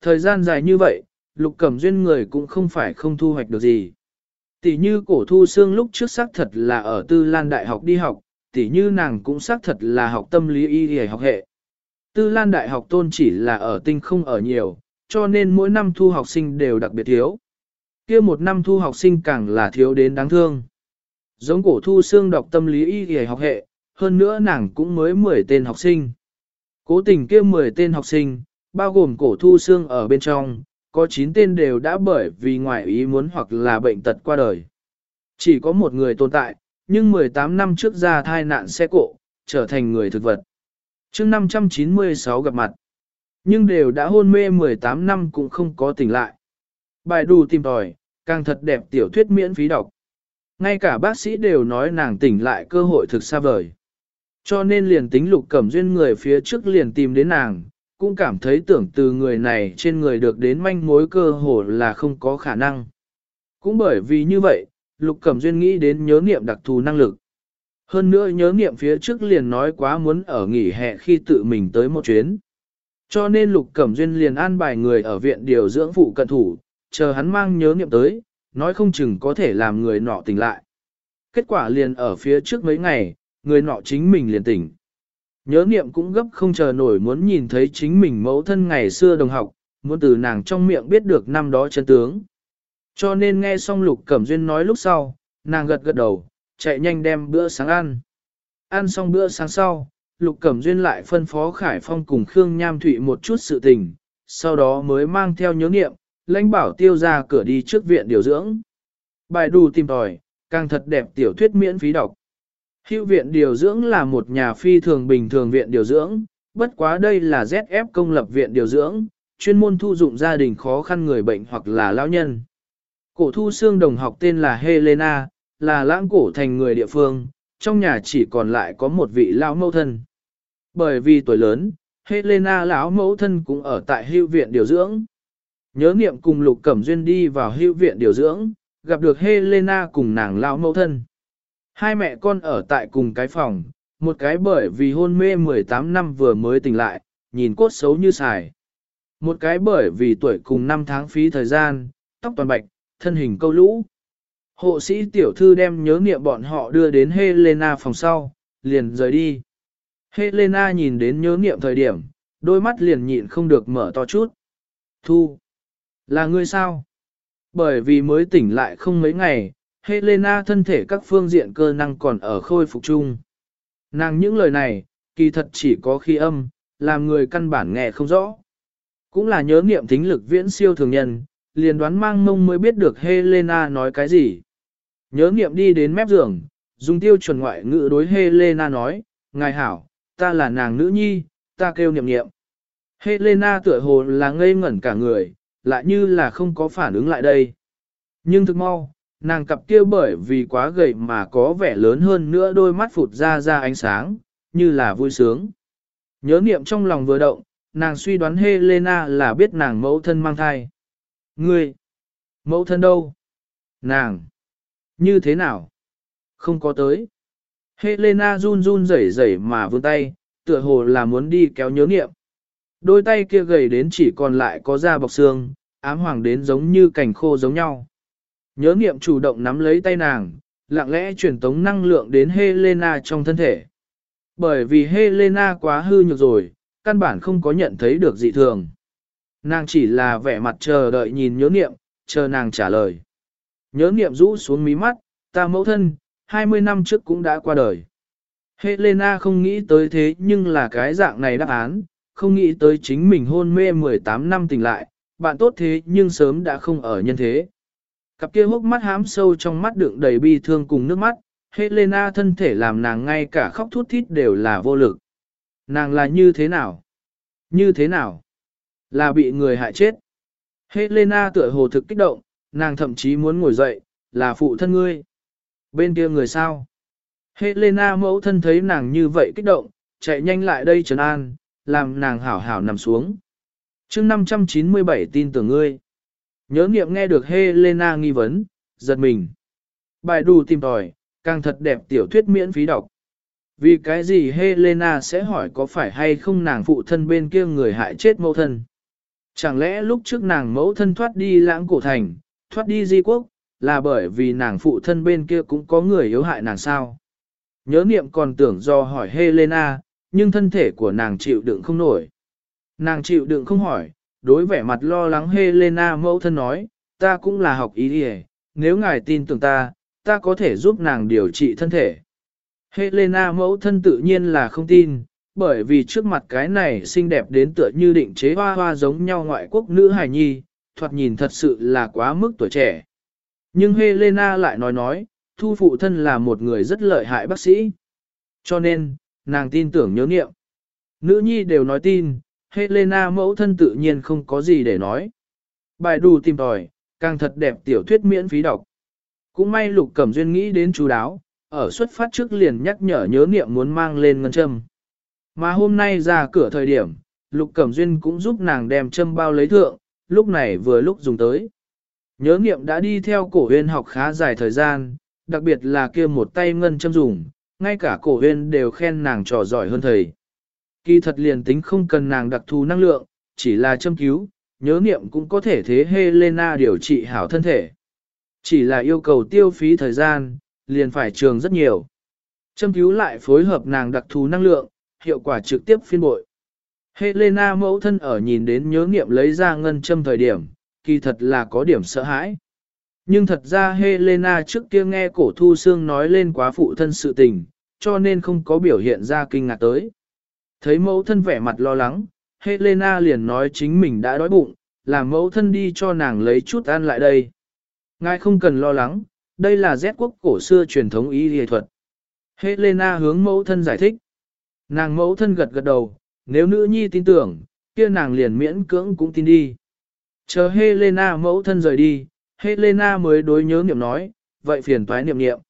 Thời gian dài như vậy, lục cẩm duyên người cũng không phải không thu hoạch được gì. Tỷ như cổ thu xương lúc trước xác thật là ở tư lan đại học đi học, tỷ như nàng cũng xác thật là học tâm lý y y học hệ. Tư lan đại học tôn chỉ là ở tinh không ở nhiều, cho nên mỗi năm thu học sinh đều đặc biệt thiếu. kia một năm thu học sinh càng là thiếu đến đáng thương. Giống cổ thu xương đọc tâm lý y y học hệ, hơn nữa nàng cũng mới 10 tên học sinh. Cố tình kia 10 tên học sinh, bao gồm cổ thu xương ở bên trong, có 9 tên đều đã bởi vì ngoại ý muốn hoặc là bệnh tật qua đời. Chỉ có một người tồn tại, nhưng 18 năm trước ra thai nạn xe cộ, trở thành người thực vật. chương 596 gặp mặt, nhưng đều đã hôn mê 18 năm cũng không có tỉnh lại. Bài đù tìm tòi, càng thật đẹp tiểu thuyết miễn phí đọc. Ngay cả bác sĩ đều nói nàng tỉnh lại cơ hội thực xa vời. Cho nên liền tính lục cẩm duyên người phía trước liền tìm đến nàng, cũng cảm thấy tưởng từ người này trên người được đến manh mối cơ hồ là không có khả năng. Cũng bởi vì như vậy, lục cẩm duyên nghĩ đến nhớ niệm đặc thù năng lực. Hơn nữa nhớ niệm phía trước liền nói quá muốn ở nghỉ hè khi tự mình tới một chuyến. Cho nên lục cẩm duyên liền an bài người ở viện điều dưỡng phụ cận thủ, chờ hắn mang nhớ niệm tới, nói không chừng có thể làm người nọ tỉnh lại. Kết quả liền ở phía trước mấy ngày, người nọ chính mình liền tỉnh. Nhớ niệm cũng gấp không chờ nổi muốn nhìn thấy chính mình mẫu thân ngày xưa đồng học, muốn từ nàng trong miệng biết được năm đó chân tướng. Cho nên nghe xong Lục Cẩm Duyên nói lúc sau, nàng gật gật đầu, chạy nhanh đem bữa sáng ăn. Ăn xong bữa sáng sau, Lục Cẩm Duyên lại phân phó Khải Phong cùng Khương Nham Thụy một chút sự tình, sau đó mới mang theo nhớ niệm, lãnh bảo tiêu ra cửa đi trước viện điều dưỡng. Bài đù tìm tòi, càng thật đẹp tiểu thuyết miễn phí đọc. Hưu viện điều dưỡng là một nhà phi thường bình thường viện điều dưỡng, bất quá đây là ZF công lập viện điều dưỡng, chuyên môn thu dụng gia đình khó khăn người bệnh hoặc là lão nhân. Cổ thu xương đồng học tên là Helena, là lãng cổ thành người địa phương, trong nhà chỉ còn lại có một vị lão mẫu thân. Bởi vì tuổi lớn, Helena lão mẫu thân cũng ở tại hưu viện điều dưỡng. Nhớ niệm cùng Lục Cẩm Duyên đi vào hưu viện điều dưỡng, gặp được Helena cùng nàng lão mẫu thân. Hai mẹ con ở tại cùng cái phòng, một cái bởi vì hôn mê 18 năm vừa mới tỉnh lại, nhìn cốt xấu như xài. Một cái bởi vì tuổi cùng năm tháng phí thời gian, tóc toàn bạch, thân hình câu lũ. Hộ sĩ tiểu thư đem nhớ niệm bọn họ đưa đến Helena phòng sau, liền rời đi. Helena nhìn đến nhớ niệm thời điểm, đôi mắt liền nhịn không được mở to chút. Thu, là ngươi sao? Bởi vì mới tỉnh lại không mấy ngày, Helena thân thể các phương diện cơ năng còn ở khôi phục chung. Nàng những lời này, kỳ thật chỉ có khi âm, làm người căn bản nghe không rõ. Cũng là nhớ nghiệm tính lực viễn siêu thường nhân, liền đoán mang mông mới biết được Helena nói cái gì. Nhớ nghiệm đi đến mép giường, dùng tiêu chuẩn ngoại ngữ đối Helena nói, Ngài hảo, ta là nàng nữ nhi, ta kêu niệm niệm. Helena tựa hồ là ngây ngẩn cả người, lại như là không có phản ứng lại đây. Nhưng thực mau, nàng cặp kia bởi vì quá gầy mà có vẻ lớn hơn nữa đôi mắt phụt ra ra ánh sáng, như là vui sướng. Nhớ niệm trong lòng vừa động, nàng suy đoán Helena là biết nàng mẫu thân mang thai. Ngươi! Mẫu thân đâu? Nàng! Như thế nào? Không có tới. Helena run run rẩy rẩy mà vươn tay, tựa hồ là muốn đi kéo nhớ niệm. Đôi tay kia gầy đến chỉ còn lại có da bọc xương, ám hoàng đến giống như cành khô giống nhau. Nhớ niệm chủ động nắm lấy tay nàng, lặng lẽ truyền tống năng lượng đến Helena trong thân thể. Bởi vì Helena quá hư nhược rồi, căn bản không có nhận thấy được dị thường. Nàng chỉ là vẻ mặt chờ đợi nhìn nhớ niệm, chờ nàng trả lời. Nhớ niệm rũ xuống mí mắt, ta mẫu thân, 20 năm trước cũng đã qua đời. Helena không nghĩ tới thế nhưng là cái dạng này đáp án, không nghĩ tới chính mình hôn mê 18 năm tỉnh lại, bạn tốt thế nhưng sớm đã không ở nhân thế. Cặp kia hốc mắt hám sâu trong mắt đựng đầy bi thương cùng nước mắt, Helena thân thể làm nàng ngay cả khóc thút thít đều là vô lực. Nàng là như thế nào? Như thế nào? Là bị người hại chết. Helena tựa hồ thực kích động, nàng thậm chí muốn ngồi dậy, là phụ thân ngươi. Bên kia người sao? Helena mẫu thân thấy nàng như vậy kích động, chạy nhanh lại đây trấn an, làm nàng hảo hảo nằm xuống. chương 597 tin tưởng ngươi. Nhớ nghiệm nghe được Helena nghi vấn, giật mình. Bài đủ tìm tòi, càng thật đẹp tiểu thuyết miễn phí đọc. Vì cái gì Helena sẽ hỏi có phải hay không nàng phụ thân bên kia người hại chết mẫu thân? Chẳng lẽ lúc trước nàng mẫu thân thoát đi lãng cổ thành, thoát đi di quốc, là bởi vì nàng phụ thân bên kia cũng có người yếu hại nàng sao? Nhớ niệm còn tưởng do hỏi Helena, nhưng thân thể của nàng chịu đựng không nổi. Nàng chịu đựng không hỏi, đối vẻ mặt lo lắng Helena mẫu thân nói, ta cũng là học ý đi nếu ngài tin tưởng ta, ta có thể giúp nàng điều trị thân thể. Helena mẫu thân tự nhiên là không tin, bởi vì trước mặt cái này xinh đẹp đến tựa như định chế hoa hoa giống nhau ngoại quốc nữ hài nhi, thoạt nhìn thật sự là quá mức tuổi trẻ. Nhưng Helena lại nói nói, thu phụ thân là một người rất lợi hại bác sĩ. Cho nên, nàng tin tưởng nhớ nghiệm. Nữ nhi đều nói tin, Helena mẫu thân tự nhiên không có gì để nói. Bài đù tìm tòi, càng thật đẹp tiểu thuyết miễn phí đọc. Cũng may lục cẩm duyên nghĩ đến chú đáo, ở xuất phát trước liền nhắc nhở nhớ niệm muốn mang lên ngân châm. Mà hôm nay ra cửa thời điểm, lục cẩm duyên cũng giúp nàng đem châm bao lấy thượng, lúc này vừa lúc dùng tới. Nhớ niệm đã đi theo cổ huyên học khá dài thời gian, đặc biệt là kia một tay ngân châm dùng, ngay cả cổ huyên đều khen nàng trò giỏi hơn thầy. Kỳ thật liền tính không cần nàng đặc thù năng lượng, chỉ là châm cứu, nhớ niệm cũng có thể thế Helena điều trị hảo thân thể. Chỉ là yêu cầu tiêu phí thời gian, liền phải trường rất nhiều. Châm cứu lại phối hợp nàng đặc thù năng lượng, hiệu quả trực tiếp phiên bội. Helena mẫu thân ở nhìn đến nhớ niệm lấy ra ngân châm thời điểm, kỳ thật là có điểm sợ hãi. Nhưng thật ra Helena trước kia nghe cổ thu xương nói lên quá phụ thân sự tình, cho nên không có biểu hiện ra kinh ngạc tới. Thấy mẫu thân vẻ mặt lo lắng, Helena liền nói chính mình đã đói bụng, làm mẫu thân đi cho nàng lấy chút ăn lại đây. Ngài không cần lo lắng, đây là Z quốc cổ xưa truyền thống y y thuật. Helena hướng mẫu thân giải thích. Nàng mẫu thân gật gật đầu, nếu nữ nhi tin tưởng, kia nàng liền miễn cưỡng cũng tin đi. Chờ Helena mẫu thân rời đi, Helena mới đối nhớ niệm nói, vậy phiền toái niệm niệm.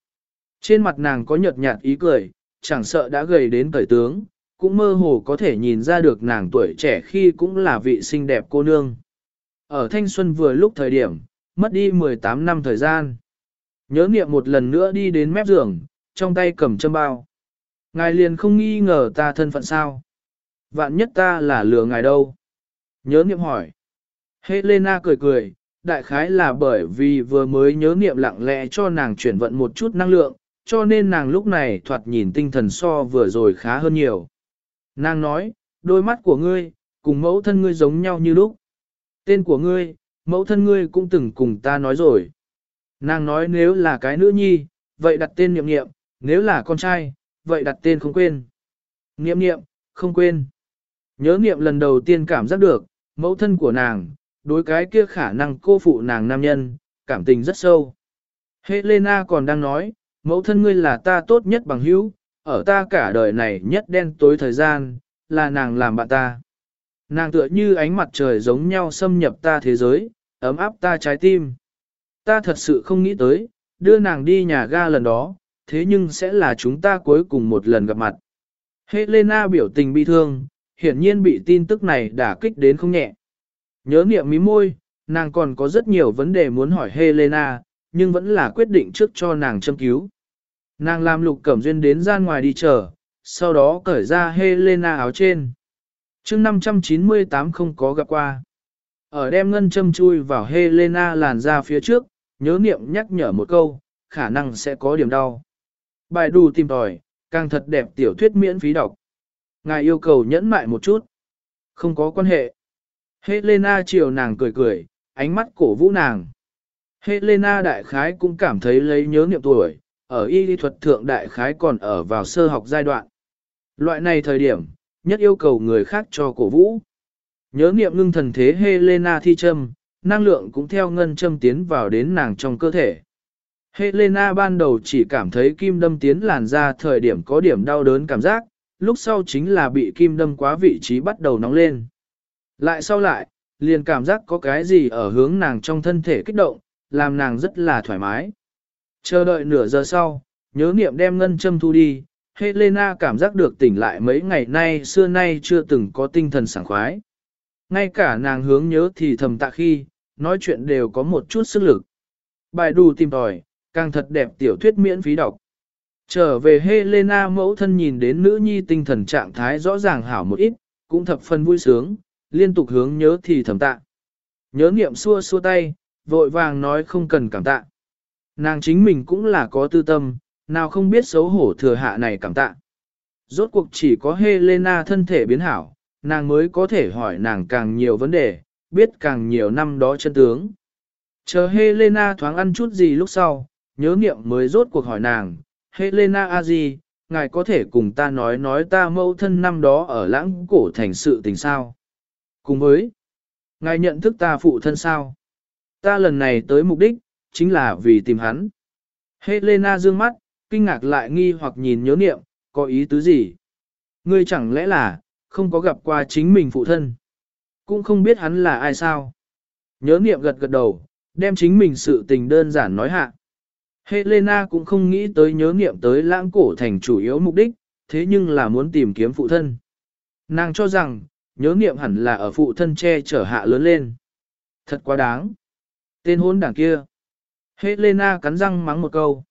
Trên mặt nàng có nhợt nhạt ý cười, chẳng sợ đã gầy đến cởi tướng, cũng mơ hồ có thể nhìn ra được nàng tuổi trẻ khi cũng là vị xinh đẹp cô nương. Ở thanh xuân vừa lúc thời điểm, mất đi 18 năm thời gian. Nhớ niệm một lần nữa đi đến mép giường, trong tay cầm châm bao. Ngài liền không nghi ngờ ta thân phận sao. Vạn nhất ta là lừa ngài đâu. Nhớ niệm hỏi. Helena cười cười, đại khái là bởi vì vừa mới nhớ niệm lặng lẽ cho nàng chuyển vận một chút năng lượng, cho nên nàng lúc này thoạt nhìn tinh thần so vừa rồi khá hơn nhiều. Nàng nói, đôi mắt của ngươi, cùng mẫu thân ngươi giống nhau như lúc. Tên của ngươi, mẫu thân ngươi cũng từng cùng ta nói rồi. Nàng nói nếu là cái nữ nhi, vậy đặt tên niệm niệm, nếu là con trai, vậy đặt tên không quên. Niệm niệm, không quên. Nhớ niệm lần đầu tiên cảm giác được, mẫu thân của nàng, đối cái kia khả năng cô phụ nàng nam nhân, cảm tình rất sâu. Helena còn đang nói, mẫu thân ngươi là ta tốt nhất bằng hữu, ở ta cả đời này nhất đen tối thời gian, là nàng làm bạn ta. Nàng tựa như ánh mặt trời giống nhau xâm nhập ta thế giới, ấm áp ta trái tim. Ta thật sự không nghĩ tới, đưa nàng đi nhà ga lần đó, thế nhưng sẽ là chúng ta cuối cùng một lần gặp mặt. Helena biểu tình bi thương, hiển nhiên bị tin tức này đả kích đến không nhẹ. Nhớ niệm mí môi, nàng còn có rất nhiều vấn đề muốn hỏi Helena, nhưng vẫn là quyết định trước cho nàng châm cứu. Nàng làm lục cẩm duyên đến gian ngoài đi chờ, sau đó cởi ra Helena áo trên. chương 598 không có gặp qua. Ở đem ngân châm chui vào Helena làn ra phía trước, nhớ niệm nhắc nhở một câu, khả năng sẽ có điểm đau. Bài đù tìm tòi, càng thật đẹp tiểu thuyết miễn phí đọc. Ngài yêu cầu nhẫn mại một chút. Không có quan hệ. Helena chiều nàng cười cười, ánh mắt cổ vũ nàng. Helena đại khái cũng cảm thấy lấy nhớ niệm tuổi, ở y lý thuật thượng đại khái còn ở vào sơ học giai đoạn. Loại này thời điểm, nhất yêu cầu người khác cho cổ vũ. Nhớ niệm ngưng thần thế Helena thi châm, năng lượng cũng theo ngân châm tiến vào đến nàng trong cơ thể. Helena ban đầu chỉ cảm thấy kim đâm tiến làn ra thời điểm có điểm đau đớn cảm giác, lúc sau chính là bị kim đâm quá vị trí bắt đầu nóng lên. Lại sau lại, liền cảm giác có cái gì ở hướng nàng trong thân thể kích động, làm nàng rất là thoải mái. Chờ đợi nửa giờ sau, nhớ niệm đem ngân châm thu đi, Helena cảm giác được tỉnh lại mấy ngày nay xưa nay chưa từng có tinh thần sảng khoái. Ngay cả nàng hướng nhớ thì thầm tạ khi, nói chuyện đều có một chút sức lực. Bài đù tìm tòi, càng thật đẹp tiểu thuyết miễn phí đọc. Trở về Helena mẫu thân nhìn đến nữ nhi tinh thần trạng thái rõ ràng hảo một ít, cũng thập phần vui sướng, liên tục hướng nhớ thì thầm tạ. Nhớ niệm xua xua tay, vội vàng nói không cần cảm tạ. Nàng chính mình cũng là có tư tâm, nào không biết xấu hổ thừa hạ này cảm tạ. Rốt cuộc chỉ có Helena thân thể biến hảo, nàng mới có thể hỏi nàng càng nhiều vấn đề, biết càng nhiều năm đó chân tướng. Chờ Helena thoáng ăn chút gì lúc sau, nhớ niệm mới rốt cuộc hỏi nàng, Helena a gì, ngài có thể cùng ta nói nói ta mâu thân năm đó ở lãng cổ thành sự tình sao? Cùng với, ngài nhận thức ta phụ thân sao? Ta lần này tới mục đích, chính là vì tìm hắn. Helena dương mắt, kinh ngạc lại nghi hoặc nhìn nhớ niệm, có ý tứ gì? Ngươi chẳng lẽ là, không có gặp qua chính mình phụ thân? Cũng không biết hắn là ai sao? Nhớ niệm gật gật đầu, đem chính mình sự tình đơn giản nói hạ. Helena cũng không nghĩ tới nhớ niệm tới lãng cổ thành chủ yếu mục đích, thế nhưng là muốn tìm kiếm phụ thân. Nàng cho rằng, nhớ niệm hẳn là ở phụ thân che chở hạ lớn lên. Thật quá đáng. Tên hôn đảng kia. Helena cắn răng mắng một câu.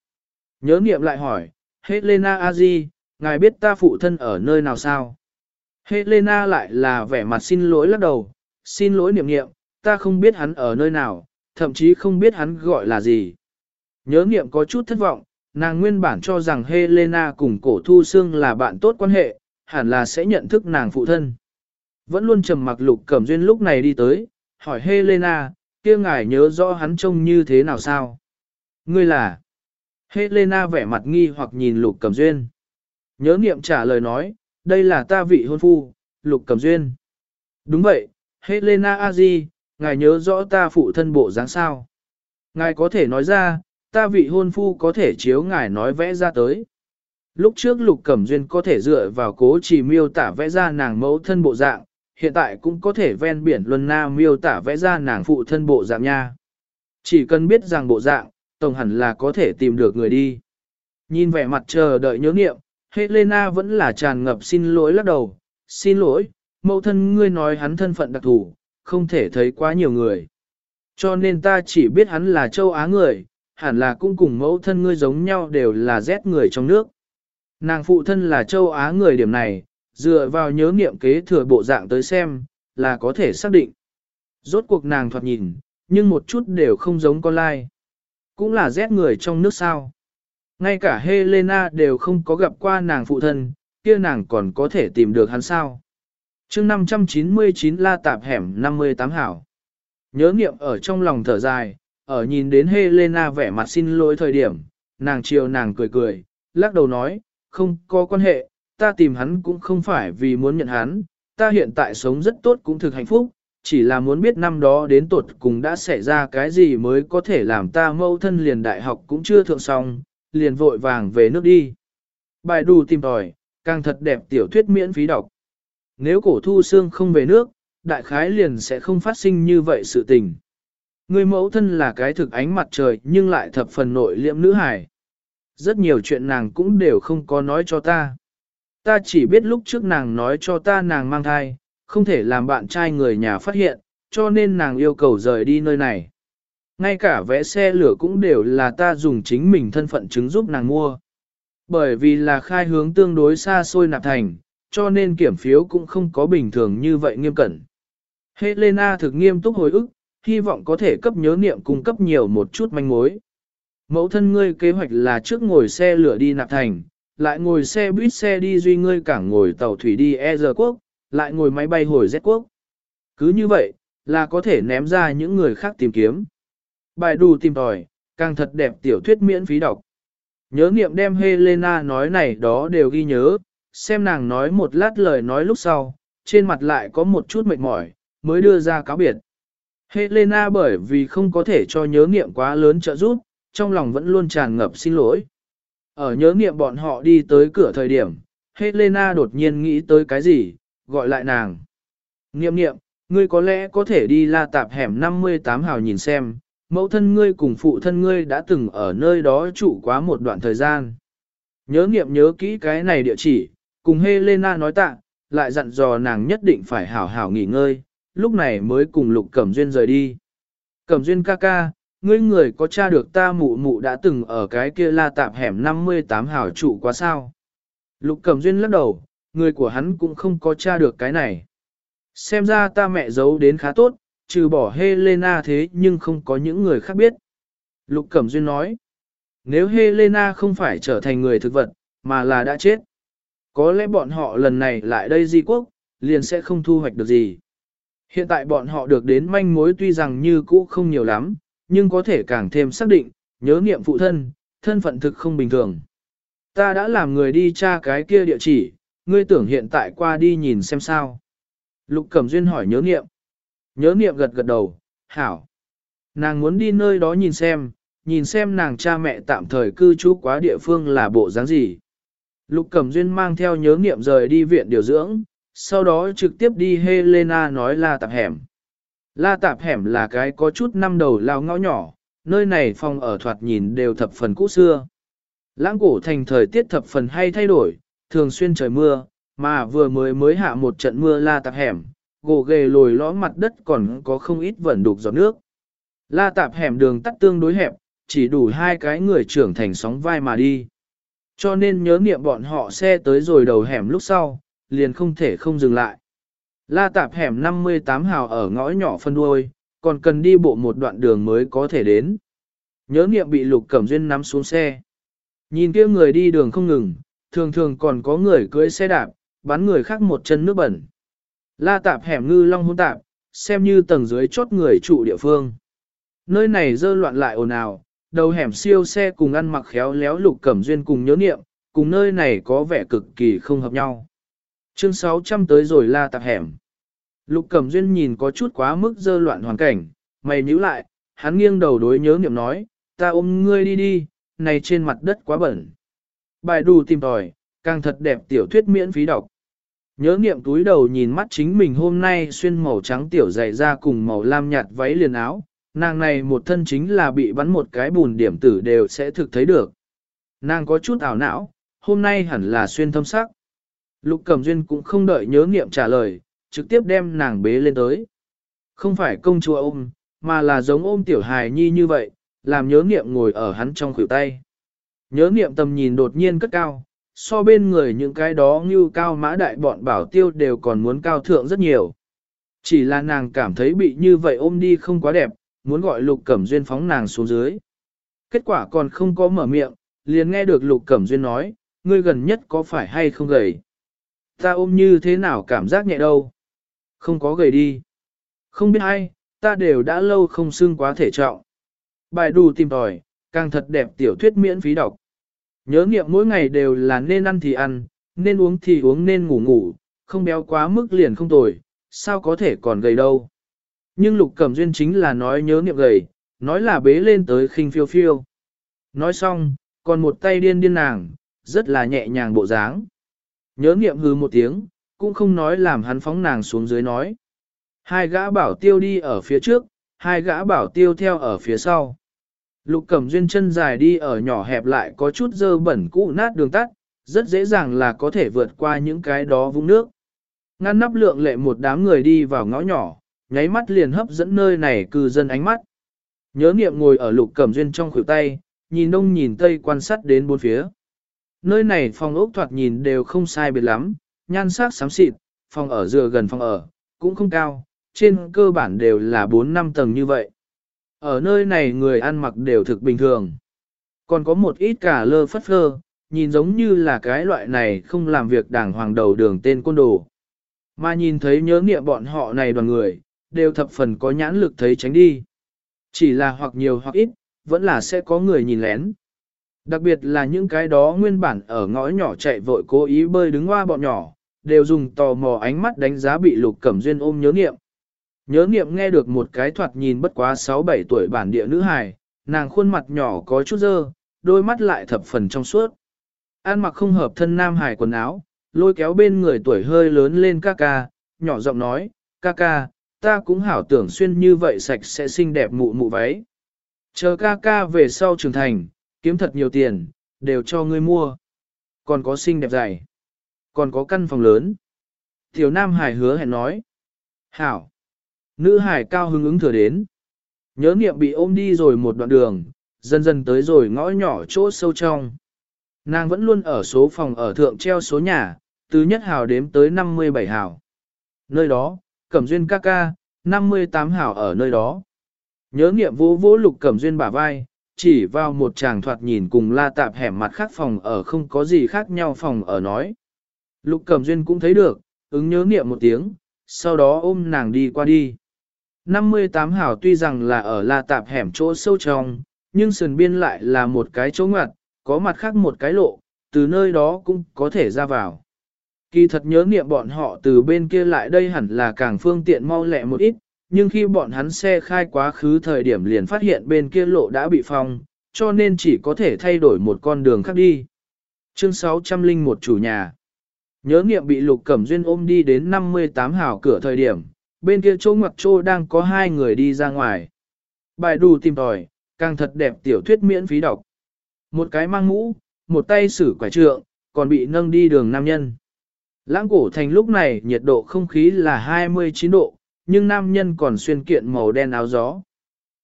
Nhớ niệm lại hỏi, Helena Aji, ngài biết ta phụ thân ở nơi nào sao? Helena lại là vẻ mặt xin lỗi lắc đầu, xin lỗi niệm niệm, ta không biết hắn ở nơi nào, thậm chí không biết hắn gọi là gì. Nhớ niệm có chút thất vọng, nàng nguyên bản cho rằng Helena cùng cổ thu xương là bạn tốt quan hệ, hẳn là sẽ nhận thức nàng phụ thân. Vẫn luôn trầm mặc lục cẩm duyên lúc này đi tới, hỏi Helena, kia ngài nhớ rõ hắn trông như thế nào sao? Ngươi là? Helena vẻ mặt nghi hoặc nhìn lục cẩm duyên. Nhớ niệm trả lời nói, đây là ta vị hôn phu, lục cẩm duyên. Đúng vậy, Helena Aji, ngài nhớ rõ ta phụ thân bộ dáng sao? Ngài có thể nói ra, ta vị hôn phu có thể chiếu ngài nói vẽ ra tới. Lúc trước Lục Cẩm Duyên có thể dựa vào cố chỉ miêu tả vẽ ra nàng mẫu thân bộ dạng, hiện tại cũng có thể ven biển Luân Na miêu tả vẽ ra nàng phụ thân bộ dạng nha. Chỉ cần biết rằng bộ dạng, tổng hẳn là có thể tìm được người đi. Nhìn vẻ mặt chờ đợi nhớ nghiệm, Helena vẫn là tràn ngập xin lỗi lắc đầu, xin lỗi, mẫu thân ngươi nói hắn thân phận đặc thù, không thể thấy quá nhiều người. Cho nên ta chỉ biết hắn là châu Á người, hẳn là cũng cùng mẫu thân ngươi giống nhau đều là rét người trong nước. Nàng phụ thân là châu Á người điểm này, dựa vào nhớ nghiệm kế thừa bộ dạng tới xem, là có thể xác định. Rốt cuộc nàng thoạt nhìn, nhưng một chút đều không giống con lai. Cũng là rét người trong nước sao. Ngay cả Helena đều không có gặp qua nàng phụ thân, kia nàng còn có thể tìm được hắn sao. chương 599 la tạp hẻm 58 hảo. Nhớ nghiệm ở trong lòng thở dài, ở nhìn đến Helena vẻ mặt xin lỗi thời điểm, nàng chiều nàng cười cười, lắc đầu nói, không có quan hệ, ta tìm hắn cũng không phải vì muốn nhận hắn, ta hiện tại sống rất tốt cũng thực hạnh phúc, chỉ là muốn biết năm đó đến tuột cùng đã xảy ra cái gì mới có thể làm ta mâu thân liền đại học cũng chưa thượng xong, liền vội vàng về nước đi. Bài đù tìm tòi, càng thật đẹp tiểu thuyết miễn phí đọc. Nếu cổ thu xương không về nước, đại khái liền sẽ không phát sinh như vậy sự tình. Người mẫu thân là cái thực ánh mặt trời nhưng lại thập phần nội liệm nữ hải. Rất nhiều chuyện nàng cũng đều không có nói cho ta. Ta chỉ biết lúc trước nàng nói cho ta nàng mang thai, không thể làm bạn trai người nhà phát hiện, cho nên nàng yêu cầu rời đi nơi này. Ngay cả vé xe lửa cũng đều là ta dùng chính mình thân phận chứng giúp nàng mua. Bởi vì là khai hướng tương đối xa xôi nạp thành, cho nên kiểm phiếu cũng không có bình thường như vậy nghiêm cẩn. Helena thực nghiêm túc hồi ức, hy vọng có thể cấp nhớ niệm cung cấp nhiều một chút manh mối. Mẫu thân ngươi kế hoạch là trước ngồi xe lửa đi nạp thành, lại ngồi xe buýt xe đi duy ngươi cảng ngồi tàu thủy đi E giờ quốc, lại ngồi máy bay hồi Z quốc. Cứ như vậy, là có thể ném ra những người khác tìm kiếm. Bài đù tìm tòi, càng thật đẹp tiểu thuyết miễn phí đọc. Nhớ niệm đem Helena nói này đó đều ghi nhớ, xem nàng nói một lát lời nói lúc sau, trên mặt lại có một chút mệt mỏi, mới đưa ra cáo biệt. Helena bởi vì không có thể cho nhớ niệm quá lớn trợ giúp, trong lòng vẫn luôn tràn ngập xin lỗi. Ở nhớ niệm bọn họ đi tới cửa thời điểm, Helena đột nhiên nghĩ tới cái gì, gọi lại nàng. Niệm niệm, ngươi có lẽ có thể đi la tạp hẻm 58 hào nhìn xem, mẫu thân ngươi cùng phụ thân ngươi đã từng ở nơi đó trụ quá một đoạn thời gian. Nhớ niệm nhớ kỹ cái này địa chỉ, cùng Helena nói tạ, lại dặn dò nàng nhất định phải hảo hảo nghỉ ngơi, lúc này mới cùng Lục Cẩm Duyên rời đi. Cẩm Duyên ca ca, ngươi người có tra được ta mụ mụ đã từng ở cái kia la tạp hẻm 58 hảo trụ quá sao? Lục Cẩm Duyên lắc đầu, người của hắn cũng không có tra được cái này. Xem ra ta mẹ giấu đến khá tốt, trừ bỏ Helena thế nhưng không có những người khác biết. Lục Cẩm Duyên nói, nếu Helena không phải trở thành người thực vật, mà là đã chết, có lẽ bọn họ lần này lại đây di quốc, liền sẽ không thu hoạch được gì. Hiện tại bọn họ được đến manh mối tuy rằng như cũ không nhiều lắm, nhưng có thể càng thêm xác định, nhớ nghiệm phụ thân, thân phận thực không bình thường. Ta đã làm người đi tra cái kia địa chỉ, ngươi tưởng hiện tại qua đi nhìn xem sao. Lục Cẩm Duyên hỏi nhớ nghiệm. Nhớ nghiệm gật gật đầu, hảo. Nàng muốn đi nơi đó nhìn xem, nhìn xem nàng cha mẹ tạm thời cư trú quá địa phương là bộ dáng gì. Lục Cẩm Duyên mang theo nhớ nghiệm rời đi viện điều dưỡng, sau đó trực tiếp đi Helena nói là Tạp Hẻm. La Tạp Hẻm là cái có chút năm đầu lao ngõ nhỏ, nơi này phòng ở thoạt nhìn đều thập phần cũ xưa. Lãng cổ thành thời tiết thập phần hay thay đổi, thường xuyên trời mưa, mà vừa mới mới hạ một trận mưa La Tạp Hẻm, gỗ ghề lồi lõm mặt đất còn có không ít vẩn đục giọt nước. La Tạp Hẻm đường tắt tương đối hẹp, chỉ đủ hai cái người trưởng thành sóng vai mà đi. Cho nên nhớ niệm bọn họ xe tới rồi đầu hẻm lúc sau, liền không thể không dừng lại. La tạp hẻm 58 hào ở ngõ nhỏ phân đuôi, còn cần đi bộ một đoạn đường mới có thể đến. Nhớ niệm bị lục cẩm duyên nắm xuống xe. Nhìn kia người đi đường không ngừng, thường thường còn có người cưỡi xe đạp, bắn người khác một chân nước bẩn. La tạp hẻm ngư long hôn tạp, xem như tầng dưới chốt người trụ địa phương. Nơi này dơ loạn lại ồn ào, đầu hẻm siêu xe cùng ăn mặc khéo léo lục cẩm duyên cùng nhớ niệm, cùng nơi này có vẻ cực kỳ không hợp nhau. Chương 600 tới rồi la tạp hẻm. Lục cẩm duyên nhìn có chút quá mức dơ loạn hoàn cảnh, mày nhíu lại, hắn nghiêng đầu đối nhớ niệm nói, ta ôm ngươi đi đi, này trên mặt đất quá bẩn. Bài đủ tìm tòi, càng thật đẹp tiểu thuyết miễn phí đọc. Nhớ niệm túi đầu nhìn mắt chính mình hôm nay xuyên màu trắng tiểu dày ra cùng màu lam nhạt váy liền áo, nàng này một thân chính là bị bắn một cái bùn điểm tử đều sẽ thực thấy được. Nàng có chút ảo não, hôm nay hẳn là xuyên thâm sắc. Lục Cẩm Duyên cũng không đợi nhớ nghiệm trả lời, trực tiếp đem nàng bế lên tới. Không phải công chúa ôm, mà là giống ôm tiểu hài nhi như vậy, làm nhớ nghiệm ngồi ở hắn trong khuỷu tay. Nhớ nghiệm tầm nhìn đột nhiên cất cao, so bên người những cái đó như cao mã đại bọn bảo tiêu đều còn muốn cao thượng rất nhiều. Chỉ là nàng cảm thấy bị như vậy ôm đi không quá đẹp, muốn gọi Lục Cẩm Duyên phóng nàng xuống dưới. Kết quả còn không có mở miệng, liền nghe được Lục Cẩm Duyên nói, ngươi gần nhất có phải hay không gầy? Ta ôm như thế nào cảm giác nhẹ đâu? Không có gầy đi. Không biết ai, ta đều đã lâu không xưng quá thể trọng. Bài đủ tìm tòi, càng thật đẹp tiểu thuyết miễn phí đọc. Nhớ nghiệm mỗi ngày đều là nên ăn thì ăn, nên uống thì uống nên ngủ ngủ, không béo quá mức liền không tồi, sao có thể còn gầy đâu. Nhưng lục cẩm duyên chính là nói nhớ niệm gầy, nói là bế lên tới khinh phiêu phiêu. Nói xong, còn một tay điên điên nàng, rất là nhẹ nhàng bộ dáng. Nhớ niệm hư một tiếng, cũng không nói làm hắn phóng nàng xuống dưới nói. Hai gã bảo tiêu đi ở phía trước, hai gã bảo tiêu theo ở phía sau. Lục cẩm duyên chân dài đi ở nhỏ hẹp lại có chút dơ bẩn cũ nát đường tắt, rất dễ dàng là có thể vượt qua những cái đó vũng nước. Ngăn nắp lượng lệ một đám người đi vào ngõ nhỏ, nháy mắt liền hấp dẫn nơi này cư dân ánh mắt. Nhớ niệm ngồi ở lục cẩm duyên trong khuỷu tay, nhìn đông nhìn tây quan sát đến bốn phía. Nơi này phòng ốc thoạt nhìn đều không sai biệt lắm, nhan sắc xám xịt, phòng ở dựa gần phòng ở, cũng không cao, trên cơ bản đều là 4 năm tầng như vậy. Ở nơi này người ăn mặc đều thực bình thường. Còn có một ít cả lơ phất phơ, nhìn giống như là cái loại này không làm việc đảng hoàng đầu đường tên côn đồ. Mà nhìn thấy nhớ nghiệm bọn họ này đoàn người, đều thập phần có nhãn lực thấy tránh đi. Chỉ là hoặc nhiều hoặc ít, vẫn là sẽ có người nhìn lén. Đặc biệt là những cái đó nguyên bản ở ngõ nhỏ chạy vội cố ý bơi đứng hoa bọn nhỏ, đều dùng tò mò ánh mắt đánh giá bị lục cẩm duyên ôm nhớ nghiệm. Nhớ nghiệm nghe được một cái thoạt nhìn bất quá 6-7 tuổi bản địa nữ hài, nàng khuôn mặt nhỏ có chút dơ, đôi mắt lại thập phần trong suốt. An mặc không hợp thân nam hài quần áo, lôi kéo bên người tuổi hơi lớn lên ca ca, nhỏ giọng nói, ca ca, ta cũng hảo tưởng xuyên như vậy sạch sẽ xinh đẹp mụ mụ váy. Chờ ca ca về sau trưởng thành, kiếm thật nhiều tiền, đều cho ngươi mua. Còn có xinh đẹp dày. Còn có căn phòng lớn. Tiểu Nam Hải hứa hẹn nói. Hảo. Nữ Hải cao hứng ứng thừa đến. Nhớ niệm bị ôm đi rồi một đoạn đường, dần dần tới rồi ngõ nhỏ chỗ sâu trong. Nàng vẫn luôn ở số phòng ở thượng treo số nhà, từ nhất hào đếm tới 57 hào. Nơi đó, Cẩm Duyên ca ca, 58 hào ở nơi đó. Nhớ nghiệm vô vô Lục Cẩm Duyên bả vai, chỉ vào một chàng thoạt nhìn cùng la tạp hẻm mặt khác phòng ở không có gì khác nhau phòng ở nói. Lục Cẩm Duyên cũng thấy được, ứng nhớ niệm một tiếng, sau đó ôm nàng đi qua đi. 58 hảo tuy rằng là ở la tạp hẻm chỗ sâu trong, nhưng sườn biên lại là một cái chỗ ngoặt, có mặt khác một cái lộ, từ nơi đó cũng có thể ra vào. Kỳ thật nhớ niệm bọn họ từ bên kia lại đây hẳn là càng phương tiện mau lẹ một ít, nhưng khi bọn hắn xe khai quá khứ thời điểm liền phát hiện bên kia lộ đã bị phong, cho nên chỉ có thể thay đổi một con đường khác đi. Chương 601 chủ nhà Nhớ nghiệm bị Lục Cẩm Duyên ôm đi đến 58 hào cửa thời điểm, bên kia chỗ ngoặc chỗ đang có hai người đi ra ngoài. Bài đù tìm tòi, càng thật đẹp tiểu thuyết miễn phí đọc. Một cái mang mũ, một tay sử quả trượng, còn bị nâng đi đường nam nhân. Lãng cổ thành lúc này nhiệt độ không khí là 29 độ, nhưng nam nhân còn xuyên kiện màu đen áo gió.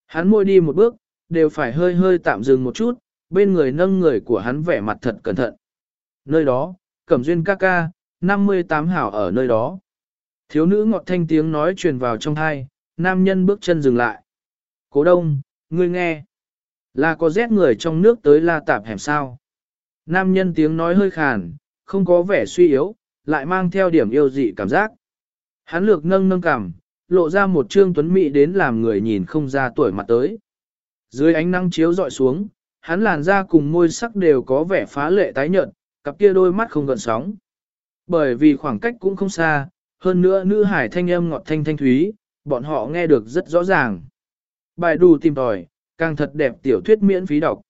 Hắn môi đi một bước, đều phải hơi hơi tạm dừng một chút, bên người nâng người của hắn vẻ mặt thật cẩn thận. Nơi đó, cẩm duyên ca ca, 58 hảo ở nơi đó. Thiếu nữ ngọt thanh tiếng nói truyền vào trong thai, nam nhân bước chân dừng lại. Cố đông, ngươi nghe. Là có rét người trong nước tới la tạp hẻm sao. Nam nhân tiếng nói hơi khàn, không có vẻ suy yếu, lại mang theo điểm yêu dị cảm giác. Hắn lược nâng nâng cảm, lộ ra một trương tuấn mỹ đến làm người nhìn không ra tuổi mặt tới. Dưới ánh nắng chiếu dọi xuống, hắn làn da cùng môi sắc đều có vẻ phá lệ tái nhợt, cặp kia đôi mắt không gợn sóng. Bởi vì khoảng cách cũng không xa, hơn nữa nữ hải thanh âm ngọt thanh thanh thúy, bọn họ nghe được rất rõ ràng. Bài đù tìm tòi, càng thật đẹp tiểu thuyết miễn phí đọc.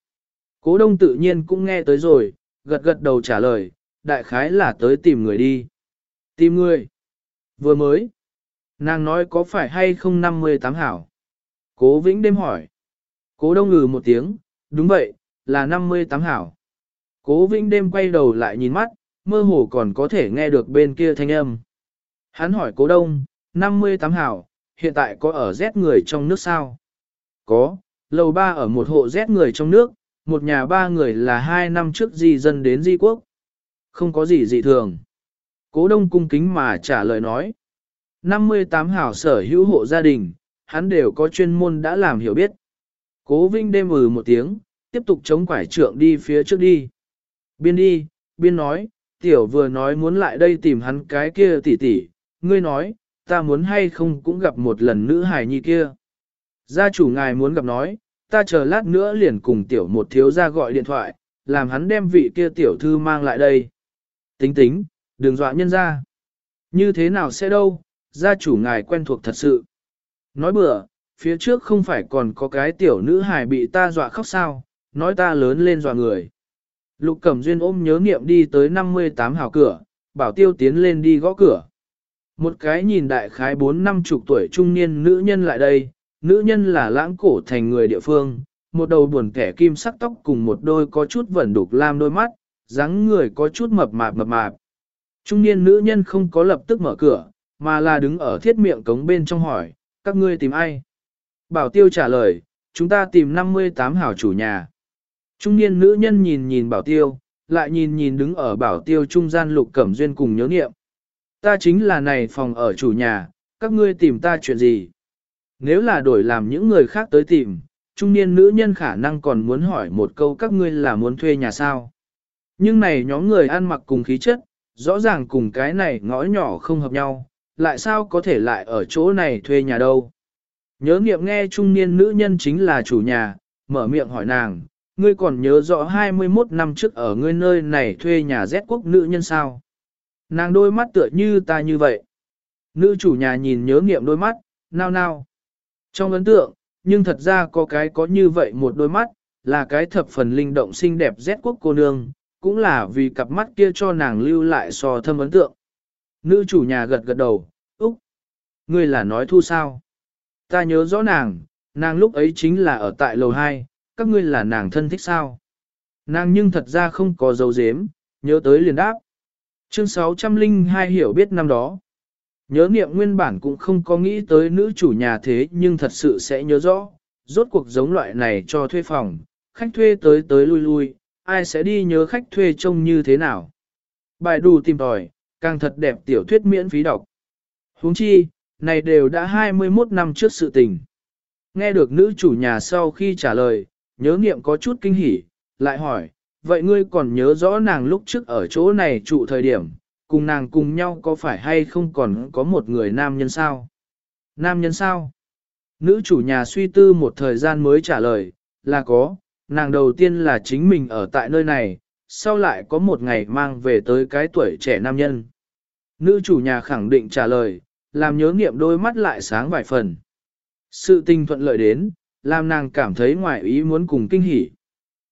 Cố đông tự nhiên cũng nghe tới rồi, gật gật đầu trả lời, đại khái là tới tìm người đi. Tìm người. Vừa mới. Nàng nói có phải hay không 58 hảo? Cố Vĩnh đêm hỏi. Cố đông ngừ một tiếng, đúng vậy, là 58 hảo. Cố Vĩnh đêm quay đầu lại nhìn mắt, mơ hồ còn có thể nghe được bên kia thanh âm. Hắn hỏi cố đông, 58 hảo, hiện tại có ở rét người trong nước sao? Có, lầu ba ở một hộ rét người trong nước, một nhà ba người là hai năm trước di dân đến di quốc. Không có gì dị thường. Cố đông cung kính mà trả lời nói. 58 hảo sở hữu hộ gia đình, hắn đều có chuyên môn đã làm hiểu biết. Cố Vinh đêm ừ một tiếng, tiếp tục chống quải trượng đi phía trước đi. Biên đi, biên nói, tiểu vừa nói muốn lại đây tìm hắn cái kia tỷ tỷ, ngươi nói, ta muốn hay không cũng gặp một lần nữ hài nhi kia. Gia chủ ngài muốn gặp nói, ta chờ lát nữa liền cùng tiểu một thiếu gia gọi điện thoại, làm hắn đem vị kia tiểu thư mang lại đây. Tính tính, đừng dọa nhân ra. Như thế nào sẽ đâu, gia chủ ngài quen thuộc thật sự. Nói bừa, phía trước không phải còn có cái tiểu nữ hài bị ta dọa khóc sao, nói ta lớn lên dọa người. Lục Cẩm Duyên ôm nhớ nghiệm đi tới 58 hào cửa, bảo tiêu tiến lên đi gõ cửa. Một cái nhìn đại khái 4 năm chục tuổi trung niên nữ nhân lại đây, nữ nhân là lãng cổ thành người địa phương, một đầu buồn kẻ kim sắc tóc cùng một đôi có chút vẩn đục lam đôi mắt, dáng người có chút mập mạp mập mạp. Trung niên nữ nhân không có lập tức mở cửa, mà là đứng ở thiết miệng cống bên trong hỏi, các ngươi tìm ai? Bảo tiêu trả lời, chúng ta tìm 58 hảo chủ nhà. Trung niên nữ nhân nhìn nhìn bảo tiêu, lại nhìn nhìn đứng ở bảo tiêu trung gian lục cẩm duyên cùng nhớ nghiệm. Ta chính là này phòng ở chủ nhà, các ngươi tìm ta chuyện gì? Nếu là đổi làm những người khác tới tìm, trung niên nữ nhân khả năng còn muốn hỏi một câu các ngươi là muốn thuê nhà sao? Nhưng này nhóm người ăn mặc cùng khí chất, rõ ràng cùng cái này ngõ nhỏ không hợp nhau, lại sao có thể lại ở chỗ này thuê nhà đâu? Nhớ nghiệm nghe trung niên nữ nhân chính là chủ nhà, mở miệng hỏi nàng, ngươi còn nhớ rõ 21 năm trước ở ngươi nơi này thuê nhà Z quốc nữ nhân sao? Nàng đôi mắt tựa như ta như vậy. Nữ chủ nhà nhìn nhớ nghiệm đôi mắt, nao nao. Trong ấn tượng, nhưng thật ra có cái có như vậy một đôi mắt, là cái thập phần linh động xinh đẹp Z quốc cô nương, cũng là vì cặp mắt kia cho nàng lưu lại so thâm ấn tượng. Nữ chủ nhà gật gật đầu, Úc, ngươi là nói thu sao? Ta nhớ rõ nàng, nàng lúc ấy chính là ở tại lầu 2, các ngươi là nàng thân thích sao? Nàng nhưng thật ra không có dấu dếm, nhớ tới liền đáp. Chương 602 hiểu biết năm đó. Nhớ niệm nguyên bản cũng không có nghĩ tới nữ chủ nhà thế nhưng thật sự sẽ nhớ rõ, rốt cuộc giống loại này cho thuê phòng, khách thuê tới tới lui lui, ai sẽ đi nhớ khách thuê trông như thế nào. Bài đủ tìm tòi, càng thật đẹp tiểu thuyết miễn phí đọc. huống chi, Này đều đã 21 năm trước sự tình. Nghe được nữ chủ nhà sau khi trả lời, nhớ nghiệm có chút kinh hỉ, lại hỏi, vậy ngươi còn nhớ rõ nàng lúc trước ở chỗ này trụ thời điểm, cùng nàng cùng nhau có phải hay không còn có một người nam nhân sao? Nam nhân sao? Nữ chủ nhà suy tư một thời gian mới trả lời, là có, nàng đầu tiên là chính mình ở tại nơi này, sau lại có một ngày mang về tới cái tuổi trẻ nam nhân. Nữ chủ nhà khẳng định trả lời, làm nhớ nghiệm đôi mắt lại sáng vài phần. Sự tình thuận lợi đến, làm nàng cảm thấy ngoài ý muốn cùng kinh hỉ.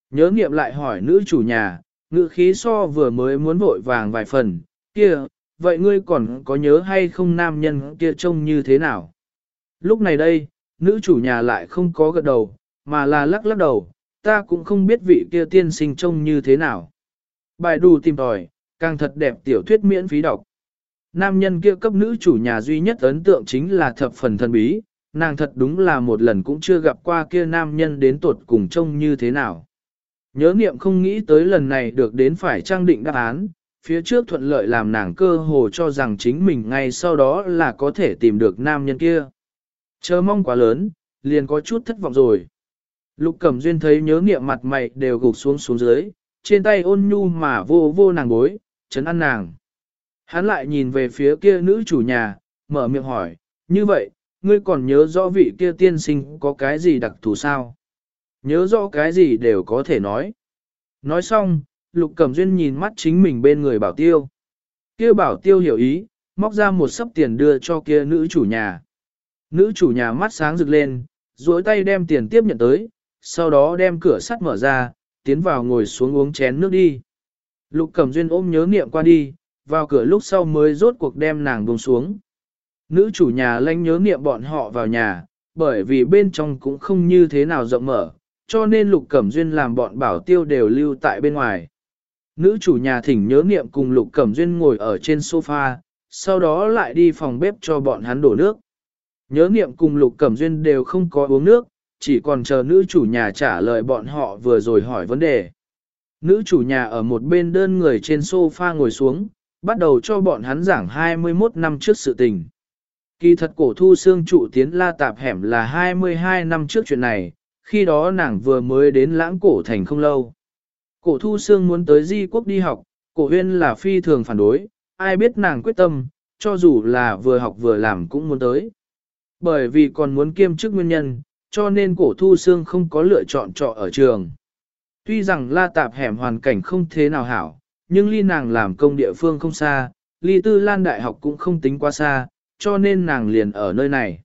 Nhớ nghiệm lại hỏi nữ chủ nhà, ngữ khí so vừa mới muốn vội vàng vài phần, kia, vậy ngươi còn có nhớ hay không nam nhân kia trông như thế nào? Lúc này đây, nữ chủ nhà lại không có gật đầu, mà là lắc lắc đầu, ta cũng không biết vị kia tiên sinh trông như thế nào. Bài đủ tìm tòi, càng thật đẹp tiểu thuyết miễn phí đọc. Nam nhân kia cấp nữ chủ nhà duy nhất ấn tượng chính là thập phần thần bí, nàng thật đúng là một lần cũng chưa gặp qua kia nam nhân đến tuột cùng trông như thế nào. Nhớ niệm không nghĩ tới lần này được đến phải trang định đáp án, phía trước thuận lợi làm nàng cơ hồ cho rằng chính mình ngay sau đó là có thể tìm được nam nhân kia. Chờ mong quá lớn, liền có chút thất vọng rồi. Lục Cẩm Duyên thấy nhớ niệm mặt mày đều gục xuống xuống dưới, trên tay ôn nhu mà vô vô nàng bối, chấn ăn nàng. Hắn lại nhìn về phía kia nữ chủ nhà, mở miệng hỏi, như vậy, ngươi còn nhớ rõ vị kia tiên sinh có cái gì đặc thù sao? Nhớ rõ cái gì đều có thể nói. Nói xong, Lục Cẩm Duyên nhìn mắt chính mình bên người bảo tiêu. Kia bảo tiêu hiểu ý, móc ra một sấp tiền đưa cho kia nữ chủ nhà. Nữ chủ nhà mắt sáng rực lên, duỗi tay đem tiền tiếp nhận tới, sau đó đem cửa sắt mở ra, tiến vào ngồi xuống uống chén nước đi. Lục Cẩm Duyên ôm nhớ niệm qua đi, vào cửa lúc sau mới rốt cuộc đem nàng buông xuống. Nữ chủ nhà lanh nhớ niệm bọn họ vào nhà, bởi vì bên trong cũng không như thế nào rộng mở, cho nên Lục Cẩm Duyên làm bọn bảo tiêu đều lưu tại bên ngoài. Nữ chủ nhà thỉnh nhớ niệm cùng Lục Cẩm Duyên ngồi ở trên sofa, sau đó lại đi phòng bếp cho bọn hắn đổ nước. Nhớ niệm cùng Lục Cẩm Duyên đều không có uống nước, chỉ còn chờ nữ chủ nhà trả lời bọn họ vừa rồi hỏi vấn đề. Nữ chủ nhà ở một bên đơn người trên sofa ngồi xuống, bắt đầu cho bọn hắn giảng 21 năm trước sự tình. Kỳ thật cổ thu xương trụ tiến la tạp hẻm là 22 năm trước chuyện này, khi đó nàng vừa mới đến lãng cổ thành không lâu. Cổ thu xương muốn tới di quốc đi học, cổ huyên là phi thường phản đối, ai biết nàng quyết tâm, cho dù là vừa học vừa làm cũng muốn tới. Bởi vì còn muốn kiêm chức nguyên nhân, cho nên cổ thu xương không có lựa chọn trọ ở trường. Tuy rằng la tạp hẻm hoàn cảnh không thế nào hảo, nhưng ly nàng làm công địa phương không xa, ly tư lan đại học cũng không tính quá xa, cho nên nàng liền ở nơi này.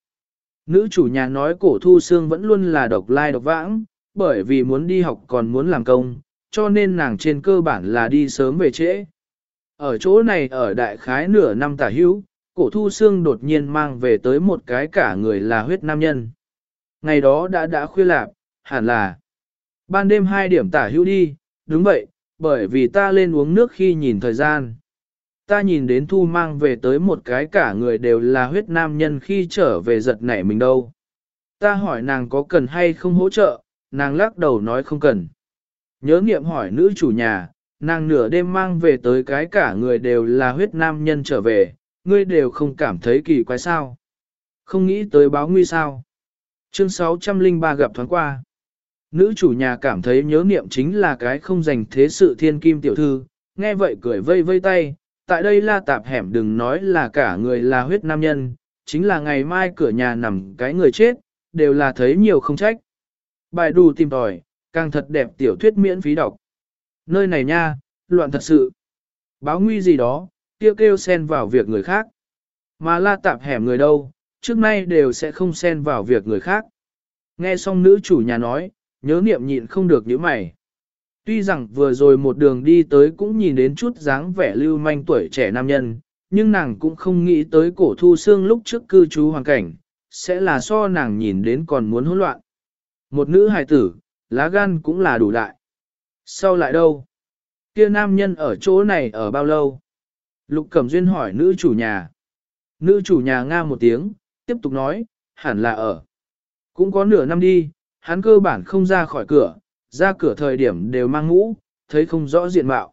Nữ chủ nhà nói cổ thu xương vẫn luôn là độc lai độc vãng, bởi vì muốn đi học còn muốn làm công, cho nên nàng trên cơ bản là đi sớm về trễ. Ở chỗ này ở đại khái nửa năm tả hữu, cổ thu xương đột nhiên mang về tới một cái cả người là huyết nam nhân. Ngày đó đã đã khuya lạp, hẳn là ban đêm hai điểm tả hữu đi, đúng vậy, bởi vì ta lên uống nước khi nhìn thời gian. Ta nhìn đến thu mang về tới một cái cả người đều là huyết nam nhân khi trở về giật nảy mình đâu. Ta hỏi nàng có cần hay không hỗ trợ, nàng lắc đầu nói không cần. Nhớ nghiệm hỏi nữ chủ nhà, nàng nửa đêm mang về tới cái cả người đều là huyết nam nhân trở về, ngươi đều không cảm thấy kỳ quái sao. Không nghĩ tới báo nguy sao. Chương 603 gặp thoáng qua. Nữ chủ nhà cảm thấy nhớ niệm chính là cái không dành thế sự thiên kim tiểu thư, nghe vậy cười vây vây tay, tại đây la tạp hẻm đừng nói là cả người là huyết nam nhân, chính là ngày mai cửa nhà nằm cái người chết, đều là thấy nhiều không trách. Bài đù tìm tòi, càng thật đẹp tiểu thuyết miễn phí đọc. Nơi này nha, loạn thật sự. Báo nguy gì đó, kêu kêu xen vào việc người khác. Mà la tạp hẻm người đâu, trước nay đều sẽ không xen vào việc người khác. Nghe xong nữ chủ nhà nói, nhớ niệm nhịn không được những mày. Tuy rằng vừa rồi một đường đi tới cũng nhìn đến chút dáng vẻ lưu manh tuổi trẻ nam nhân, nhưng nàng cũng không nghĩ tới cổ thu xương lúc trước cư trú hoàn cảnh, sẽ là so nàng nhìn đến còn muốn hỗn loạn. Một nữ hài tử, lá gan cũng là đủ đại. Sau lại đâu? Kia nam nhân ở chỗ này ở bao lâu? Lục Cẩm Duyên hỏi nữ chủ nhà. Nữ chủ nhà nga một tiếng, tiếp tục nói, hẳn là ở. Cũng có nửa năm đi, hắn cơ bản không ra khỏi cửa, ra cửa thời điểm đều mang mũ, thấy không rõ diện mạo.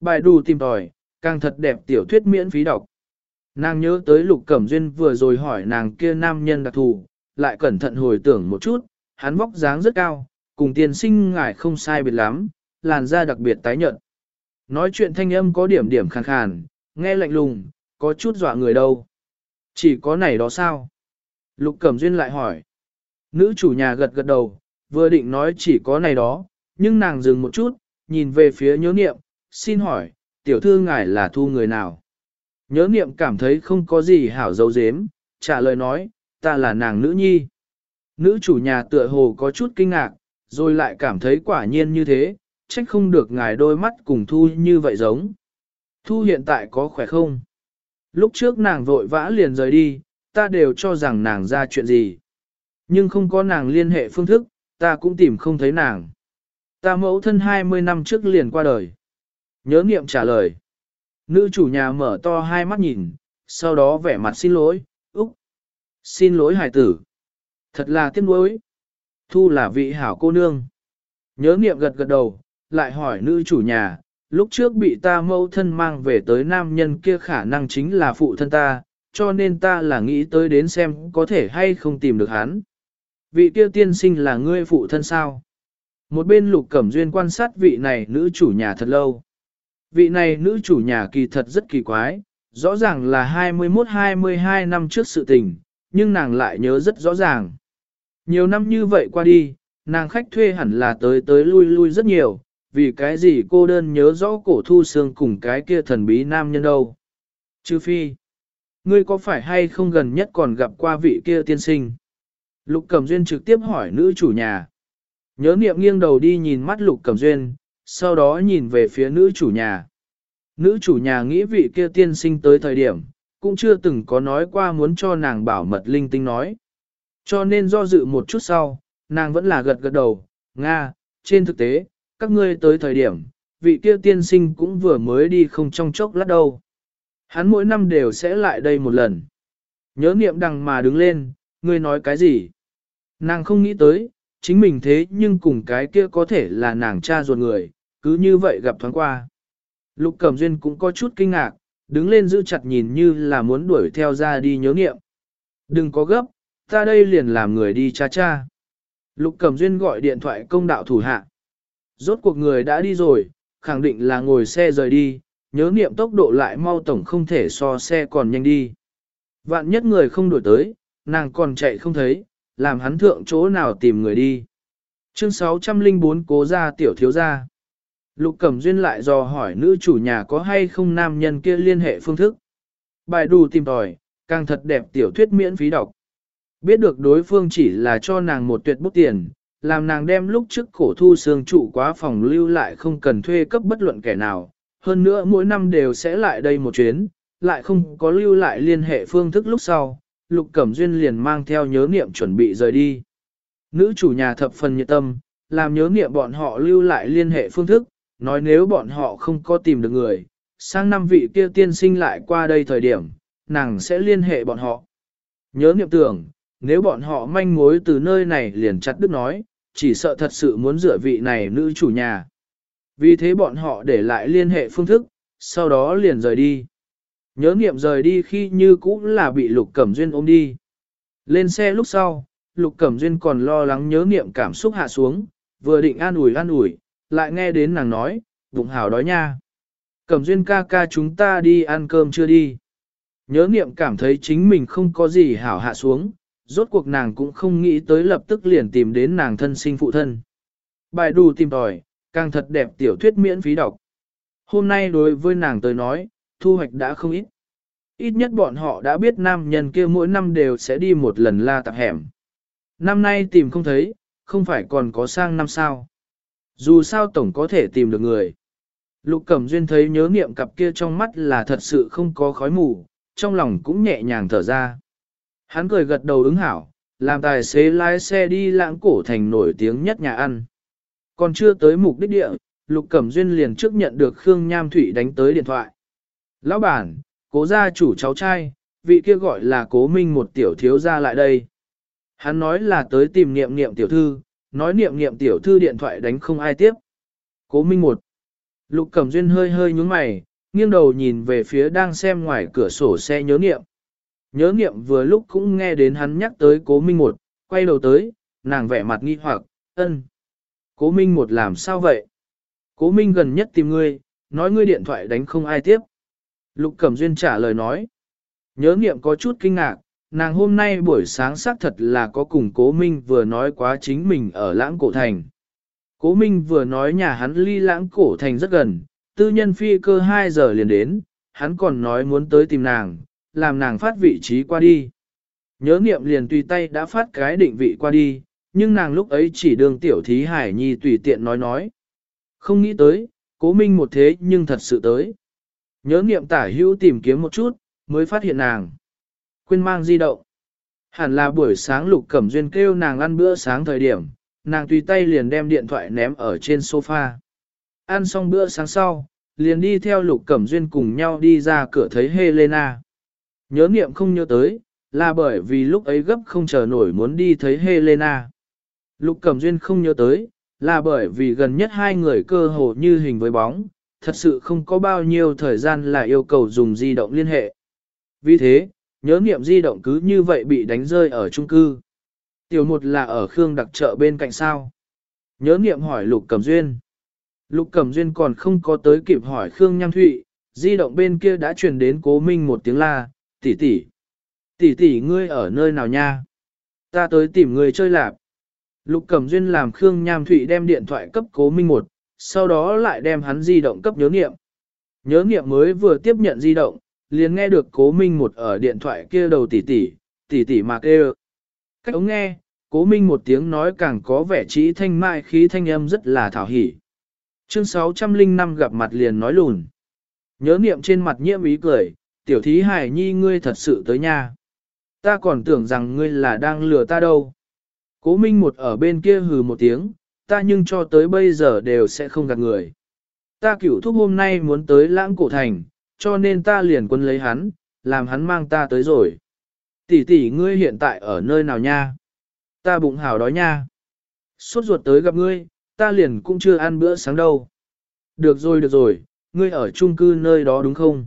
Bài đù tìm tòi, càng thật đẹp tiểu thuyết miễn phí đọc. Nàng nhớ tới Lục Cẩm Duyên vừa rồi hỏi nàng kia nam nhân đặc thù, lại cẩn thận hồi tưởng một chút, hắn vóc dáng rất cao, cùng tiên sinh ngài không sai biệt lắm, làn da đặc biệt tái nhợt. Nói chuyện thanh âm có điểm điểm khàn khàn, nghe lạnh lùng, có chút dọa người đâu. Chỉ có này đó sao? Lục Cẩm Duyên lại hỏi. Nữ chủ nhà gật gật đầu, vừa định nói chỉ có này đó, nhưng nàng dừng một chút, nhìn về phía nhớ niệm, xin hỏi, tiểu thư ngài là thu người nào? Nhớ niệm cảm thấy không có gì hảo dấu dếm, trả lời nói, ta là nàng nữ nhi. Nữ chủ nhà tựa hồ có chút kinh ngạc, rồi lại cảm thấy quả nhiên như thế, trách không được ngài đôi mắt cùng Thu như vậy giống. Thu hiện tại có khỏe không? Lúc trước nàng vội vã liền rời đi, ta đều cho rằng nàng ra chuyện gì. Nhưng không có nàng liên hệ phương thức, ta cũng tìm không thấy nàng. Ta mẫu thân 20 năm trước liền qua đời. Nhớ nghiệm trả lời. Nữ chủ nhà mở to hai mắt nhìn, sau đó vẻ mặt xin lỗi, Úc. Xin lỗi hải tử. Thật là tiếc nuối. Thu là vị hảo cô nương. Nhớ nghiệm gật gật đầu, lại hỏi nữ chủ nhà, lúc trước bị ta mẫu thân mang về tới nam nhân kia khả năng chính là phụ thân ta, cho nên ta là nghĩ tới đến xem có thể hay không tìm được hắn. Vị kia tiên sinh là ngươi phụ thân sao? Một bên lục cẩm duyên quan sát vị này nữ chủ nhà thật lâu. Vị này nữ chủ nhà kỳ thật rất kỳ quái, rõ ràng là 21-22 năm trước sự tình, nhưng nàng lại nhớ rất rõ ràng. Nhiều năm như vậy qua đi, nàng khách thuê hẳn là tới tới lui lui rất nhiều, vì cái gì cô đơn nhớ rõ cổ thu xương cùng cái kia thần bí nam nhân đâu. Chư phi, ngươi có phải hay không gần nhất còn gặp qua vị kia tiên sinh? Lục Cẩm Duyên trực tiếp hỏi nữ chủ nhà. Nhớ niệm nghiêng đầu đi nhìn mắt Lục Cẩm Duyên, sau đó nhìn về phía nữ chủ nhà. Nữ chủ nhà nghĩ vị kia tiên sinh tới thời điểm, cũng chưa từng có nói qua muốn cho nàng bảo mật linh tinh nói. Cho nên do dự một chút sau, nàng vẫn là gật gật đầu, Nga, trên thực tế, các ngươi tới thời điểm, vị kia tiên sinh cũng vừa mới đi không trong chốc lát đâu. Hắn mỗi năm đều sẽ lại đây một lần. Nhớ niệm đằng mà đứng lên, ngươi nói cái gì? Nàng không nghĩ tới, chính mình thế nhưng cùng cái kia có thể là nàng cha ruột người, cứ như vậy gặp thoáng qua. Lục Cẩm Duyên cũng có chút kinh ngạc, đứng lên giữ chặt nhìn như là muốn đuổi theo ra đi nhớ niệm. Đừng có gấp, ta đây liền làm người đi cha cha. Lục Cẩm Duyên gọi điện thoại công đạo thủ hạ. Rốt cuộc người đã đi rồi, khẳng định là ngồi xe rời đi, nhớ niệm tốc độ lại mau tổng không thể so xe còn nhanh đi. Vạn nhất người không đổi tới, nàng còn chạy không thấy, làm hắn thượng chỗ nào tìm người đi. Chương 604 cố gia tiểu thiếu gia. Lục Cẩm Duyên lại dò hỏi nữ chủ nhà có hay không nam nhân kia liên hệ phương thức. Bài đủ tìm tòi, càng thật đẹp tiểu thuyết miễn phí đọc. Biết được đối phương chỉ là cho nàng một tuyệt bút tiền, làm nàng đem lúc trước cổ thu xương trụ quá phòng lưu lại không cần thuê cấp bất luận kẻ nào. Hơn nữa mỗi năm đều sẽ lại đây một chuyến, lại không có lưu lại liên hệ phương thức lúc sau, Lục Cẩm Duyên liền mang theo nhớ niệm chuẩn bị rời đi. Nữ chủ nhà thập phần nhiệt tâm, làm nhớ niệm bọn họ lưu lại liên hệ phương thức, nói nếu bọn họ không có tìm được người, sang năm vị kia tiên sinh lại qua đây thời điểm, nàng sẽ liên hệ bọn họ. Nhớ niệm tưởng, nếu bọn họ manh mối từ nơi này liền chặt đứt nói, chỉ sợ thật sự muốn rửa vị này nữ chủ nhà. Vì thế bọn họ để lại liên hệ phương thức, sau đó liền rời đi. Nhớ niệm rời đi khi như cũ là bị Lục Cẩm Duyên ôm đi. Lên xe lúc sau, Lục Cẩm Duyên còn lo lắng nhớ niệm cảm xúc hạ xuống, vừa định an ủi an ủi, lại nghe đến nàng nói, bụng hảo đói nha. Cẩm Duyên ca ca chúng ta đi ăn cơm chưa đi. Nhớ niệm cảm thấy chính mình không có gì hảo hạ xuống, rốt cuộc nàng cũng không nghĩ tới lập tức liền tìm đến nàng thân sinh phụ thân. Bài đù tìm tòi, càng thật đẹp tiểu thuyết miễn phí đọc. Hôm nay đối với nàng tới nói, thu hoạch đã không ít. Ít nhất bọn họ đã biết nam nhân kia mỗi năm đều sẽ đi một lần la tạp hẻm. Năm nay tìm không thấy, không phải còn có sang năm sao. Dù sao tổng có thể tìm được người. Lục Cẩm Duyên thấy nhớ niệm cặp kia trong mắt là thật sự không có khói mù, trong lòng cũng nhẹ nhàng thở ra. Hắn cười gật đầu ứng hảo, làm tài xế lái xe đi lãng cổ thành nổi tiếng nhất nhà ăn. Còn chưa tới mục đích địa, Lục Cẩm Duyên liền trước nhận được Khương Nham Thụy đánh tới điện thoại. Lão bản, cố gia chủ cháu trai, vị kia gọi là cố minh một tiểu thiếu gia lại đây. Hắn nói là tới tìm niệm niệm tiểu thư, nói niệm niệm tiểu thư điện thoại đánh không ai tiếp. Cố minh một. Lục Cẩm Duyên hơi hơi nhúng mày, nghiêng đầu nhìn về phía đang xem ngoài cửa sổ xe nhớ niệm. Nhớ niệm vừa lúc cũng nghe đến hắn nhắc tới cố minh một, quay đầu tới, nàng vẻ mặt nghi hoặc, ân. Cố minh một làm sao vậy? Cố minh gần nhất tìm ngươi, nói ngươi điện thoại đánh không ai tiếp. Lục Cẩm Duyên trả lời nói. Nhớ nghiệm có chút kinh ngạc, nàng hôm nay buổi sáng xác thật là có cùng cố minh vừa nói quá chính mình ở lãng cổ thành. Cố minh vừa nói nhà hắn ly lãng cổ thành rất gần, tư nhân phi cơ 2 giờ liền đến, hắn còn nói muốn tới tìm nàng, làm nàng phát vị trí qua đi. Nhớ nghiệm liền tùy tay đã phát cái định vị qua đi, nhưng nàng lúc ấy chỉ đường tiểu thí hải nhi tùy tiện nói nói. Không nghĩ tới, cố minh một thế nhưng thật sự tới. Nhớ nghiệm tả hữu tìm kiếm một chút, mới phát hiện nàng. Quên mang di động. Hẳn là buổi sáng lục cẩm duyên kêu nàng ăn bữa sáng thời điểm, nàng tùy tay liền đem điện thoại ném ở trên sofa. Ăn xong bữa sáng sau, liền đi theo lục cẩm duyên cùng nhau đi ra cửa thấy Helena. Nhớ nghiệm không nhớ tới, là bởi vì lúc ấy gấp không chờ nổi muốn đi thấy Helena. Lục cẩm duyên không nhớ tới, là bởi vì gần nhất hai người cơ hồ như hình với bóng, thật sự không có bao nhiêu thời gian là yêu cầu dùng di động liên hệ. Vì thế, nhớ niệm di động cứ như vậy bị đánh rơi ở trung cư. Tiểu một là ở Khương đặc chợ bên cạnh sao. Nhớ niệm hỏi Lục Cẩm Duyên. Lục Cẩm Duyên còn không có tới kịp hỏi Khương Nham Thụy, di động bên kia đã truyền đến cố minh một tiếng la, tỷ tỷ. Tỷ tỷ ngươi ở nơi nào nha? Ta tới tìm người chơi lạp. Lục Cẩm Duyên làm Khương Nham Thụy đem điện thoại cấp cố minh một, sau đó lại đem hắn di động cấp nhớ nghiệm. Nhớ nghiệm mới vừa tiếp nhận di động, liền nghe được cố minh một ở điện thoại kia đầu tỷ tỷ, tỷ tỷ mà kêu. Cách ống nghe, cố minh một tiếng nói càng có vẻ trí thanh mai khí thanh âm rất là thảo hỉ. Chương 605 gặp mặt liền nói lùn. Nhớ niệm trên mặt nhiễm ý cười, tiểu thí hải nhi ngươi thật sự tới nha. Ta còn tưởng rằng ngươi là đang lừa ta đâu. Cố minh một ở bên kia hừ một tiếng, ta nhưng cho tới bây giờ đều sẽ không gạt người. Ta cửu thúc hôm nay muốn tới lãng cổ thành, cho nên ta liền quân lấy hắn, làm hắn mang ta tới rồi. Tỷ tỷ ngươi hiện tại ở nơi nào nha? Ta bụng hào đói nha. Suốt ruột tới gặp ngươi, ta liền cũng chưa ăn bữa sáng đâu. Được rồi được rồi, ngươi ở chung cư nơi đó đúng không?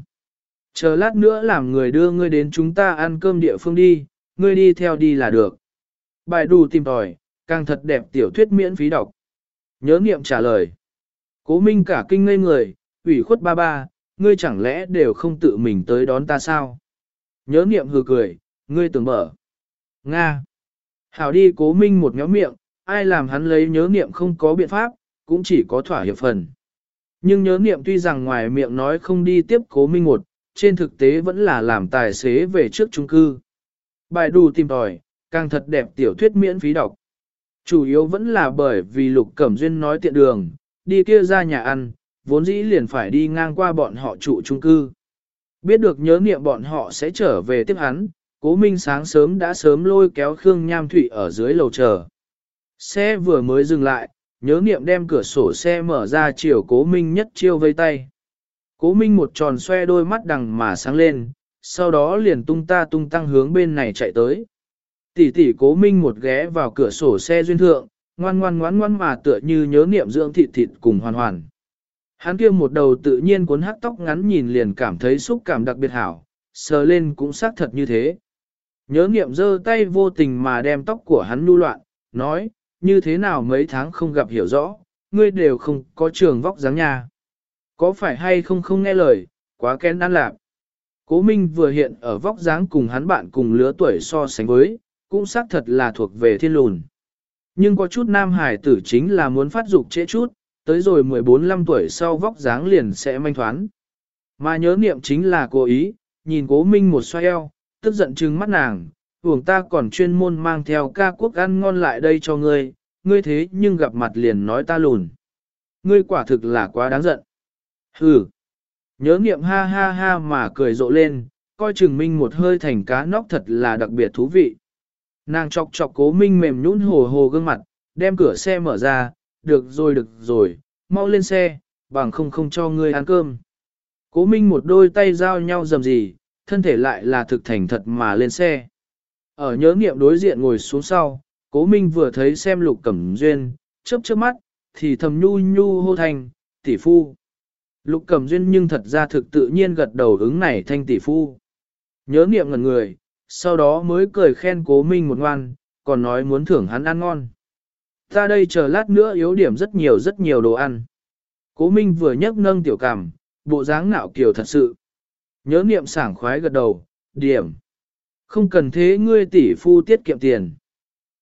Chờ lát nữa làm người đưa ngươi đến chúng ta ăn cơm địa phương đi, ngươi đi theo đi là được. Bài đủ tìm tòi, càng thật đẹp tiểu thuyết miễn phí đọc. Nhớ nghiệm trả lời. Cố minh cả kinh ngây người, ủy khuất ba ba, ngươi chẳng lẽ đều không tự mình tới đón ta sao? Nhớ nghiệm hừ cười, ngươi tưởng mở. Nga. Hảo đi cố minh một nhóm miệng, ai làm hắn lấy nhớ nghiệm không có biện pháp, cũng chỉ có thỏa hiệp phần. Nhưng nhớ nghiệm tuy rằng ngoài miệng nói không đi tiếp cố minh một, trên thực tế vẫn là làm tài xế về trước trung cư. Bài đù tìm tòi, càng thật đẹp tiểu thuyết miễn phí đọc. Chủ yếu vẫn là bởi vì Lục Cẩm Duyên nói tiện đường, đi kia ra nhà ăn, vốn dĩ liền phải đi ngang qua bọn họ trụ trung cư. Biết được nhớ niệm bọn họ sẽ trở về tiếp hắn, cố minh sáng sớm đã sớm lôi kéo Khương Nham Thụy ở dưới lầu chờ. Xe vừa mới dừng lại, nhớ niệm đem cửa sổ xe mở ra chiều cố minh nhất chiêu vây tay. Cố minh một tròn xoe đôi mắt đằng mà sáng lên, sau đó liền tung ta tung tăng hướng bên này chạy tới. Tỷ tỷ cố minh một ghé vào cửa sổ xe duyên thượng, ngoan ngoan ngoan ngoan mà tựa như nhớ niệm dưỡng thịt thịt cùng hoàn hoàn. Hắn kia một đầu tự nhiên cuốn hắc tóc ngắn nhìn liền cảm thấy xúc cảm đặc biệt hảo, sờ lên cũng xác thật như thế. Nhớ niệm giơ tay vô tình mà đem tóc của hắn nu loạn, nói, như thế nào mấy tháng không gặp hiểu rõ, ngươi đều không có trường vóc dáng nhà. Có phải hay không không nghe lời, quá kén ăn lạc. Cố Minh vừa hiện ở vóc dáng cùng hắn bạn cùng lứa tuổi so sánh với, cũng xác thật là thuộc về thiên lùn. Nhưng có chút nam hải tử chính là muốn phát dục trễ chút, tới rồi 14-15 tuổi sau vóc dáng liền sẽ manh thoán. Mà nhớ niệm chính là cố ý, nhìn cố minh một xoay eo, tức giận trừng mắt nàng, vùng ta còn chuyên môn mang theo ca quốc ăn ngon lại đây cho ngươi, ngươi thế nhưng gặp mặt liền nói ta lùn. Ngươi quả thực là quá đáng giận. Hừ. Nhớ niệm ha ha ha mà cười rộ lên, coi chừng minh một hơi thành cá nóc thật là đặc biệt thú vị. Nàng chọc chọc cố minh mềm nhũn hồ hồ gương mặt, đem cửa xe mở ra, được rồi được rồi, mau lên xe, bằng không không cho ngươi ăn cơm. Cố minh một đôi tay giao nhau dầm gì, thân thể lại là thực thành thật mà lên xe. Ở nhớ nghiệm đối diện ngồi xuống sau, cố minh vừa thấy xem lục cẩm duyên, chớp chớp mắt, thì thầm nhu nhu hô thành, tỷ phu. Lục Cẩm Duyên nhưng thật ra thực tự nhiên gật đầu ứng này thanh tỷ phu. Nhớ niệm ngần người, sau đó mới cười khen cố minh một ngoan, còn nói muốn thưởng hắn ăn ngon. Ta đây chờ lát nữa yếu điểm rất nhiều rất nhiều đồ ăn. Cố minh vừa nhấc nâng tiểu cảm, bộ dáng nạo kiều thật sự. Nhớ niệm sảng khoái gật đầu, điểm. Không cần thế ngươi tỷ phu tiết kiệm tiền.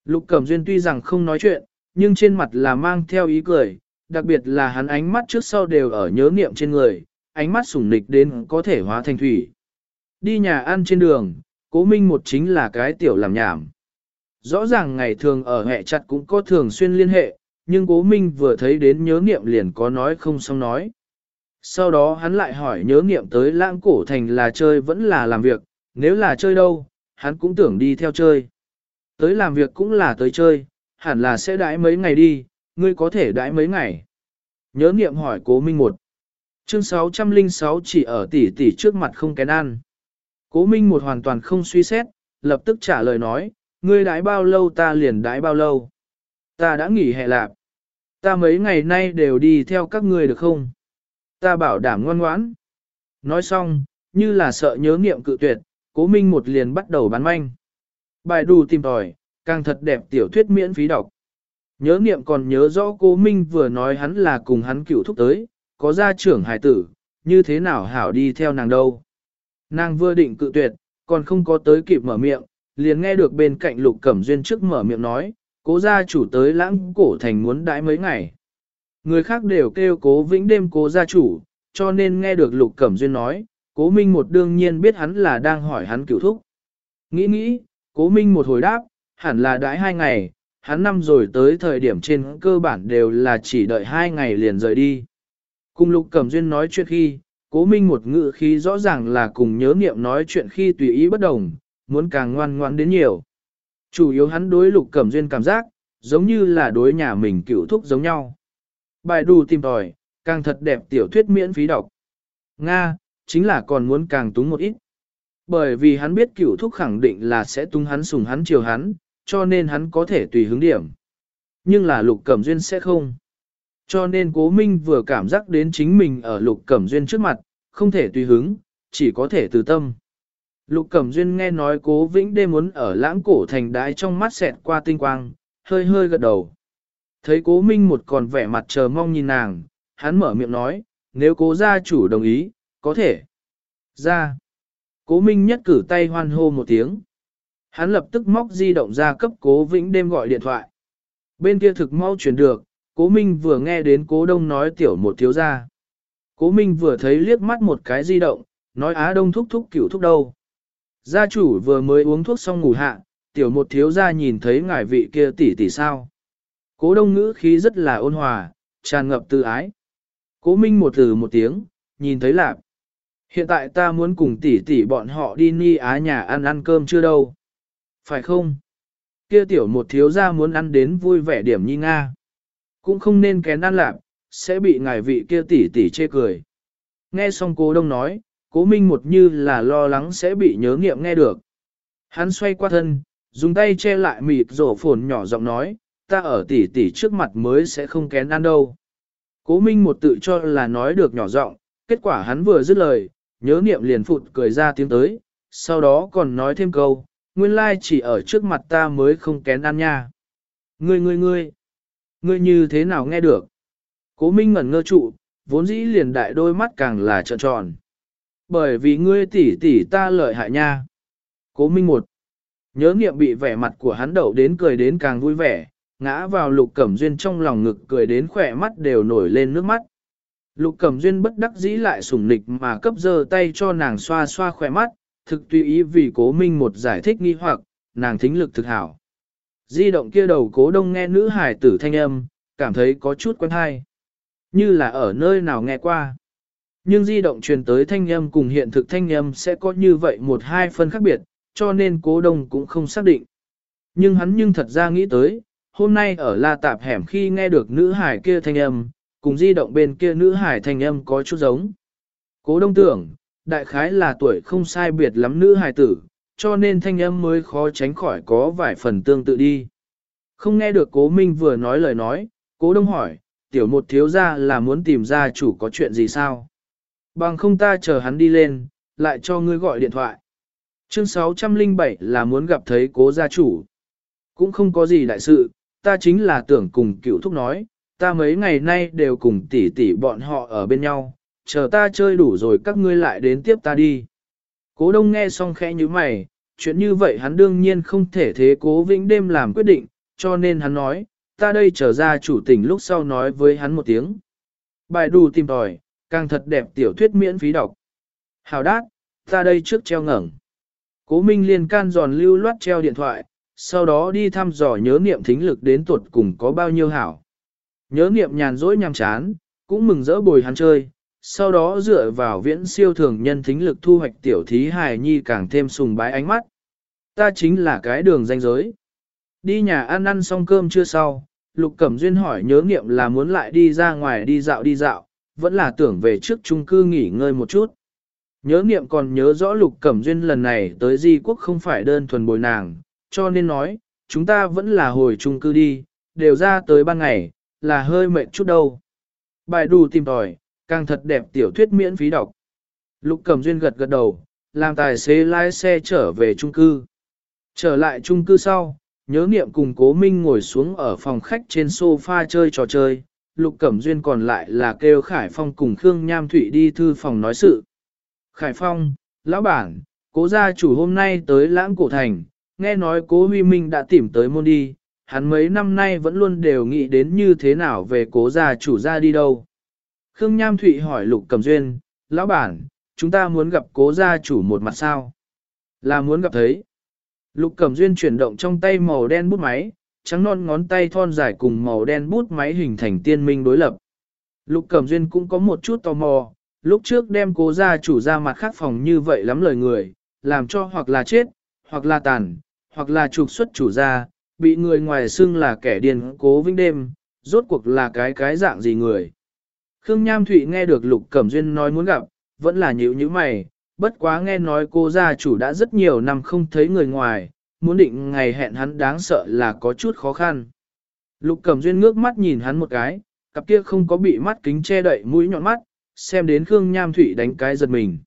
Lục Cẩm Duyên tuy rằng không nói chuyện, nhưng trên mặt là mang theo ý cười, đặc biệt là hắn ánh mắt trước sau đều ở nhớ niệm trên người, ánh mắt sủng nịch đến có thể hóa thành thủy. Đi nhà ăn trên đường, cố minh một chính là cái tiểu làm nhảm. Rõ ràng ngày thường ở hẹ chặt cũng có thường xuyên liên hệ, nhưng cố minh vừa thấy đến nhớ niệm liền có nói không xong nói. Sau đó hắn lại hỏi nhớ niệm tới lãng cổ thành là chơi vẫn là làm việc, nếu là chơi đâu, hắn cũng tưởng đi theo chơi. Tới làm việc cũng là tới chơi, hẳn là sẽ đãi mấy ngày đi, ngươi có thể đãi mấy ngày. Nhớ niệm hỏi cố minh một. Chương 606 chỉ ở tỷ tỷ trước mặt không kén ăn. Cố minh một hoàn toàn không suy xét, lập tức trả lời nói, ngươi đãi bao lâu ta liền đãi bao lâu. Ta đã nghỉ hè lạp. Ta mấy ngày nay đều đi theo các ngươi được không? Ta bảo đảm ngoan ngoãn. Nói xong, như là sợ nhớ niệm cự tuyệt, cố minh một liền bắt đầu bán manh. Bài đù tìm tòi, càng thật đẹp tiểu thuyết miễn phí đọc. Nhớ niệm còn nhớ rõ cố minh vừa nói hắn là cùng hắn cựu thúc tới, có gia trưởng hải tử, như thế nào hảo đi theo nàng đâu. Nàng vừa định cự tuyệt, còn không có tới kịp mở miệng, liền nghe được bên cạnh lục cẩm duyên trước mở miệng nói, cố gia chủ tới lãng cổ thành muốn đãi mấy ngày. Người khác đều kêu cố vĩnh đêm cố gia chủ, cho nên nghe được lục cẩm duyên nói, cố minh một đương nhiên biết hắn là đang hỏi hắn cửu thúc. Nghĩ nghĩ, cố minh một hồi đáp, hẳn là đãi hai ngày, hắn năm rồi tới thời điểm trên cơ bản đều là chỉ đợi hai ngày liền rời đi. Cùng lục cẩm duyên nói chuyện khi, cố minh một ngữ khí rõ ràng là cùng nhớ nghiệm nói chuyện khi tùy ý bất đồng, muốn càng ngoan ngoan đến nhiều. Chủ yếu hắn đối lục cẩm duyên cảm giác, giống như là đối nhà mình cựu thúc giống nhau. Bài đù tìm tòi, càng thật đẹp tiểu thuyết miễn phí đọc. Nga, chính là còn muốn càng túng một ít. Bởi vì hắn biết cựu thúc khẳng định là sẽ tung hắn sùng hắn chiều hắn, cho nên hắn có thể tùy hướng điểm. Nhưng là lục cẩm duyên sẽ không. Cho nên cố minh vừa cảm giác đến chính mình ở lục cẩm duyên trước mặt, không thể tùy hứng, chỉ có thể từ tâm. Lục cẩm duyên nghe nói cố vĩnh đêm muốn ở lãng cổ thành đái trong mắt xẹt qua tinh quang, hơi hơi gật đầu. Thấy cố minh một còn vẻ mặt chờ mong nhìn nàng, hắn mở miệng nói, nếu cố gia chủ đồng ý, có thể. Ra. Cố minh nhất cử tay hoan hô một tiếng. Hắn lập tức móc di động ra cấp cố vĩnh đêm gọi điện thoại. Bên kia thực mau chuyển được, cố minh vừa nghe đến cố đông nói tiểu một thiếu gia. Cố minh vừa thấy liếc mắt một cái di động, nói á đông thúc thúc cửu thúc đâu. Gia chủ vừa mới uống thuốc xong ngủ hạ, tiểu một thiếu gia nhìn thấy ngài vị kia tỷ tỷ sao. Cố đông ngữ khí rất là ôn hòa, tràn ngập từ ái. Cố minh một từ một tiếng, nhìn thấy lạc. Hiện tại ta muốn cùng tỷ tỷ bọn họ đi ni á nhà ăn ăn cơm chưa đâu. Phải không? Kia tiểu một thiếu gia muốn ăn đến vui vẻ điểm nhi Nga. Cũng không nên kén ăn lạp, sẽ bị ngài vị kia tỷ tỷ chê cười. Nghe xong cố đông nói, cố minh một như là lo lắng sẽ bị nhớ nghiệm nghe được. Hắn xoay qua thân, dùng tay che lại mịt rổ phồn nhỏ giọng nói, ta ở tỷ tỷ trước mặt mới sẽ không kén ăn đâu. Cố minh một tự cho là nói được nhỏ giọng, kết quả hắn vừa dứt lời, nhớ niệm liền phụt cười ra tiếng tới, sau đó còn nói thêm câu, nguyên lai chỉ ở trước mặt ta mới không kén ăn nha. Ngươi ngươi ngươi, ngươi như thế nào nghe được? Cố Minh ngẩn ngơ trụ, vốn dĩ liền đại đôi mắt càng là trợn tròn. Bởi vì ngươi tỷ tỷ ta lợi hại nha. Cố Minh một, nhớ niệm bị vẻ mặt của hắn đậu đến cười đến càng vui vẻ, ngã vào lục cẩm duyên trong lòng ngực cười đến khỏe mắt đều nổi lên nước mắt. Lục cẩm duyên bất đắc dĩ lại sủng nịch mà cấp giơ tay cho nàng xoa xoa khỏe mắt, thực tùy ý vì cố minh một giải thích nghi hoặc, nàng thính lực thực hảo. Di động kia đầu cố đông nghe nữ hải tử thanh âm, cảm thấy có chút quen hay. Như là ở nơi nào nghe qua. Nhưng di động truyền tới thanh âm cùng hiện thực thanh âm sẽ có như vậy một hai phân khác biệt, cho nên cố đông cũng không xác định. Nhưng hắn nhưng thật ra nghĩ tới, hôm nay ở La Tạp hẻm khi nghe được nữ hải kia thanh âm, cùng di động bên kia nữ hải thanh âm có chút giống. Cố đông tưởng, đại khái là tuổi không sai biệt lắm nữ hải tử, cho nên thanh âm mới khó tránh khỏi có vài phần tương tự đi. Không nghe được cố Minh vừa nói lời nói, cố đông hỏi, tiểu một thiếu gia là muốn tìm gia chủ có chuyện gì sao? Bằng không ta chờ hắn đi lên, lại cho ngươi gọi điện thoại. Chương 607 là muốn gặp thấy cố gia chủ. Cũng không có gì đại sự, ta chính là tưởng cùng cựu thúc nói, ta mấy ngày nay đều cùng tỷ tỷ bọn họ ở bên nhau, chờ ta chơi đủ rồi các ngươi lại đến tiếp ta đi. Cố đông nghe xong khẽ như mày, chuyện như vậy hắn đương nhiên không thể thế cố vĩnh đêm làm quyết định, cho nên hắn nói, ta đây trở ra chủ tỉnh lúc sau nói với hắn một tiếng. Bài đù tìm tòi, càng thật đẹp tiểu thuyết miễn phí đọc. Hào đát, ta đây trước treo ngẩng. Cố Minh liền can giòn lưu loát treo điện thoại, sau đó đi thăm dò nhớ niệm thính lực đến tuột cùng có bao nhiêu hảo. Nhớ niệm nhàn rỗi nhằm chán, cũng mừng rỡ bồi hắn chơi, sau đó dựa vào viễn siêu thường nhân thính lực thu hoạch tiểu thí hài nhi càng thêm sùng bái ánh mắt. Ta chính là cái đường danh giới. Đi nhà ăn ăn xong cơm chưa sau, Lục Cẩm Duyên hỏi nhớ nghiệm là muốn lại đi ra ngoài đi dạo đi dạo, vẫn là tưởng về trước chung cư nghỉ ngơi một chút. Nhớ nghiệm còn nhớ rõ Lục Cẩm Duyên lần này tới Di Quốc không phải đơn thuần bồi nàng, cho nên nói, chúng ta vẫn là hồi chung cư đi, đều ra tới ban ngày, là hơi mệt chút đâu. Bài đủ tìm tòi, càng thật đẹp tiểu thuyết miễn phí đọc. Lục Cẩm Duyên gật gật đầu, làm tài xế lái xe trở về trung cư. Trở lại trung cư sau, nhớ niệm cùng cố minh ngồi xuống ở phòng khách trên sofa chơi trò chơi, Lục Cẩm Duyên còn lại là kêu Khải Phong cùng Khương Nham Thụy đi thư phòng nói sự. Khải Phong, lão bản, cố gia chủ hôm nay tới lãng cổ thành, nghe nói cố huy minh đã tìm tới môn đi, hắn mấy năm nay vẫn luôn đều nghĩ đến như thế nào về cố gia chủ ra đi đâu. Khương Nham Thụy hỏi Lục Cẩm Duyên, lão bản, chúng ta muốn gặp cố gia chủ một mặt sao? Là muốn gặp thấy. Lục Cẩm Duyên chuyển động trong tay màu đen bút máy, trắng non ngón tay thon dài cùng màu đen bút máy hình thành tiên minh đối lập. Lục Cẩm Duyên cũng có một chút tò mò, lúc trước đem cố gia chủ ra mặt khác phòng như vậy lắm lời người, làm cho hoặc là chết, hoặc là tàn, hoặc là trục xuất chủ gia, bị người ngoài xưng là kẻ điên cố vinh đêm, rốt cuộc là cái cái dạng gì người. Khương Nham Thụy nghe được Lục Cẩm Duyên nói muốn gặp, vẫn là nhíu như mày, bất quá nghe nói cô gia chủ đã rất nhiều năm không thấy người ngoài, muốn định ngày hẹn hắn đáng sợ là có chút khó khăn. Lục Cẩm Duyên ngước mắt nhìn hắn một cái, cặp kia không có bị mắt kính che đậy mũi nhọn mắt, xem đến Khương Nham Thụy đánh cái giật mình.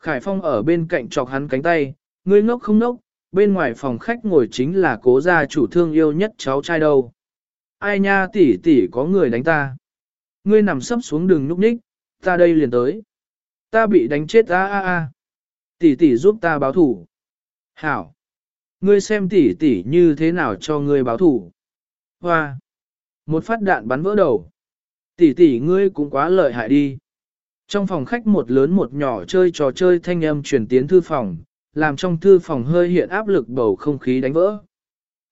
Khải Phong ở bên cạnh chọc hắn cánh tay, ngươi ngốc không ngốc, bên ngoài phòng khách ngồi chính là cố gia chủ thương yêu nhất cháu trai đâu. Ai nha tỷ tỷ có người đánh ta. Ngươi nằm sấp xuống đường nhúc nhích, ta đây liền tới. Ta bị đánh chết a a a. Tỷ tỷ giúp ta báo thủ. Hảo. Ngươi xem tỷ tỷ như thế nào cho ngươi báo thủ. Hoa. Một phát đạn bắn vỡ đầu. Tỷ tỷ ngươi cũng quá lợi hại đi. Trong phòng khách một lớn một nhỏ chơi trò chơi thanh âm truyền tiến thư phòng, làm trong thư phòng hơi hiện áp lực bầu không khí đánh vỡ.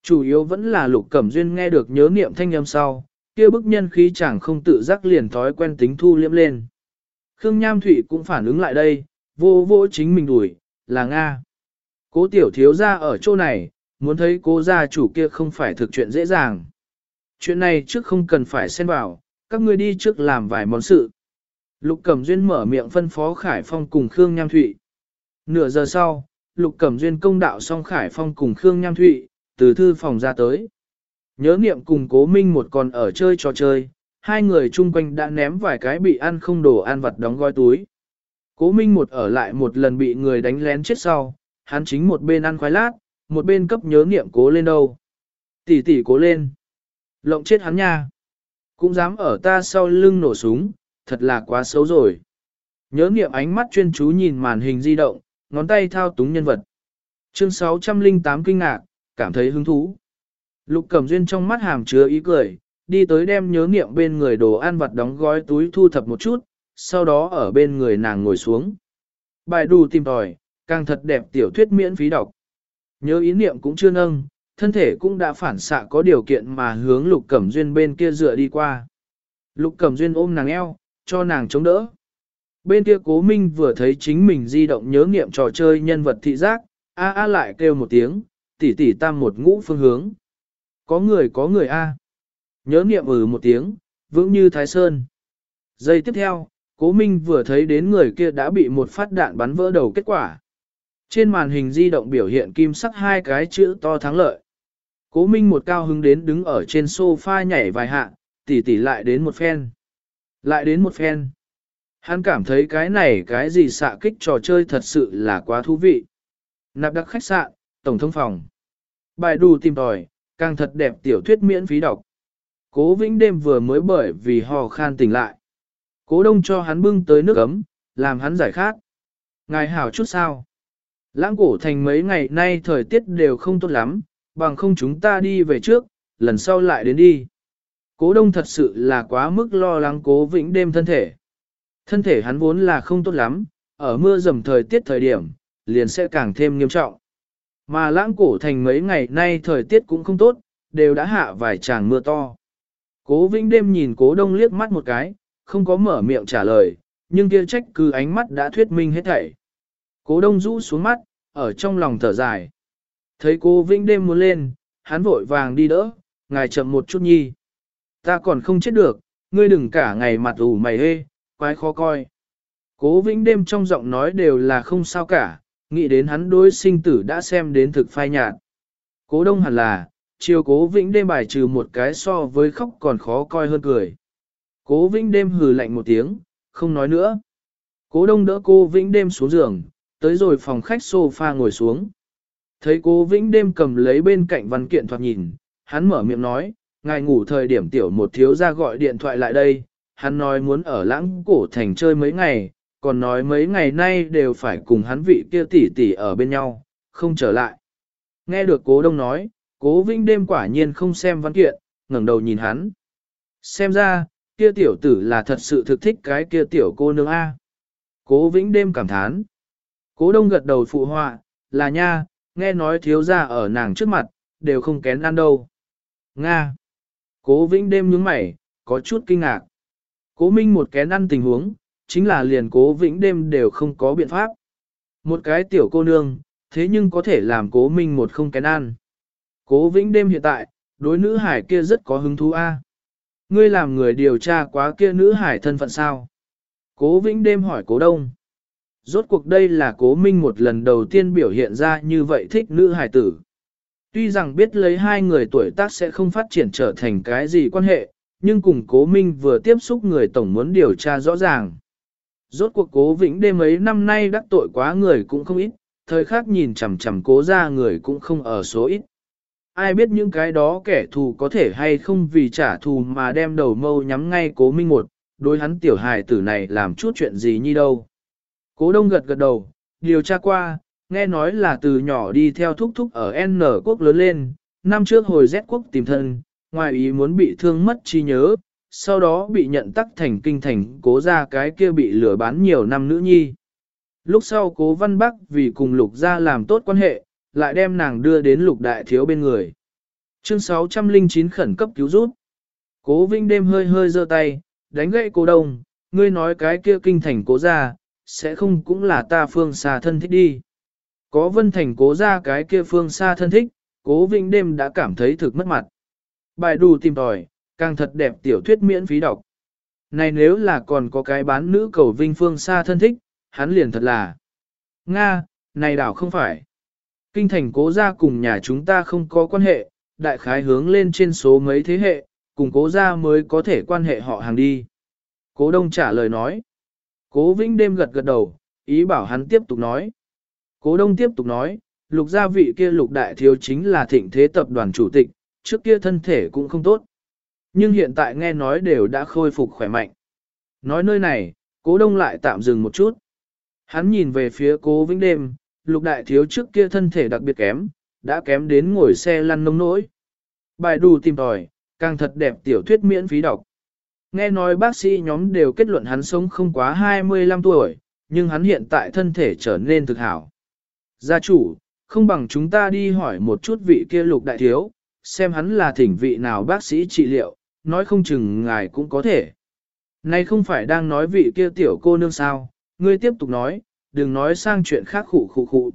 Chủ yếu vẫn là lục cẩm duyên nghe được nhớ niệm thanh âm sau, kia bức nhân khí chẳng không tự giác liền thói quen tính thu liễm lên. Khương Nham Thụy cũng phản ứng lại đây, vô vô chính mình đuổi, là Nga. Cố tiểu thiếu ra ở chỗ này, muốn thấy cố gia chủ kia không phải thực chuyện dễ dàng. Chuyện này trước không cần phải xen vào, các ngươi đi trước làm vài món sự. Lục Cẩm Duyên mở miệng phân phó Khải Phong cùng Khương Nham Thụy. Nửa giờ sau, Lục Cẩm Duyên công đạo xong Khải Phong cùng Khương Nham Thụy, từ thư phòng ra tới. Nhớ niệm cùng cố minh một còn ở chơi trò chơi, hai người chung quanh đã ném vài cái bị ăn không đồ ăn vặt đóng gói túi. Cố minh một ở lại một lần bị người đánh lén chết sau, hắn chính một bên ăn khoái lát, một bên cấp nhớ niệm cố lên đâu. Tỷ tỷ cố lên. Lộng chết hắn nha. Cũng dám ở ta sau lưng nổ súng, thật là quá xấu rồi. Nhớ niệm ánh mắt chuyên chú nhìn màn hình di động, ngón tay thao túng nhân vật. Chương 608 kinh ngạc, cảm thấy hứng thú. Lục Cẩm Duyên trong mắt hàm chứa ý cười, đi tới đem nhớ niệm bên người đồ ăn vặt đóng gói túi thu thập một chút, sau đó ở bên người nàng ngồi xuống. Bài đù tìm tòi, càng thật đẹp tiểu thuyết miễn phí đọc. Nhớ ý niệm cũng chưa nâng, thân thể cũng đã phản xạ có điều kiện mà hướng Lục Cẩm Duyên bên kia dựa đi qua. Lục Cẩm Duyên ôm nàng eo, cho nàng chống đỡ. Bên kia cố minh vừa thấy chính mình di động nhớ nghiệm trò chơi nhân vật thị giác, a a lại kêu một tiếng, tỉ tỉ tam một ngũ phương hướng. Có người có người a. Nhớ niệm ừ một tiếng, vững như thái sơn. Giây tiếp theo, cố minh vừa thấy đến người kia đã bị một phát đạn bắn vỡ đầu kết quả. Trên màn hình di động biểu hiện kim sắc hai cái chữ to thắng lợi. Cố minh một cao hứng đến đứng ở trên sofa nhảy vài hạ, tỉ tỉ lại đến một phen. Lại đến một phen. Hắn cảm thấy cái này cái gì xạ kích trò chơi thật sự là quá thú vị. Nạp đặc khách sạn, tổng thống phòng. Bài đù tìm tòi, càng thật đẹp tiểu thuyết miễn phí đọc. Cố vĩnh đêm vừa mới bởi vì hò khan tỉnh lại. Cố đông cho hắn bưng tới nước ấm, làm hắn giải khát. Ngài hảo chút sao. Lãng cổ thành mấy ngày nay thời tiết đều không tốt lắm, bằng không chúng ta đi về trước, lần sau lại đến đi. Cố đông thật sự là quá mức lo lắng cố vĩnh đêm thân thể. Thân thể hắn vốn là không tốt lắm, ở mưa dầm thời tiết thời điểm, liền sẽ càng thêm nghiêm trọng. Mà lãng cổ thành mấy ngày nay thời tiết cũng không tốt, đều đã hạ vài tràng mưa to. Cố vĩnh đêm nhìn cố đông liếc mắt một cái, không có mở miệng trả lời, nhưng kia trách cứ ánh mắt đã thuyết minh hết thảy. Cố đông rũ xuống mắt, ở trong lòng thở dài. Thấy cố vĩnh đêm muốn lên, hắn vội vàng đi đỡ, ngài chậm một chút nhi. Ta còn không chết được, ngươi đừng cả ngày mặt ủ mày hê, quái khó coi. Cố vĩnh đêm trong giọng nói đều là không sao cả, nghĩ đến hắn đối sinh tử đã xem đến thực phai nhạt. Cố đông hẳn là, chiều cố vĩnh đêm bài trừ một cái so với khóc còn khó coi hơn cười. Cố vĩnh đêm hừ lạnh một tiếng, không nói nữa. Cố đông đỡ cô vĩnh đêm xuống giường, tới rồi phòng khách sofa ngồi xuống. Thấy cố vĩnh đêm cầm lấy bên cạnh văn kiện thoạt nhìn, hắn mở miệng nói, ngài ngủ thời điểm tiểu một thiếu ra gọi điện thoại lại đây, hắn nói muốn ở lãng cổ thành chơi mấy ngày, còn nói mấy ngày nay đều phải cùng hắn vị kia tỷ tỷ ở bên nhau, không trở lại. Nghe được cố đông nói, cố vĩnh đêm quả nhiên không xem văn kiện, ngẩng đầu nhìn hắn. Xem ra, kia tiểu tử là thật sự thực thích cái kia tiểu cô nương A. Cố vĩnh đêm cảm thán. Cố đông gật đầu phụ họa, là nha, nghe nói thiếu ra ở nàng trước mặt, đều không kén ăn đâu. Nga. Cố vĩnh đêm nhướng mày, có chút kinh ngạc. Cố minh một kén ăn tình huống, chính là liền cố vĩnh đêm đều không có biện pháp. Một cái tiểu cô nương, thế nhưng có thể làm cố minh một không kén ăn. Cố vĩnh đêm hiện tại, đối nữ hải kia rất có hứng thú a. Ngươi làm người điều tra quá kia nữ hải thân phận sao? Cố vĩnh đêm hỏi cố đông. Rốt cuộc đây là cố minh một lần đầu tiên biểu hiện ra như vậy thích nữ hải tử. Tuy rằng biết lấy hai người tuổi tác sẽ không phát triển trở thành cái gì quan hệ, nhưng cùng cố minh vừa tiếp xúc người tổng muốn điều tra rõ ràng. Rốt cuộc cố vĩnh đêm ấy năm nay đắc tội quá người cũng không ít, thời khắc nhìn chằm chằm cố ra người cũng không ở số ít. Ai biết những cái đó kẻ thù có thể hay không vì trả thù mà đem đầu mâu nhắm ngay cố minh một, đối hắn tiểu hài tử này làm chút chuyện gì như đâu. Cố đông gật gật đầu, điều tra qua, nghe nói là từ nhỏ đi theo thúc thúc ở N quốc lớn lên, năm trước hồi Z quốc tìm thân, ngoài ý muốn bị thương mất trí nhớ, sau đó bị nhận tắc thành kinh thành cố ra cái kia bị lừa bán nhiều năm nữ nhi. Lúc sau cố văn bắc vì cùng lục gia làm tốt quan hệ, lại đem nàng đưa đến lục đại thiếu bên người. Chương 609 khẩn cấp cứu rút. Cố vinh đêm hơi hơi giơ tay, đánh gậy cố đông, ngươi nói cái kia kinh thành cố ra, sẽ không cũng là ta phương xa thân thích đi. Có vân thành cố ra cái kia phương xa thân thích, cố vinh đêm đã cảm thấy thực mất mặt. Bài đủ tìm tòi, càng thật đẹp tiểu thuyết miễn phí đọc. Này nếu là còn có cái bán nữ cầu vinh phương xa thân thích, hắn liền thật là. Nga, này đảo không phải. Kinh thành cố gia cùng nhà chúng ta không có quan hệ, đại khái hướng lên trên số mấy thế hệ, cùng cố gia mới có thể quan hệ họ hàng đi. Cố đông trả lời nói. Cố vĩnh đêm gật gật đầu, ý bảo hắn tiếp tục nói. Cố đông tiếp tục nói, lục gia vị kia lục đại thiếu chính là thịnh thế tập đoàn chủ tịch, trước kia thân thể cũng không tốt. Nhưng hiện tại nghe nói đều đã khôi phục khỏe mạnh. Nói nơi này, cố đông lại tạm dừng một chút. Hắn nhìn về phía cố vĩnh đêm, lục đại thiếu trước kia thân thể đặc biệt kém, đã kém đến ngồi xe lăn nông nỗi. Bài đủ tìm tòi, càng thật đẹp tiểu thuyết miễn phí đọc. Nghe nói bác sĩ nhóm đều kết luận hắn sống không quá 25 tuổi, nhưng hắn hiện tại thân thể trở nên thực hảo. Gia chủ, không bằng chúng ta đi hỏi một chút vị kia lục đại thiếu, xem hắn là thỉnh vị nào bác sĩ trị liệu, nói không chừng ngài cũng có thể. Này không phải đang nói vị kia tiểu cô nương sao, ngươi tiếp tục nói, đừng nói sang chuyện khác khụ khụ khụ.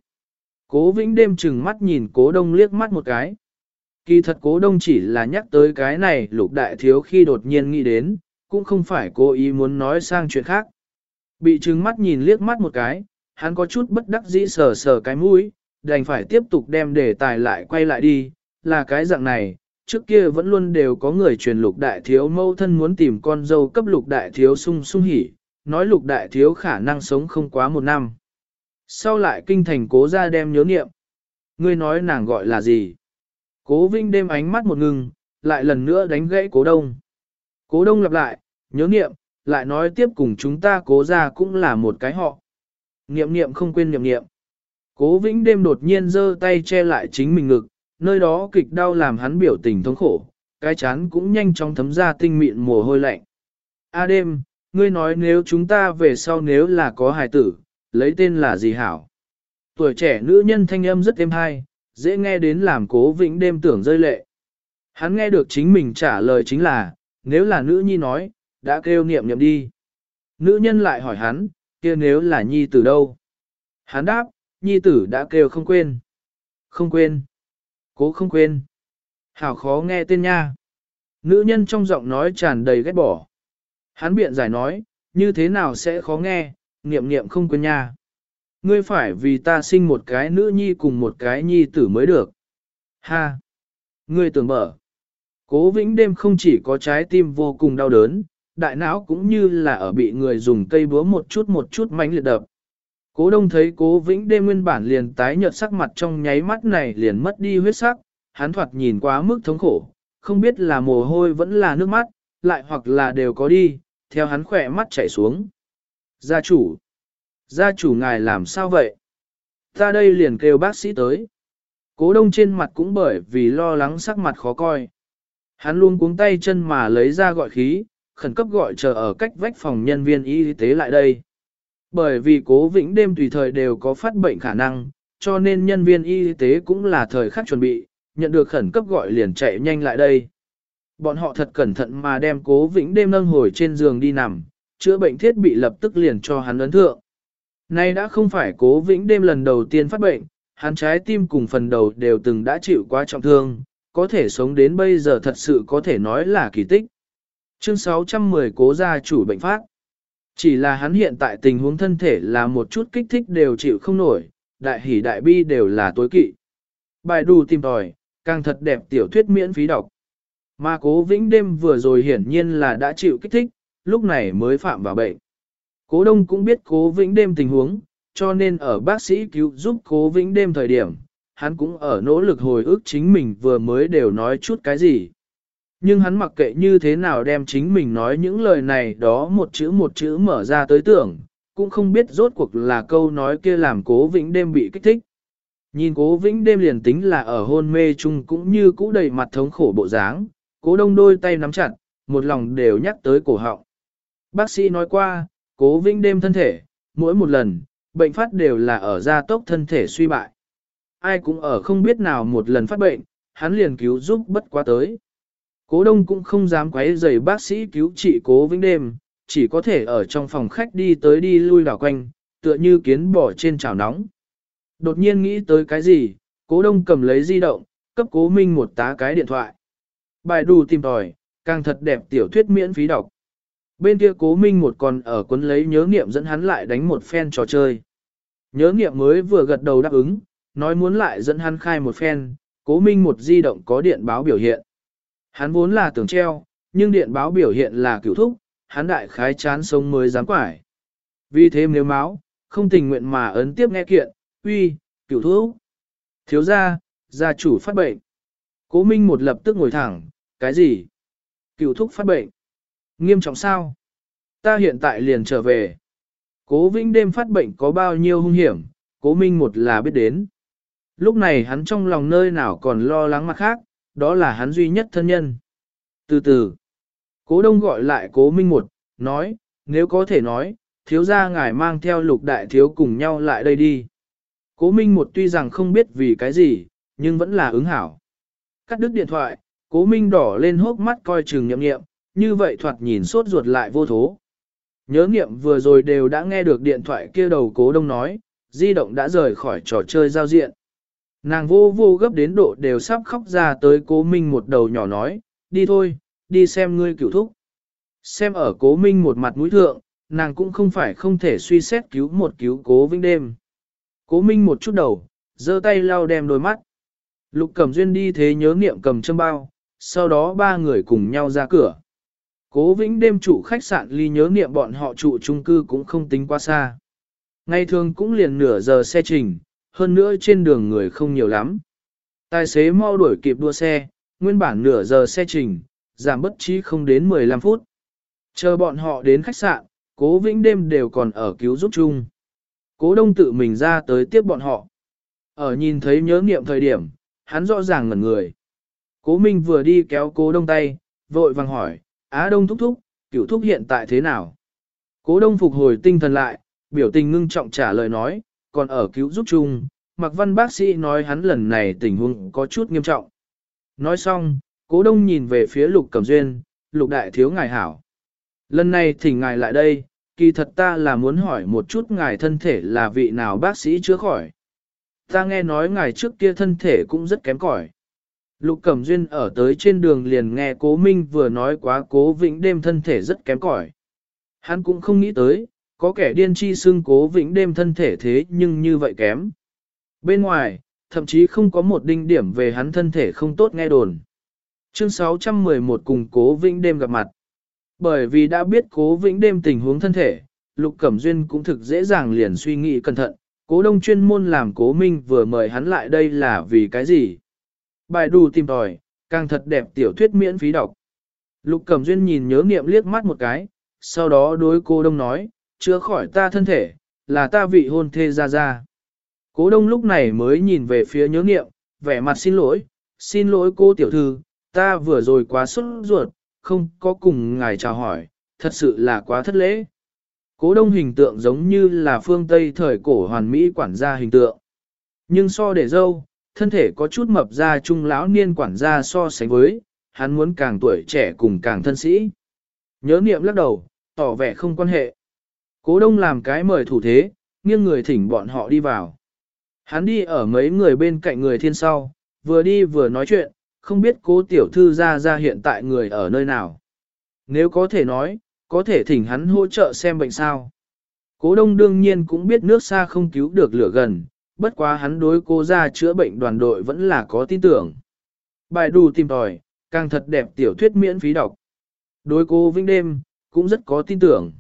Cố vĩnh đêm chừng mắt nhìn cố đông liếc mắt một cái. Kỳ thật cố đông chỉ là nhắc tới cái này lục đại thiếu khi đột nhiên nghĩ đến, cũng không phải cố ý muốn nói sang chuyện khác. Bị trừng mắt nhìn liếc mắt một cái, hắn có chút bất đắc dĩ sờ sờ cái mũi, đành phải tiếp tục đem đề tài lại quay lại đi, là cái dạng này, trước kia vẫn luôn đều có người truyền lục đại thiếu mâu thân muốn tìm con dâu cấp lục đại thiếu sung sung hỉ, nói lục đại thiếu khả năng sống không quá một năm. Sau lại kinh thành cố ra đem nhớ niệm. Ngươi nói nàng gọi là gì? Cố Vinh đêm ánh mắt một ngừng, lại lần nữa đánh gãy cố đông. Cố đông lặp lại, nhớ niệm, lại nói tiếp cùng chúng ta cố ra cũng là một cái họ. Niệm niệm không quên niệm niệm. Cố Vĩnh đêm đột nhiên giơ tay che lại chính mình ngực, nơi đó kịch đau làm hắn biểu tình thống khổ, cái chán cũng nhanh chóng thấm ra tinh mịn mồ hôi lạnh. A đêm, ngươi nói nếu chúng ta về sau nếu là có hài tử, lấy tên là gì hảo? Tuổi trẻ nữ nhân thanh âm rất êm hay, dễ nghe đến làm cố vĩnh đêm tưởng rơi lệ. Hắn nghe được chính mình trả lời chính là, nếu là nữ nhi nói, đã kêu niệm niệm đi. Nữ nhân lại hỏi hắn, kia nếu là nhi tử đâu? Hắn đáp, nhi tử đã kêu không quên. Không quên. Cố không quên. Hảo khó nghe tên nha. Nữ nhân trong giọng nói tràn đầy ghét bỏ. Hắn biện giải nói, như thế nào sẽ khó nghe, niệm niệm không quên nha. Ngươi phải vì ta sinh một cái nữ nhi cùng một cái nhi tử mới được. Ha! Ngươi tưởng mở. Cố vĩnh đêm không chỉ có trái tim vô cùng đau đớn, đại não cũng như là ở bị người dùng cây búa một chút một chút mánh liệt đập. Cố đông thấy cố vĩnh đêm nguyên bản liền tái nhợt sắc mặt trong nháy mắt này liền mất đi huyết sắc, hắn thoạt nhìn quá mức thống khổ, không biết là mồ hôi vẫn là nước mắt, lại hoặc là đều có đi, theo hắn khỏe mắt chảy xuống. Gia chủ! Gia chủ ngài làm sao vậy? Ta đây liền kêu bác sĩ tới. Cố đông trên mặt cũng bởi vì lo lắng sắc mặt khó coi. Hắn luôn cuống tay chân mà lấy ra gọi khí, khẩn cấp gọi chờ ở cách vách phòng nhân viên y tế lại đây. Bởi vì cố vĩnh đêm tùy thời đều có phát bệnh khả năng, cho nên nhân viên y tế cũng là thời khắc chuẩn bị, nhận được khẩn cấp gọi liền chạy nhanh lại đây. Bọn họ thật cẩn thận mà đem cố vĩnh đêm nâng hồi trên giường đi nằm, chữa bệnh thiết bị lập tức liền cho hắn ấn thượng. Nay đã không phải cố vĩnh đêm lần đầu tiên phát bệnh, hắn trái tim cùng phần đầu đều từng đã chịu quá trọng thương, có thể sống đến bây giờ thật sự có thể nói là kỳ tích. Chương 610 cố gia chủ bệnh phát. Chỉ là hắn hiện tại tình huống thân thể là một chút kích thích đều chịu không nổi, đại hỷ đại bi đều là tối kỵ. Bài đù tìm tòi, càng thật đẹp tiểu thuyết miễn phí đọc. Mà cố vĩnh đêm vừa rồi hiển nhiên là đã chịu kích thích, lúc này mới phạm vào bệnh. Cố đông cũng biết cố vĩnh đêm tình huống, cho nên ở bác sĩ cứu giúp cố vĩnh đêm thời điểm, hắn cũng ở nỗ lực hồi ức chính mình vừa mới đều nói chút cái gì. Nhưng hắn mặc kệ như thế nào đem chính mình nói những lời này đó một chữ một chữ mở ra tới tưởng, cũng không biết rốt cuộc là câu nói kia làm cố vĩnh đêm bị kích thích. Nhìn cố vĩnh đêm liền tính là ở hôn mê chung cũng như cũ đầy mặt thống khổ bộ dáng, cố đông đôi tay nắm chặt, một lòng đều nhắc tới cổ họng. Bác sĩ nói qua, cố vĩnh đêm thân thể, mỗi một lần, bệnh phát đều là ở gia tốc thân thể suy bại. Ai cũng ở không biết nào một lần phát bệnh, hắn liền cứu giúp bất quá tới. Cố đông cũng không dám quấy rầy bác sĩ cứu trị cố vĩnh đêm, chỉ có thể ở trong phòng khách đi tới đi lui đảo quanh, tựa như kiến bò trên chảo nóng. Đột nhiên nghĩ tới cái gì, cố đông cầm lấy di động, cấp cố minh một tá cái điện thoại. Bài đủ tìm tòi, càng thật đẹp tiểu thuyết miễn phí đọc. Bên kia cố minh một còn ở cuốn lấy nhớ nghiệm dẫn hắn lại đánh một phen trò chơi. Nhớ nghiệm mới vừa gật đầu đáp ứng, nói muốn lại dẫn hắn khai một phen, cố minh một di động có điện báo biểu hiện. Hắn vốn là tưởng treo, nhưng điện báo biểu hiện là cửu thúc, hắn đại khái chán sống mới dám quải. Vì thế nếu máu, không tình nguyện mà ấn tiếp nghe kiện, uy, cửu thúc. Thiếu gia, gia chủ phát bệnh. Cố Minh một lập tức ngồi thẳng, cái gì? Cửu thúc phát bệnh. Nghiêm trọng sao? Ta hiện tại liền trở về. Cố Vĩnh đêm phát bệnh có bao nhiêu hung hiểm, cố Minh một là biết đến. Lúc này hắn trong lòng nơi nào còn lo lắng mặt khác, đó là hắn duy nhất thân nhân. Từ từ, cố đông gọi lại cố Minh một, nói, nếu có thể nói, thiếu gia ngài mang theo lục đại thiếu cùng nhau lại đây đi. Cố Minh một tuy rằng không biết vì cái gì, nhưng vẫn là ứng hảo. Cắt đứt điện thoại, cố Minh đỏ lên hốc mắt coi chừng nhậm nghiệm, như vậy thoạt nhìn sốt ruột lại vô thố. Nhớ nghiệm vừa rồi đều đã nghe được điện thoại kia đầu cố đông nói, di động đã rời khỏi trò chơi giao diện. Nàng vô vô gấp đến độ đều sắp khóc ra tới cố minh một đầu nhỏ nói, đi thôi, đi xem ngươi cửu thúc. Xem ở cố minh một mặt mũi thượng, nàng cũng không phải không thể suy xét cứu một cứu cố vinh đêm. Cố minh một chút đầu, giơ tay lau đem đôi mắt. Lục cẩm duyên đi thế nhớ niệm cầm châm bao, sau đó ba người cùng nhau ra cửa. Cố Vĩnh đêm trụ khách sạn ly nhớ niệm bọn họ trụ chung cư cũng không tính quá xa. Ngày thường cũng liền nửa giờ xe trình, hơn nữa trên đường người không nhiều lắm. Tài xế mau đuổi kịp đua xe, nguyên bản nửa giờ xe trình, giảm bất trí không đến 15 phút. Chờ bọn họ đến khách sạn, cố vĩnh đêm đều còn ở cứu giúp chung. Cố đông tự mình ra tới tiếp bọn họ. Ở nhìn thấy nhớ nghiệm thời điểm, hắn rõ ràng ngẩn người. Cố Minh vừa đi kéo cố đông tay, vội vàng hỏi, Á Đông thúc thúc, cửu thúc hiện tại thế nào? Cố đông phục hồi tinh thần lại, biểu tình ngưng trọng trả lời nói, còn ở cứu giúp chung, Mạc Văn bác sĩ nói hắn lần này tình huống có chút nghiêm trọng. Nói xong, cố đông nhìn về phía lục cẩm duyên, lục đại thiếu ngài hảo. Lần này thỉnh ngài lại đây, kỳ thật ta là muốn hỏi một chút ngài thân thể là vị nào bác sĩ chữa khỏi. Ta nghe nói ngài trước kia thân thể cũng rất kém cỏi. Lục Cẩm Duyên ở tới trên đường liền nghe Cố Minh vừa nói quá Cố Vĩnh đêm thân thể rất kém cỏi. Hắn cũng không nghĩ tới, có kẻ điên chi xương Cố Vĩnh đêm thân thể thế nhưng như vậy kém. Bên ngoài, thậm chí không có một đinh điểm về hắn thân thể không tốt nghe đồn. Chương 611 cùng Cố Vĩnh đêm gặp mặt. Bởi vì đã biết Cố Vĩnh đêm tình huống thân thể, Lục Cẩm Duyên cũng thực dễ dàng liền suy nghĩ cẩn thận, Cố Đông chuyên môn làm Cố Minh vừa mời hắn lại đây là vì cái gì? Bài đù tìm tòi, càng thật đẹp tiểu thuyết miễn phí đọc. Lục Cẩm Duyên nhìn nhớ niệm liếc mắt một cái, sau đó đối cô Đông nói, chữa khỏi ta thân thể, là ta vị hôn thê ra ra. Cố Đông lúc này mới nhìn về phía nhớ niệm, vẻ mặt xin lỗi, xin lỗi cô tiểu thư, ta vừa rồi quá sốt ruột, không có cùng ngài chào hỏi, thật sự là quá thất lễ. Cố đông hình tượng giống như là phương Tây thời cổ hoàn mỹ quản gia hình tượng. Nhưng so để dâu, thân thể có chút mập ra trung lão niên quản gia so sánh với, hắn muốn càng tuổi trẻ cùng càng thân sĩ. Nhớ niệm lắc đầu, tỏ vẻ không quan hệ. Cố đông làm cái mời thủ thế, nghiêng người thỉnh bọn họ đi vào. Hắn đi ở mấy người bên cạnh người thiên sau, vừa đi vừa nói chuyện, không biết cố tiểu thư ra ra hiện tại người ở nơi nào. Nếu có thể nói, có thể thỉnh hắn hỗ trợ xem bệnh sao. Cố đông đương nhiên cũng biết nước xa không cứu được lửa gần, bất quá hắn đối cô ra chữa bệnh đoàn đội vẫn là có tin tưởng. Bài đù tìm tòi, càng thật đẹp tiểu thuyết miễn phí đọc. Đối cô Vĩnh Đêm, cũng rất có tin tưởng.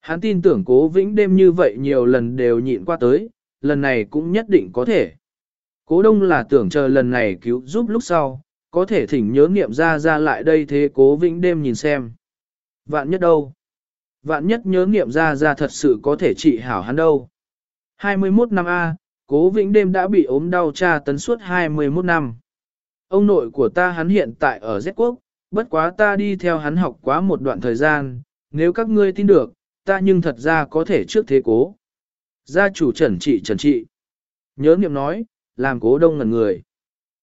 Hắn tin tưởng cố Vĩnh Đêm như vậy nhiều lần đều nhịn qua tới, lần này cũng nhất định có thể. Cố đông là tưởng chờ lần này cứu giúp lúc sau, có thể thỉnh nhớ nghiệm ra ra lại đây thế cố Vĩnh Đêm nhìn xem. Vạn nhất đâu? Vạn nhất nhớ nghiệm ra ra thật sự có thể trị hảo hắn đâu. 21 năm A, cố vĩnh đêm đã bị ốm đau tra tấn suốt 21 năm. Ông nội của ta hắn hiện tại ở Z quốc, bất quá ta đi theo hắn học quá một đoạn thời gian, nếu các ngươi tin được, ta nhưng thật ra có thể trước thế cố. Gia chủ trần trị trần trị. Nhớ niệm nói, làm cố đông ngần người.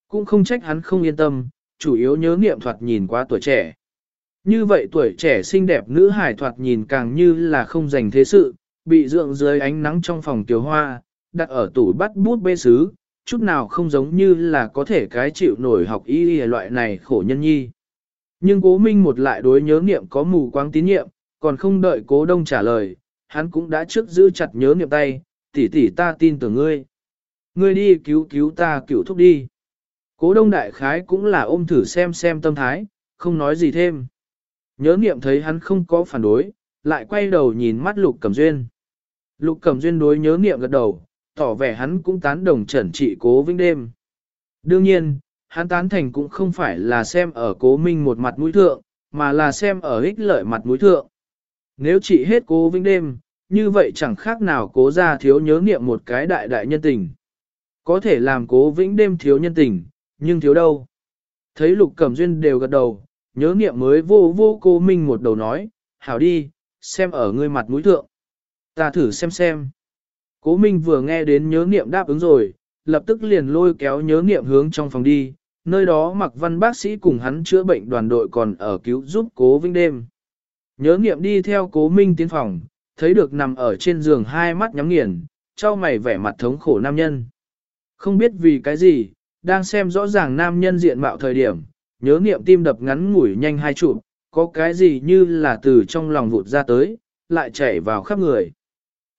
Cũng không trách hắn không yên tâm, chủ yếu nhớ niệm thoạt nhìn quá tuổi trẻ. Như vậy tuổi trẻ xinh đẹp nữ hải thoạt nhìn càng như là không dành thế sự, bị dưỡng dưới ánh nắng trong phòng tiểu hoa, đặt ở tủ bắt bút bê sứ, chút nào không giống như là có thể cái chịu nổi học y loại này khổ nhân nhi. Nhưng cố minh một lại đối nhớ niệm có mù quáng tín nhiệm, còn không đợi cố đông trả lời, hắn cũng đã trước giữ chặt nhớ niệm tay, tỷ tỷ ta tin tưởng ngươi. Ngươi đi cứu cứu ta cứu thúc đi. Cố đông đại khái cũng là ôm thử xem xem tâm thái, không nói gì thêm. Nhớ niệm thấy hắn không có phản đối, lại quay đầu nhìn mắt lục cẩm duyên. Lục cẩm duyên đối nhớ niệm gật đầu, tỏ vẻ hắn cũng tán đồng trần trị cố vĩnh đêm. Đương nhiên, hắn tán thành cũng không phải là xem ở cố minh một mặt mũi thượng, mà là xem ở ích lợi mặt mũi thượng. Nếu chị hết cố vĩnh đêm, như vậy chẳng khác nào cố ra thiếu nhớ niệm một cái đại đại nhân tình. Có thể làm cố vĩnh đêm thiếu nhân tình, nhưng thiếu đâu. Thấy lục cẩm duyên đều gật đầu, nhớ niệm mới vô vô cô Minh một đầu nói, hảo đi, xem ở ngươi mặt mũi thượng. Ta thử xem xem. Cố Minh vừa nghe đến nhớ niệm đáp ứng rồi, lập tức liền lôi kéo nhớ niệm hướng trong phòng đi, nơi đó mặc văn bác sĩ cùng hắn chữa bệnh đoàn đội còn ở cứu giúp cố vĩnh đêm. Nhớ niệm đi theo cố Minh tiến phòng, thấy được nằm ở trên giường hai mắt nhắm nghiền, trao mày vẻ mặt thống khổ nam nhân. Không biết vì cái gì, đang xem rõ ràng nam nhân diện mạo thời điểm, nhớ niệm tim đập ngắn ngủi nhanh hai chụp, có cái gì như là từ trong lòng vụt ra tới, lại chảy vào khắp người.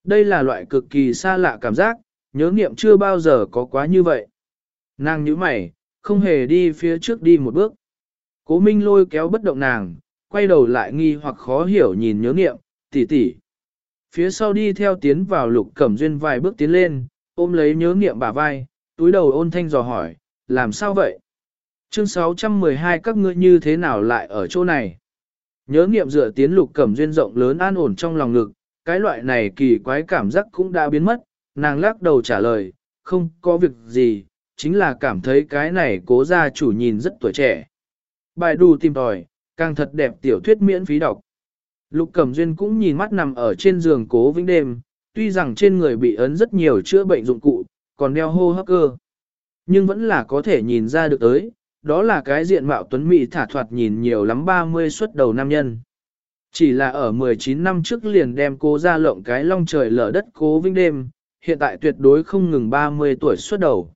Đây là loại cực kỳ xa lạ cảm giác, nhớ niệm chưa bao giờ có quá như vậy. Nàng nhíu mày, không hề đi phía trước đi một bước. Cố Minh lôi kéo bất động nàng, quay đầu lại nghi hoặc khó hiểu nhìn nhớ nghiệm, tỷ tỷ. Phía sau đi theo tiến vào lục cẩm duyên vài bước tiến lên, ôm lấy nhớ nghiệm bả vai, túi đầu ôn thanh dò hỏi, làm sao vậy? Chương 612 các ngươi như thế nào lại ở chỗ này? Nhớ nghiệm dựa tiến lục cẩm duyên rộng lớn an ổn trong lòng ngực, cái loại này kỳ quái cảm giác cũng đã biến mất, nàng lắc đầu trả lời, không có việc gì, chính là cảm thấy cái này cố gia chủ nhìn rất tuổi trẻ. Bài đù tìm tòi, càng thật đẹp tiểu thuyết miễn phí đọc. Lục Cẩm Duyên cũng nhìn mắt nằm ở trên giường cố vĩnh đêm, tuy rằng trên người bị ấn rất nhiều chữa bệnh dụng cụ, còn đeo hô hấp cơ. Nhưng vẫn là có thể nhìn ra được tới, đó là cái diện mạo tuấn mỹ thả thoạt nhìn nhiều lắm 30 xuất đầu nam nhân. Chỉ là ở 19 năm trước liền đem cô ra lộng cái long trời lở đất cố vĩnh đêm, hiện tại tuyệt đối không ngừng 30 tuổi xuất đầu.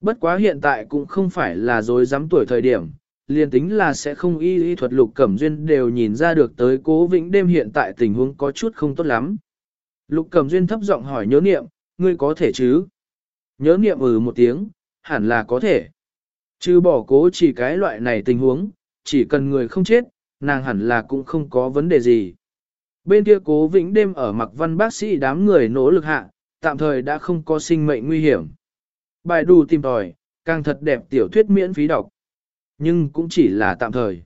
Bất quá hiện tại cũng không phải là dối dám tuổi thời điểm, liền tính là sẽ không y y thuật lục cẩm duyên đều nhìn ra được tới cố vĩnh đêm hiện tại tình huống có chút không tốt lắm. Lục cẩm duyên thấp giọng hỏi nhớ niệm, ngươi có thể chứ? Nhớ niệm ừ một tiếng, hẳn là có thể. Chứ bỏ cố chỉ cái loại này tình huống, chỉ cần người không chết, nàng hẳn là cũng không có vấn đề gì. Bên kia cố vĩnh đêm ở mặc văn bác sĩ đám người nỗ lực hạ, tạm thời đã không có sinh mệnh nguy hiểm. Bài đủ tìm tòi, càng thật đẹp tiểu thuyết miễn phí đọc. Nhưng cũng chỉ là tạm thời.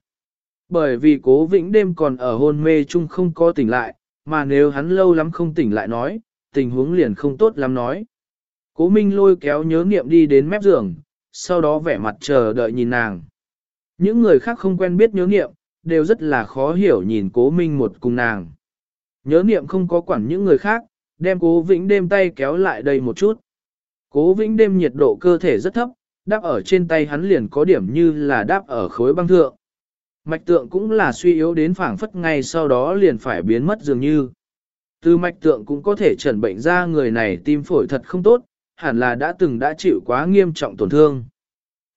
Bởi vì cố vĩnh đêm còn ở hôn mê chung không có tỉnh lại, mà nếu hắn lâu lắm không tỉnh lại nói, tình huống liền không tốt lắm nói. Cố Minh lôi kéo nhớ niệm đi đến mép giường, sau đó vẻ mặt chờ đợi nhìn nàng. Những người khác không quen biết nhớ niệm đều rất là khó hiểu nhìn cố Minh một cùng nàng. Nhớ niệm không có quản những người khác, đem cố vĩnh đêm tay kéo lại đây một chút. Cố vĩnh đêm nhiệt độ cơ thể rất thấp, đáp ở trên tay hắn liền có điểm như là đáp ở khối băng thượng. Mạch tượng cũng là suy yếu đến phảng phất ngay sau đó liền phải biến mất dường như. Từ mạch tượng cũng có thể chẩn bệnh ra người này tim phổi thật không tốt, hẳn là đã từng đã chịu quá nghiêm trọng tổn thương.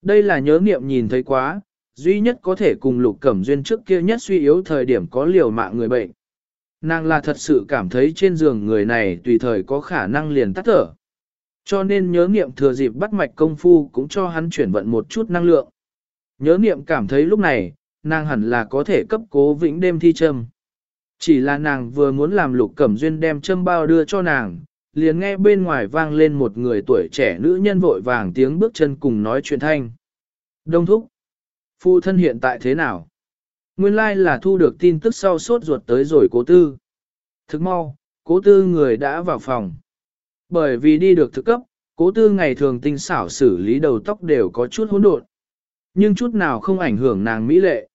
Đây là nhớ niệm nhìn thấy quá, duy nhất có thể cùng lục cẩm duyên trước kia nhất suy yếu thời điểm có liều mạng người bệnh. Nàng là thật sự cảm thấy trên giường người này tùy thời có khả năng liền tắt thở. Cho nên nhớ niệm thừa dịp bắt mạch công phu cũng cho hắn chuyển vận một chút năng lượng. Nhớ niệm cảm thấy lúc này, nàng hẳn là có thể cấp cố vĩnh đêm thi châm. Chỉ là nàng vừa muốn làm lục cẩm duyên đem châm bao đưa cho nàng, liền nghe bên ngoài vang lên một người tuổi trẻ nữ nhân vội vàng tiếng bước chân cùng nói chuyện thanh. Đông thúc. Phụ thân hiện tại thế nào? Nguyên lai là thu được tin tức sau sốt ruột tới rồi cố tư. Thức mau, cố tư người đã vào phòng. Bởi vì đi được thực cấp, cố tư ngày thường tinh xảo xử lý đầu tóc đều có chút hỗn độn. Nhưng chút nào không ảnh hưởng nàng mỹ lệ.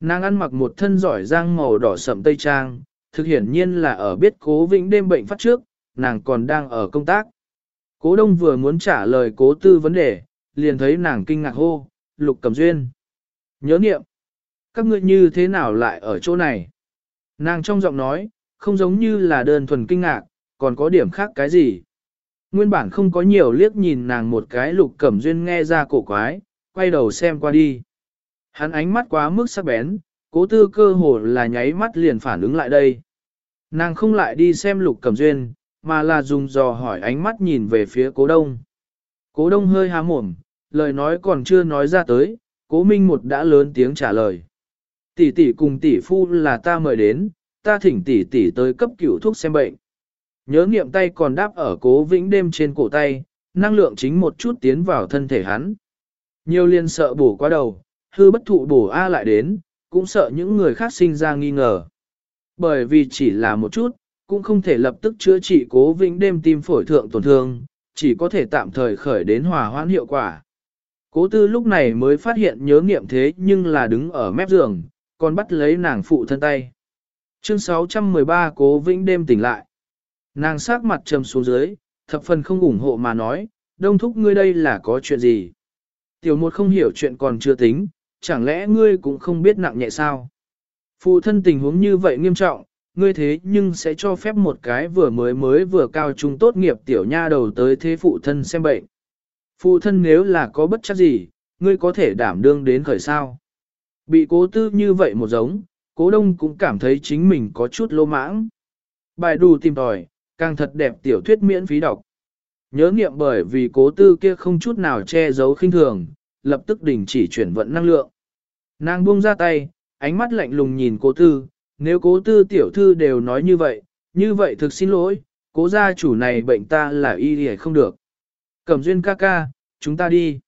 Nàng ăn mặc một thân giỏi giang màu đỏ sậm tây trang, thực hiển nhiên là ở biết cố vĩnh đêm bệnh phát trước, nàng còn đang ở công tác. Cố đông vừa muốn trả lời cố tư vấn đề, liền thấy nàng kinh ngạc hô, lục cầm duyên. Nhớ nghiệm, các ngươi như thế nào lại ở chỗ này? Nàng trong giọng nói, không giống như là đơn thuần kinh ngạc, còn có điểm khác cái gì? Nguyên bản không có nhiều liếc nhìn nàng một cái lục cẩm duyên nghe ra cổ quái, quay đầu xem qua đi. Hắn ánh mắt quá mức sắc bén, cố tư cơ hồ là nháy mắt liền phản ứng lại đây. Nàng không lại đi xem lục cẩm duyên, mà là dùng dò hỏi ánh mắt nhìn về phía cố đông. Cố đông hơi há mồm, lời nói còn chưa nói ra tới, cố minh một đã lớn tiếng trả lời. Tỷ tỷ cùng tỷ phu là ta mời đến, ta thỉnh tỷ tỷ tới cấp cửu thuốc xem bệnh. Nhớ nghiệm tay còn đáp ở cố vĩnh đêm trên cổ tay, năng lượng chính một chút tiến vào thân thể hắn. Nhiều liên sợ bổ qua đầu, hư bất thụ bổ A lại đến, cũng sợ những người khác sinh ra nghi ngờ. Bởi vì chỉ là một chút, cũng không thể lập tức chữa trị cố vĩnh đêm tim phổi thượng tổn thương, chỉ có thể tạm thời khởi đến hòa hoãn hiệu quả. Cố tư lúc này mới phát hiện nhớ nghiệm thế nhưng là đứng ở mép giường, còn bắt lấy nàng phụ thân tay. Chương 613 Cố Vĩnh đêm tỉnh lại. Nàng sát mặt trầm xuống dưới, thập phần không ủng hộ mà nói, đông thúc ngươi đây là có chuyện gì? Tiểu một không hiểu chuyện còn chưa tính, chẳng lẽ ngươi cũng không biết nặng nhẹ sao? Phụ thân tình huống như vậy nghiêm trọng, ngươi thế nhưng sẽ cho phép một cái vừa mới mới vừa cao trung tốt nghiệp tiểu nha đầu tới thế phụ thân xem bệnh. Phụ thân nếu là có bất chắc gì, ngươi có thể đảm đương đến khởi sao. Bị cố tư như vậy một giống, cố đông cũng cảm thấy chính mình có chút lô mãng. Bài đủ tìm tòi, càng thật đẹp tiểu thuyết miễn phí đọc. Nhớ nghiệm bởi vì cố tư kia không chút nào che giấu khinh thường, lập tức đình chỉ chuyển vận năng lượng. Nàng buông ra tay, ánh mắt lạnh lùng nhìn cố tư, nếu cố tư tiểu thư đều nói như vậy, như vậy thực xin lỗi, cố gia chủ này bệnh ta là y hề không được. Cẩm duyên ca ca, chúng ta đi.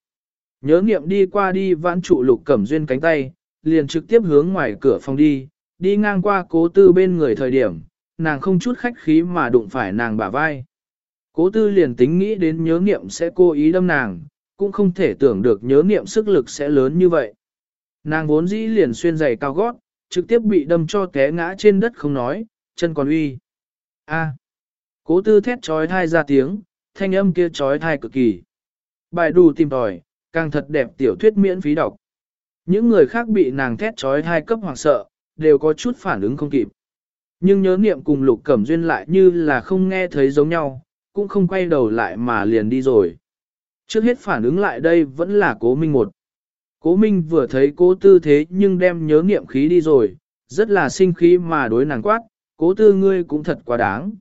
Nhớ nghiệm đi qua đi vãn trụ lục cẩm duyên cánh tay, liền trực tiếp hướng ngoài cửa phòng đi, đi ngang qua cố tư bên người thời điểm, nàng không chút khách khí mà đụng phải nàng bả vai. Cố tư liền tính nghĩ đến nhớ nghiệm sẽ cố ý đâm nàng, cũng không thể tưởng được nhớ nghiệm sức lực sẽ lớn như vậy. Nàng vốn dĩ liền xuyên giày cao gót, trực tiếp bị đâm cho té ngã trên đất không nói, chân còn uy. A. Cố tư thét trói thai ra tiếng, thanh âm kia trói thai cực kỳ. Bài đủ tìm tòi, càng thật đẹp tiểu thuyết miễn phí đọc. Những người khác bị nàng thét trói thai cấp hoàng sợ, đều có chút phản ứng không kịp. Nhưng nhớ niệm cùng lục cẩm duyên lại như là không nghe thấy giống nhau, cũng không quay đầu lại mà liền đi rồi. Trước hết phản ứng lại đây vẫn là cố minh một. Cố minh vừa thấy cố tư thế nhưng đem nhớ niệm khí đi rồi, rất là sinh khí mà đối nàng quát, cố tư ngươi cũng thật quá đáng.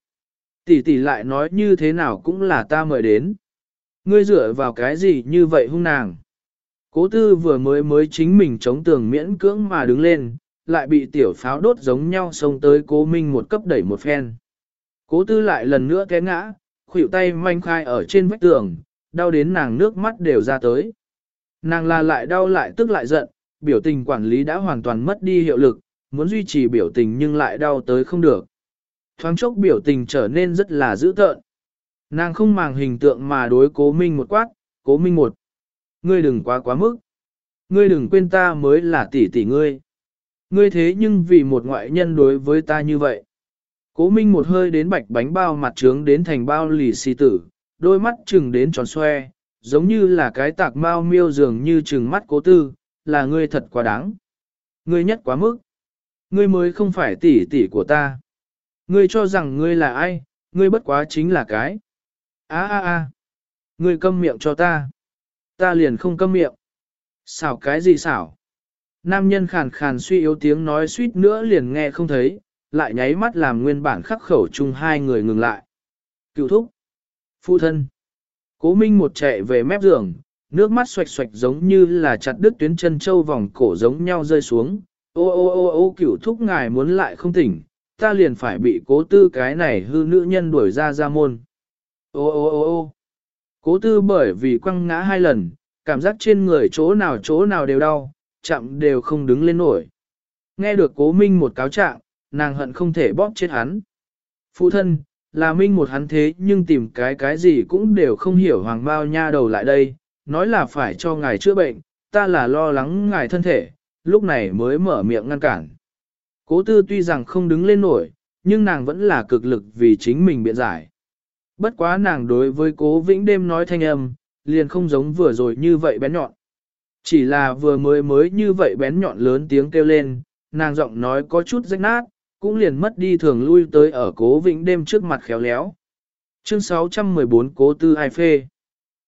Tỷ tỷ lại nói như thế nào cũng là ta mời đến. Ngươi dựa vào cái gì như vậy hung nàng. Cố tư vừa mới mới chính mình chống tường miễn cưỡng mà đứng lên, lại bị tiểu pháo đốt giống nhau xông tới cố minh một cấp đẩy một phen. Cố tư lại lần nữa té ngã, khuỷu tay manh khai ở trên vách tường, đau đến nàng nước mắt đều ra tới. Nàng là lại đau lại tức lại giận, biểu tình quản lý đã hoàn toàn mất đi hiệu lực, muốn duy trì biểu tình nhưng lại đau tới không được. Thoáng chốc biểu tình trở nên rất là dữ tợn. Nàng không màng hình tượng mà đối cố minh một quát, cố minh một. Ngươi đừng quá quá mức. Ngươi đừng quên ta mới là tỷ tỷ ngươi. Ngươi thế nhưng vì một ngoại nhân đối với ta như vậy. Cố minh một hơi đến bạch bánh bao mặt trướng đến thành bao lì xì tử, đôi mắt trừng đến tròn xoe, giống như là cái tạc mao miêu dường như trừng mắt cố tư, là ngươi thật quá đáng. Ngươi nhất quá mức. Ngươi mới không phải tỷ tỷ của ta. Ngươi cho rằng ngươi là ai, ngươi bất quá chính là cái. a a a Ngươi câm miệng cho ta. Ta liền không câm miệng. Xảo cái gì xảo? Nam nhân khàn khàn suy yếu tiếng nói suýt nữa liền nghe không thấy, lại nháy mắt làm nguyên bản khắc khẩu chung hai người ngừng lại. Cựu thúc. Phụ thân. Cố Minh một chạy về mép giường, nước mắt xoạch xoạch giống như là chặt đứt tuyến chân châu vòng cổ giống nhau rơi xuống. Ô ô ô ô cựu thúc ngài muốn lại không tỉnh, ta liền phải bị cố tư cái này hư nữ nhân đuổi ra ra môn. Ô ô ô ô cố tư bởi vì quăng ngã hai lần, cảm giác trên người chỗ nào chỗ nào đều đau, chạm đều không đứng lên nổi. Nghe được cố minh một cáo trạng, nàng hận không thể bóp chết hắn. Phụ thân, là minh một hắn thế nhưng tìm cái cái gì cũng đều không hiểu hoàng bao nha đầu lại đây, nói là phải cho ngài chữa bệnh, ta là lo lắng ngài thân thể, lúc này mới mở miệng ngăn cản. Cố tư tuy rằng không đứng lên nổi, nhưng nàng vẫn là cực lực vì chính mình biện giải. Bất quá nàng đối với cố vĩnh đêm nói thanh âm, liền không giống vừa rồi như vậy bén nhọn. Chỉ là vừa mới mới như vậy bén nhọn lớn tiếng kêu lên, nàng giọng nói có chút rách nát, cũng liền mất đi thường lui tới ở cố vĩnh đêm trước mặt khéo léo. Chương 614 Cố Tư Ai Phê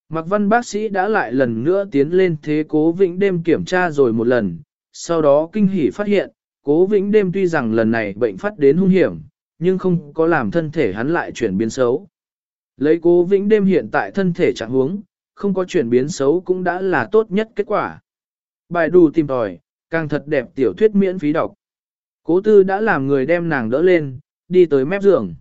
Mạc văn bác sĩ đã lại lần nữa tiến lên thế cố vĩnh đêm kiểm tra rồi một lần, sau đó kinh hỉ phát hiện, cố vĩnh đêm tuy rằng lần này bệnh phát đến hung hiểm, nhưng không có làm thân thể hắn lại chuyển biến xấu. Lấy cố vĩnh đêm hiện tại thân thể trạng huống, không có chuyển biến xấu cũng đã là tốt nhất kết quả. Bài đủ tìm tòi, càng thật đẹp tiểu thuyết miễn phí đọc. Cố tư đã làm người đem nàng đỡ lên, đi tới mép giường.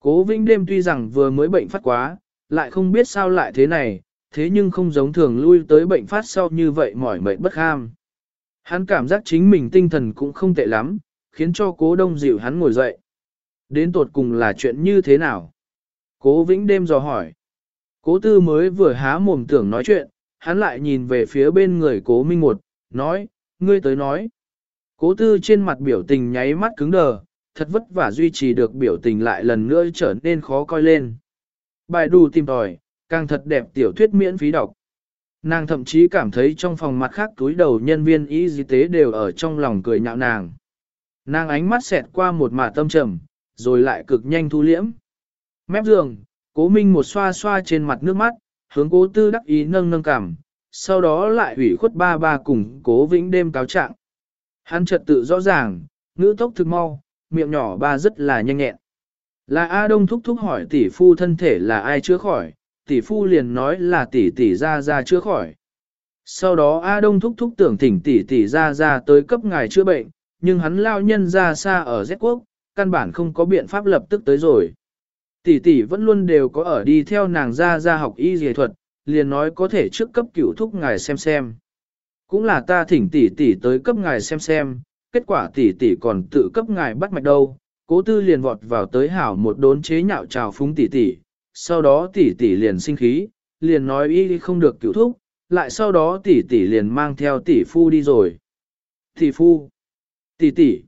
Cố vĩnh đêm tuy rằng vừa mới bệnh phát quá, lại không biết sao lại thế này, thế nhưng không giống thường lui tới bệnh phát sau như vậy mỏi mệt bất ham. Hắn cảm giác chính mình tinh thần cũng không tệ lắm, khiến cho cố đông dịu hắn ngồi dậy. Đến tột cùng là chuyện như thế nào? Cố vĩnh đêm dò hỏi. Cố tư mới vừa há mồm tưởng nói chuyện, hắn lại nhìn về phía bên người cố minh một, nói, ngươi tới nói. Cố tư trên mặt biểu tình nháy mắt cứng đờ, thật vất vả duy trì được biểu tình lại lần nữa trở nên khó coi lên. Bài đù tìm tòi, càng thật đẹp tiểu thuyết miễn phí đọc. Nàng thậm chí cảm thấy trong phòng mặt khác túi đầu nhân viên y tế đều ở trong lòng cười nhạo nàng. Nàng ánh mắt xẹt qua một mả tâm trầm, rồi lại cực nhanh thu liễm. Mép giường, cố minh một xoa xoa trên mặt nước mắt, hướng cố tư đắc ý nâng nâng cảm, sau đó lại ủy khuất ba ba cùng cố vĩnh đêm cáo trạng. Hắn trật tự rõ ràng, ngữ tốc thực mau, miệng nhỏ ba rất là nhanh nhẹn. Là A Đông thúc thúc hỏi tỷ phu thân thể là ai chữa khỏi, tỷ phu liền nói là tỷ tỷ ra ra chữa khỏi. Sau đó A Đông thúc thúc tưởng thỉnh tỷ tỷ ra ra tới cấp ngài chữa bệnh, nhưng hắn lao nhân ra xa ở Z quốc, căn bản không có biện pháp lập tức tới rồi. Tỷ tỷ vẫn luôn đều có ở đi theo nàng ra ra học y dề thuật, liền nói có thể trước cấp cửu thúc ngài xem xem. Cũng là ta thỉnh tỷ tỷ tới cấp ngài xem xem, kết quả tỷ tỷ còn tự cấp ngài bắt mạch đâu. Cố tư liền vọt vào tới hảo một đốn chế nhạo trào phúng tỷ tỷ, sau đó tỷ tỷ liền sinh khí, liền nói y không được cửu thúc, lại sau đó tỷ tỷ liền mang theo tỷ phu đi rồi. Tỷ phu, tỷ tỷ,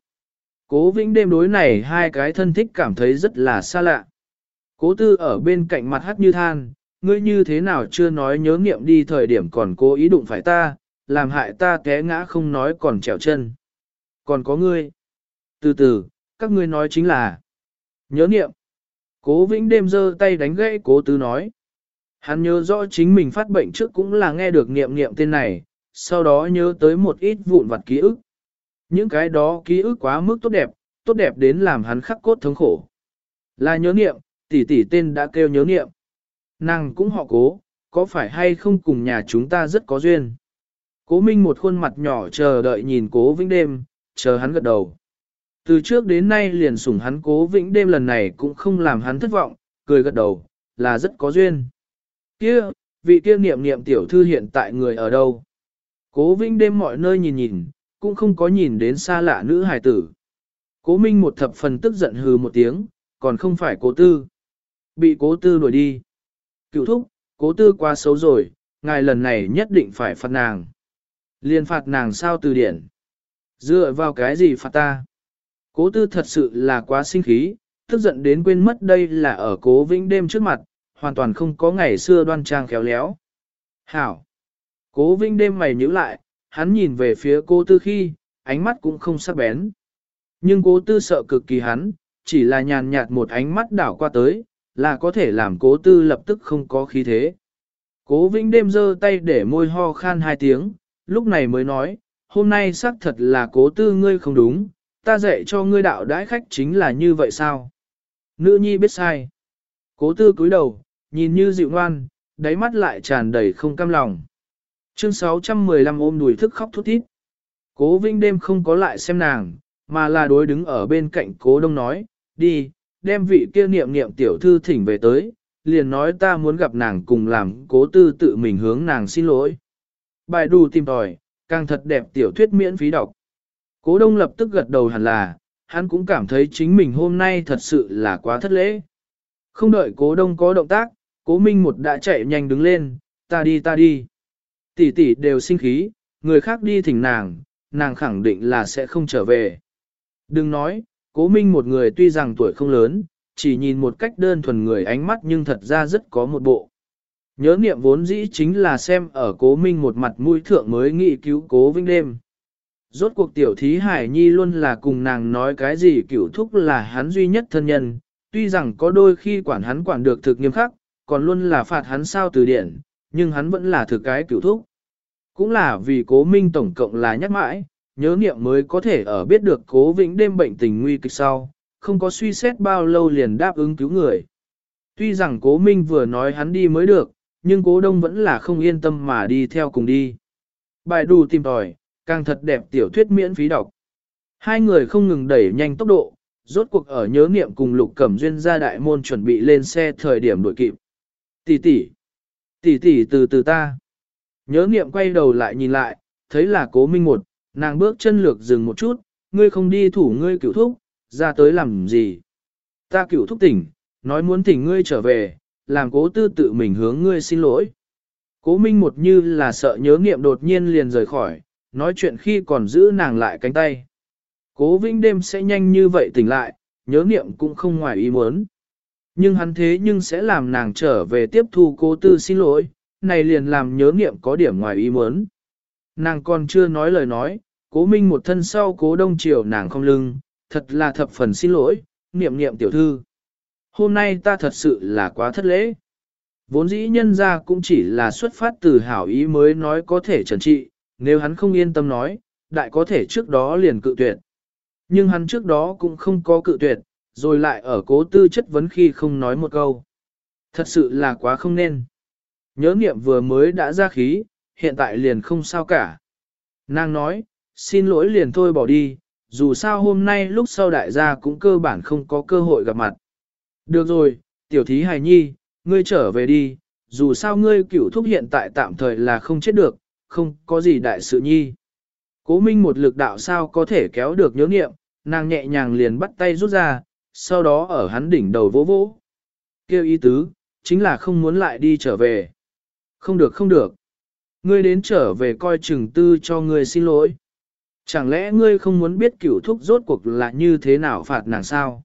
cố vĩnh đêm đối này hai cái thân thích cảm thấy rất là xa lạ. Cố tư ở bên cạnh mặt hắt như than, ngươi như thế nào chưa nói nhớ nghiệm đi thời điểm còn cố ý đụng phải ta, làm hại ta té ngã không nói còn trèo chân. Còn có ngươi. Từ từ, các ngươi nói chính là nhớ nghiệm. Cố vĩnh đêm giơ tay đánh gãy cố tư nói. Hắn nhớ rõ chính mình phát bệnh trước cũng là nghe được niệm niệm tên này, sau đó nhớ tới một ít vụn vặt ký ức. Những cái đó ký ức quá mức tốt đẹp, tốt đẹp đến làm hắn khắc cốt thống khổ. Là nhớ niệm, tỷ tỷ tên đã kêu nhớ niệm. Nàng cũng họ cố, có phải hay không cùng nhà chúng ta rất có duyên. Cố Minh một khuôn mặt nhỏ chờ đợi nhìn cố vĩnh đêm, chờ hắn gật đầu. Từ trước đến nay liền sủng hắn cố vĩnh đêm lần này cũng không làm hắn thất vọng, cười gật đầu, là rất có duyên. Kia, vị kia niệm niệm tiểu thư hiện tại người ở đâu? Cố vĩnh đêm mọi nơi nhìn nhìn, cũng không có nhìn đến xa lạ nữ hài tử. Cố Minh một thập phần tức giận hừ một tiếng, còn không phải cố tư. Bị cố tư đuổi đi. Cựu thúc, cố tư quá xấu rồi, ngài lần này nhất định phải phạt nàng. Liên phạt nàng sao từ điển? Dựa vào cái gì phạt ta? Cố tư thật sự là quá sinh khí, tức giận đến quên mất đây là ở cố vĩnh đêm trước mặt, hoàn toàn không có ngày xưa đoan trang khéo léo. Hảo! Cố vĩnh đêm mày nhíu lại, hắn nhìn về phía cố tư khi, ánh mắt cũng không sắc bén. Nhưng cố tư sợ cực kỳ hắn, chỉ là nhàn nhạt một ánh mắt đảo qua tới, là có thể làm cố tư lập tức không có khí thế. Cố vĩnh đêm giơ tay để môi ho khan hai tiếng, lúc này mới nói, hôm nay xác thật là cố tư ngươi không đúng, ta dạy cho ngươi đạo đãi khách chính là như vậy sao? Nữ nhi biết sai. Cố tư cúi đầu, nhìn như dịu ngoan, đáy mắt lại tràn đầy không cam lòng. Chương 615 ôm đùi thức khóc thút thít. Cố vinh đêm không có lại xem nàng, mà là đối đứng ở bên cạnh cố đông nói, đi, đem vị kia niệm niệm tiểu thư thỉnh về tới, liền nói ta muốn gặp nàng cùng làm cố tư tự mình hướng nàng xin lỗi. Bài đù tìm tòi, càng thật đẹp tiểu thuyết miễn phí đọc. Cố đông lập tức gật đầu hẳn là, hắn cũng cảm thấy chính mình hôm nay thật sự là quá thất lễ. Không đợi cố đông có động tác, cố minh một đã chạy nhanh đứng lên, ta đi ta đi. Tỷ tỷ đều sinh khí, người khác đi thỉnh nàng, nàng khẳng định là sẽ không trở về. Đừng nói, cố minh một người tuy rằng tuổi không lớn, chỉ nhìn một cách đơn thuần người ánh mắt nhưng thật ra rất có một bộ. Nhớ niệm vốn dĩ chính là xem ở cố minh một mặt mũi thượng mới nghị cứu cố vinh đêm. Rốt cuộc tiểu thí hải nhi luôn là cùng nàng nói cái gì cửu thúc là hắn duy nhất thân nhân, tuy rằng có đôi khi quản hắn quản được thực nghiêm khắc, còn luôn là phạt hắn sao từ điển, nhưng hắn vẫn là thực cái cửu thúc. Cũng là vì cố minh tổng cộng là nhắc mãi, nhớ niệm mới có thể ở biết được cố vĩnh đêm bệnh tình nguy kịch sau, không có suy xét bao lâu liền đáp ứng cứu người. Tuy rằng cố minh vừa nói hắn đi mới được, nhưng cố đông vẫn là không yên tâm mà đi theo cùng đi. Bài đủ tìm tòi, càng thật đẹp tiểu thuyết miễn phí đọc. Hai người không ngừng đẩy nhanh tốc độ, rốt cuộc ở nhớ niệm cùng lục cẩm duyên ra đại môn chuẩn bị lên xe thời điểm đội kịp. Tỷ tỷ, tỷ tỷ từ từ ta. Nhớ niệm quay đầu lại nhìn lại, thấy là cố minh một, nàng bước chân lược dừng một chút, ngươi không đi thủ ngươi cửu thúc, ra tới làm gì. Ta cửu thúc tỉnh, nói muốn tỉnh ngươi trở về, làm cố tư tự mình hướng ngươi xin lỗi. Cố minh một như là sợ nhớ nghiệm đột nhiên liền rời khỏi, nói chuyện khi còn giữ nàng lại cánh tay. Cố vĩnh đêm sẽ nhanh như vậy tỉnh lại, nhớ nghiệm cũng không ngoài ý muốn. Nhưng hắn thế nhưng sẽ làm nàng trở về tiếp thu cố tư xin lỗi, này liền làm nhớ nghiệm có điểm ngoài ý muốn. Nàng còn chưa nói lời nói, cố minh một thân sau cố đông triều nàng không lưng, thật là thập phần xin lỗi, niệm niệm tiểu thư. Hôm nay ta thật sự là quá thất lễ. Vốn dĩ nhân ra cũng chỉ là xuất phát từ hảo ý mới nói có thể trần trị, nếu hắn không yên tâm nói, đại có thể trước đó liền cự tuyệt. Nhưng hắn trước đó cũng không có cự tuyệt, rồi lại ở cố tư chất vấn khi không nói một câu. Thật sự là quá không nên. Nhớ niệm vừa mới đã ra khí, hiện tại liền không sao cả. Nàng nói, xin lỗi liền thôi bỏ đi, dù sao hôm nay lúc sau đại gia cũng cơ bản không có cơ hội gặp mặt. Được rồi, tiểu thí hài nhi, ngươi trở về đi, dù sao ngươi cửu thúc hiện tại tạm thời là không chết được, không có gì đại sự nhi. Cố minh một lực đạo sao có thể kéo được nhớ nghiệm, nàng nhẹ nhàng liền bắt tay rút ra, sau đó ở hắn đỉnh đầu vỗ vỗ. Kêu ý tứ, chính là không muốn lại đi trở về. Không được không được. Ngươi đến trở về coi chừng tư cho ngươi xin lỗi. Chẳng lẽ ngươi không muốn biết cửu thúc rốt cuộc là như thế nào phạt nàng sao?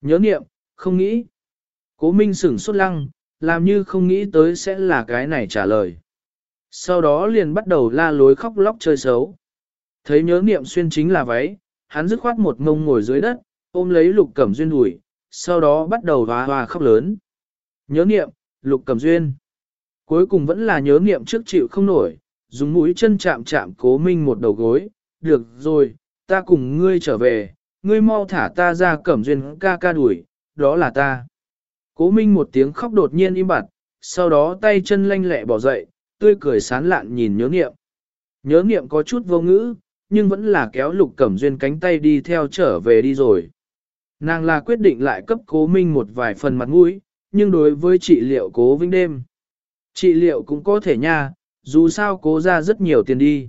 Nhớ niệm không nghĩ. Cố Minh sửng sốt lăng, làm như không nghĩ tới sẽ là cái này trả lời. Sau đó liền bắt đầu la lối khóc lóc chơi xấu. Thấy nhớ niệm xuyên chính là váy, hắn dứt khoát một ngông ngồi dưới đất, ôm lấy lục cẩm duyên đùi, sau đó bắt đầu hòa hòa khóc lớn. Nhớ niệm lục cẩm duyên. Cuối cùng vẫn là nhớ niệm trước chịu không nổi, dùng mũi chân chạm chạm cố minh một đầu gối. Được rồi, ta cùng ngươi trở về, ngươi mau thả ta ra cẩm duyên ca ca đuổi, đó là ta. Cố minh một tiếng khóc đột nhiên im bặt, sau đó tay chân lanh lẹ bỏ dậy, tươi cười sán lạn nhìn nhớ nghiệm. Nhớ nghiệm có chút vô ngữ, nhưng vẫn là kéo lục cẩm duyên cánh tay đi theo trở về đi rồi. Nàng là quyết định lại cấp cố minh một vài phần mặt mũi, nhưng đối với trị liệu cố vinh đêm. Trị liệu cũng có thể nha, dù sao cố ra rất nhiều tiền đi.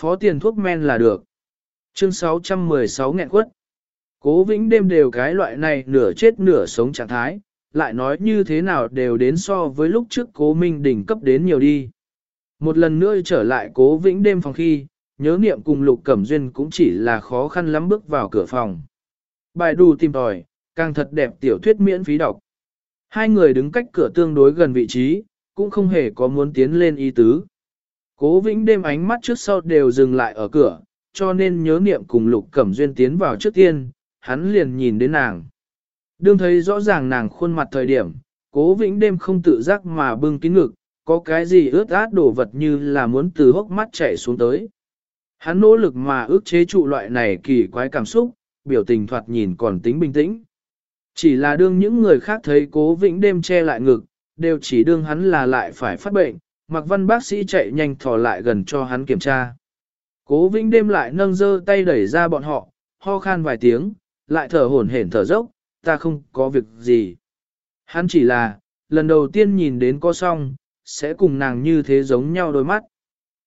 Phó tiền thuốc men là được. Chương 616 nghẹn quất. Cố vĩnh đêm đều cái loại này nửa chết nửa sống trạng thái, lại nói như thế nào đều đến so với lúc trước cố minh đỉnh cấp đến nhiều đi. Một lần nữa trở lại cố vĩnh đêm phòng khi, nhớ niệm cùng lục cẩm duyên cũng chỉ là khó khăn lắm bước vào cửa phòng. Bài đù tìm tòi, càng thật đẹp tiểu thuyết miễn phí đọc. Hai người đứng cách cửa tương đối gần vị trí, cũng không hề có muốn tiến lên ý tứ. Cố vĩnh đêm ánh mắt trước sau đều dừng lại ở cửa, cho nên nhớ niệm cùng lục cẩm duyên tiến vào trước tiên, hắn liền nhìn đến nàng. Đương thấy rõ ràng nàng khuôn mặt thời điểm, cố vĩnh đêm không tự giác mà bưng kín ngực, có cái gì ướt át đổ vật như là muốn từ hốc mắt chảy xuống tới. Hắn nỗ lực mà ước chế trụ loại này kỳ quái cảm xúc, biểu tình thoạt nhìn còn tính bình tĩnh. Chỉ là đương những người khác thấy cố vĩnh đêm che lại ngực, đều chỉ đương hắn là lại phải phát bệnh, Mạc văn bác sĩ chạy nhanh thò lại gần cho hắn kiểm tra. Cố vĩnh đêm lại nâng dơ tay đẩy ra bọn họ, ho khan vài tiếng, lại thở hổn hển thở dốc, ta không có việc gì. Hắn chỉ là, lần đầu tiên nhìn đến có song, sẽ cùng nàng như thế giống nhau đôi mắt.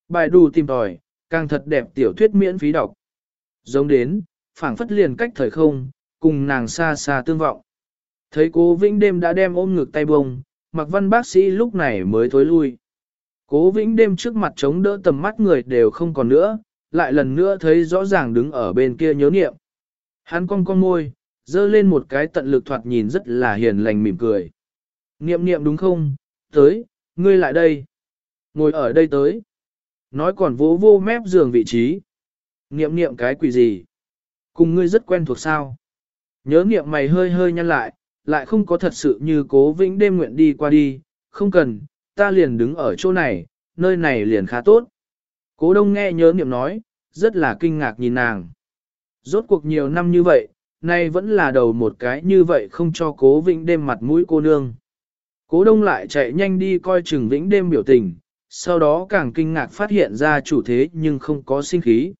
Bài đủ tìm tòi, càng thật đẹp tiểu thuyết miễn phí đọc. Giống đến, phảng phất liền cách thời không, cùng nàng xa xa tương vọng. Thấy cố Vĩnh đêm đã đem ôm ngực tay bông, Mạc văn bác sĩ lúc này mới thối lui. Cố Vĩnh đêm trước mặt chống đỡ tầm mắt người đều không còn nữa, lại lần nữa thấy rõ ràng đứng ở bên kia nhớ niệm. Hắn cong cong môi, dơ lên một cái tận lực thoạt nhìn rất là hiền lành mỉm cười. Niệm niệm đúng không? Tới, ngươi lại đây. Ngồi ở đây tới. Nói còn vỗ vô mép giường vị trí. Niệm niệm cái quỷ gì? Cùng ngươi rất quen thuộc sao? Nhớ niệm mày hơi hơi nhăn lại, lại không có thật sự như cố vĩnh đêm nguyện đi qua đi. Không cần, ta liền đứng ở chỗ này, nơi này liền khá tốt. Cố đông nghe nhớ niệm nói, rất là kinh ngạc nhìn nàng. Rốt cuộc nhiều năm như vậy, nay vẫn là đầu một cái như vậy không cho cố vĩnh đêm mặt mũi cô nương. Cố đông lại chạy nhanh đi coi chừng vĩnh đêm biểu tình, sau đó càng kinh ngạc phát hiện ra chủ thế nhưng không có sinh khí.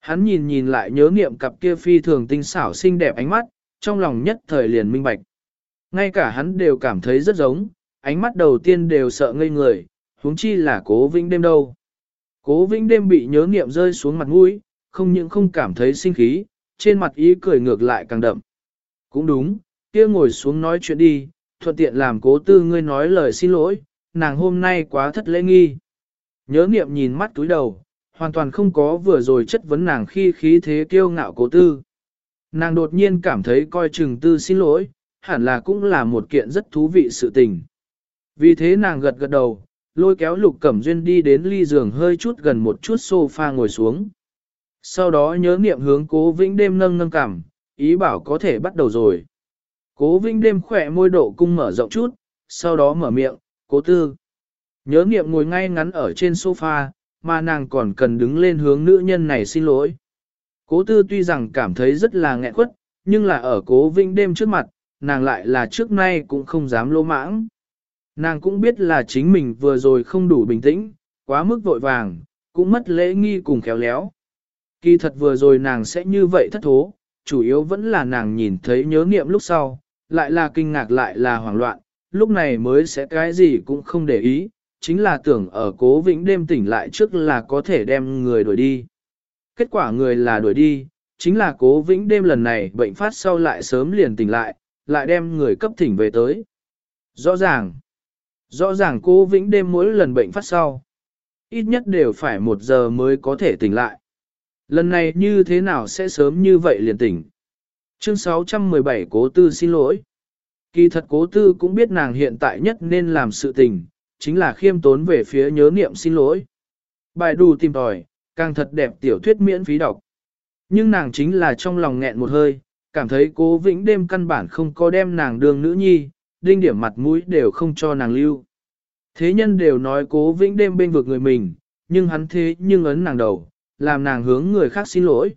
Hắn nhìn nhìn lại nhớ niệm cặp kia phi thường tinh xảo xinh đẹp ánh mắt, trong lòng nhất thời liền minh bạch. Ngay cả hắn đều cảm thấy rất giống, ánh mắt đầu tiên đều sợ ngây người, huống chi là cố vĩnh đêm đâu. Cố vĩnh đêm bị nhớ niệm rơi xuống mặt mũi, không những không cảm thấy sinh khí, trên mặt ý cười ngược lại càng đậm. Cũng đúng, kia ngồi xuống nói chuyện đi, thuận tiện làm cố tư ngươi nói lời xin lỗi, nàng hôm nay quá thất lễ nghi. Nhớ niệm nhìn mắt túi đầu, hoàn toàn không có vừa rồi chất vấn nàng khi khí thế kiêu ngạo cố tư. Nàng đột nhiên cảm thấy coi chừng tư xin lỗi, hẳn là cũng là một kiện rất thú vị sự tình. Vì thế nàng gật gật đầu, lôi kéo lục cẩm duyên đi đến ly giường hơi chút gần một chút sofa ngồi xuống. Sau đó nhớ niệm hướng cố vĩnh đêm nâng nâng cảm, ý bảo có thể bắt đầu rồi. Cố vĩnh đêm khỏe môi độ cung mở rộng chút, sau đó mở miệng, cố tư. Nhớ niệm ngồi ngay ngắn ở trên sofa, mà nàng còn cần đứng lên hướng nữ nhân này xin lỗi. Cố tư tuy rằng cảm thấy rất là nghẹn quất, nhưng là ở cố vĩnh đêm trước mặt, nàng lại là trước nay cũng không dám lô mãng. Nàng cũng biết là chính mình vừa rồi không đủ bình tĩnh, quá mức vội vàng, cũng mất lễ nghi cùng khéo léo. Kỳ thật vừa rồi nàng sẽ như vậy thất thố, chủ yếu vẫn là nàng nhìn thấy nhớ niệm lúc sau, lại là kinh ngạc lại là hoảng loạn, lúc này mới sẽ cái gì cũng không để ý, chính là tưởng ở cố vĩnh đêm tỉnh lại trước là có thể đem người đuổi đi. Kết quả người là đuổi đi, chính là cố vĩnh đêm lần này bệnh phát sau lại sớm liền tỉnh lại, lại đem người cấp thỉnh về tới. Rõ ràng, rõ ràng cô vĩnh đêm mỗi lần bệnh phát sau, ít nhất đều phải một giờ mới có thể tỉnh lại. Lần này như thế nào sẽ sớm như vậy liền tỉnh. Chương 617 Cố Tư xin lỗi. Kỳ thật Cố Tư cũng biết nàng hiện tại nhất nên làm sự tình, chính là khiêm tốn về phía nhớ niệm xin lỗi. Bài đủ tìm tòi, càng thật đẹp tiểu thuyết miễn phí đọc. Nhưng nàng chính là trong lòng nghẹn một hơi, cảm thấy cố vĩnh đêm căn bản không có đem nàng đường nữ nhi, đinh điểm mặt mũi đều không cho nàng lưu. Thế nhân đều nói cố vĩnh đêm bên vực người mình, nhưng hắn thế nhưng ấn nàng đầu, làm nàng hướng người khác xin lỗi.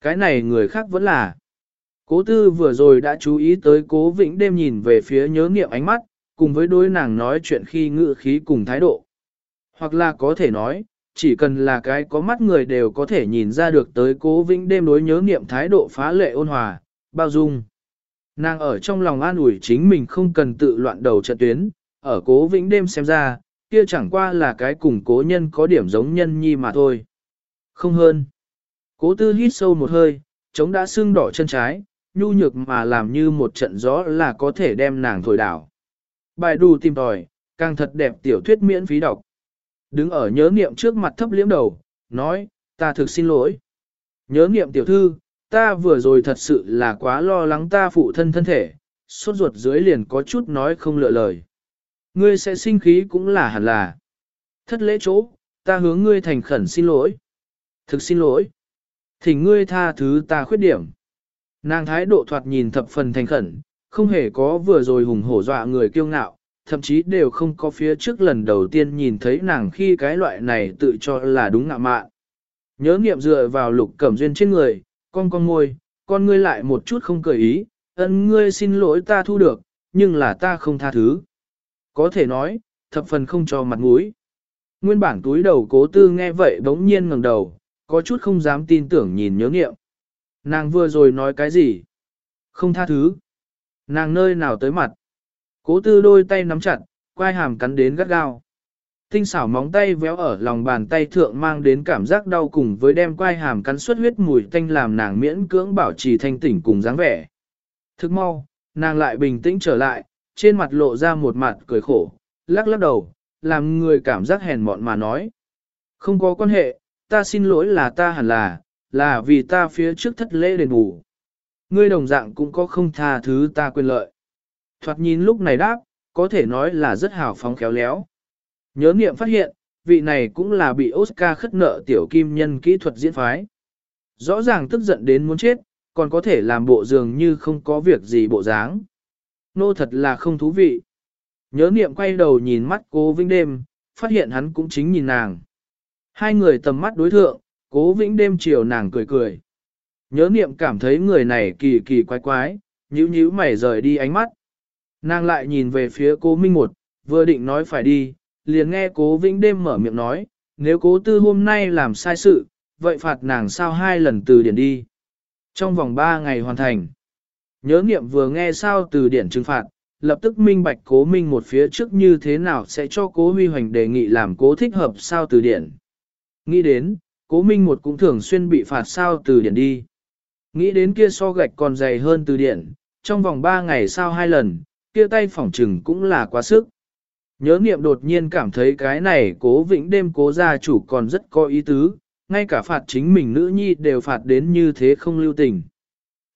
Cái này người khác vẫn là. Cố tư vừa rồi đã chú ý tới cố vĩnh đêm nhìn về phía nhớ nghiệm ánh mắt, cùng với đối nàng nói chuyện khi ngự khí cùng thái độ. Hoặc là có thể nói, chỉ cần là cái có mắt người đều có thể nhìn ra được tới cố vĩnh đêm đối nhớ nghiệm thái độ phá lệ ôn hòa, bao dung. Nàng ở trong lòng an ủi chính mình không cần tự loạn đầu trận tuyến, ở cố vĩnh đêm xem ra, kia chẳng qua là cái cùng cố nhân có điểm giống nhân nhi mà thôi. Không hơn. Cố tư hít sâu một hơi, chống đã sưng đỏ chân trái, nhu nhược mà làm như một trận gió là có thể đem nàng thổi đảo. Bài đù tìm tòi, càng thật đẹp tiểu thuyết miễn phí đọc. Đứng ở nhớ niệm trước mặt thấp liếm đầu, nói, ta thực xin lỗi. Nhớ niệm tiểu thư, ta vừa rồi thật sự là quá lo lắng ta phụ thân thân thể, suốt ruột dưới liền có chút nói không lựa lời. Ngươi sẽ sinh khí cũng là hẳn là. Thất lễ chỗ, ta hướng ngươi thành khẩn xin lỗi. Thực xin lỗi. Thỉnh ngươi tha thứ ta khuyết điểm. Nàng thái độ thoạt nhìn thập phần thành khẩn, không hề có vừa rồi hùng hổ dọa người kiêu ngạo, thậm chí đều không có phía trước lần đầu tiên nhìn thấy nàng khi cái loại này tự cho là đúng ngạ mạn. Nhớ nghiệm dựa vào lục cẩm duyên trên người, con con ngôi, con ngươi lại một chút không cười ý, ân ngươi xin lỗi ta thu được, nhưng là ta không tha thứ. Có thể nói, thập phần không cho mặt mũi. Nguyên bản túi đầu cố tư nghe vậy bỗng nhiên ngẩng đầu, có chút không dám tin tưởng nhìn nhớ nghiệm. Nàng vừa rồi nói cái gì? Không tha thứ. Nàng nơi nào tới mặt? Cố tư đôi tay nắm chặt, quai hàm cắn đến gắt gao. Tinh xảo móng tay véo ở lòng bàn tay thượng mang đến cảm giác đau cùng với đem quai hàm cắn suất huyết mùi tanh làm nàng miễn cưỡng bảo trì thanh tỉnh cùng dáng vẻ. Thức mau, nàng lại bình tĩnh trở lại, trên mặt lộ ra một mặt cười khổ, lắc lắc đầu, làm người cảm giác hèn mọn mà nói. Không có quan hệ, ta xin lỗi là ta hẳn là, là vì ta phía trước thất lễ đền bù. Ngươi đồng dạng cũng có không tha thứ ta quyền lợi. Thoạt nhìn lúc này đáp, có thể nói là rất hào phóng khéo léo. Nhớ nghiệm phát hiện, vị này cũng là bị Oscar khất nợ tiểu kim nhân kỹ thuật diễn phái. Rõ ràng tức giận đến muốn chết, còn có thể làm bộ dường như không có việc gì bộ dáng. Nô thật là không thú vị. Nhớ niệm quay đầu nhìn mắt cố vĩnh đêm, phát hiện hắn cũng chính nhìn nàng. Hai người tầm mắt đối thượng, cố vĩnh đêm chiều nàng cười cười. Nhớ niệm cảm thấy người này kỳ kỳ quái quái, nhíu nhíu mày rời đi ánh mắt. Nàng lại nhìn về phía cố Minh một, vừa định nói phải đi, liền nghe cố vĩnh đêm mở miệng nói, nếu cố tư hôm nay làm sai sự, vậy phạt nàng sao hai lần từ điển đi. Trong vòng ba ngày hoàn thành. Nhớ niệm vừa nghe sao từ điển trừng phạt, lập tức minh bạch cố minh một phía trước như thế nào sẽ cho cố huy hoành đề nghị làm cố thích hợp sao từ điển. Nghĩ đến, cố minh một cũng thường xuyên bị phạt sao từ điển đi. Nghĩ đến kia so gạch còn dày hơn từ điển, trong vòng 3 ngày sao hai lần, kia tay phỏng trừng cũng là quá sức. Nhớ niệm đột nhiên cảm thấy cái này cố vĩnh đêm cố gia chủ còn rất có ý tứ, ngay cả phạt chính mình nữ nhi đều phạt đến như thế không lưu tình.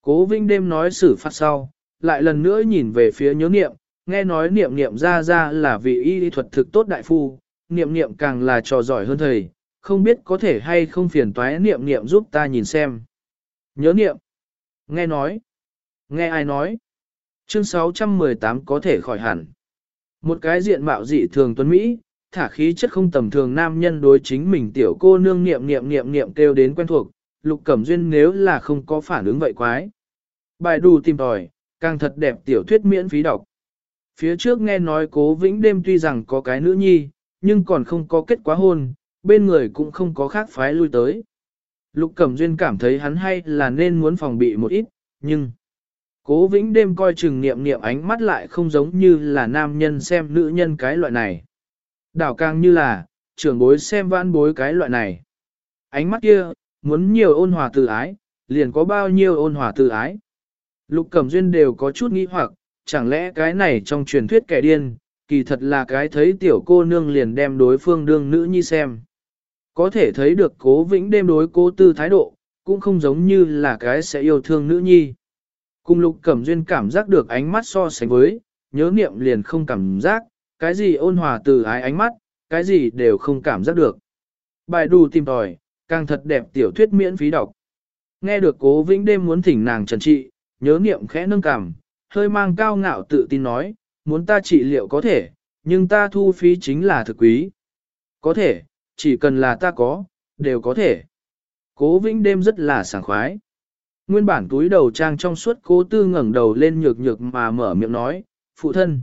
Cố vĩnh đêm nói xử phạt sau, lại lần nữa nhìn về phía nhớ niệm, nghe nói niệm niệm ra ra là vị y thuật thực tốt đại phu, niệm niệm càng là trò giỏi hơn thầy, không biết có thể hay không phiền toái niệm niệm giúp ta nhìn xem. Nhớ niệm. Nghe nói. Nghe ai nói. Chương 618 có thể khỏi hẳn. Một cái diện mạo dị thường tuấn Mỹ, thả khí chất không tầm thường nam nhân đối chính mình tiểu cô nương niệm niệm niệm niệm kêu đến quen thuộc, lục cẩm duyên nếu là không có phản ứng vậy quái. Bài đù tìm tòi, càng thật đẹp tiểu thuyết miễn phí đọc. Phía trước nghe nói cố vĩnh đêm tuy rằng có cái nữ nhi, nhưng còn không có kết quả hôn, bên người cũng không có khác phái lui tới. Lục Cẩm Duyên cảm thấy hắn hay là nên muốn phòng bị một ít, nhưng... Cố vĩnh đêm coi chừng niệm niệm ánh mắt lại không giống như là nam nhân xem nữ nhân cái loại này. Đảo càng như là, trưởng bối xem vãn bối cái loại này. Ánh mắt kia, muốn nhiều ôn hòa từ ái, liền có bao nhiêu ôn hòa từ ái. Lục Cẩm Duyên đều có chút nghĩ hoặc, chẳng lẽ cái này trong truyền thuyết kẻ điên, kỳ thật là cái thấy tiểu cô nương liền đem đối phương đương nữ nhi xem. Có thể thấy được cố vĩnh đêm đối cố tư thái độ, cũng không giống như là cái sẽ yêu thương nữ nhi. Cùng lục cẩm duyên cảm giác được ánh mắt so sánh với, nhớ niệm liền không cảm giác, cái gì ôn hòa từ ái ánh mắt, cái gì đều không cảm giác được. Bài đù tìm tòi, càng thật đẹp tiểu thuyết miễn phí đọc. Nghe được cố vĩnh đêm muốn thỉnh nàng trần trị, nhớ niệm khẽ nâng cảm, hơi mang cao ngạo tự tin nói, muốn ta trị liệu có thể, nhưng ta thu phí chính là thực quý. Có thể, chỉ cần là ta có, đều có thể. Cố vĩnh đêm rất là sảng khoái. Nguyên bản túi đầu trang trong suốt cố tư ngẩng đầu lên nhược nhược mà mở miệng nói, phụ thân.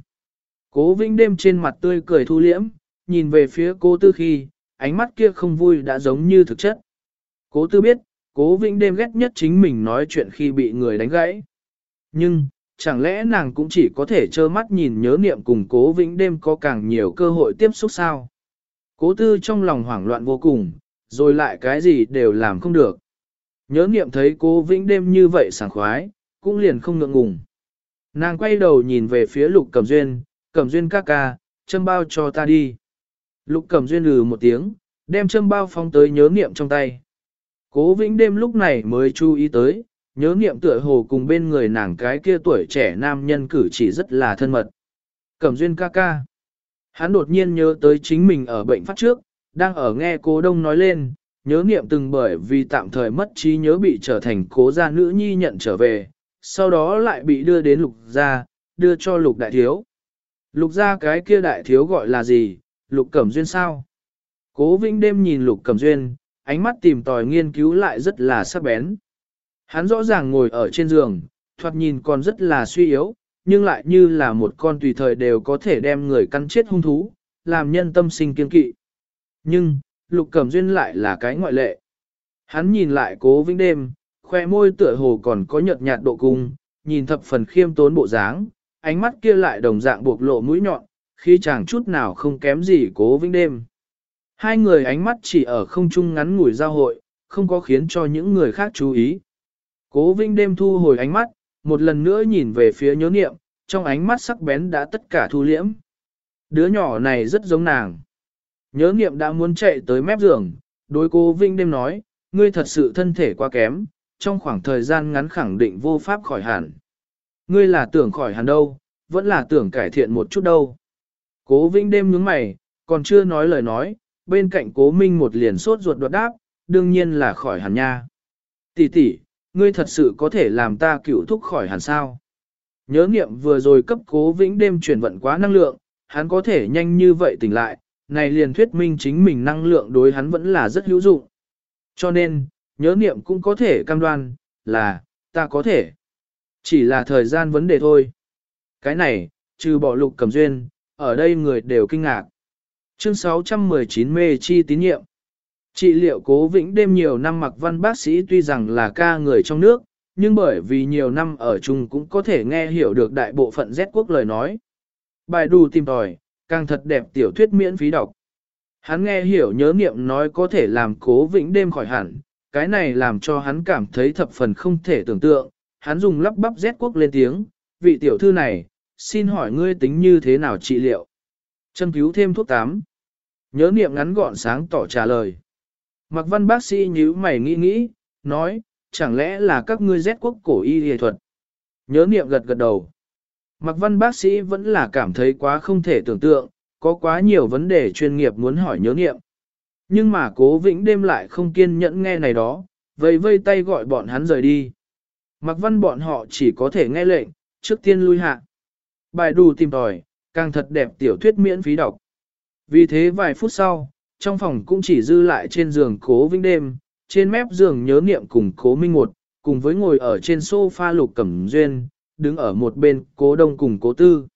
Cố vĩnh đêm trên mặt tươi cười thu liễm, nhìn về phía cố tư khi, ánh mắt kia không vui đã giống như thực chất. Cố tư biết, cố vĩnh đêm ghét nhất chính mình nói chuyện khi bị người đánh gãy. Nhưng, chẳng lẽ nàng cũng chỉ có thể trơ mắt nhìn nhớ niệm cùng cố vĩnh đêm có càng nhiều cơ hội tiếp xúc sao? Cố tư trong lòng hoảng loạn vô cùng, rồi lại cái gì đều làm không được. Nhớ niệm thấy cố vĩnh đêm như vậy sảng khoái, cũng liền không ngượng ngùng. Nàng quay đầu nhìn về phía lục cẩm duyên, cẩm duyên ca ca, châm bao cho ta đi. Lục cẩm duyên lừ một tiếng, đem châm bao phong tới nhớ niệm trong tay. Cố vĩnh đêm lúc này mới chú ý tới, nhớ niệm tựa hồ cùng bên người nàng cái kia tuổi trẻ nam nhân cử chỉ rất là thân mật. Cẩm duyên ca ca. Hắn đột nhiên nhớ tới chính mình ở bệnh phát trước, đang ở nghe cố đông nói lên, nhớ niệm từng bởi vì tạm thời mất trí nhớ bị trở thành cố gia nữ nhi nhận trở về, sau đó lại bị đưa đến lục gia, đưa cho lục đại thiếu. Lục gia cái kia đại thiếu gọi là gì, lục cẩm duyên sao? Cố vĩnh đêm nhìn lục cẩm duyên, ánh mắt tìm tòi nghiên cứu lại rất là sắc bén. Hắn rõ ràng ngồi ở trên giường, thoạt nhìn còn rất là suy yếu, nhưng lại như là một con tùy thời đều có thể đem người cắn chết hung thú, làm nhân tâm sinh kiên kỵ. Nhưng, Lục Cẩm Duyên lại là cái ngoại lệ. Hắn nhìn lại cố vĩnh đêm, khoe môi tựa hồ còn có nhợt nhạt độ cung, nhìn thập phần khiêm tốn bộ dáng, ánh mắt kia lại đồng dạng buộc lộ mũi nhọn, khi chàng chút nào không kém gì cố vĩnh đêm. Hai người ánh mắt chỉ ở không trung ngắn ngủi giao hội, không có khiến cho những người khác chú ý. Cố vĩnh đêm thu hồi ánh mắt, một lần nữa nhìn về phía nhớ niệm, trong ánh mắt sắc bén đã tất cả thu liễm. Đứa nhỏ này rất giống nàng. Nhớ niệm đã muốn chạy tới mép giường, đối cố Vinh đêm nói, ngươi thật sự thân thể quá kém, trong khoảng thời gian ngắn khẳng định vô pháp khỏi hẳn. Ngươi là tưởng khỏi hẳn đâu, vẫn là tưởng cải thiện một chút đâu. Cố Vinh đêm nhướng mày, còn chưa nói lời nói, bên cạnh cố Minh một liền sốt ruột đột đáp, đương nhiên là khỏi hẳn nha. Tỷ tỷ, ngươi thật sự có thể làm ta cựu thúc khỏi hẳn sao? Nhớ nghiệm vừa rồi cấp cố vĩnh đêm chuyển vận quá năng lượng, hắn có thể nhanh như vậy tỉnh lại, này liền thuyết minh chính mình năng lượng đối hắn vẫn là rất hữu dụng. Cho nên, nhớ niệm cũng có thể cam đoan, là, ta có thể. Chỉ là thời gian vấn đề thôi. Cái này, trừ bỏ lục cầm duyên, ở đây người đều kinh ngạc. Chương 619 mê chi tín nhiệm. Trị liệu cố vĩnh đêm nhiều năm mặc văn bác sĩ tuy rằng là ca người trong nước, nhưng bởi vì nhiều năm ở chung cũng có thể nghe hiểu được đại bộ phận Z quốc lời nói. Bài đù tìm tòi, càng thật đẹp tiểu thuyết miễn phí đọc. Hắn nghe hiểu nhớ niệm nói có thể làm cố vĩnh đêm khỏi hẳn, cái này làm cho hắn cảm thấy thập phần không thể tưởng tượng, hắn dùng lắp bắp rét quốc lên tiếng, vị tiểu thư này, xin hỏi ngươi tính như thế nào trị liệu? Châm cứu thêm thuốc tám. Nhớ niệm ngắn gọn sáng tỏ trả lời. Mặc văn bác sĩ nhíu mày nghĩ nghĩ, nói, chẳng lẽ là các ngươi rét quốc cổ y y thuật? Nhớ niệm gật gật đầu. Mặc văn bác sĩ vẫn là cảm thấy quá không thể tưởng tượng, có quá nhiều vấn đề chuyên nghiệp muốn hỏi nhớ niệm. Nhưng mà cố vĩnh đêm lại không kiên nhẫn nghe này đó, vây vây tay gọi bọn hắn rời đi. Mặc văn bọn họ chỉ có thể nghe lệnh, trước tiên lui hạ. Bài đủ tìm tòi, càng thật đẹp tiểu thuyết miễn phí đọc. Vì thế vài phút sau, trong phòng cũng chỉ dư lại trên giường cố vĩnh đêm, trên mép giường nhớ niệm cùng cố minh một, cùng với ngồi ở trên sofa lục cẩm duyên, đứng ở một bên cố đông cùng cố tư.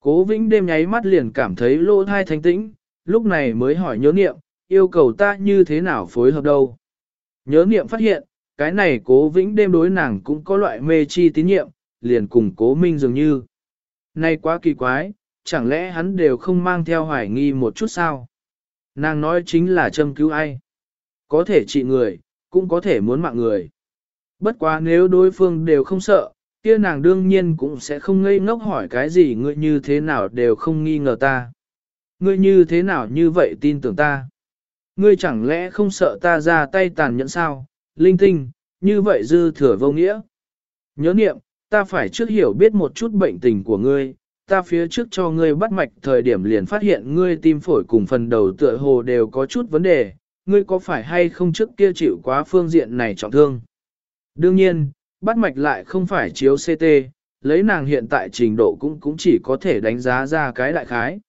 Cố vĩnh đêm nháy mắt liền cảm thấy lỗ thai thanh tĩnh, lúc này mới hỏi nhớ niệm, yêu cầu ta như thế nào phối hợp đâu. Nhớ niệm phát hiện, cái này cố vĩnh đêm đối nàng cũng có loại mê chi tín nhiệm, liền cùng cố minh dường như. Này quá kỳ quái, chẳng lẽ hắn đều không mang theo hoài nghi một chút sao? Nàng nói chính là châm cứu ai? Có thể trị người, cũng có thể muốn mạng người. Bất quá nếu đối phương đều không sợ, kia nàng đương nhiên cũng sẽ không ngây ngốc hỏi cái gì ngươi như thế nào đều không nghi ngờ ta. Ngươi như thế nào như vậy tin tưởng ta? Ngươi chẳng lẽ không sợ ta ra tay tàn nhẫn sao? Linh tinh, như vậy dư thừa vô nghĩa. Nhớ niệm, ta phải trước hiểu biết một chút bệnh tình của ngươi, ta phía trước cho ngươi bắt mạch thời điểm liền phát hiện ngươi tim phổi cùng phần đầu tựa hồ đều có chút vấn đề, ngươi có phải hay không trước kia chịu quá phương diện này trọng thương? Đương nhiên, bắt mạch lại không phải chiếu CT, lấy nàng hiện tại trình độ cũng cũng chỉ có thể đánh giá ra cái đại khái.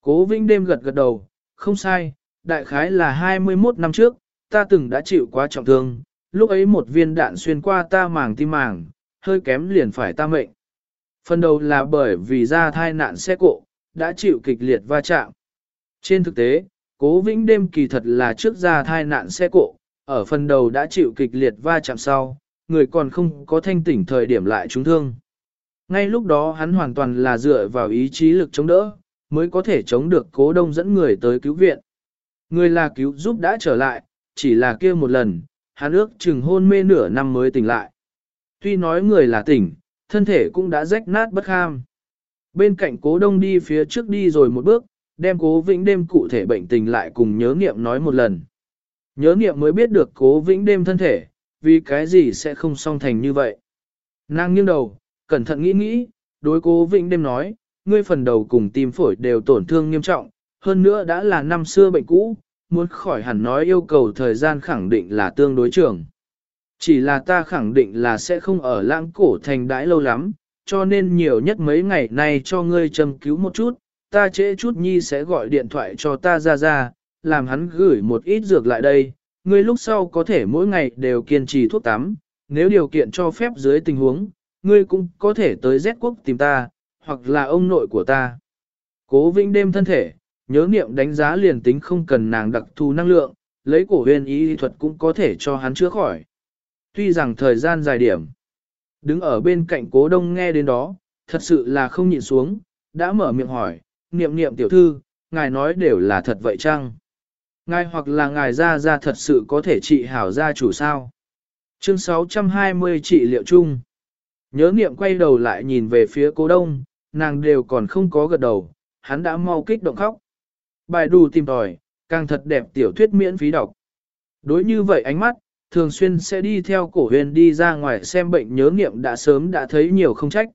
Cố Vinh đêm gật gật đầu, không sai, đại khái là 21 năm trước, ta từng đã chịu quá trọng thương, lúc ấy một viên đạn xuyên qua ta màng tim màng, hơi kém liền phải ta mệnh. Phần đầu là bởi vì ra thai nạn xe cộ, đã chịu kịch liệt va chạm. Trên thực tế, cố vĩnh đêm kỳ thật là trước ra thai nạn xe cộ, ở phần đầu đã chịu kịch liệt va chạm sau, người còn không có thanh tỉnh thời điểm lại trúng thương. Ngay lúc đó hắn hoàn toàn là dựa vào ý chí lực chống đỡ, mới có thể chống được cố đông dẫn người tới cứu viện. Người là cứu giúp đã trở lại, chỉ là kia một lần, hắn ước chừng hôn mê nửa năm mới tỉnh lại. Tuy nói người là tỉnh, thân thể cũng đã rách nát bất kham. Bên cạnh cố đông đi phía trước đi rồi một bước, đem cố vĩnh đêm cụ thể bệnh tình lại cùng nhớ nghiệm nói một lần. Nhớ nghiệm mới biết được cố vĩnh đêm thân thể, vì cái gì sẽ không song thành như vậy. Nàng nghiêng đầu, cẩn thận nghĩ nghĩ, đối cố vĩnh đêm nói, ngươi phần đầu cùng tim phổi đều tổn thương nghiêm trọng, hơn nữa đã là năm xưa bệnh cũ, muốn khỏi hẳn nói yêu cầu thời gian khẳng định là tương đối trường. Chỉ là ta khẳng định là sẽ không ở lãng cổ thành đãi lâu lắm, cho nên nhiều nhất mấy ngày nay cho ngươi châm cứu một chút, ta trễ chút nhi sẽ gọi điện thoại cho ta ra ra, làm hắn gửi một ít dược lại đây, ngươi lúc sau có thể mỗi ngày đều kiên trì thuốc tắm, nếu điều kiện cho phép dưới tình huống, ngươi cũng có thể tới Z quốc tìm ta, hoặc là ông nội của ta. Cố vĩnh đêm thân thể, nhớ niệm đánh giá liền tính không cần nàng đặc thù năng lượng, lấy cổ huyền y thuật cũng có thể cho hắn chữa khỏi. Tuy rằng thời gian dài điểm, đứng ở bên cạnh cố đông nghe đến đó, thật sự là không nhịn xuống, đã mở miệng hỏi, niệm niệm tiểu thư, ngài nói đều là thật vậy chăng? Ngài hoặc là ngài ra ra thật sự có thể trị hảo gia chủ sao? Chương 620 trị liệu chung. Nhớ niệm quay đầu lại nhìn về phía cố đông, nàng đều còn không có gật đầu, hắn đã mau kích động khóc. Bài đủ tìm tòi, càng thật đẹp tiểu thuyết miễn phí đọc. Đối như vậy ánh mắt, thường xuyên sẽ đi theo cổ huyền đi ra ngoài xem bệnh nhớ nghiệm đã sớm đã thấy nhiều không trách.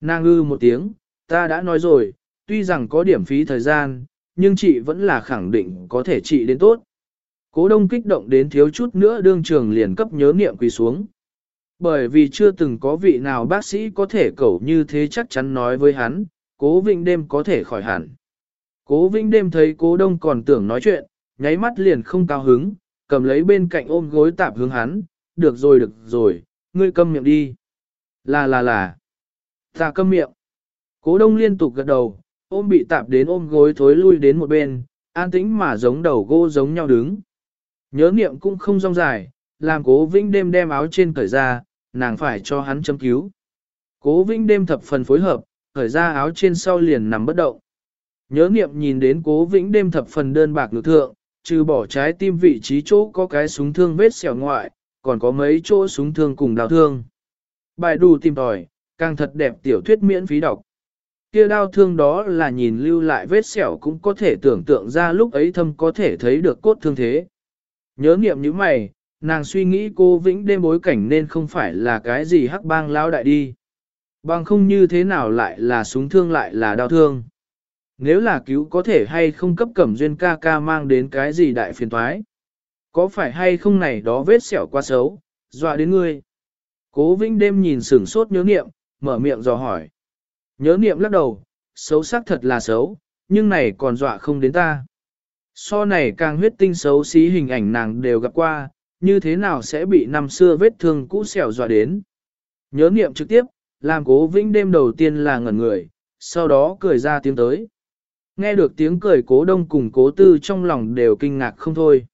Nàng ư một tiếng, ta đã nói rồi, tuy rằng có điểm phí thời gian, nhưng chị vẫn là khẳng định có thể trị đến tốt. Cố đông kích động đến thiếu chút nữa đương trường liền cấp nhớ niệm quỳ xuống. Bởi vì chưa từng có vị nào bác sĩ có thể cẩu như thế chắc chắn nói với hắn, cố vinh đêm có thể khỏi hẳn. Cố vinh đêm thấy cố đông còn tưởng nói chuyện, nháy mắt liền không cao hứng, cầm lấy bên cạnh ôm gối tạp hướng hắn, được rồi được rồi, ngươi câm miệng đi. Là là là, ta câm miệng. Cố đông liên tục gật đầu, ôm bị tạp đến ôm gối thối lui đến một bên, an tĩnh mà giống đầu gỗ giống nhau đứng. Nhớ niệm cũng không rong dài, làm cố vĩnh đêm đem áo trên cởi ra, nàng phải cho hắn chấm cứu. Cố vĩnh đêm thập phần phối hợp, cởi ra áo trên sau liền nằm bất động. Nhớ niệm nhìn đến cố vĩnh đêm thập phần đơn bạc ngực thượng, trừ bỏ trái tim vị trí chỗ có cái súng thương vết xẻo ngoại, còn có mấy chỗ súng thương cùng đào thương. Bài đủ tìm tòi, càng thật đẹp tiểu thuyết miễn phí đọc. Kia đau thương đó là nhìn lưu lại vết sẹo cũng có thể tưởng tượng ra lúc ấy thâm có thể thấy được cốt thương thế. Nhớ nghiệm như mày, nàng suy nghĩ cô Vĩnh đêm bối cảnh nên không phải là cái gì hắc bang lao đại đi. Bằng không như thế nào lại là súng thương lại là đau thương. Nếu là cứu có thể hay không cấp cẩm duyên ca ca mang đến cái gì đại phiền thoái. Có phải hay không này đó vết sẹo quá xấu, dọa đến ngươi. Cố Vĩnh đêm nhìn sửng sốt nhớ nghiệm, mở miệng dò hỏi. Nhớ niệm lắc đầu, xấu xác thật là xấu, nhưng này còn dọa không đến ta. So này càng huyết tinh xấu xí hình ảnh nàng đều gặp qua, như thế nào sẽ bị năm xưa vết thương cũ xẻo dọa đến. Nhớ niệm trực tiếp, làm cố vĩnh đêm đầu tiên là ngẩn người, sau đó cười ra tiếng tới. Nghe được tiếng cười cố đông cùng cố tư trong lòng đều kinh ngạc không thôi.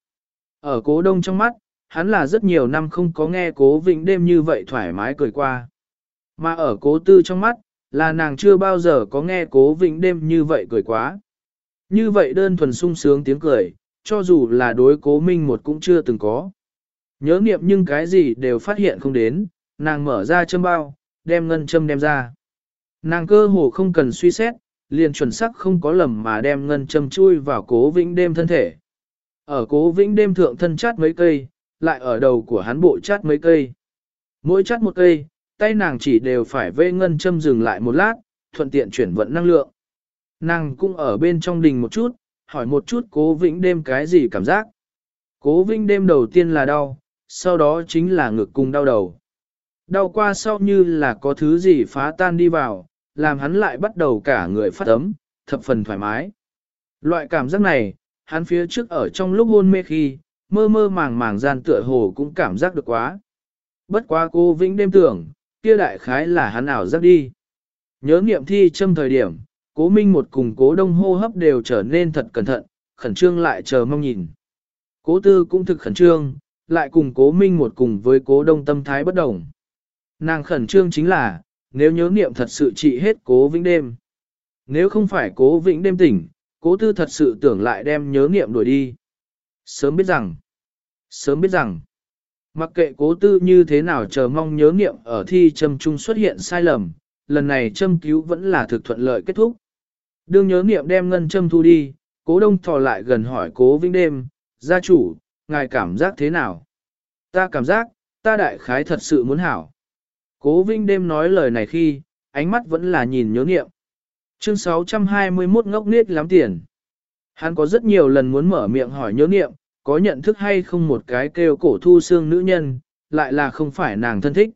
Ở cố đông trong mắt, hắn là rất nhiều năm không có nghe cố vĩnh đêm như vậy thoải mái cười qua. Mà ở cố tư trong mắt, là nàng chưa bao giờ có nghe cố vĩnh đêm như vậy cười quá. Như vậy đơn thuần sung sướng tiếng cười, cho dù là đối cố minh một cũng chưa từng có. Nhớ niệm nhưng cái gì đều phát hiện không đến, nàng mở ra châm bao, đem ngân châm đem ra. Nàng cơ hồ không cần suy xét, liền chuẩn xác không có lầm mà đem ngân châm chui vào cố vĩnh đêm thân thể. Ở cố vĩnh đêm thượng thân chát mấy cây, lại ở đầu của hắn bộ chát mấy cây. Mỗi chát một cây, tay nàng chỉ đều phải vê ngân châm dừng lại một lát, thuận tiện chuyển vận năng lượng. Nàng cũng ở bên trong đình một chút, hỏi một chút cố vĩnh đêm cái gì cảm giác. Cố vĩnh đêm đầu tiên là đau, sau đó chính là ngực cùng đau đầu. Đau qua sau như là có thứ gì phá tan đi vào, làm hắn lại bắt đầu cả người phát ấm, thập phần thoải mái. Loại cảm giác này, hắn phía trước ở trong lúc hôn mê khi, mơ mơ màng màng gian tựa hồ cũng cảm giác được quá. Bất quá cô Vĩnh đêm tưởng, kia đại khái là hắn ảo giác đi. Nhớ nghiệm thi châm thời điểm, cố minh một cùng cố đông hô hấp đều trở nên thật cẩn thận, khẩn trương lại chờ mong nhìn. Cố tư cũng thực khẩn trương, lại cùng cố minh một cùng với cố đông tâm thái bất đồng. Nàng khẩn trương chính là, nếu nhớ niệm thật sự trị hết cố vĩnh đêm. Nếu không phải cố vĩnh đêm tỉnh, cố tư thật sự tưởng lại đem nhớ niệm đuổi đi. Sớm biết rằng, sớm biết rằng, mặc kệ cố tư như thế nào chờ mong nhớ niệm ở thi châm trung xuất hiện sai lầm, lần này châm cứu vẫn là thực thuận lợi kết thúc. Đương nhớ niệm đem ngân châm thu đi, cố đông thò lại gần hỏi cố vĩnh đêm, gia chủ, ngài cảm giác thế nào? Ta cảm giác, ta đại khái thật sự muốn hảo. Cố vĩnh đêm nói lời này khi, ánh mắt vẫn là nhìn nhớ nghiệm. Chương 621 ngốc nết lắm tiền. Hắn có rất nhiều lần muốn mở miệng hỏi nhớ nghiệm, có nhận thức hay không một cái kêu cổ thu xương nữ nhân, lại là không phải nàng thân thích.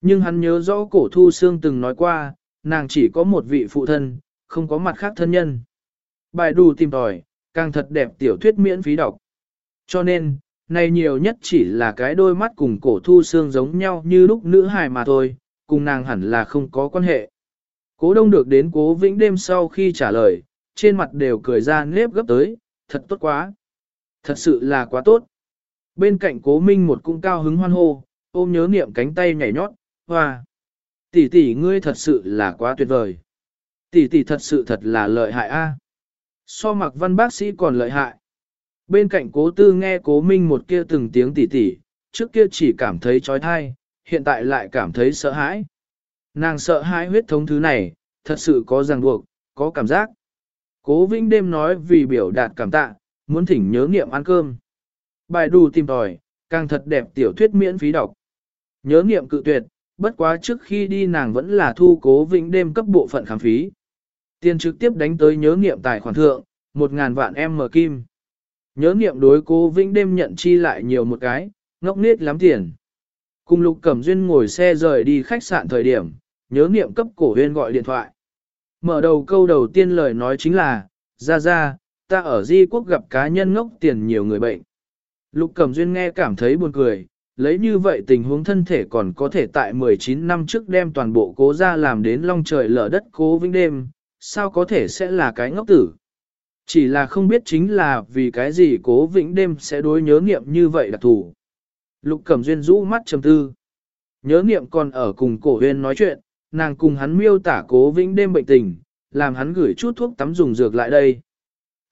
Nhưng hắn nhớ rõ cổ thu xương từng nói qua, nàng chỉ có một vị phụ thân, không có mặt khác thân nhân. Bài đủ tìm tòi, càng thật đẹp tiểu thuyết miễn phí đọc. Cho nên, này nhiều nhất chỉ là cái đôi mắt cùng cổ thu xương giống nhau như lúc nữ hài mà thôi, cùng nàng hẳn là không có quan hệ. Cố đông được đến cố vĩnh đêm sau khi trả lời, trên mặt đều cười ra nếp gấp tới, thật tốt quá. Thật sự là quá tốt. Bên cạnh cố minh một cung cao hứng hoan hô, ôm nhớ niệm cánh tay nhảy nhót, hoa. Tỷ tỷ ngươi thật sự là quá tuyệt vời. Tỷ tỷ thật sự thật là lợi hại a. So mặc văn bác sĩ còn lợi hại. Bên cạnh cố tư nghe cố minh một kia từng tiếng tỷ tỷ, trước kia chỉ cảm thấy trói thai, hiện tại lại cảm thấy sợ hãi. Nàng sợ hãi huyết thống thứ này, thật sự có ràng buộc, có cảm giác. Cố Vĩnh đêm nói vì biểu đạt cảm tạ, muốn thỉnh nhớ nghiệm ăn cơm. Bài đù tìm tòi, càng thật đẹp tiểu thuyết miễn phí đọc. Nhớ nghiệm cự tuyệt, bất quá trước khi đi nàng vẫn là thu cố Vĩnh đêm cấp bộ phận khám phí. Tiền trực tiếp đánh tới nhớ nghiệm tài khoản thượng, 1.000 vạn em mở kim. Nhớ nghiệm đối cố Vĩnh đêm nhận chi lại nhiều một cái, ngốc nết lắm tiền. Cùng Lục Cẩm Duyên ngồi xe rời đi khách sạn thời điểm, nhớ nghiệm cấp cổ huyên gọi điện thoại. Mở đầu câu đầu tiên lời nói chính là, ra ra, ta ở Di Quốc gặp cá nhân ngốc tiền nhiều người bệnh. Lục Cẩm Duyên nghe cảm thấy buồn cười, lấy như vậy tình huống thân thể còn có thể tại 19 năm trước đem toàn bộ cố ra làm đến long trời lở đất cố vĩnh đêm, sao có thể sẽ là cái ngốc tử. Chỉ là không biết chính là vì cái gì cố vĩnh đêm sẽ đối nhớ nghiệm như vậy đặc thủ. Lục Cẩm Duyên rũ mắt trầm tư. Nhớ nghiệm còn ở cùng cổ huyên nói chuyện, nàng cùng hắn miêu tả cố vĩnh đêm bệnh tình, làm hắn gửi chút thuốc tắm dùng dược lại đây.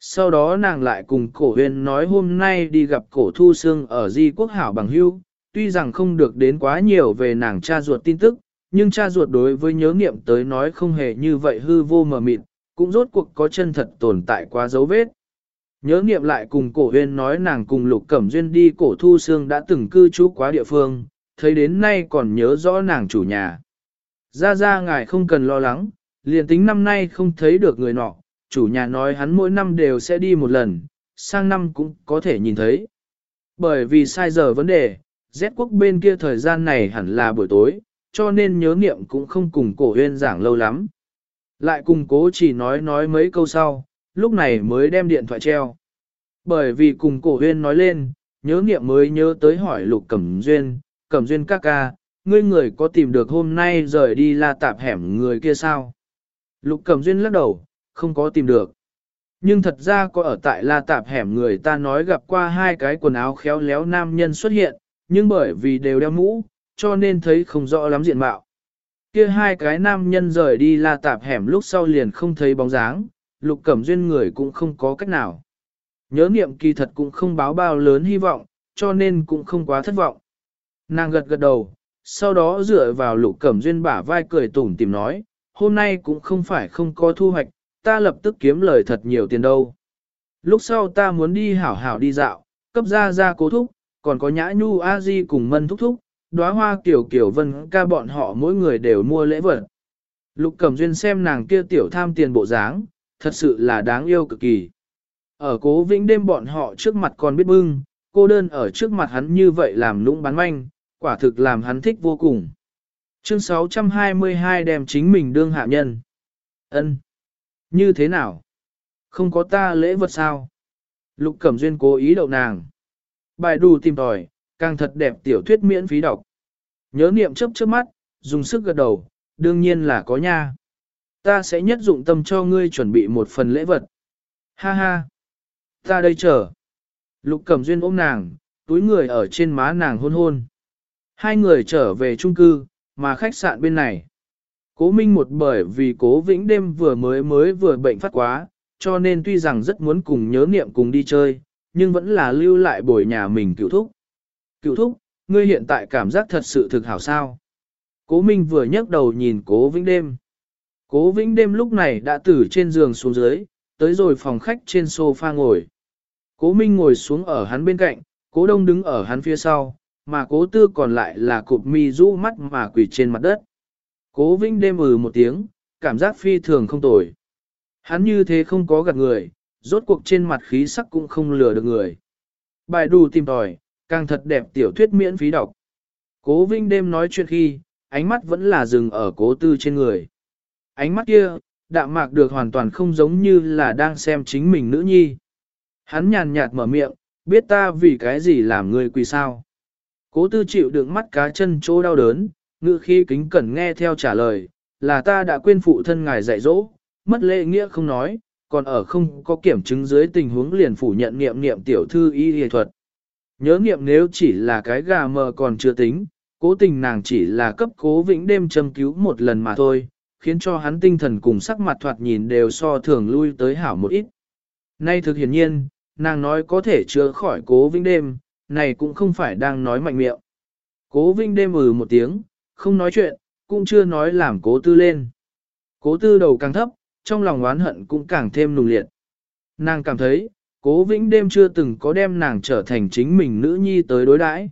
Sau đó nàng lại cùng cổ huyền nói hôm nay đi gặp cổ thu xương ở Di Quốc Hảo bằng hưu, tuy rằng không được đến quá nhiều về nàng cha ruột tin tức, nhưng cha ruột đối với nhớ nghiệm tới nói không hề như vậy hư vô mờ mịt, cũng rốt cuộc có chân thật tồn tại quá dấu vết. Nhớ nghiệm lại cùng cổ huyên nói nàng cùng lục cẩm duyên đi cổ thu xương đã từng cư trú quá địa phương, thấy đến nay còn nhớ rõ nàng chủ nhà. Ra ra ngài không cần lo lắng, liền tính năm nay không thấy được người nọ, chủ nhà nói hắn mỗi năm đều sẽ đi một lần, sang năm cũng có thể nhìn thấy. Bởi vì sai giờ vấn đề, Z quốc bên kia thời gian này hẳn là buổi tối, cho nên nhớ niệm cũng không cùng cổ huyên giảng lâu lắm. Lại cùng cố chỉ nói nói mấy câu sau, lúc này mới đem điện thoại treo. Bởi vì cùng cổ huyên nói lên, nhớ niệm mới nhớ tới hỏi lục cẩm duyên, cẩm duyên ca ca, ngươi người có tìm được hôm nay rời đi la tạp hẻm người kia sao? Lục cẩm duyên lắc đầu, không có tìm được. Nhưng thật ra có ở tại la tạp hẻm người ta nói gặp qua hai cái quần áo khéo léo nam nhân xuất hiện, nhưng bởi vì đều đeo mũ, cho nên thấy không rõ lắm diện mạo. Kia hai cái nam nhân rời đi la tạp hẻm lúc sau liền không thấy bóng dáng, lục cẩm duyên người cũng không có cách nào. Nhớ niệm kỳ thật cũng không báo bao lớn hy vọng, cho nên cũng không quá thất vọng. Nàng gật gật đầu, sau đó dựa vào lục cẩm duyên bả vai cười tủm tìm nói, hôm nay cũng không phải không có thu hoạch, ta lập tức kiếm lời thật nhiều tiền đâu. Lúc sau ta muốn đi hảo hảo đi dạo, cấp ra ra cố thúc, còn có nhã nhu a di cùng mân thúc thúc, đóa hoa kiểu kiểu vân ca bọn họ mỗi người đều mua lễ vật. Lục cẩm duyên xem nàng kia tiểu tham tiền bộ dáng, thật sự là đáng yêu cực kỳ. Ở cố vĩnh đêm bọn họ trước mặt còn biết bưng, cô đơn ở trước mặt hắn như vậy làm lũng bán manh, quả thực làm hắn thích vô cùng. Chương 622 đem chính mình đương hạ nhân. ân như thế nào? Không có ta lễ vật sao? Lục Cẩm Duyên cố ý đậu nàng. Bài đủ tìm tòi, càng thật đẹp tiểu thuyết miễn phí đọc. Nhớ niệm chấp trước mắt, dùng sức gật đầu, đương nhiên là có nha. Ta sẽ nhất dụng tâm cho ngươi chuẩn bị một phần lễ vật. Ha ha. Ta đây chờ. Lục Cẩm Duyên ôm nàng, túi người ở trên má nàng hôn hôn. Hai người trở về chung cư, mà khách sạn bên này. Cố Minh một bởi vì cố vĩnh đêm vừa mới mới vừa bệnh phát quá, cho nên tuy rằng rất muốn cùng nhớ niệm cùng đi chơi, nhưng vẫn là lưu lại bồi nhà mình cựu thúc. Cựu thúc, ngươi hiện tại cảm giác thật sự thực hảo sao. Cố Minh vừa nhấc đầu nhìn cố vĩnh đêm. Cố vĩnh đêm lúc này đã từ trên giường xuống dưới, tới rồi phòng khách trên sofa ngồi. Cố Minh ngồi xuống ở hắn bên cạnh, cố đông đứng ở hắn phía sau, mà cố tư còn lại là cụp mi rũ mắt mà quỳ trên mặt đất. Cố Vinh đêm ừ một tiếng, cảm giác phi thường không tồi. Hắn như thế không có gạt người, rốt cuộc trên mặt khí sắc cũng không lừa được người. Bài đủ tìm tòi, càng thật đẹp tiểu thuyết miễn phí đọc. Cố vinh đêm nói chuyện khi, ánh mắt vẫn là dừng ở cố tư trên người. Ánh mắt kia, đạm mạc được hoàn toàn không giống như là đang xem chính mình nữ nhi. Hắn nhàn nhạt mở miệng, biết ta vì cái gì làm người quỳ sao. Cố tư chịu đựng mắt cá chân chỗ đau đớn, ngự khi kính cẩn nghe theo trả lời, là ta đã quên phụ thân ngài dạy dỗ, mất lễ nghĩa không nói, còn ở không có kiểm chứng dưới tình huống liền phủ nhận niệm niệm tiểu thư y y thuật. Nhớ niệm nếu chỉ là cái gà mờ còn chưa tính, cố tình nàng chỉ là cấp cố vĩnh đêm châm cứu một lần mà thôi, khiến cho hắn tinh thần cùng sắc mặt thoạt nhìn đều so thường lui tới hảo một ít. Nay thực hiển nhiên, nàng nói có thể chữa khỏi cố vĩnh đêm, này cũng không phải đang nói mạnh miệng. Cố vĩnh đêm ừ một tiếng, không nói chuyện, cũng chưa nói làm cố tư lên. Cố tư đầu càng thấp, trong lòng oán hận cũng càng thêm nùng liệt. Nàng cảm thấy, cố vĩnh đêm chưa từng có đem nàng trở thành chính mình nữ nhi tới đối đãi.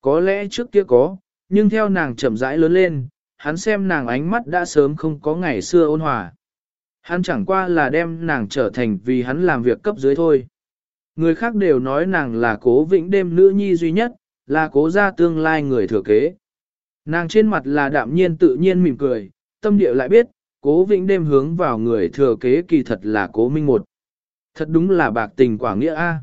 Có lẽ trước kia có, nhưng theo nàng chậm rãi lớn lên, hắn xem nàng ánh mắt đã sớm không có ngày xưa ôn hòa. Hắn chẳng qua là đem nàng trở thành vì hắn làm việc cấp dưới thôi. Người khác đều nói nàng là cố vĩnh đêm nữ nhi duy nhất, là cố gia tương lai người thừa kế. Nàng trên mặt là đạm nhiên tự nhiên mỉm cười, tâm địa lại biết, cố vĩnh đêm hướng vào người thừa kế kỳ thật là cố minh một. Thật đúng là bạc tình quả nghĩa a.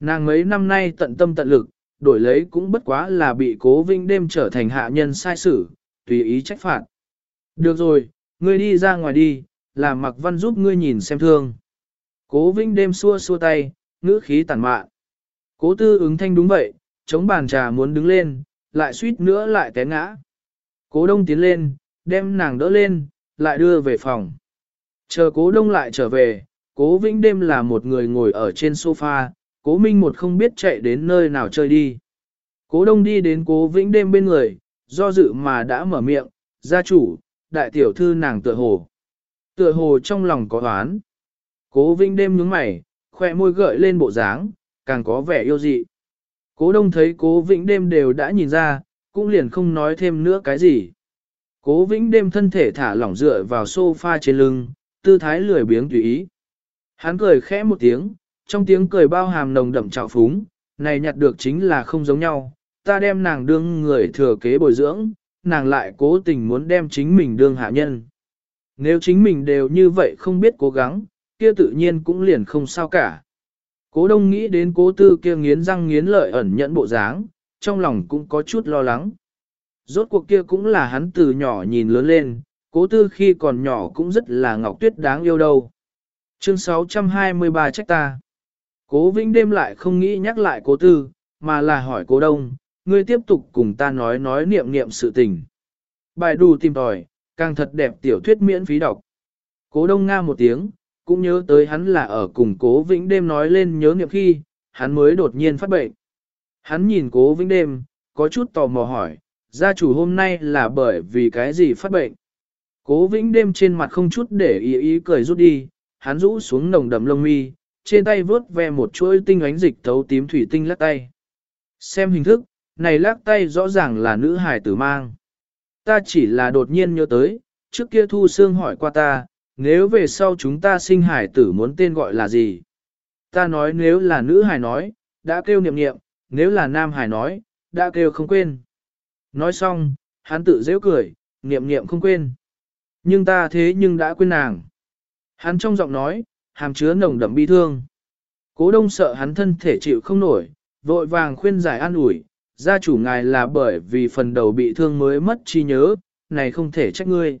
Nàng mấy năm nay tận tâm tận lực, đổi lấy cũng bất quá là bị cố vĩnh đêm trở thành hạ nhân sai sử, tùy ý trách phạt. Được rồi, ngươi đi ra ngoài đi, làm mặc văn giúp ngươi nhìn xem thương. Cố vĩnh đêm xua xua tay, ngữ khí tàn mạn. Cố tư ứng thanh đúng vậy, chống bàn trà muốn đứng lên, lại suýt nữa lại té ngã. Cố đông tiến lên, đem nàng đỡ lên, lại đưa về phòng. Chờ cố đông lại trở về, cố vĩnh đêm là một người ngồi ở trên sofa, cố minh một không biết chạy đến nơi nào chơi đi. Cố đông đi đến cố vĩnh đêm bên người, do dự mà đã mở miệng, gia chủ, đại tiểu thư nàng tựa hồ. Tựa hồ trong lòng có oán. Cố vĩnh đêm nhướng mày, khoe môi gợi lên bộ dáng, càng có vẻ yêu dị. Cố đông thấy cố vĩnh đêm đều đã nhìn ra, cũng liền không nói thêm nữa cái gì. Cố vĩnh đêm thân thể thả lỏng dựa vào sofa trên lưng, tư thái lười biếng tùy ý. Hắn cười khẽ một tiếng, trong tiếng cười bao hàm nồng đậm trạo phúng, này nhặt được chính là không giống nhau, ta đem nàng đương người thừa kế bồi dưỡng, nàng lại cố tình muốn đem chính mình đương hạ nhân. Nếu chính mình đều như vậy không biết cố gắng, kia tự nhiên cũng liền không sao cả. Cố đông nghĩ đến cố tư kia nghiến răng nghiến lợi ẩn nhẫn bộ dáng, trong lòng cũng có chút lo lắng. Rốt cuộc kia cũng là hắn từ nhỏ nhìn lớn lên, cố tư khi còn nhỏ cũng rất là ngọc tuyết đáng yêu đâu. Chương 623 trách ta. Cố Vĩnh đêm lại không nghĩ nhắc lại cố tư, mà là hỏi cố đông, ngươi tiếp tục cùng ta nói nói niệm niệm sự tình. Bài đù tìm tòi, càng thật đẹp tiểu thuyết miễn phí đọc. Cố đông nga một tiếng, cũng nhớ tới hắn là ở cùng cố Vĩnh đêm nói lên nhớ niệm khi, hắn mới đột nhiên phát bệnh. Hắn nhìn cố Vĩnh đêm, có chút tò mò hỏi, gia chủ hôm nay là bởi vì cái gì phát bệnh. Cố Vĩnh đêm trên mặt không chút để ý ý cười rút đi, hắn rũ xuống nồng đầm lông mi, trên tay vớt ve một chuỗi tinh ánh dịch thấu tím thủy tinh lắc tay. Xem hình thức, này lắc tay rõ ràng là nữ hài tử mang. Ta chỉ là đột nhiên nhớ tới, trước kia Thu xương hỏi qua ta, nếu về sau chúng ta sinh hải tử muốn tên gọi là gì? Ta nói nếu là nữ hải nói, đã kêu niệm niệm, nếu là nam hải nói, đã kêu không quên. Nói xong, hắn tự dễ cười, niệm niệm không quên. Nhưng ta thế nhưng đã quên nàng. Hắn trong giọng nói, hàm chứa nồng đậm bi thương. Cố đông sợ hắn thân thể chịu không nổi, vội vàng khuyên giải an ủi, gia chủ ngài là bởi vì phần đầu bị thương mới mất trí nhớ, này không thể trách ngươi.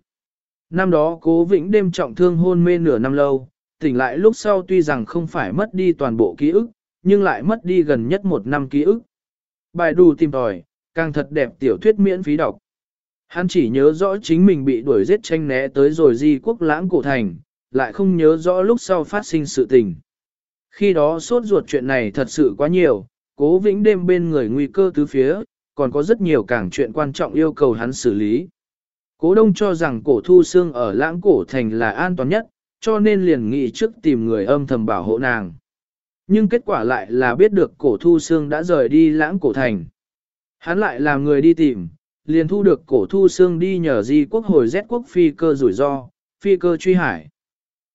Năm đó cố vĩnh đêm trọng thương hôn mê nửa năm lâu, tỉnh lại lúc sau tuy rằng không phải mất đi toàn bộ ký ức, nhưng lại mất đi gần nhất một năm ký ức. Bài đù tìm tòi, càng thật đẹp tiểu thuyết miễn phí đọc. Hắn chỉ nhớ rõ chính mình bị đuổi giết tranh né tới rồi di quốc lãng cổ thành, lại không nhớ rõ lúc sau phát sinh sự tình. Khi đó sốt ruột chuyện này thật sự quá nhiều, cố vĩnh đêm bên người nguy cơ tứ phía, còn có rất nhiều càng chuyện quan trọng yêu cầu hắn xử lý. Cố đông cho rằng cổ thu xương ở lãng cổ thành là an toàn nhất, cho nên liền nghĩ trước tìm người âm thầm bảo hộ nàng. Nhưng kết quả lại là biết được cổ thu xương đã rời đi lãng cổ thành. Hắn lại làm người đi tìm, liền thu được cổ thu xương đi nhờ di quốc hồi Z quốc phi cơ rủi ro, phi cơ truy hải.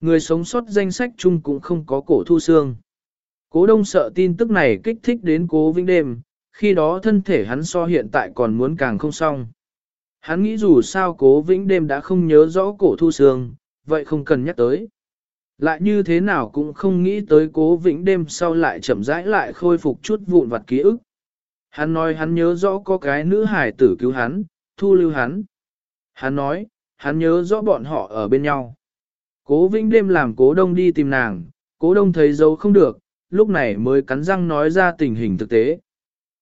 Người sống sót danh sách chung cũng không có cổ thu xương. Cố đông sợ tin tức này kích thích đến cố vĩnh đêm, khi đó thân thể hắn so hiện tại còn muốn càng không xong. Hắn nghĩ dù sao cố vĩnh đêm đã không nhớ rõ cổ thu sương, vậy không cần nhắc tới. Lại như thế nào cũng không nghĩ tới cố vĩnh đêm sau lại chậm rãi lại khôi phục chút vụn vặt ký ức. Hắn nói hắn nhớ rõ có cái nữ hải tử cứu hắn, thu lưu hắn. Hắn nói, hắn nhớ rõ bọn họ ở bên nhau. Cố Vĩnh đêm làm cố đông đi tìm nàng, cố đông thấy dấu không được, lúc này mới cắn răng nói ra tình hình thực tế.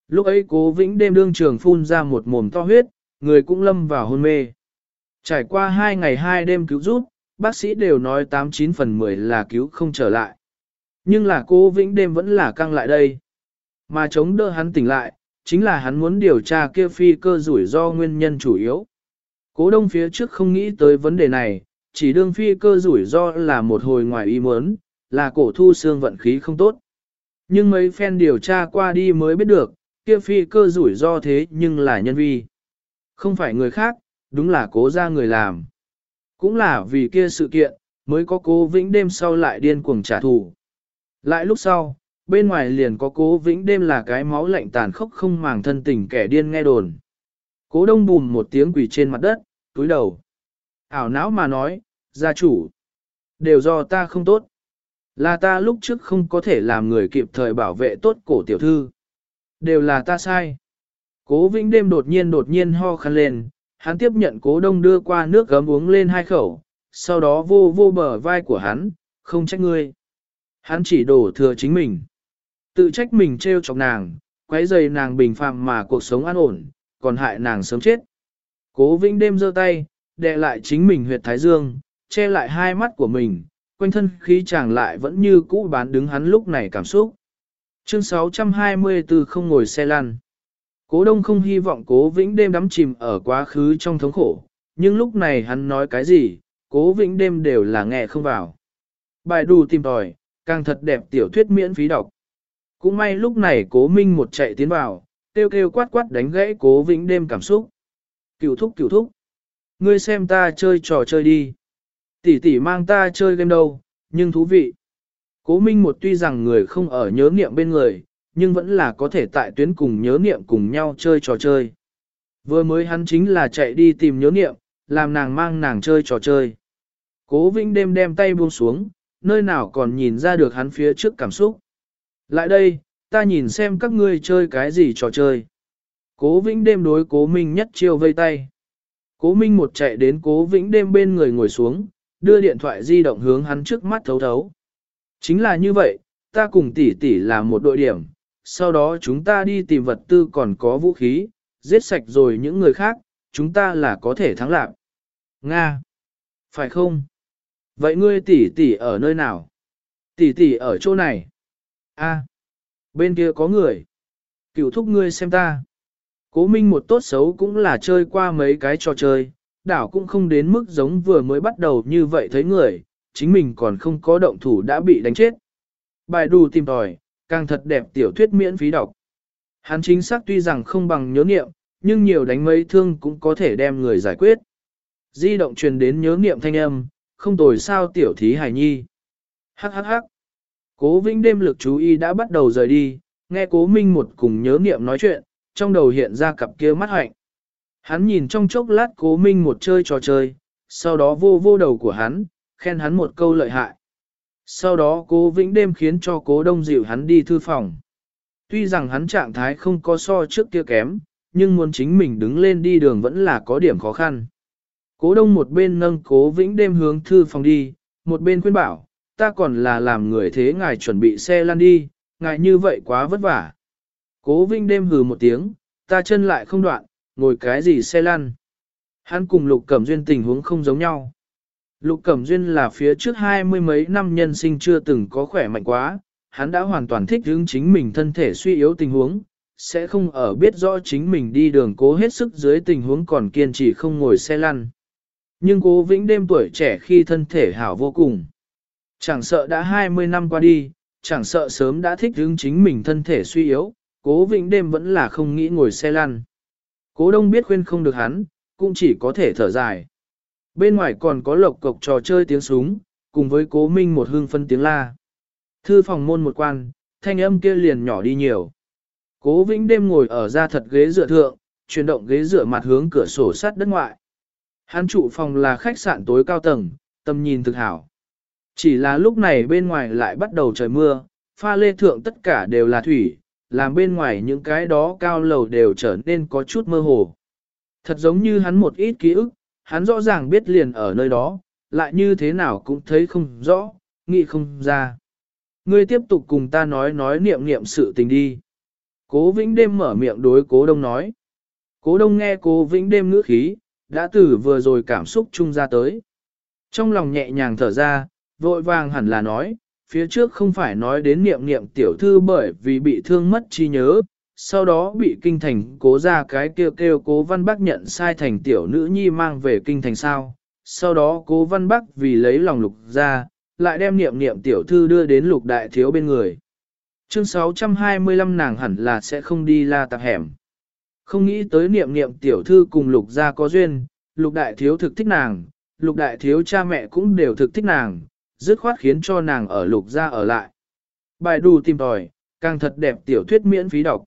Lúc ấy cố Vĩnh đêm đương trường phun ra một mồm to huyết, người cũng lâm vào hôn mê. Trải qua hai ngày hai đêm cứu giúp, bác sĩ đều nói 89 phần 10 là cứu không trở lại. Nhưng là cô Vĩnh đêm vẫn là căng lại đây. Mà chống đỡ hắn tỉnh lại, chính là hắn muốn điều tra kia phi cơ rủi ro nguyên nhân chủ yếu. Cố đông phía trước không nghĩ tới vấn đề này, chỉ đương phi cơ rủi ro là một hồi ngoài ý muốn, là cổ thu xương vận khí không tốt. Nhưng mấy phen điều tra qua đi mới biết được, kia phi cơ rủi ro thế nhưng là nhân vi. Không phải người khác, đúng là cố ra người làm. Cũng là vì kia sự kiện, mới có cố vĩnh đêm sau lại điên cuồng trả thù. Lại lúc sau, bên ngoài liền có cố vĩnh đêm là cái máu lạnh tàn khốc không màng thân tình kẻ điên nghe đồn. Cố đông bùm một tiếng quỳ trên mặt đất, túi đầu. Ảo não mà nói, gia chủ. Đều do ta không tốt. Là ta lúc trước không có thể làm người kịp thời bảo vệ tốt cổ tiểu thư. Đều là ta sai. Cố vĩnh đêm đột nhiên đột nhiên ho khăn lên, hắn tiếp nhận cố đông đưa qua nước gấm uống lên hai khẩu, sau đó vô vô bờ vai của hắn, không trách ngươi. Hắn chỉ đổ thừa chính mình. Tự trách mình trêu chọc nàng, quấy dày nàng bình phạm mà cuộc sống an ổn, còn hại nàng sớm chết. Cố vĩnh đêm giơ tay, đè lại chính mình huyệt thái dương, che lại hai mắt của mình, quanh thân khí chàng lại vẫn như cũ bán đứng hắn lúc này cảm xúc. Chương 624 không ngồi xe lăn. Cố đông không hy vọng cố vĩnh đêm đắm chìm ở quá khứ trong thống khổ, nhưng lúc này hắn nói cái gì, cố vĩnh đêm đều là nghe không vào. Bài đù tìm tòi, càng thật đẹp tiểu thuyết miễn phí đọc. Cũng may lúc này cố minh một chạy tiến vào, kêu kêu quát quát đánh gãy cố vĩnh đêm cảm xúc. Cửu thúc cửu thúc. Ngươi xem ta chơi trò chơi đi. Tỷ tỷ mang ta chơi game đâu, nhưng thú vị. Cố Minh một tuy rằng người không ở nhớ nghiệm bên người, nhưng vẫn là có thể tại tuyến cùng nhớ niệm cùng nhau chơi trò chơi. Vừa mới hắn chính là chạy đi tìm nhớ niệm làm nàng mang nàng chơi trò chơi. Cố Vĩnh đêm đem tay buông xuống, nơi nào còn nhìn ra được hắn phía trước cảm xúc. Lại đây, ta nhìn xem các ngươi chơi cái gì trò chơi. Cố Vĩnh đêm đối Cố Minh nhất chiêu vây tay. Cố Minh một chạy đến Cố Vĩnh đêm bên người ngồi xuống, đưa điện thoại di động hướng hắn trước mắt thấu thấu. Chính là như vậy, ta cùng tỷ tỷ là một đội điểm, sau đó chúng ta đi tìm vật tư còn có vũ khí, giết sạch rồi những người khác, chúng ta là có thể thắng lạc. Nga! Phải không? Vậy ngươi tỷ tỷ ở nơi nào? Tỷ tỷ ở chỗ này. A, bên kia có người. Cựu thúc ngươi xem ta. Cố minh một tốt xấu cũng là chơi qua mấy cái trò chơi, đảo cũng không đến mức giống vừa mới bắt đầu như vậy thấy người, chính mình còn không có động thủ đã bị đánh chết. Bài đù tìm tòi, càng thật đẹp tiểu thuyết miễn phí đọc. Hắn chính xác tuy rằng không bằng nhớ nghiệm, nhưng nhiều đánh mấy thương cũng có thể đem người giải quyết. Di động truyền đến nhớ nghiệm thanh âm, không tồi sao tiểu thí hải nhi. Hắc hắc hắc. Cố Vĩnh đêm lực chú ý đã bắt đầu rời đi, nghe cố Minh một cùng nhớ nghiệm nói chuyện, trong đầu hiện ra cặp kia mắt hạnh. Hắn nhìn trong chốc lát cố Minh một chơi trò chơi, sau đó vô vô đầu của hắn, khen hắn một câu lợi hại. Sau đó cố Vĩnh đêm khiến cho cố đông dịu hắn đi thư phòng. Tuy rằng hắn trạng thái không có so trước kia kém, nhưng muốn chính mình đứng lên đi đường vẫn là có điểm khó khăn. Cố đông một bên nâng cố Vĩnh đêm hướng thư phòng đi, một bên khuyên bảo, ta còn là làm người thế ngài chuẩn bị xe lăn đi, ngài như vậy quá vất vả. Cố vĩnh đêm hừ một tiếng, ta chân lại không đoạn, ngồi cái gì xe lăn. Hắn cùng Lục Cẩm Duyên tình huống không giống nhau. Lục Cẩm Duyên là phía trước hai mươi mấy năm nhân sinh chưa từng có khỏe mạnh quá, hắn đã hoàn toàn thích hướng chính mình thân thể suy yếu tình huống, sẽ không ở biết rõ chính mình đi đường cố hết sức dưới tình huống còn kiên trì không ngồi xe lăn. Nhưng cố Vĩnh đêm tuổi trẻ khi thân thể hảo vô cùng. Chẳng sợ đã 20 năm qua đi, chẳng sợ sớm đã thích hứng chính mình thân thể suy yếu, cố vĩnh đêm vẫn là không nghĩ ngồi xe lăn. Cố đông biết khuyên không được hắn, cũng chỉ có thể thở dài. Bên ngoài còn có lộc cộc trò chơi tiếng súng, cùng với cố minh một hương phân tiếng la. Thư phòng môn một quan, thanh âm kia liền nhỏ đi nhiều. Cố vĩnh đêm ngồi ở ra thật ghế dựa thượng, chuyển động ghế dựa mặt hướng cửa sổ sát đất ngoại. Hắn trụ phòng là khách sạn tối cao tầng, tầm nhìn thực hảo. Chỉ là lúc này bên ngoài lại bắt đầu trời mưa, pha lê thượng tất cả đều là thủy, làm bên ngoài những cái đó cao lầu đều trở nên có chút mơ hồ. Thật giống như hắn một ít ký ức, hắn rõ ràng biết liền ở nơi đó, lại như thế nào cũng thấy không rõ, nghĩ không ra. Ngươi tiếp tục cùng ta nói nói niệm niệm sự tình đi. Cố Vĩnh đêm mở miệng đối cố đông nói. Cố đông nghe cố Vĩnh đêm ngữ khí, đã từ vừa rồi cảm xúc chung ra tới. Trong lòng nhẹ nhàng thở ra, vội vàng hẳn là nói, phía trước không phải nói đến niệm niệm tiểu thư bởi vì bị thương mất trí nhớ, sau đó bị kinh thành cố ra cái kêu kêu cố văn bác nhận sai thành tiểu nữ nhi mang về kinh thành sao. Sau đó cố văn bác vì lấy lòng lục ra, lại đem niệm niệm tiểu thư đưa đến lục đại thiếu bên người. Chương 625 nàng hẳn là sẽ không đi la tạp hẻm. Không nghĩ tới niệm niệm tiểu thư cùng lục gia có duyên, lục đại thiếu thực thích nàng, lục đại thiếu cha mẹ cũng đều thực thích nàng, dứt khoát khiến cho nàng ở lục gia ở lại. Bài đù tìm tòi, càng thật đẹp tiểu thuyết miễn phí đọc.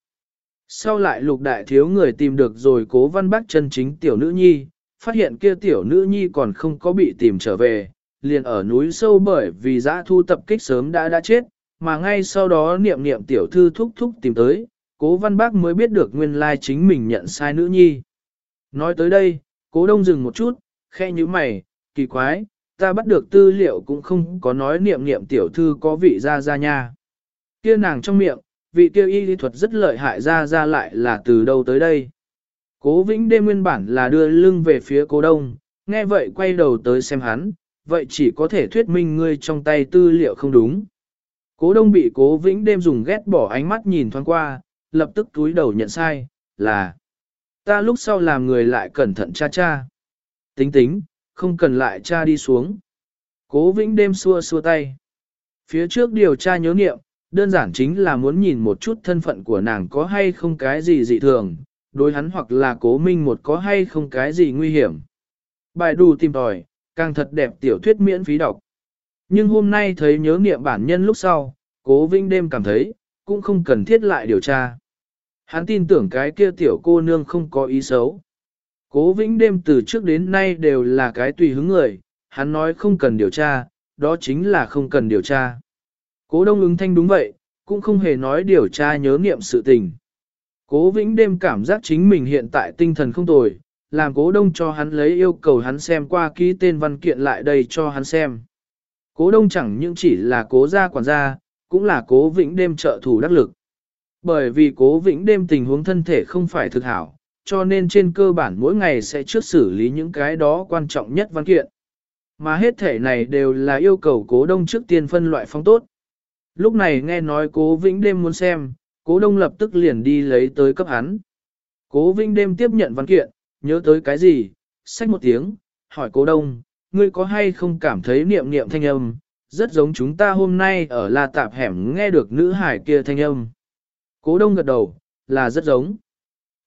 Sau lại lục đại thiếu người tìm được rồi cố văn bác chân chính tiểu nữ nhi, phát hiện kia tiểu nữ nhi còn không có bị tìm trở về, liền ở núi sâu bởi vì giã thu tập kích sớm đã đã chết, mà ngay sau đó niệm niệm tiểu thư thúc thúc tìm tới, cố văn bác mới biết được nguyên lai chính mình nhận sai nữ nhi. Nói tới đây, cố đông dừng một chút, khe như mày, kỳ quái, ta bắt được tư liệu cũng không có nói niệm niệm tiểu thư có vị ra ra nha. Kia nàng trong miệng, vị kia y lý thuật rất lợi hại ra ra lại là từ đâu tới đây. Cố vĩnh đêm nguyên bản là đưa lưng về phía cố đông, nghe vậy quay đầu tới xem hắn, vậy chỉ có thể thuyết minh ngươi trong tay tư liệu không đúng. Cố đông bị cố vĩnh đêm dùng ghét bỏ ánh mắt nhìn thoáng qua, lập tức túi đầu nhận sai, là ta lúc sau làm người lại cẩn thận cha cha. Tính tính, không cần lại cha đi xuống. Cố vĩnh đêm xua xua tay. Phía trước điều tra nhớ nghiệm, đơn giản chính là muốn nhìn một chút thân phận của nàng có hay không cái gì dị thường, đối hắn hoặc là cố minh một có hay không cái gì nguy hiểm. Bài đù tìm tòi, càng thật đẹp tiểu thuyết miễn phí đọc. Nhưng hôm nay thấy nhớ nghiệm bản nhân lúc sau, cố vĩnh đêm cảm thấy, cũng không cần thiết lại điều tra. Hắn tin tưởng cái kia tiểu cô nương không có ý xấu. Cố vĩnh đêm từ trước đến nay đều là cái tùy hứng người, hắn nói không cần điều tra, đó chính là không cần điều tra. Cố đông ứng thanh đúng vậy, cũng không hề nói điều tra nhớ nghiệm sự tình. Cố vĩnh đêm cảm giác chính mình hiện tại tinh thần không tồi, làm cố đông cho hắn lấy yêu cầu hắn xem qua ký tên văn kiện lại đây cho hắn xem. Cố đông chẳng những chỉ là cố gia quản gia, cũng là cố vĩnh đêm trợ thủ đắc lực. Bởi vì cố vĩnh đêm tình huống thân thể không phải thực hảo, cho nên trên cơ bản mỗi ngày sẽ trước xử lý những cái đó quan trọng nhất văn kiện. Mà hết thể này đều là yêu cầu cố đông trước tiên phân loại phong tốt. Lúc này nghe nói cố vĩnh đêm muốn xem, cố đông lập tức liền đi lấy tới cấp hắn. Cố vĩnh đêm tiếp nhận văn kiện, nhớ tới cái gì, xách một tiếng, hỏi cố đông, ngươi có hay không cảm thấy niệm niệm thanh âm, rất giống chúng ta hôm nay ở La Tạp hẻm nghe được nữ hải kia thanh âm. Cố đông gật đầu, là rất giống.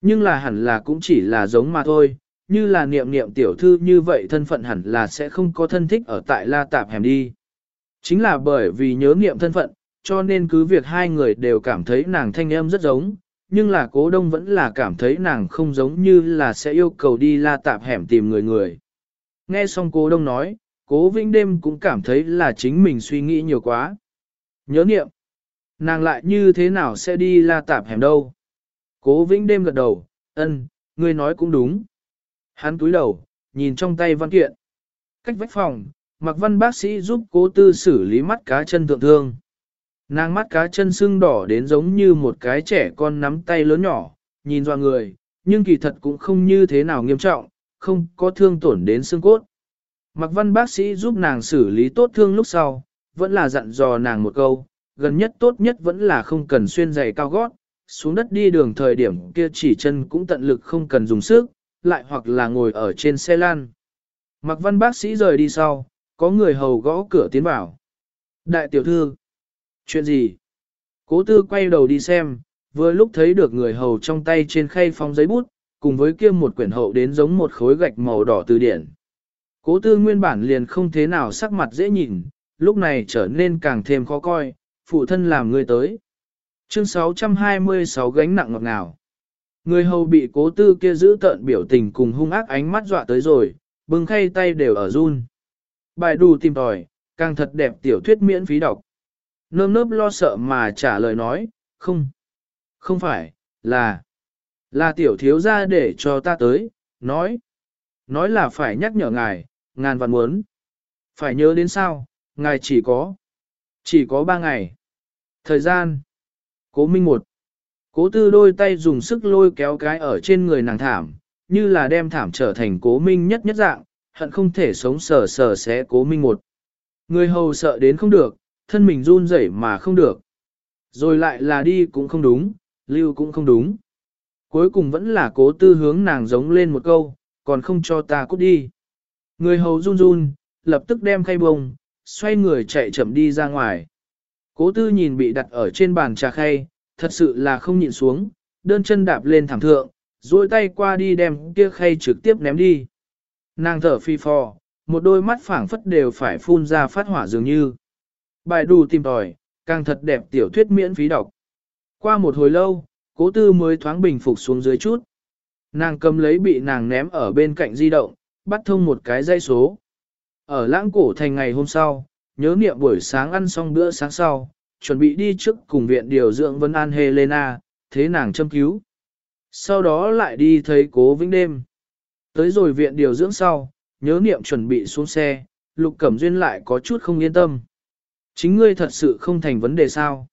Nhưng là hẳn là cũng chỉ là giống mà thôi, như là niệm niệm tiểu thư như vậy thân phận hẳn là sẽ không có thân thích ở tại La Tạp hẻm đi. Chính là bởi vì nhớ niệm thân phận, cho nên cứ việc hai người đều cảm thấy nàng thanh âm rất giống, nhưng là cố đông vẫn là cảm thấy nàng không giống như là sẽ yêu cầu đi La Tạp hẻm tìm người người. Nghe xong cố đông nói, cố vĩnh đêm cũng cảm thấy là chính mình suy nghĩ nhiều quá. Nhớ niệm, nàng lại như thế nào sẽ đi La Tạp hẻm đâu? Cố vĩnh đêm gật đầu, ân, ngươi nói cũng đúng. Hắn túi đầu, nhìn trong tay văn kiện. Cách vách phòng, mặc văn bác sĩ giúp cố tư xử lý mắt cá chân thượng thương. Nàng mắt cá chân sưng đỏ đến giống như một cái trẻ con nắm tay lớn nhỏ, nhìn dọa người, nhưng kỳ thật cũng không như thế nào nghiêm trọng, không có thương tổn đến xương cốt. Mặc văn bác sĩ giúp nàng xử lý tốt thương lúc sau, vẫn là dặn dò nàng một câu, gần nhất tốt nhất vẫn là không cần xuyên giày cao gót, xuống đất đi đường thời điểm kia chỉ chân cũng tận lực không cần dùng sức, lại hoặc là ngồi ở trên xe lan. Mặc văn bác sĩ rời đi sau, có người hầu gõ cửa tiến vào. Đại tiểu thư, chuyện gì? Cố tư quay đầu đi xem, vừa lúc thấy được người hầu trong tay trên khay phong giấy bút, cùng với kia một quyển hậu đến giống một khối gạch màu đỏ từ điển. Cố tư nguyên bản liền không thế nào sắc mặt dễ nhìn, lúc này trở nên càng thêm khó coi, phụ thân làm người tới. Chương 626 gánh nặng ngọt ngào. Người hầu bị cố tư kia giữ tợn biểu tình cùng hung ác ánh mắt dọa tới rồi, bưng khay tay đều ở run. Bài đủ tìm tòi, càng thật đẹp tiểu thuyết miễn phí đọc. Nơm nớp lo sợ mà trả lời nói, không, không phải, là, là tiểu thiếu ra để cho ta tới, nói, nói là phải nhắc nhở ngài, ngàn vạn muốn. Phải nhớ đến sao, ngài chỉ có, chỉ có ba ngày. Thời gian, cố minh một, Cố tư đôi tay dùng sức lôi kéo cái ở trên người nàng thảm, như là đem thảm trở thành cố minh nhất nhất dạng, hận không thể sống sờ sờ xé cố minh một. Người hầu sợ đến không được, thân mình run rẩy mà không được. Rồi lại là đi cũng không đúng, lưu cũng không đúng. Cuối cùng vẫn là cố tư hướng nàng giống lên một câu, còn không cho ta cút đi. Người hầu run run, lập tức đem khay bông, xoay người chạy chậm đi ra ngoài. Cố tư nhìn bị đặt ở trên bàn trà khay, thật sự là không nhịn xuống, đơn chân đạp lên thảm thượng, duỗi tay qua đi đem kia khay trực tiếp ném đi. Nàng thở phi phò, một đôi mắt phảng phất đều phải phun ra phát hỏa dường như. Bài đủ tìm tòi, càng thật đẹp tiểu thuyết miễn phí đọc. Qua một hồi lâu, cố tư mới thoáng bình phục xuống dưới chút. Nàng cầm lấy bị nàng ném ở bên cạnh di động, bắt thông một cái dây số. Ở lãng cổ thành ngày hôm sau, nhớ niệm buổi sáng ăn xong bữa sáng sau, chuẩn bị đi trước cùng viện điều dưỡng Vân An Helena, thế nàng châm cứu. Sau đó lại đi thấy cố vĩnh đêm. Tới rồi viện điều dưỡng sau, nhớ niệm chuẩn bị xuống xe, Lục Cẩm Duyên lại có chút không yên tâm. Chính ngươi thật sự không thành vấn đề sao.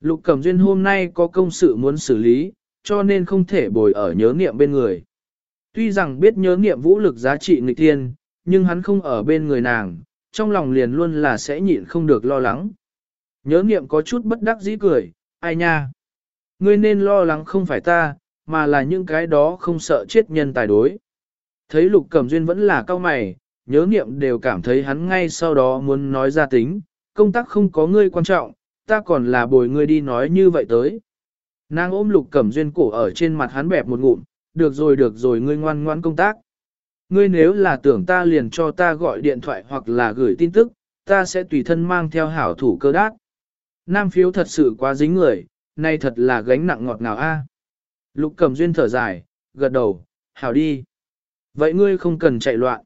Lục Cẩm Duyên hôm nay có công sự muốn xử lý, cho nên không thể bồi ở nhớ niệm bên người. Tuy rằng biết nhớ niệm vũ lực giá trị nghịch thiên, nhưng hắn không ở bên người nàng, trong lòng liền luôn là sẽ nhịn không được lo lắng. Nhớ niệm có chút bất đắc dĩ cười, ai nha? Ngươi nên lo lắng không phải ta, mà là những cái đó không sợ chết nhân tài đối. Thấy lục cẩm duyên vẫn là cao mày, nhớ niệm đều cảm thấy hắn ngay sau đó muốn nói ra tính, công tác không có ngươi quan trọng, ta còn là bồi ngươi đi nói như vậy tới. Nàng ôm lục cẩm duyên cổ ở trên mặt hắn bẹp một ngụm, được rồi được rồi ngươi ngoan ngoan công tác. Ngươi nếu là tưởng ta liền cho ta gọi điện thoại hoặc là gửi tin tức, ta sẽ tùy thân mang theo hảo thủ cơ đát. Nam phiếu thật sự quá dính người, nay thật là gánh nặng ngọt ngào a. Lục cẩm duyên thở dài, gật đầu, hảo đi. Vậy ngươi không cần chạy loạn.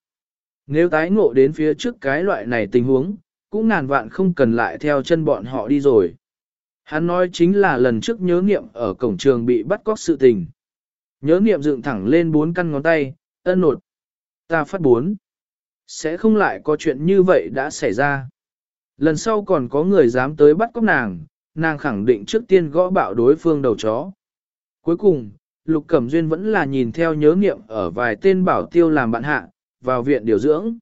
Nếu tái ngộ đến phía trước cái loại này tình huống, cũng ngàn vạn không cần lại theo chân bọn họ đi rồi. Hắn nói chính là lần trước nhớ nghiệm ở cổng trường bị bắt cóc sự tình. Nhớ nghiệm dựng thẳng lên bốn căn ngón tay, ân nột. Ta phát bốn. Sẽ không lại có chuyện như vậy đã xảy ra. Lần sau còn có người dám tới bắt cóc nàng, nàng khẳng định trước tiên gõ bạo đối phương đầu chó. Cuối cùng, Lục Cẩm Duyên vẫn là nhìn theo nhớ nghiệm ở vài tên bảo tiêu làm bạn hạ, vào viện điều dưỡng.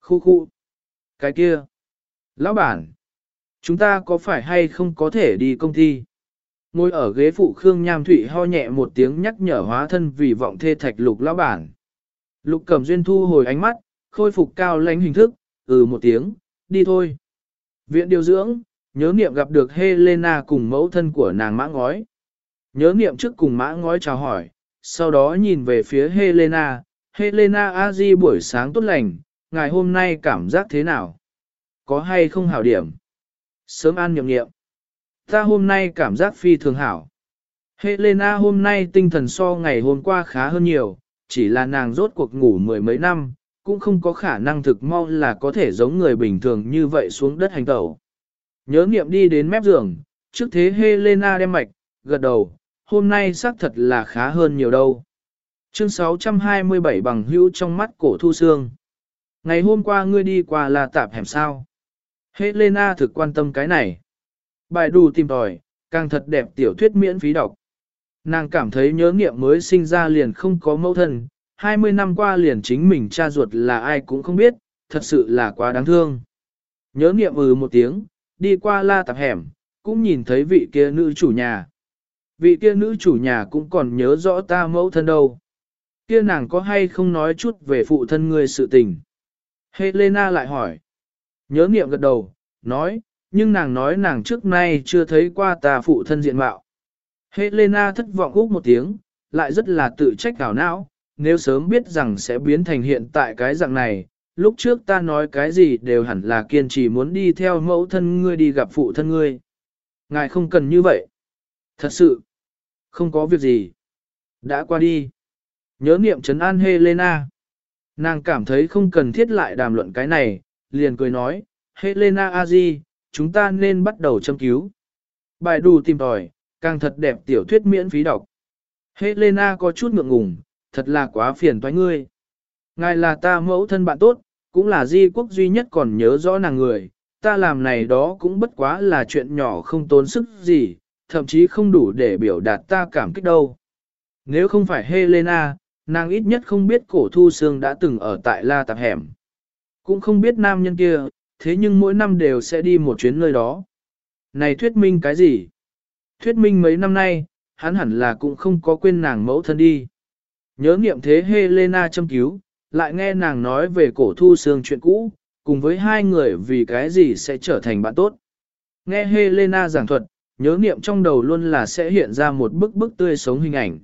Khu khu. Cái kia. Lão bản. Chúng ta có phải hay không có thể đi công ty? Ngồi ở ghế phụ Khương Nham Thụy ho nhẹ một tiếng nhắc nhở hóa thân vì vọng thê thạch lục lão bản. Lục Cẩm Duyên thu hồi ánh mắt, khôi phục cao lãnh hình thức, ừ một tiếng, đi thôi. Viện điều dưỡng, nhớ niệm gặp được Helena cùng mẫu thân của nàng mã ngói. Nhớ niệm trước cùng mã ngói chào hỏi, sau đó nhìn về phía Helena, Helena a di buổi sáng tốt lành, ngày hôm nay cảm giác thế nào? Có hay không hảo điểm? Sớm ăn nhậm nghiệm. Ta hôm nay cảm giác phi thường hảo. Helena hôm nay tinh thần so ngày hôm qua khá hơn nhiều, chỉ là nàng rốt cuộc ngủ mười mấy năm, cũng không có khả năng thực mau là có thể giống người bình thường như vậy xuống đất hành tẩu. Nhớ nghiệm đi đến mép giường, trước thế Helena đem mạch, gật đầu, hôm nay xác thật là khá hơn nhiều đâu. Chương 627 bằng hữu trong mắt cổ thu xương. Ngày hôm qua ngươi đi qua là tạp hẻm sao. Helena thực quan tâm cái này. Bài đủ tìm tòi, càng thật đẹp tiểu thuyết miễn phí đọc. Nàng cảm thấy nhớ nghiệm mới sinh ra liền không có mẫu thân, 20 năm qua liền chính mình cha ruột là ai cũng không biết, thật sự là quá đáng thương. Nhớ nghiệm ừ một tiếng, đi qua la tạp hẻm, cũng nhìn thấy vị kia nữ chủ nhà. Vị kia nữ chủ nhà cũng còn nhớ rõ ta mẫu thân đâu. Kia nàng có hay không nói chút về phụ thân ngươi sự tình. Helena lại hỏi. Nhớ niệm gật đầu, nói, nhưng nàng nói nàng trước nay chưa thấy qua ta phụ thân diện mạo. Helena thất vọng úc một tiếng, lại rất là tự trách cảo não, nếu sớm biết rằng sẽ biến thành hiện tại cái dạng này, lúc trước ta nói cái gì đều hẳn là kiên trì muốn đi theo mẫu thân ngươi đi gặp phụ thân ngươi. Ngài không cần như vậy. Thật sự, không có việc gì. Đã qua đi. Nhớ niệm trấn an Helena. Nàng cảm thấy không cần thiết lại đàm luận cái này, liền cười nói, Helena Aji, chúng ta nên bắt đầu châm cứu. Bài đủ tìm tòi, càng thật đẹp tiểu thuyết miễn phí đọc. Helena có chút ngượng ngùng, thật là quá phiền toái ngươi. Ngài là ta mẫu thân bạn tốt, cũng là di quốc duy nhất còn nhớ rõ nàng người, ta làm này đó cũng bất quá là chuyện nhỏ không tốn sức gì, thậm chí không đủ để biểu đạt ta cảm kích đâu. Nếu không phải Helena, nàng ít nhất không biết cổ thu xương đã từng ở tại La Tạp Hẻm. Cũng không biết nam nhân kia, thế nhưng mỗi năm đều sẽ đi một chuyến nơi đó. Này thuyết minh cái gì? Thuyết minh mấy năm nay, hắn hẳn là cũng không có quên nàng mẫu thân đi. Nhớ nghiệm thế Helena châm cứu, lại nghe nàng nói về cổ thu xương chuyện cũ, cùng với hai người vì cái gì sẽ trở thành bạn tốt. Nghe Helena giảng thuật, nhớ nghiệm trong đầu luôn là sẽ hiện ra một bức bức tươi sống hình ảnh.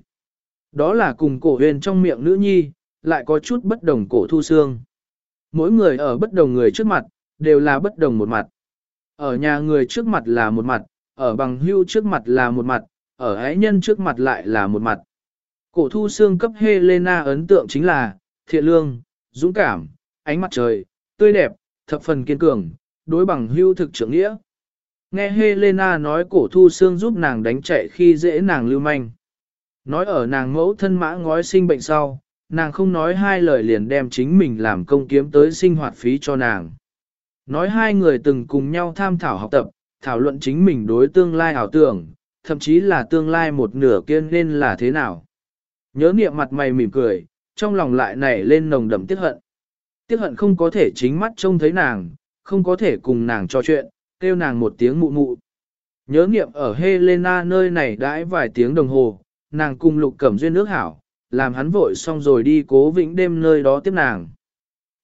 Đó là cùng cổ huyền trong miệng nữ nhi, lại có chút bất đồng cổ thu xương. Mỗi người ở bất đồng người trước mặt, đều là bất đồng một mặt. Ở nhà người trước mặt là một mặt, ở bằng hưu trước mặt là một mặt, ở ái nhân trước mặt lại là một mặt. Cổ thu xương cấp Helena ấn tượng chính là, thiện lương, dũng cảm, ánh mặt trời, tươi đẹp, thập phần kiên cường, đối bằng hưu thực trưởng nghĩa. Nghe Helena nói cổ thu xương giúp nàng đánh chạy khi dễ nàng lưu manh. Nói ở nàng mẫu thân mã ngói sinh bệnh sau, nàng không nói hai lời liền đem chính mình làm công kiếm tới sinh hoạt phí cho nàng. Nói hai người từng cùng nhau tham thảo học tập, thảo luận chính mình đối tương lai ảo tưởng, thậm chí là tương lai một nửa kiên nên là thế nào. Nhớ niệm mặt mày mỉm cười, trong lòng lại nảy lên nồng đậm tiếc hận. Tiếc hận không có thể chính mắt trông thấy nàng, không có thể cùng nàng trò chuyện, kêu nàng một tiếng mụ mụ. Nhớ niệm ở Helena nơi này đãi vài tiếng đồng hồ, nàng cùng lục cẩm duyên nước hảo, làm hắn vội xong rồi đi cố vĩnh đêm nơi đó tiếp nàng.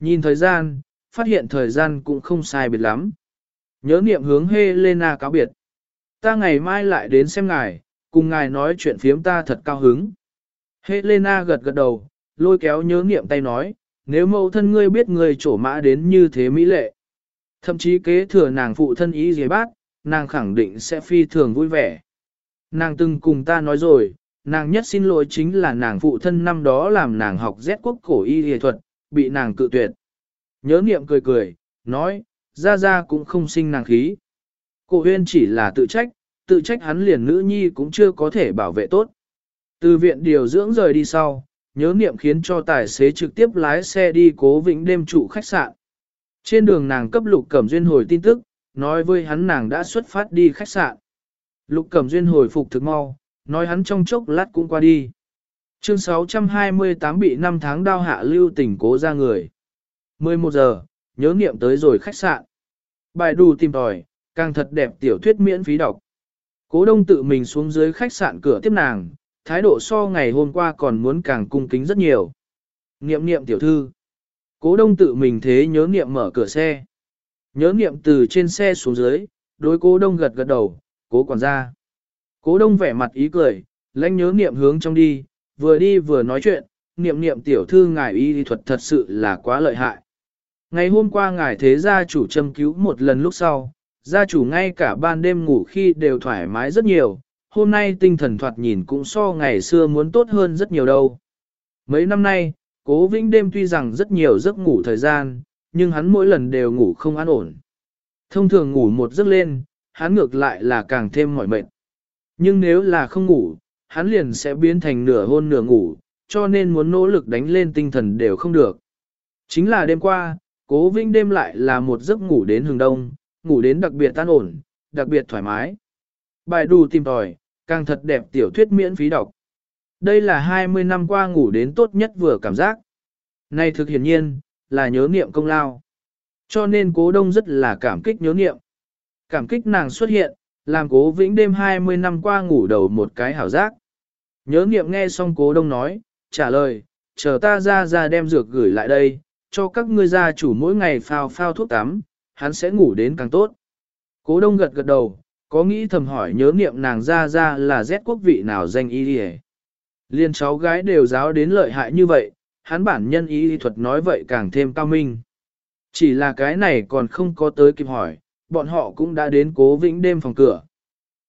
Nhìn thời gian, phát hiện thời gian cũng không sai biệt lắm. Nhớ niệm hướng Helena cáo biệt. Ta ngày mai lại đến xem ngài, cùng ngài nói chuyện phiếm ta thật cao hứng. Helena gật gật đầu, lôi kéo nhớ niệm tay nói, nếu mẫu thân ngươi biết người trổ mã đến như thế mỹ lệ. Thậm chí kế thừa nàng phụ thân ý gì bác, nàng khẳng định sẽ phi thường vui vẻ. Nàng từng cùng ta nói rồi, nàng nhất xin lỗi chính là nàng phụ thân năm đó làm nàng học Z quốc cổ y y thuật, bị nàng cự tuyệt. Nhớ niệm cười cười, nói, ra ra cũng không sinh nàng khí. Cổ huyên chỉ là tự trách, tự trách hắn liền nữ nhi cũng chưa có thể bảo vệ tốt. Từ viện điều dưỡng rời đi sau, nhớ niệm khiến cho tài xế trực tiếp lái xe đi cố vĩnh đêm trụ khách sạn. Trên đường nàng cấp Lục Cẩm Duyên hồi tin tức, nói với hắn nàng đã xuất phát đi khách sạn. Lục Cẩm Duyên hồi phục thực mau, nói hắn trong chốc lát cũng qua đi. Chương 628 bị 5 tháng đao hạ lưu tỉnh cố ra người. 11 giờ, nhớ niệm tới rồi khách sạn. Bài đù tìm tòi, càng thật đẹp tiểu thuyết miễn phí đọc. Cố đông tự mình xuống dưới khách sạn cửa tiếp nàng, thái độ so ngày hôm qua còn muốn càng cung kính rất nhiều. Niệm niệm tiểu thư. Cố đông tự mình thế nhớ niệm mở cửa xe. Nhớ niệm từ trên xe xuống dưới, đối cố đông gật gật đầu, cố quản gia. Cố đông vẻ mặt ý cười, lãnh nhớ niệm hướng trong đi, vừa đi vừa nói chuyện, niệm niệm tiểu thư ngài y thuật thật sự là quá lợi hại. Ngày hôm qua ngài thế gia chủ châm cứu một lần lúc sau, gia chủ ngay cả ban đêm ngủ khi đều thoải mái rất nhiều, hôm nay tinh thần thoạt nhìn cũng so ngày xưa muốn tốt hơn rất nhiều đâu. Mấy năm nay, cố vĩnh đêm tuy rằng rất nhiều giấc ngủ thời gian, nhưng hắn mỗi lần đều ngủ không an ổn. Thông thường ngủ một giấc lên, hắn ngược lại là càng thêm mỏi mệt. Nhưng nếu là không ngủ, hắn liền sẽ biến thành nửa hôn nửa ngủ, cho nên muốn nỗ lực đánh lên tinh thần đều không được. Chính là đêm qua, cố vinh đêm lại là một giấc ngủ đến hừng đông, ngủ đến đặc biệt tan ổn, đặc biệt thoải mái. Bài đù tìm tòi, càng thật đẹp tiểu thuyết miễn phí đọc. Đây là 20 năm qua ngủ đến tốt nhất vừa cảm giác. Này thực hiển nhiên, là nhớ niệm công lao. Cho nên cố đông rất là cảm kích nhớ niệm. Cảm kích nàng xuất hiện, làm cố vĩnh đêm 20 năm qua ngủ đầu một cái hảo giác. Nhớ niệm nghe xong cố đông nói, trả lời, chờ ta ra ra đem dược gửi lại đây, cho các ngươi gia chủ mỗi ngày phao phao thuốc tắm, hắn sẽ ngủ đến càng tốt. Cố đông gật gật đầu, có nghĩ thầm hỏi nhớ niệm nàng ra ra là rét quốc vị nào danh y đi Liên cháu gái đều giáo đến lợi hại như vậy, hắn bản nhân y thuật nói vậy càng thêm cao minh. Chỉ là cái này còn không có tới kịp hỏi, bọn họ cũng đã đến cố vĩnh đêm phòng cửa.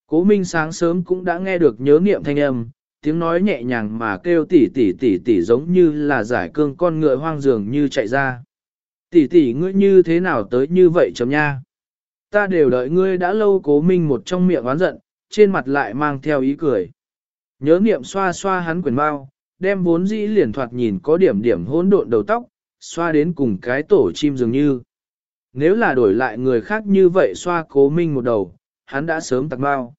Cố Minh sáng sớm cũng đã nghe được nhớ niệm thanh âm, tiếng nói nhẹ nhàng mà kêu tỉ tỉ tỉ tỉ giống như là giải cương con ngựa hoang dường như chạy ra. Tỉ tỉ ngươi như thế nào tới như vậy chấm nha. Ta đều đợi ngươi đã lâu cố Minh một trong miệng oán giận, trên mặt lại mang theo ý cười. Nhớ niệm xoa xoa hắn quyền bao, đem vốn dĩ liền thoạt nhìn có điểm điểm hỗn độn đầu tóc, xoa đến cùng cái tổ chim dường như. Nếu là đổi lại người khác như vậy xoa cố minh một đầu, hắn đã sớm tặng bao.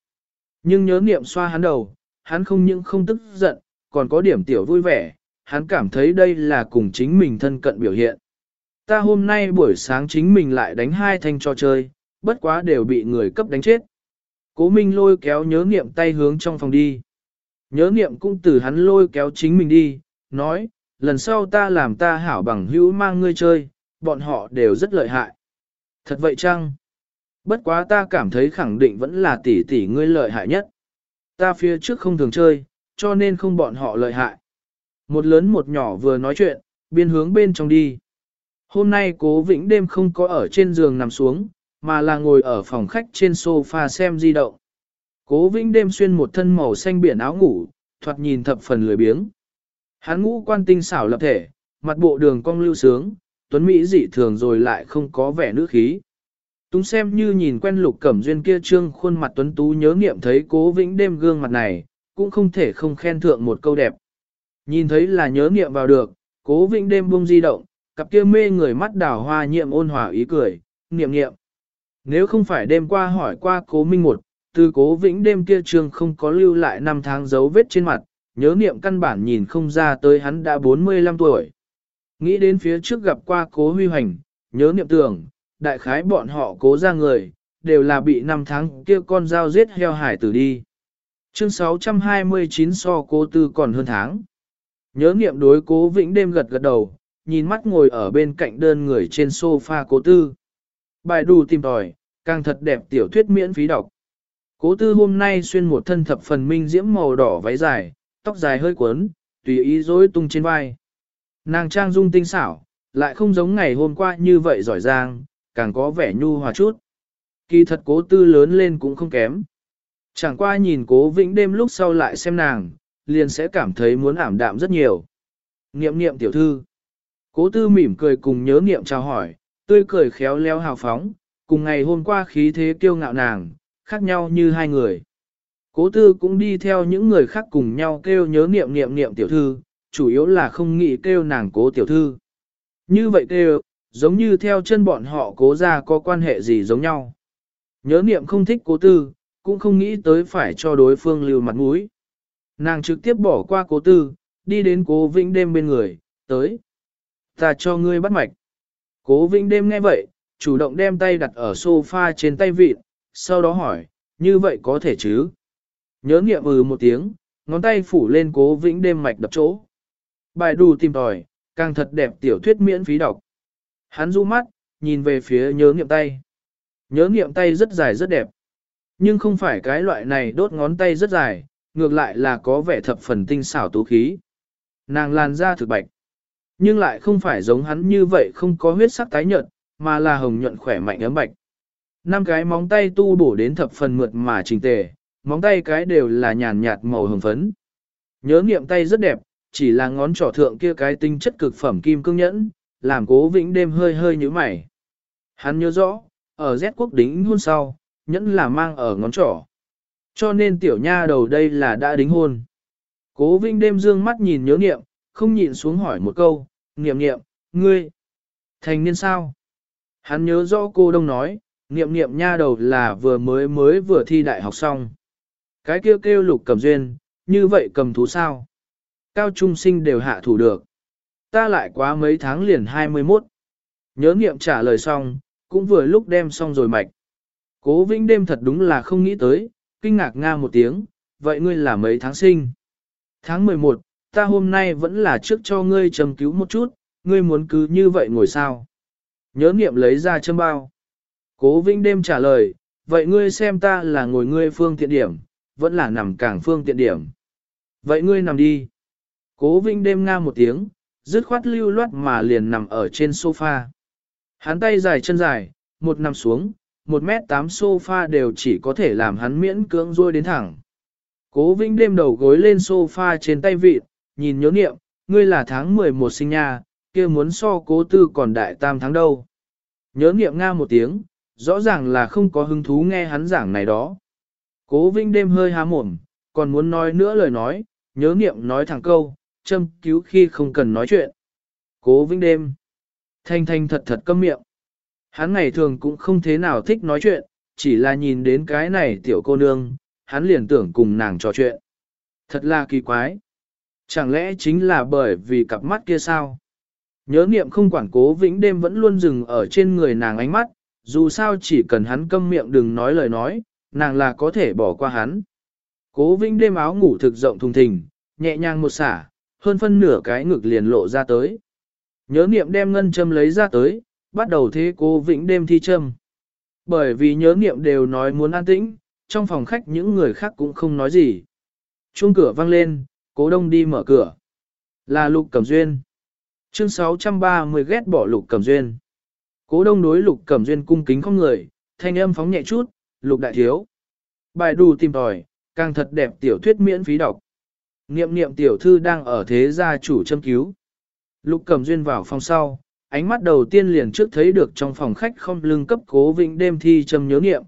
Nhưng nhớ niệm xoa hắn đầu, hắn không những không tức giận, còn có điểm tiểu vui vẻ, hắn cảm thấy đây là cùng chính mình thân cận biểu hiện. Ta hôm nay buổi sáng chính mình lại đánh hai thanh cho chơi, bất quá đều bị người cấp đánh chết. Cố Minh lôi kéo nhớ niệm tay hướng trong phòng đi. Nhớ niệm cũng từ hắn lôi kéo chính mình đi, nói, lần sau ta làm ta hảo bằng hữu mang ngươi chơi, bọn họ đều rất lợi hại. Thật vậy chăng? Bất quá ta cảm thấy khẳng định vẫn là tỷ tỷ ngươi lợi hại nhất. Ta phía trước không thường chơi, cho nên không bọn họ lợi hại. Một lớn một nhỏ vừa nói chuyện, biên hướng bên trong đi. Hôm nay cố vĩnh đêm không có ở trên giường nằm xuống, mà là ngồi ở phòng khách trên sofa xem di động. Cố vĩnh đêm xuyên một thân màu xanh biển áo ngủ, thoạt nhìn thập phần lười biếng. Hắn ngũ quan tinh xảo lập thể, mặt bộ đường cong lưu sướng, tuấn Mỹ dị thường rồi lại không có vẻ nữ khí. Túng xem như nhìn quen lục cẩm duyên kia trương khuôn mặt tuấn tú nhớ nghiệm thấy cố vĩnh đêm gương mặt này, cũng không thể không khen thượng một câu đẹp. Nhìn thấy là nhớ nghiệm vào được, cố vĩnh đêm buông di động, cặp kia mê người mắt đào hoa nhiệm ôn hòa ý cười, niệm niệm. Nếu không phải đêm qua hỏi qua cố minh một, từ cố vĩnh đêm kia trương không có lưu lại năm tháng dấu vết trên mặt, nhớ niệm căn bản nhìn không ra tới hắn đã 45 tuổi. Nghĩ đến phía trước gặp qua cố huy hoành, nhớ niệm tưởng, đại khái bọn họ cố ra người, đều là bị năm tháng kia con dao giết heo hải tử đi. Chương 629 so cố tư còn hơn tháng. Nhớ niệm đối cố vĩnh đêm gật gật đầu, nhìn mắt ngồi ở bên cạnh đơn người trên sofa cố tư. Bài đủ tìm tòi, càng thật đẹp tiểu thuyết miễn phí đọc. Cố tư hôm nay xuyên một thân thập phần minh diễm màu đỏ váy dài, tóc dài hơi cuốn, tùy ý rối tung trên vai. Nàng trang dung tinh xảo, lại không giống ngày hôm qua như vậy giỏi giang, càng có vẻ nhu hòa chút. Kỳ thật cố tư lớn lên cũng không kém. Chẳng qua nhìn cố vĩnh đêm lúc sau lại xem nàng, liền sẽ cảm thấy muốn ảm đạm rất nhiều. Niệm niệm tiểu thư. Cố tư mỉm cười cùng nhớ niệm chào hỏi, tươi cười khéo léo hào phóng, cùng ngày hôm qua khí thế kiêu ngạo nàng, khác nhau như hai người. Cố tư cũng đi theo những người khác cùng nhau kêu nhớ niệm niệm niệm tiểu thư, chủ yếu là không nghĩ kêu nàng cố tiểu thư. Như vậy kêu, giống như theo chân bọn họ cố ra có quan hệ gì giống nhau. Nhớ niệm không thích cố tư, cũng không nghĩ tới phải cho đối phương lưu mặt mũi. Nàng trực tiếp bỏ qua cố tư, đi đến cố vĩnh đêm bên người, tới. Ta cho ngươi bắt mạch. Cố vĩnh đêm nghe vậy, chủ động đem tay đặt ở sofa trên tay vịt, sau đó hỏi, như vậy có thể chứ? Nhớ nghiệm ừ một tiếng, ngón tay phủ lên cố vĩnh đêm mạch đập chỗ. Bài đủ tìm tòi, càng thật đẹp tiểu thuyết miễn phí đọc. Hắn du mắt, nhìn về phía nhớ nghiệm tay. Nhớ nghiệm tay rất dài rất đẹp. Nhưng không phải cái loại này đốt ngón tay rất dài, ngược lại là có vẻ thập phần tinh xảo tú khí. Nàng làn da thực bạch. Nhưng lại không phải giống hắn như vậy không có huyết sắc tái nhợt, mà là hồng nhuận khỏe mạnh ấm bạch. Năm cái móng tay tu bổ đến thập phần mượt mà trình tề, móng tay cái đều là nhàn nhạt màu hồng phấn. Nhớ nghiệm tay rất đẹp, chỉ là ngón trỏ thượng kia cái tinh chất cực phẩm kim cương nhẫn, làm cố vĩnh đêm hơi hơi như mày. Hắn nhớ rõ, ở Z quốc đính hôn sau, nhẫn là mang ở ngón trỏ. Cho nên tiểu nha đầu đây là đã đính hôn. Cố vĩnh đêm dương mắt nhìn nhớ nghiệm, không nhịn xuống hỏi một câu, nghiệm nghiệm, ngươi, thành niên sao? Hắn nhớ rõ cô đông nói, nghiệm nghiệm nha đầu là vừa mới mới vừa thi đại học xong. Cái kêu kêu lục cầm duyên, như vậy cầm thú sao? Cao trung sinh đều hạ thủ được. Ta lại quá mấy tháng liền 21. Nhớ nghiệm trả lời xong, cũng vừa lúc đem xong rồi mạch. Cố vĩnh đêm thật đúng là không nghĩ tới, kinh ngạc nga một tiếng, vậy ngươi là mấy tháng sinh? Tháng 11, ta hôm nay vẫn là trước cho ngươi châm cứu một chút, ngươi muốn cứ như vậy ngồi sao? Nhớ nghiệm lấy ra châm bao. Cố Vĩnh đêm trả lời, vậy ngươi xem ta là ngồi ngươi phương tiện điểm, vẫn là nằm cảng phương tiện điểm. Vậy ngươi nằm đi. Cố Vinh đêm nga một tiếng, dứt khoát lưu loát mà liền nằm ở trên sofa. Hắn tay dài chân dài, một nằm xuống, một mét tám sofa đều chỉ có thể làm hắn miễn cưỡng ruôi đến thẳng. Cố Vinh đêm đầu gối lên sofa trên tay vịt, nhìn nhớ niệm, ngươi là tháng 11 sinh nha, kia muốn so cố tư còn đại tam tháng đâu. Nhớ niệm nga một tiếng, rõ ràng là không có hứng thú nghe hắn giảng này đó. Cố Vinh đêm hơi há mồm, còn muốn nói nữa lời nói, nhớ niệm nói thẳng câu, châm cứu khi không cần nói chuyện. Cố vĩnh đêm, thanh thanh thật thật câm miệng. Hắn ngày thường cũng không thế nào thích nói chuyện, chỉ là nhìn đến cái này tiểu cô nương, hắn liền tưởng cùng nàng trò chuyện. Thật là kỳ quái. Chẳng lẽ chính là bởi vì cặp mắt kia sao? Nhớ niệm không quản cố vĩnh đêm vẫn luôn dừng ở trên người nàng ánh mắt, dù sao chỉ cần hắn câm miệng đừng nói lời nói, nàng là có thể bỏ qua hắn. Cố vĩnh đêm áo ngủ thực rộng thùng thình, nhẹ nhàng một xả, hơn phân nửa cái ngực liền lộ ra tới. Nhớ niệm đem ngân châm lấy ra tới, bắt đầu thế cố vĩnh đêm thi châm. Bởi vì nhớ niệm đều nói muốn an tĩnh, trong phòng khách những người khác cũng không nói gì. Chuông cửa vang lên, cố đông đi mở cửa. Là lục cẩm duyên. Chương 630 ghét bỏ lục cẩm duyên. Cố đông đối lục cẩm duyên cung kính không người, thanh âm phóng nhẹ chút, lục đại thiếu. Bài đủ tìm tòi, càng thật đẹp tiểu thuyết miễn phí đọc. Niệm niệm tiểu thư đang ở thế gia chủ châm cứu. Lục cầm duyên vào phòng sau, ánh mắt đầu tiên liền trước thấy được trong phòng khách không lưng cấp cố vĩnh đêm thi châm nhớ niệm.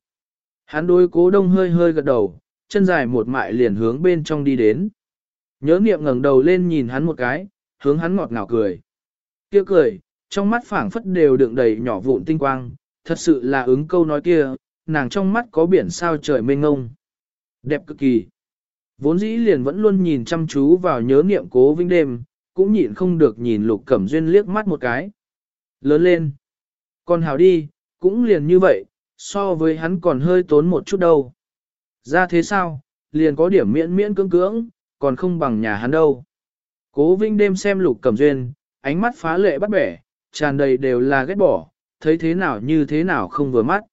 Hắn đối cố đông hơi hơi gật đầu, chân dài một mại liền hướng bên trong đi đến. Nhớ niệm ngẩng đầu lên nhìn hắn một cái, hướng hắn ngọt ngào cười. Kia cười, trong mắt phảng phất đều đựng đầy nhỏ vụn tinh quang, thật sự là ứng câu nói kia, nàng trong mắt có biển sao trời mênh ngông. Đẹp cực kỳ. Vốn dĩ liền vẫn luôn nhìn chăm chú vào nhớ niệm cố vinh đêm, cũng nhịn không được nhìn lục cẩm duyên liếc mắt một cái. Lớn lên. Còn hào đi, cũng liền như vậy, so với hắn còn hơi tốn một chút đâu. Ra thế sao, liền có điểm miễn miễn cưỡng cưỡng, còn không bằng nhà hắn đâu. Cố Vinh đêm xem lục cẩm duyên, ánh mắt phá lệ bắt bẻ, tràn đầy đều là ghét bỏ, thấy thế nào như thế nào không vừa mắt.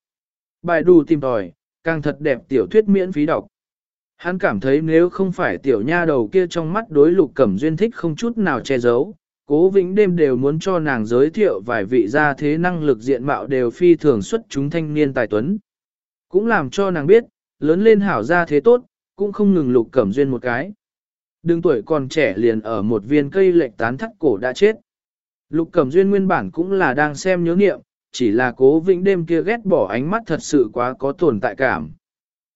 Bài đù tìm tòi, càng thật đẹp tiểu thuyết miễn phí đọc. Hắn cảm thấy nếu không phải tiểu nha đầu kia trong mắt đối lục cẩm duyên thích không chút nào che giấu, cố vĩnh đêm đều muốn cho nàng giới thiệu vài vị gia thế năng lực diện mạo đều phi thường xuất chúng thanh niên tài tuấn. Cũng làm cho nàng biết, lớn lên hảo gia thế tốt, cũng không ngừng lục cẩm duyên một cái. Đừng tuổi còn trẻ liền ở một viên cây lệch tán thắt cổ đã chết. Lục Cẩm Duyên nguyên bản cũng là đang xem nhớ nghiệm, chỉ là cố vĩnh đêm kia ghét bỏ ánh mắt thật sự quá có tồn tại cảm.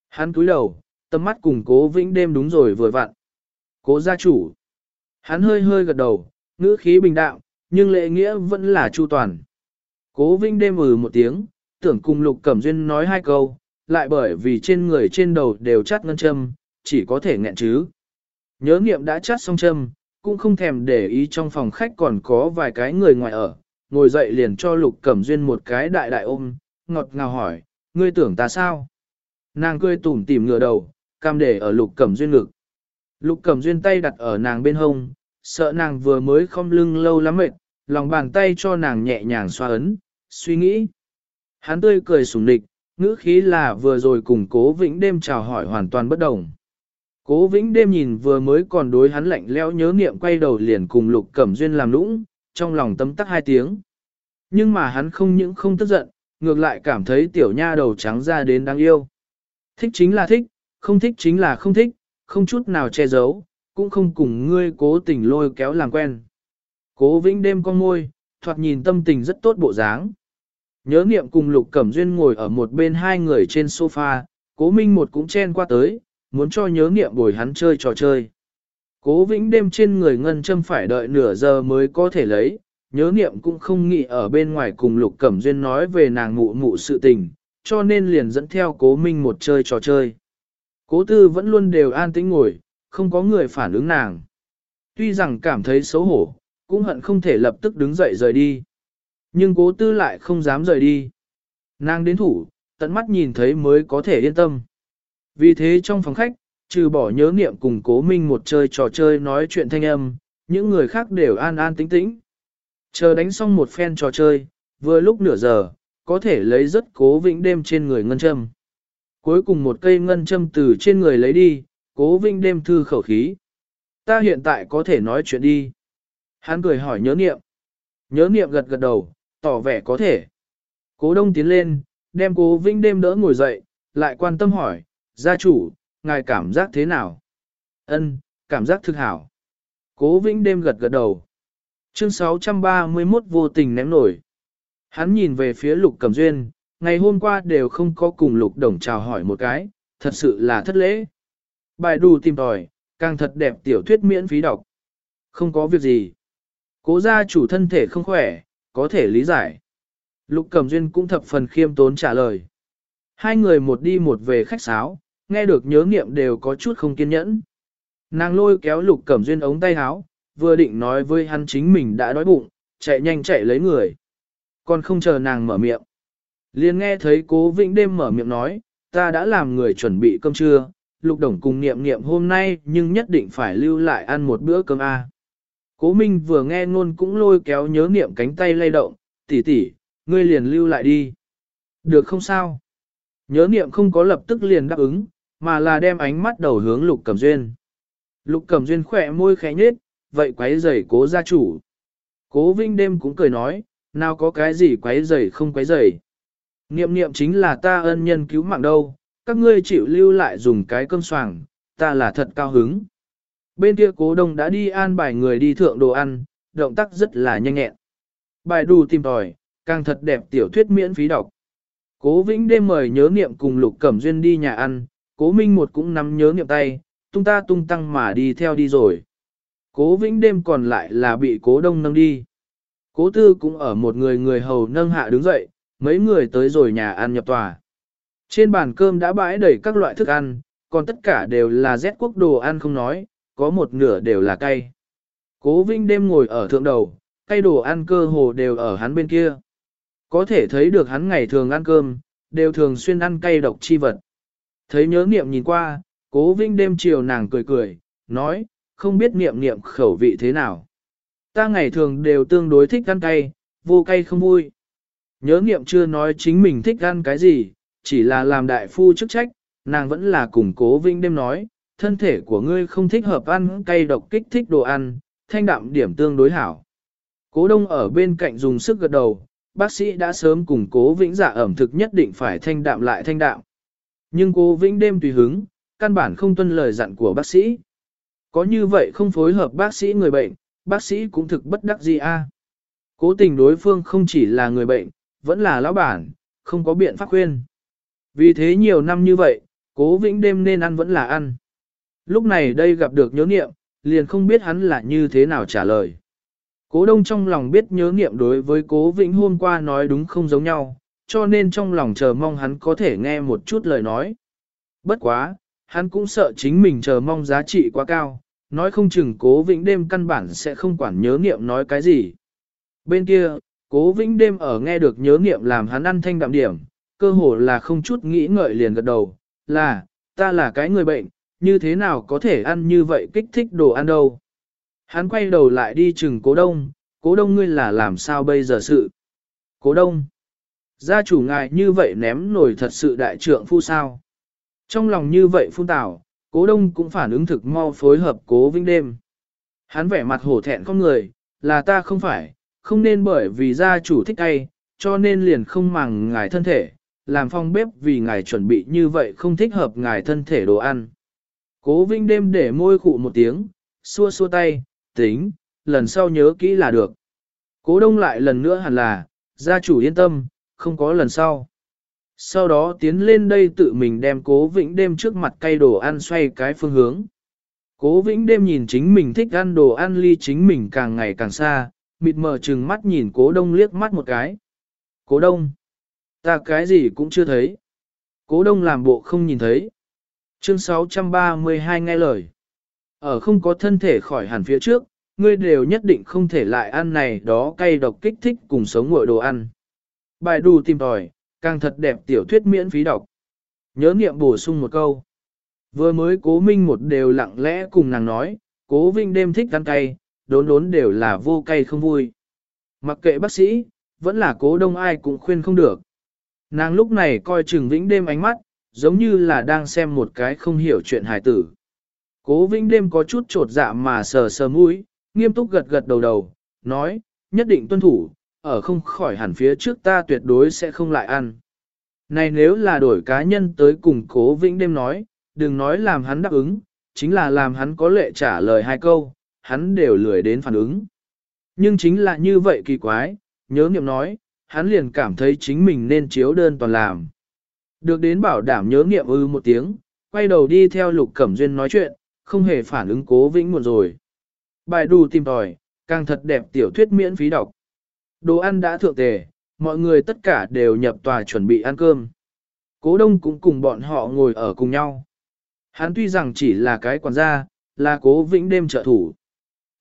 Hắn cúi đầu, tâm mắt cùng cố vĩnh đêm đúng rồi vừa vặn. Cố gia chủ. Hắn hơi hơi gật đầu, ngữ khí bình đạo nhưng lệ nghĩa vẫn là chu toàn. Cố vĩnh đêm ừ một tiếng, tưởng cùng Lục Cẩm Duyên nói hai câu, lại bởi vì trên người trên đầu đều chắt ngân châm, chỉ có thể nghẹn chứ. Nhớ nghiệm đã chắt xong châm, cũng không thèm để ý trong phòng khách còn có vài cái người ngoài ở, ngồi dậy liền cho Lục Cẩm Duyên một cái đại đại ôm, ngọt ngào hỏi, ngươi tưởng ta sao? Nàng cười tủm tỉm ngửa đầu, cam để ở Lục Cẩm Duyên ngực. Lục Cẩm Duyên tay đặt ở nàng bên hông, sợ nàng vừa mới không lưng lâu lắm mệt, lòng bàn tay cho nàng nhẹ nhàng xoa ấn, suy nghĩ. Hắn tươi cười sủng địch, ngữ khí là vừa rồi cùng cố vĩnh đêm chào hỏi hoàn toàn bất đồng. Cố vĩnh đêm nhìn vừa mới còn đối hắn lạnh lẽo nhớ niệm quay đầu liền cùng lục cẩm duyên làm lũng, trong lòng tấm tắc hai tiếng. Nhưng mà hắn không những không tức giận, ngược lại cảm thấy tiểu nha đầu trắng ra đến đáng yêu. Thích chính là thích, không thích chính là không thích, không chút nào che giấu, cũng không cùng ngươi cố tình lôi kéo làm quen. Cố vĩnh đêm con môi, thoạt nhìn tâm tình rất tốt bộ dáng. Nhớ niệm cùng Lục Cẩm Duyên ngồi ở một bên hai người trên sofa, cố minh một cũng chen qua tới, muốn cho nhớ niệm bồi hắn chơi trò chơi. Cố vĩnh đêm trên người ngân châm phải đợi nửa giờ mới có thể lấy, nhớ niệm cũng không nghĩ ở bên ngoài cùng Lục Cẩm Duyên nói về nàng mụ mụ sự tình, cho nên liền dẫn theo cố minh một chơi trò chơi. Cố tư vẫn luôn đều an tĩnh ngồi, không có người phản ứng nàng. Tuy rằng cảm thấy xấu hổ, cũng hận không thể lập tức đứng dậy rời đi. Nhưng cố tư lại không dám rời đi. Nàng đến thủ, tận mắt nhìn thấy mới có thể yên tâm. Vì thế trong phòng khách, trừ bỏ nhớ niệm cùng cố minh một chơi trò chơi nói chuyện thanh âm, những người khác đều an an tĩnh tĩnh. Chờ đánh xong một phen trò chơi, vừa lúc nửa giờ, có thể lấy rất cố vĩnh đêm trên người ngân châm. Cuối cùng một cây ngân châm từ trên người lấy đi, cố vinh đêm thư khẩu khí. Ta hiện tại có thể nói chuyện đi. Hắn cười hỏi nhớ niệm. Nhớ niệm gật gật đầu, tỏ vẻ có thể. Cố đông tiến lên, đem cố vinh đêm đỡ ngồi dậy, lại quan tâm hỏi, gia chủ, ngài cảm giác thế nào? Ân, cảm giác thực hảo. Cố vĩnh đêm gật gật đầu. Chương 631 vô tình ném nổi. Hắn nhìn về phía lục cầm duyên, ngày hôm qua đều không có cùng lục đồng chào hỏi một cái, thật sự là thất lễ. Bài đù tìm tòi, càng thật đẹp tiểu thuyết miễn phí đọc. Không có việc gì. Cố gia chủ thân thể không khỏe, có thể lý giải. Lục Cẩm Duyên cũng thập phần khiêm tốn trả lời. Hai người một đi một về khách sáo, nghe được nhớ nghiệm đều có chút không kiên nhẫn. Nàng lôi kéo Lục Cẩm Duyên ống tay áo, vừa định nói với hắn chính mình đã đói bụng, chạy nhanh chạy lấy người. Còn không chờ nàng mở miệng liền nghe thấy cố vĩnh đêm mở miệng nói, ta đã làm người chuẩn bị cơm trưa, Lục Đồng cùng niệm niệm hôm nay nhưng nhất định phải lưu lại ăn một bữa cơm A. Cố Minh vừa nghe ngôn cũng lôi kéo nhớ niệm cánh tay lay động, tỷ tỷ, ngươi liền lưu lại đi. Được không sao? Nhớ niệm không có lập tức liền đáp ứng, mà là đem ánh mắt đầu hướng Lục Cẩm Duyên. Lục Cẩm Duyên khỏe môi khẽ nhếch, vậy quấy rầy cố gia chủ. Cố Vinh đêm cũng cười nói, nào có cái gì quấy rầy không quấy rầy. Niệm niệm chính là ta ân nhân cứu mạng đâu, các ngươi chịu lưu lại dùng cái cơm soảng, ta là thật cao hứng. Bên kia cố đông đã đi an bài người đi thượng đồ ăn, động tác rất là nhanh nhẹn. Bài đủ tìm tòi, càng thật đẹp tiểu thuyết miễn phí đọc. Cố Vĩnh đêm mời nhớ niệm cùng Lục Cẩm Duyên đi nhà ăn, cố Minh một cũng nắm nhớ niệm tay, tung ta tung tăng mà đi theo đi rồi. Cố Vĩnh đêm còn lại là bị cố đông nâng đi. Cố tư cũng ở một người người hầu nâng hạ đứng dậy, mấy người tới rồi nhà ăn nhập tòa. Trên bàn cơm đã bãi đầy các loại thức ăn, còn tất cả đều là rét quốc đồ ăn không nói, có một nửa đều là cay. Cố Vinh đêm ngồi ở thượng đầu, cay đồ ăn cơ hồ đều ở hắn bên kia. Có thể thấy được hắn ngày thường ăn cơm, đều thường xuyên ăn cay độc chi vật. Thấy nhớ niệm nhìn qua, cố Vinh đêm chiều nàng cười cười, nói, không biết niệm niệm khẩu vị thế nào. Ta ngày thường đều tương đối thích ăn cay, vô cay không vui. Nhớ niệm chưa nói chính mình thích ăn cái gì, chỉ là làm đại phu chức trách, nàng vẫn là củng cố Vinh đêm nói, thân thể của ngươi không thích hợp ăn cay độc kích thích đồ ăn, thanh đạm điểm tương đối hảo. Cố đông ở bên cạnh dùng sức gật đầu, bác sĩ đã sớm cùng cố vĩnh giả ẩm thực nhất định phải thanh đạm lại thanh đạm. Nhưng cố vĩnh đêm tùy hứng, căn bản không tuân lời dặn của bác sĩ. Có như vậy không phối hợp bác sĩ người bệnh, bác sĩ cũng thực bất đắc gì a. Cố tình đối phương không chỉ là người bệnh, vẫn là lão bản, không có biện pháp khuyên. Vì thế nhiều năm như vậy, cố vĩnh đêm nên ăn vẫn là ăn. Lúc này đây gặp được nhớ niệm, liền không biết hắn là như thế nào trả lời. Cố đông trong lòng biết nhớ nghiệm đối với cố vĩnh hôm qua nói đúng không giống nhau, cho nên trong lòng chờ mong hắn có thể nghe một chút lời nói. Bất quá, hắn cũng sợ chính mình chờ mong giá trị quá cao, nói không chừng cố vĩnh đêm căn bản sẽ không quản nhớ nghiệm nói cái gì. Bên kia, cố vĩnh đêm ở nghe được nhớ nghiệm làm hắn ăn thanh đạm điểm, cơ hồ là không chút nghĩ ngợi liền gật đầu, là, ta là cái người bệnh, như thế nào có thể ăn như vậy kích thích đồ ăn đâu. Hắn quay đầu lại đi chừng cố đông, cố đông ngươi là làm sao bây giờ sự. Cố đông, gia chủ ngài như vậy ném nổi thật sự đại trượng phu sao. Trong lòng như vậy phun tảo, cố đông cũng phản ứng thực mau phối hợp cố Vĩnh đêm. Hắn vẻ mặt hổ thẹn con người, là ta không phải, không nên bởi vì gia chủ thích ai, cho nên liền không màng ngài thân thể, làm phong bếp vì ngài chuẩn bị như vậy không thích hợp ngài thân thể đồ ăn. Cố vinh đêm để môi khụ một tiếng, xua xua tay, tính, lần sau nhớ kỹ là được. Cố đông lại lần nữa hẳn là, gia chủ yên tâm, không có lần sau. Sau đó tiến lên đây tự mình đem cố vĩnh đêm trước mặt cây đồ ăn xoay cái phương hướng. Cố vĩnh đêm nhìn chính mình thích ăn đồ ăn ly chính mình càng ngày càng xa, mịt mờ chừng mắt nhìn cố đông liếc mắt một cái. Cố đông, ta cái gì cũng chưa thấy. Cố đông làm bộ không nhìn thấy. Chương 632 nghe lời. Ở không có thân thể khỏi hẳn phía trước, ngươi đều nhất định không thể lại ăn này đó cay độc kích thích cùng sống ngội đồ ăn. Bài đù tìm tòi, càng thật đẹp tiểu thuyết miễn phí đọc. Nhớ niệm bổ sung một câu. Vừa mới cố minh một đều lặng lẽ cùng nàng nói, cố vinh đêm thích ăn cay, đốn đốn đều là vô cay không vui. Mặc kệ bác sĩ, vẫn là cố đông ai cũng khuyên không được. Nàng lúc này coi chừng vĩnh đêm ánh mắt, giống như là đang xem một cái không hiểu chuyện hài tử. Cố vĩnh đêm có chút trột dạ mà sờ sờ mũi, nghiêm túc gật gật đầu đầu, nói, nhất định tuân thủ, ở không khỏi hẳn phía trước ta tuyệt đối sẽ không lại ăn. Này nếu là đổi cá nhân tới cùng cố vĩnh đêm nói, đừng nói làm hắn đáp ứng, chính là làm hắn có lệ trả lời hai câu, hắn đều lười đến phản ứng. Nhưng chính là như vậy kỳ quái, nhớ nghiệm nói, hắn liền cảm thấy chính mình nên chiếu đơn toàn làm. Được đến bảo đảm nhớ nghiệm ư một tiếng, quay đầu đi theo lục cẩm duyên nói chuyện, không hề phản ứng cố vĩnh một rồi. Bài đù tìm tòi, càng thật đẹp tiểu thuyết miễn phí đọc. Đồ ăn đã thượng tề, mọi người tất cả đều nhập tòa chuẩn bị ăn cơm. Cố đông cũng cùng bọn họ ngồi ở cùng nhau. Hắn tuy rằng chỉ là cái quản gia, là cố vĩnh đêm trợ thủ.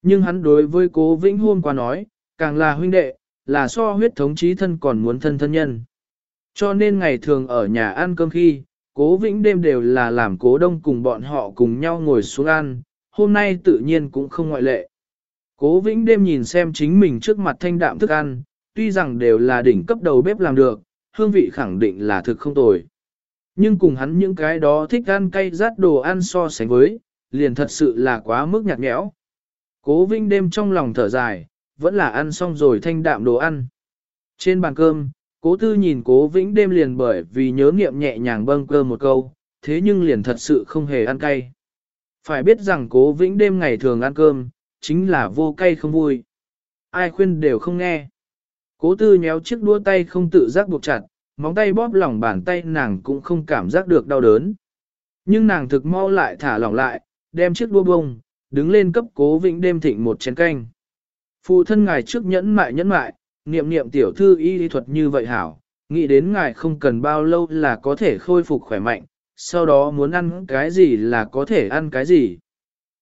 Nhưng hắn đối với cố vĩnh hôm qua nói, càng là huynh đệ, là so huyết thống chí thân còn muốn thân thân nhân. Cho nên ngày thường ở nhà ăn cơm khi, cố vĩnh đêm đều là làm cố đông cùng bọn họ cùng nhau ngồi xuống ăn, hôm nay tự nhiên cũng không ngoại lệ. Cố vĩnh đêm nhìn xem chính mình trước mặt thanh đạm thức ăn, tuy rằng đều là đỉnh cấp đầu bếp làm được, hương vị khẳng định là thực không tồi. Nhưng cùng hắn những cái đó thích ăn cay rát đồ ăn so sánh với, liền thật sự là quá mức nhạt nhẽo. Cố Vinh đêm trong lòng thở dài, vẫn là ăn xong rồi thanh đạm đồ ăn. Trên bàn cơm, cố tư nhìn cố vĩnh đêm liền bởi vì nhớ nghiệm nhẹ nhàng bâng cơ một câu, thế nhưng liền thật sự không hề ăn cay. Phải biết rằng cố vĩnh đêm ngày thường ăn cơm, chính là vô cay không vui. Ai khuyên đều không nghe. Cố tư nhéo chiếc đua tay không tự giác buộc chặt, móng tay bóp lỏng bàn tay nàng cũng không cảm giác được đau đớn. Nhưng nàng thực mau lại thả lỏng lại, đem chiếc đua bông, đứng lên cấp cố vĩnh đêm thịnh một chén canh. Phụ thân ngài trước nhẫn mại nhẫn mại, niệm niệm tiểu thư y lý thuật như vậy hảo, nghĩ đến ngài không cần bao lâu là có thể khôi phục khỏe mạnh, sau đó muốn ăn cái gì là có thể ăn cái gì.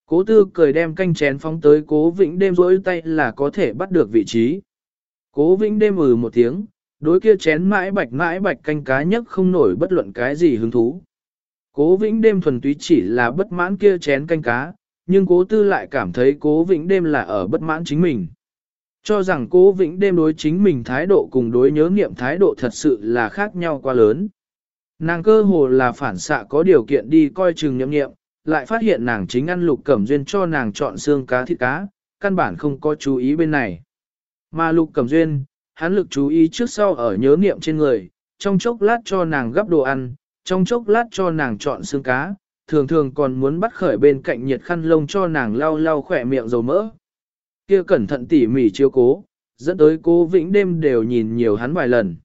Cố tư cười đem canh chén phóng tới cố vĩnh đêm rỗi tay là có thể bắt được vị trí. Cố vĩnh đêm ừ một tiếng, đối kia chén mãi bạch mãi bạch canh cá nhất không nổi bất luận cái gì hứng thú. Cố vĩnh đêm thuần túy chỉ là bất mãn kia chén canh cá, nhưng cố tư lại cảm thấy cố vĩnh đêm là ở bất mãn chính mình. Cho rằng cố vĩnh đêm đối chính mình thái độ cùng đối nhớ nghiệm thái độ thật sự là khác nhau quá lớn. Nàng cơ hồ là phản xạ có điều kiện đi coi chừng nhậm nghiệm, lại phát hiện nàng chính ăn lục cẩm duyên cho nàng chọn xương cá thịt cá, căn bản không có chú ý bên này. Mà lục cẩm duyên, hắn lực chú ý trước sau ở nhớ niệm trên người, trong chốc lát cho nàng gấp đồ ăn, trong chốc lát cho nàng chọn xương cá, thường thường còn muốn bắt khởi bên cạnh nhiệt khăn lông cho nàng lau lau khỏe miệng dầu mỡ. Kia cẩn thận tỉ mỉ chiếu cố, dẫn tới cố vĩnh đêm đều nhìn nhiều hắn vài lần.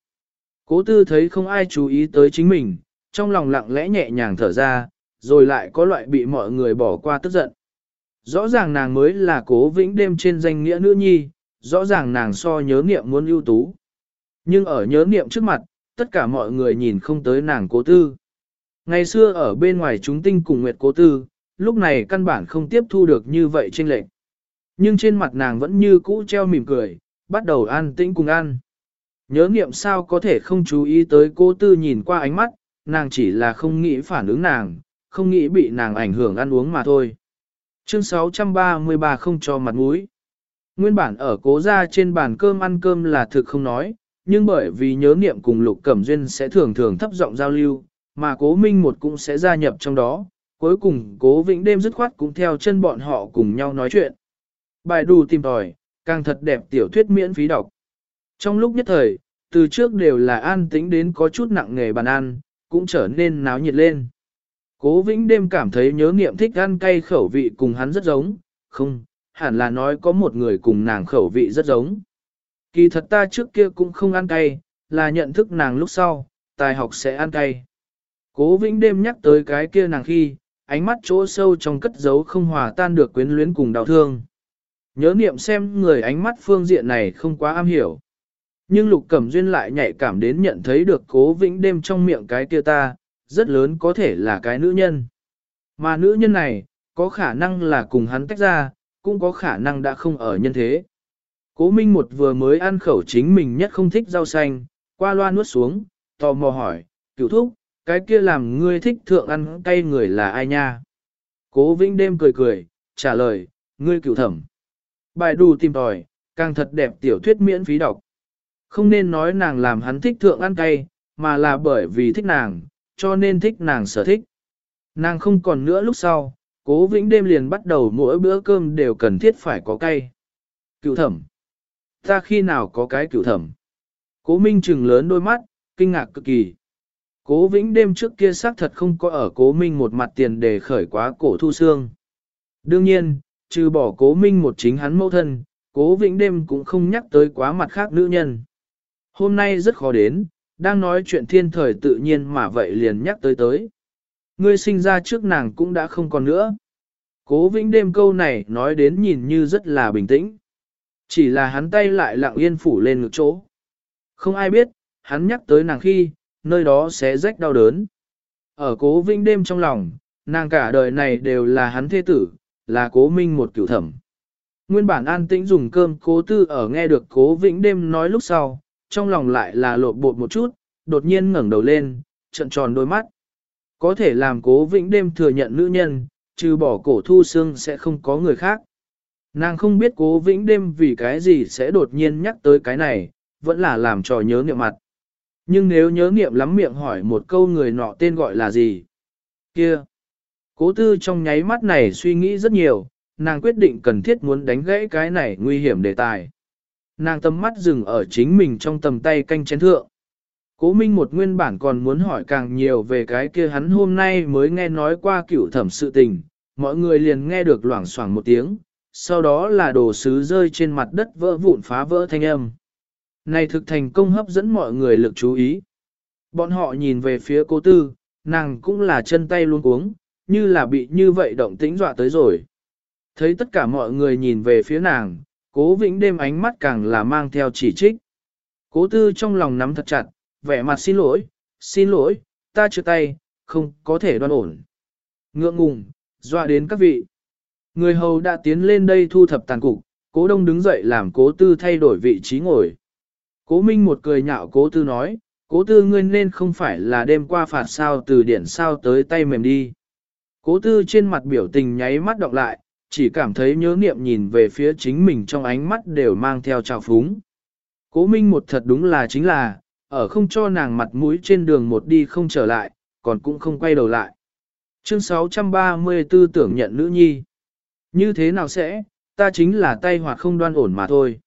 Cố tư thấy không ai chú ý tới chính mình, trong lòng lặng lẽ nhẹ nhàng thở ra, rồi lại có loại bị mọi người bỏ qua tức giận. Rõ ràng nàng mới là cố vĩnh đêm trên danh nghĩa nữ nhi, rõ ràng nàng so nhớ niệm muốn ưu tú. Nhưng ở nhớ niệm trước mặt, tất cả mọi người nhìn không tới nàng cố tư. Ngày xưa ở bên ngoài chúng tinh cùng nguyệt cố tư, lúc này căn bản không tiếp thu được như vậy trên lệnh. Nhưng trên mặt nàng vẫn như cũ treo mỉm cười, bắt đầu an tĩnh cùng ăn. Nhớ nghiệm sao có thể không chú ý tới cố tư nhìn qua ánh mắt, nàng chỉ là không nghĩ phản ứng nàng, không nghĩ bị nàng ảnh hưởng ăn uống mà thôi. Chương 633 không cho mặt mũi. Nguyên bản ở cố gia trên bàn cơm ăn cơm là thực không nói, nhưng bởi vì nhớ niệm cùng Lục Cẩm Duyên sẽ thường thường thấp giọng giao lưu, mà cố Minh một cũng sẽ gia nhập trong đó, cuối cùng cố Vĩnh đêm dứt khoát cũng theo chân bọn họ cùng nhau nói chuyện. Bài đù tìm tòi, càng thật đẹp tiểu thuyết miễn phí đọc. Trong lúc nhất thời, từ trước đều là an tĩnh đến có chút nặng nghề bàn ăn, cũng trở nên náo nhiệt lên. Cố Vĩnh đêm cảm thấy nhớ niệm thích ăn cay khẩu vị cùng hắn rất giống, không, hẳn là nói có một người cùng nàng khẩu vị rất giống. Kỳ thật ta trước kia cũng không ăn cay, là nhận thức nàng lúc sau, tài học sẽ ăn cay. Cố Vĩnh đêm nhắc tới cái kia nàng khi, ánh mắt chỗ sâu trong cất giấu không hòa tan được quyến luyến cùng đau thương. Nhớ niệm xem người ánh mắt phương diện này không quá am hiểu. Nhưng Lục Cẩm Duyên lại nhạy cảm đến nhận thấy được cố vĩnh đêm trong miệng cái kia ta, rất lớn có thể là cái nữ nhân. Mà nữ nhân này, có khả năng là cùng hắn tách ra, cũng có khả năng đã không ở nhân thế. Cố Minh một vừa mới ăn khẩu chính mình nhất không thích rau xanh, qua loa nuốt xuống, tò mò hỏi, cựu thúc, cái kia làm ngươi thích thượng ăn cay người là ai nha? Cố Vĩnh đêm cười cười, trả lời, ngươi cựu thẩm. Bài đù tìm tòi, càng thật đẹp tiểu thuyết miễn phí đọc. Không nên nói nàng làm hắn thích thượng ăn cay, mà là bởi vì thích nàng, cho nên thích nàng sở thích. Nàng không còn nữa lúc sau, cố vĩnh đêm liền bắt đầu mỗi bữa cơm đều cần thiết phải có cay. Cựu thẩm. Ta khi nào có cái cựu thẩm? Cố Minh trừng lớn đôi mắt, kinh ngạc cực kỳ. Cố vĩnh đêm trước kia xác thật không có ở cố Minh một mặt tiền để khởi quá cổ thu xương. Đương nhiên, trừ bỏ cố Minh một chính hắn mẫu thân, cố vĩnh đêm cũng không nhắc tới quá mặt khác nữ nhân. Hôm nay rất khó đến, đang nói chuyện thiên thời tự nhiên mà vậy liền nhắc tới tới. Ngươi sinh ra trước nàng cũng đã không còn nữa. Cố vĩnh đêm câu này nói đến nhìn như rất là bình tĩnh. Chỉ là hắn tay lại lặng yên phủ lên ngực chỗ. Không ai biết, hắn nhắc tới nàng khi, nơi đó sẽ rách đau đớn. Ở cố vĩnh đêm trong lòng, nàng cả đời này đều là hắn thế tử, là cố minh một cửu thẩm. Nguyên bản an tĩnh dùng cơm cố tư ở nghe được cố vĩnh đêm nói lúc sau, trong lòng lại là lộn bột một chút, đột nhiên ngẩng đầu lên, trận tròn đôi mắt. Có thể làm cố vĩnh đêm thừa nhận nữ nhân, trừ bỏ cổ thu xương sẽ không có người khác. Nàng không biết cố vĩnh đêm vì cái gì sẽ đột nhiên nhắc tới cái này, vẫn là làm trò nhớ niệm mặt. Nhưng nếu nhớ niệm lắm miệng hỏi một câu người nọ tên gọi là gì? Kia! Cố tư trong nháy mắt này suy nghĩ rất nhiều, nàng quyết định cần thiết muốn đánh gãy cái này nguy hiểm đề tài. Nàng tâm mắt dừng ở chính mình trong tầm tay canh chén thượng. Cố Minh một nguyên bản còn muốn hỏi càng nhiều về cái kia hắn hôm nay mới nghe nói qua cửu thẩm sự tình, mọi người liền nghe được loảng xoảng một tiếng, sau đó là đồ sứ rơi trên mặt đất vỡ vụn phá vỡ thanh âm. Này thực thành công hấp dẫn mọi người lực chú ý. Bọn họ nhìn về phía cô tư, nàng cũng là chân tay luôn cuống, như là bị như vậy động tĩnh dọa tới rồi. Thấy tất cả mọi người nhìn về phía nàng, cố vĩnh đêm ánh mắt càng là mang theo chỉ trích. Cố tư trong lòng nắm thật chặt, vẻ mặt xin lỗi, xin lỗi, ta chưa tay, không có thể đoan ổn. Ngượng ngùng, dọa đến các vị. Người hầu đã tiến lên đây thu thập tàn cục, cố đông đứng dậy làm cố tư thay đổi vị trí ngồi. Cố minh một cười nhạo cố tư nói, cố tư ngươi nên không phải là đêm qua phạt sao từ điển sao tới tay mềm đi. Cố tư trên mặt biểu tình nháy mắt đọc lại, chỉ cảm thấy nhớ niệm nhìn về phía chính mình trong ánh mắt đều mang theo trào phúng. Cố minh một thật đúng là chính là, ở không cho nàng mặt mũi trên đường một đi không trở lại, còn cũng không quay đầu lại. Chương 634 tưởng nhận nữ nhi. Như thế nào sẽ, ta chính là tay hoặc không đoan ổn mà thôi.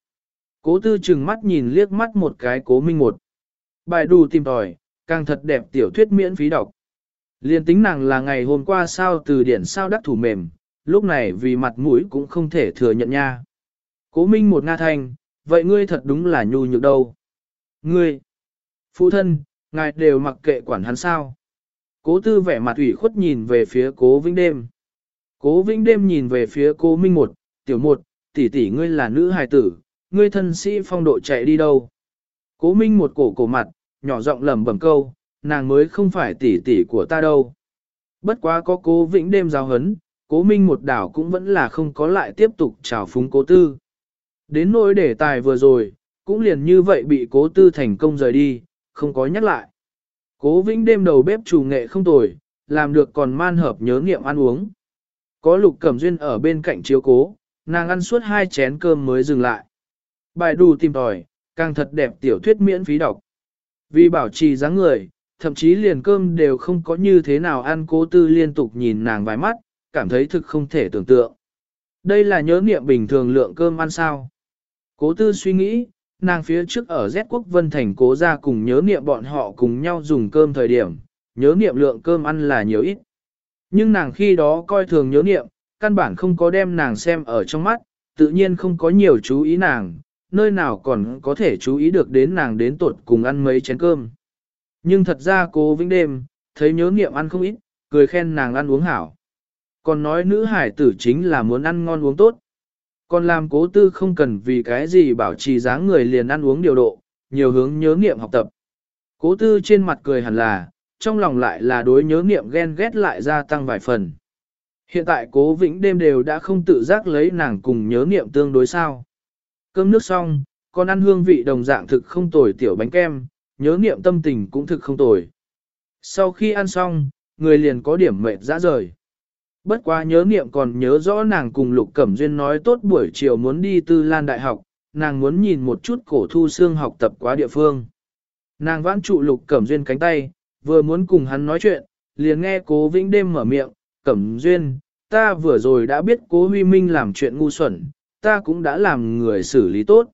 Cố tư chừng mắt nhìn liếc mắt một cái cố minh một. Bài đù tìm tòi, càng thật đẹp tiểu thuyết miễn phí đọc. Liên tính nàng là ngày hôm qua sao từ điển sao đắc thủ mềm, lúc này vì mặt mũi cũng không thể thừa nhận nha. Cố minh một nga thanh, vậy ngươi thật đúng là nhu nhược đâu. Ngươi, phụ thân, ngài đều mặc kệ quản hắn sao. Cố tư vẻ mặt ủy khuất nhìn về phía cố vĩnh đêm. Cố Vĩnh đêm nhìn về phía cố Minh một, tiểu một, tỷ tỷ ngươi là nữ hài tử, ngươi thân sĩ phong độ chạy đi đâu. Cố Minh một cổ cổ mặt, nhỏ giọng lẩm bẩm câu, nàng mới không phải tỷ tỷ của ta đâu. Bất quá có cố Vĩnh đêm giao hấn, cố Minh một đảo cũng vẫn là không có lại tiếp tục trào phúng cố tư. Đến nỗi đề tài vừa rồi, cũng liền như vậy bị cố tư thành công rời đi, không có nhắc lại. Cố Vĩnh đêm đầu bếp chủ nghệ không tồi, làm được còn man hợp nhớ nghiệm ăn uống. Có lục cẩm duyên ở bên cạnh chiếu cố, nàng ăn suốt hai chén cơm mới dừng lại. Bài đủ tìm tòi, càng thật đẹp tiểu thuyết miễn phí đọc. Vì bảo trì dáng người, thậm chí liền cơm đều không có như thế nào ăn cố tư liên tục nhìn nàng vài mắt, cảm thấy thực không thể tưởng tượng. Đây là nhớ niệm bình thường lượng cơm ăn sao. Cố tư suy nghĩ, nàng phía trước ở Z quốc Vân Thành cố ra cùng nhớ niệm bọn họ cùng nhau dùng cơm thời điểm, nhớ niệm lượng cơm ăn là nhiều ít. Nhưng nàng khi đó coi thường nhớ niệm căn bản không có đem nàng xem ở trong mắt, tự nhiên không có nhiều chú ý nàng, nơi nào còn có thể chú ý được đến nàng đến tuột cùng ăn mấy chén cơm. Nhưng thật ra cố vĩnh đêm, thấy nhớ nghiệm ăn không ít, cười khen nàng ăn uống hảo. Còn nói nữ hải tử chính là muốn ăn ngon uống tốt. Còn làm cố tư không cần vì cái gì bảo trì dáng người liền ăn uống điều độ, nhiều hướng nhớ nghiệm học tập. Cố tư trên mặt cười hẳn là, trong lòng lại là đối nhớ nghiệm ghen ghét lại gia tăng vài phần. Hiện tại cố vĩnh đêm đều đã không tự giác lấy nàng cùng nhớ nghiệm tương đối sao. Cơm nước xong, còn ăn hương vị đồng dạng thực không tồi tiểu bánh kem, nhớ niệm tâm tình cũng thực không tồi. Sau khi ăn xong, người liền có điểm mệt ra rời. Bất quá nhớ niệm còn nhớ rõ nàng cùng Lục Cẩm Duyên nói tốt buổi chiều muốn đi tư lan đại học, nàng muốn nhìn một chút cổ thu xương học tập quá địa phương. Nàng vãn trụ Lục Cẩm Duyên cánh tay, vừa muốn cùng hắn nói chuyện, liền nghe cố vĩnh đêm mở miệng, Cẩm Duyên, ta vừa rồi đã biết cố huy minh làm chuyện ngu xuẩn, ta cũng đã làm người xử lý tốt.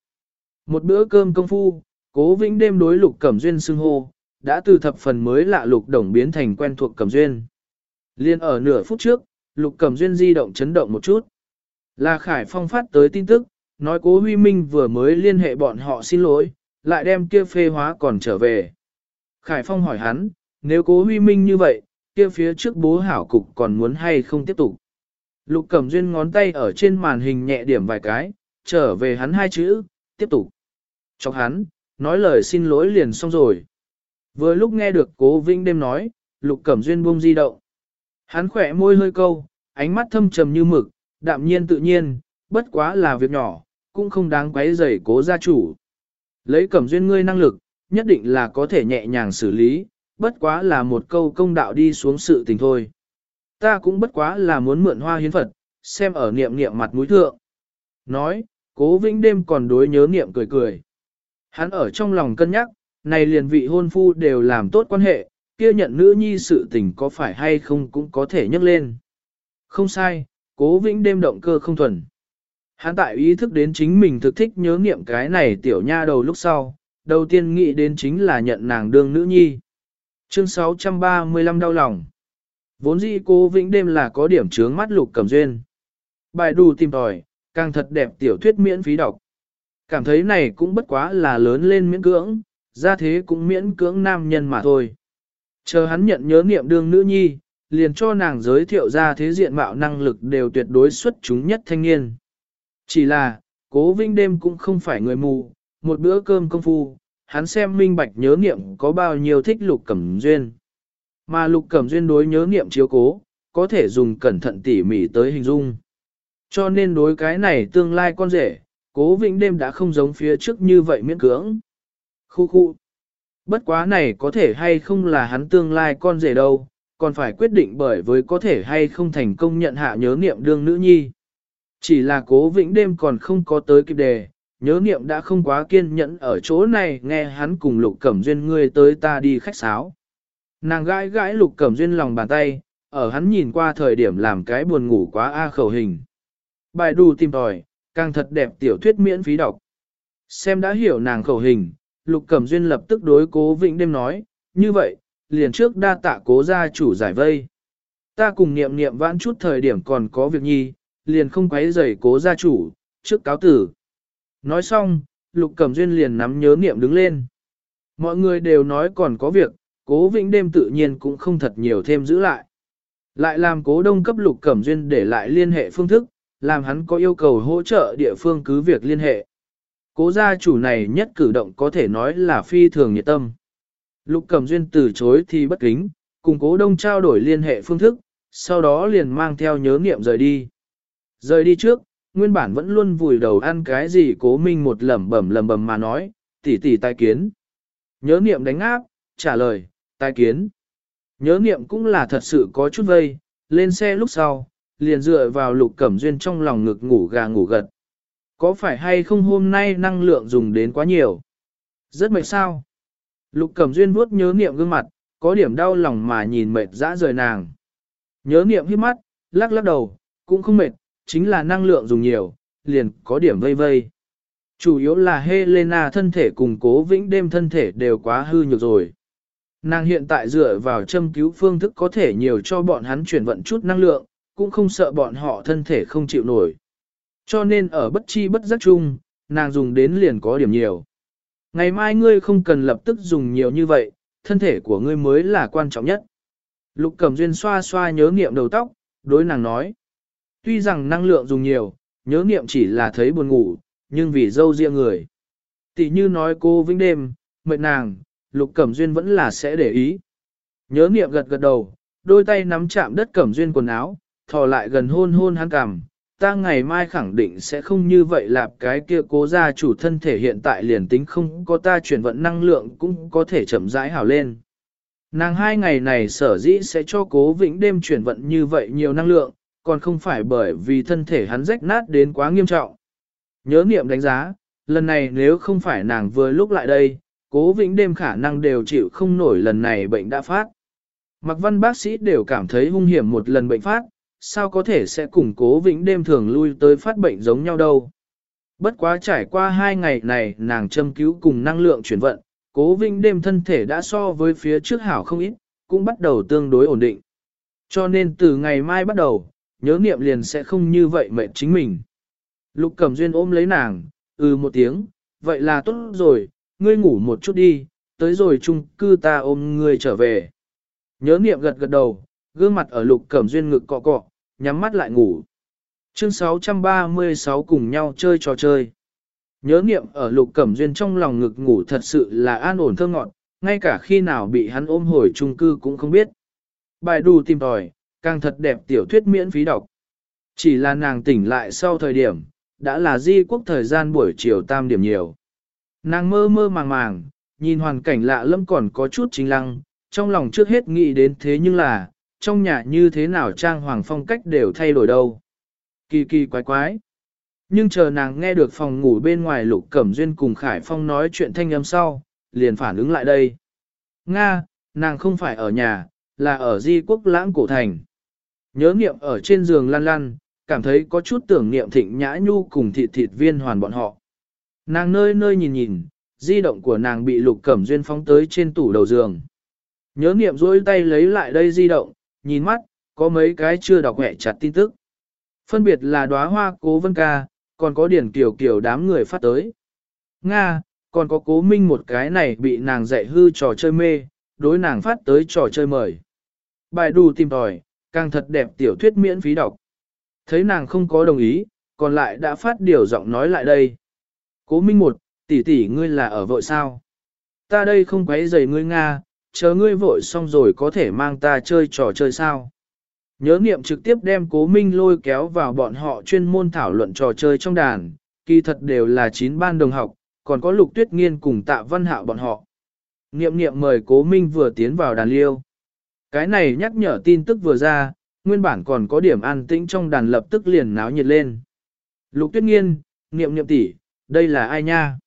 Một bữa cơm công phu, cố vĩnh đêm đối Lục Cẩm Duyên xưng hô, đã từ thập phần mới lạ Lục Đồng biến thành quen thuộc Cẩm Duyên. Liên ở nửa phút trước, Lục Cẩm Duyên di động chấn động một chút. Là Khải Phong phát tới tin tức, nói cố Huy Minh vừa mới liên hệ bọn họ xin lỗi, lại đem kia phê hóa còn trở về. Khải Phong hỏi hắn, nếu cố Huy Minh như vậy, kia phía trước bố hảo cục còn muốn hay không tiếp tục. Lục Cẩm Duyên ngón tay ở trên màn hình nhẹ điểm vài cái, trở về hắn hai chữ, tiếp tục. Chọc hắn, nói lời xin lỗi liền xong rồi. Vừa lúc nghe được cố Vĩnh đêm nói, Lục Cẩm Duyên buông di động. Hắn khỏe môi hơi câu, ánh mắt thâm trầm như mực, đạm nhiên tự nhiên, bất quá là việc nhỏ, cũng không đáng quấy rầy cố gia chủ. Lấy cẩm duyên ngươi năng lực, nhất định là có thể nhẹ nhàng xử lý, bất quá là một câu công đạo đi xuống sự tình thôi. Ta cũng bất quá là muốn mượn hoa hiến Phật, xem ở niệm niệm mặt mũi thượng. Nói, cố vĩnh đêm còn đối nhớ niệm cười cười. Hắn ở trong lòng cân nhắc, này liền vị hôn phu đều làm tốt quan hệ, kia nhận nữ nhi sự tình có phải hay không cũng có thể nhắc lên. Không sai, cố vĩnh đêm động cơ không thuần. Hắn tại ý thức đến chính mình thực thích nhớ nghiệm cái này tiểu nha đầu lúc sau, đầu tiên nghĩ đến chính là nhận nàng đương nữ nhi. Chương 635 đau lòng. Vốn dĩ cố vĩnh đêm là có điểm chướng mắt lục cầm duyên. Bài đù tìm tòi, càng thật đẹp tiểu thuyết miễn phí đọc. Cảm thấy này cũng bất quá là lớn lên miễn cưỡng, ra thế cũng miễn cưỡng nam nhân mà thôi. Chờ hắn nhận nhớ niệm đương nữ nhi, liền cho nàng giới thiệu ra thế diện mạo năng lực đều tuyệt đối xuất chúng nhất thanh niên. Chỉ là, cố vinh đêm cũng không phải người mù, một bữa cơm công phu, hắn xem minh bạch nhớ niệm có bao nhiêu thích lục cẩm duyên. Mà lục cẩm duyên đối nhớ niệm chiếu cố, có thể dùng cẩn thận tỉ mỉ tới hình dung. Cho nên đối cái này tương lai con rể, cố vĩnh đêm đã không giống phía trước như vậy miễn cưỡng. Khu khu. Bất quá này có thể hay không là hắn tương lai con rể đâu, còn phải quyết định bởi với có thể hay không thành công nhận hạ nhớ niệm đương nữ nhi. Chỉ là cố vĩnh đêm còn không có tới kịp đề, nhớ niệm đã không quá kiên nhẫn ở chỗ này nghe hắn cùng lục cẩm duyên ngươi tới ta đi khách sáo. Nàng gãi gãi lục cẩm duyên lòng bàn tay, ở hắn nhìn qua thời điểm làm cái buồn ngủ quá a khẩu hình. Bài đù tìm tòi, càng thật đẹp tiểu thuyết miễn phí đọc. Xem đã hiểu nàng khẩu hình, Lục Cẩm Duyên lập tức đối cố Vĩnh đêm nói, như vậy, liền trước đa tạ cố gia chủ giải vây. Ta cùng niệm niệm vãn chút thời điểm còn có việc nhi, liền không quấy rầy cố gia chủ, trước cáo tử. Nói xong, Lục Cẩm Duyên liền nắm nhớ niệm đứng lên. Mọi người đều nói còn có việc, cố Vĩnh đêm tự nhiên cũng không thật nhiều thêm giữ lại. Lại làm cố đông cấp lục cẩm duyên để lại liên hệ phương thức, làm hắn có yêu cầu hỗ trợ địa phương cứ việc liên hệ. Cố gia chủ này nhất cử động có thể nói là phi thường nhiệt tâm. Lục cẩm duyên từ chối thì bất kính, cùng cố đông trao đổi liên hệ phương thức, sau đó liền mang theo nhớ nghiệm rời đi. Rời đi trước, nguyên bản vẫn luôn vùi đầu ăn cái gì cố minh một lẩm bẩm lẩm bẩm mà nói, tỷ tỷ tai kiến. Nhớ nghiệm đánh áp, trả lời, tai kiến. Nhớ niệm cũng là thật sự có chút vây, lên xe lúc sau, liền dựa vào lục cẩm duyên trong lòng ngực ngủ gà ngủ gật. Có phải hay không hôm nay năng lượng dùng đến quá nhiều? Rất mệt sao? Lục cẩm duyên vuốt nhớ niệm gương mặt, có điểm đau lòng mà nhìn mệt dã rời nàng. Nhớ niệm hít mắt, lắc lắc đầu, cũng không mệt, chính là năng lượng dùng nhiều, liền có điểm vây vây. Chủ yếu là Helena thân thể cùng cố vĩnh đêm thân thể đều quá hư nhược rồi. Nàng hiện tại dựa vào châm cứu phương thức có thể nhiều cho bọn hắn chuyển vận chút năng lượng, cũng không sợ bọn họ thân thể không chịu nổi. Cho nên ở bất chi bất giác chung, nàng dùng đến liền có điểm nhiều. Ngày mai ngươi không cần lập tức dùng nhiều như vậy, thân thể của ngươi mới là quan trọng nhất. Lục Cẩm Duyên xoa xoa nhớ nghiệm đầu tóc, đối nàng nói. Tuy rằng năng lượng dùng nhiều, nhớ nghiệm chỉ là thấy buồn ngủ, nhưng vì dâu riêng người. Tỷ như nói cô vĩnh đêm, mệt nàng, Lục Cẩm Duyên vẫn là sẽ để ý. Nhớ niệm gật gật đầu, đôi tay nắm chạm đất Cẩm Duyên quần áo, thò lại gần hôn hôn hắn cằm. Ta ngày mai khẳng định sẽ không như vậy lạp cái kia cố gia chủ thân thể hiện tại liền tính không có ta chuyển vận năng lượng cũng có thể chậm rãi hảo lên. Nàng hai ngày này sở dĩ sẽ cho cố vĩnh đêm chuyển vận như vậy nhiều năng lượng, còn không phải bởi vì thân thể hắn rách nát đến quá nghiêm trọng. Nhớ niệm đánh giá, lần này nếu không phải nàng vừa lúc lại đây, cố vĩnh đêm khả năng đều chịu không nổi lần này bệnh đã phát. Mặc văn bác sĩ đều cảm thấy hung hiểm một lần bệnh phát, sao có thể sẽ cùng cố vĩnh đêm thường lui tới phát bệnh giống nhau đâu. Bất quá trải qua hai ngày này nàng châm cứu cùng năng lượng chuyển vận, cố vĩnh đêm thân thể đã so với phía trước hảo không ít, cũng bắt đầu tương đối ổn định. Cho nên từ ngày mai bắt đầu, nhớ niệm liền sẽ không như vậy mệt chính mình. Lục Cẩm Duyên ôm lấy nàng, ừ một tiếng, vậy là tốt rồi, ngươi ngủ một chút đi, tới rồi chung cư ta ôm ngươi trở về. Nhớ niệm gật gật đầu, gương mặt ở Lục Cẩm Duyên ngực cọ cọ, nhắm mắt lại ngủ. Chương 636 cùng nhau chơi trò chơi. Nhớ niệm ở Lục Cẩm Duyên trong lòng ngực ngủ thật sự là an ổn thơ ngọt, ngay cả khi nào bị hắn ôm hồi chung cư cũng không biết. Bài đù tìm tòi, càng thật đẹp tiểu thuyết miễn phí đọc. Chỉ là nàng tỉnh lại sau thời điểm, đã là di quốc thời gian buổi chiều tam điểm nhiều. Nàng mơ mơ màng màng, nhìn hoàn cảnh lạ lẫm còn có chút chính lăng, trong lòng trước hết nghĩ đến thế nhưng là, trong nhà như thế nào trang hoàng phong cách đều thay đổi đâu. Kỳ kỳ quái quái. Nhưng chờ nàng nghe được phòng ngủ bên ngoài lục cẩm duyên cùng Khải Phong nói chuyện thanh âm sau, liền phản ứng lại đây. Nga, nàng không phải ở nhà, là ở di quốc lãng cổ thành. Nhớ nghiệm ở trên giường lăn lăn, cảm thấy có chút tưởng niệm thịnh nhã nhu cùng thịt thịt viên hoàn bọn họ. Nàng nơi nơi nhìn nhìn, di động của nàng bị lục cẩm duyên phóng tới trên tủ đầu giường. Nhớ niệm dối tay lấy lại đây di động, nhìn mắt, có mấy cái chưa đọc hẹ chặt tin tức. Phân biệt là đóa hoa cố vân ca, còn có điển kiểu kiểu đám người phát tới. Nga, còn có cố minh một cái này bị nàng dạy hư trò chơi mê, đối nàng phát tới trò chơi mời. Bài đù tìm tòi, càng thật đẹp tiểu thuyết miễn phí đọc. Thấy nàng không có đồng ý, còn lại đã phát điều giọng nói lại đây. Cố Minh một, tỷ tỷ ngươi là ở vội sao? Ta đây không quấy rầy ngươi Nga, chờ ngươi vội xong rồi có thể mang ta chơi trò chơi sao? Nhớ niệm trực tiếp đem Cố Minh lôi kéo vào bọn họ chuyên môn thảo luận trò chơi trong đàn, kỳ thật đều là chín ban đồng học, còn có lục tuyết nghiên cùng tạ văn hạo bọn họ. Niệm niệm mời Cố Minh vừa tiến vào đàn liêu. Cái này nhắc nhở tin tức vừa ra, nguyên bản còn có điểm an tĩnh trong đàn lập tức liền náo nhiệt lên. Lục tuyết nghiên, niệm niệm tỷ, đây là ai nha?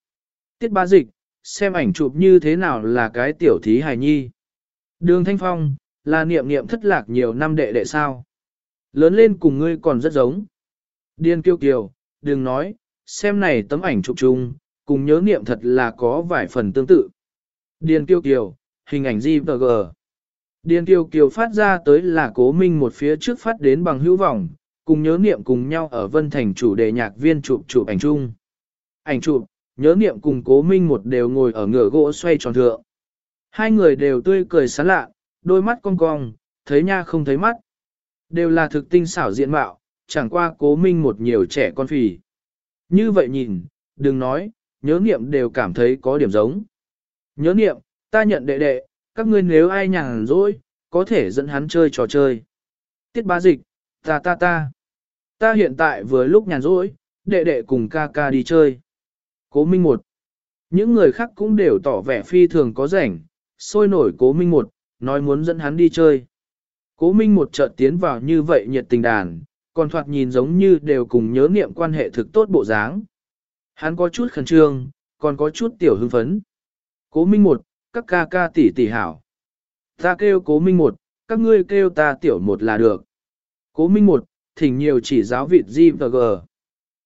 Tiết bá dịch, xem ảnh chụp như thế nào là cái tiểu thí hài nhi. Đường Thanh Phong, là niệm niệm thất lạc nhiều năm đệ đệ sao. Lớn lên cùng ngươi còn rất giống. Điên kiêu kiều, đừng nói, xem này tấm ảnh chụp chung, cùng nhớ niệm thật là có vài phần tương tự. Điên kiêu kiều, hình ảnh GVG. Điền kiêu Kiều phát ra tới là cố minh một phía trước phát đến bằng hữu vọng, cùng nhớ niệm cùng nhau ở Vân Thành chủ đề nhạc viên chụp chụp ảnh chung. Ảnh chụp, nhớ niệm cùng cố minh một đều ngồi ở ngựa gỗ xoay tròn thượng. Hai người đều tươi cười sán lạ, đôi mắt cong cong, thấy nha không thấy mắt. Đều là thực tinh xảo diện mạo, chẳng qua cố minh một nhiều trẻ con phì. Như vậy nhìn, đừng nói, nhớ niệm đều cảm thấy có điểm giống. Nhớ niệm, ta nhận đệ đệ, các ngươi nếu ai nhàn rỗi, có thể dẫn hắn chơi trò chơi. Tiết bá dịch, ta ta ta. Ta hiện tại vừa lúc nhàn rỗi, đệ đệ cùng ca ca đi chơi. Cố Minh một. Những người khác cũng đều tỏ vẻ phi thường có rảnh, sôi nổi Cố Minh một, nói muốn dẫn hắn đi chơi. Cố Minh một chợt tiến vào như vậy nhiệt tình đàn, còn thoạt nhìn giống như đều cùng nhớ niệm quan hệ thực tốt bộ dáng. Hắn có chút khẩn trương, còn có chút tiểu hưng phấn. Cố Minh một, các ca ca tỷ tỷ hảo. Ta kêu Cố Minh một, các ngươi kêu ta tiểu một là được. Cố Minh một, thỉnh nhiều chỉ giáo vịt G và G.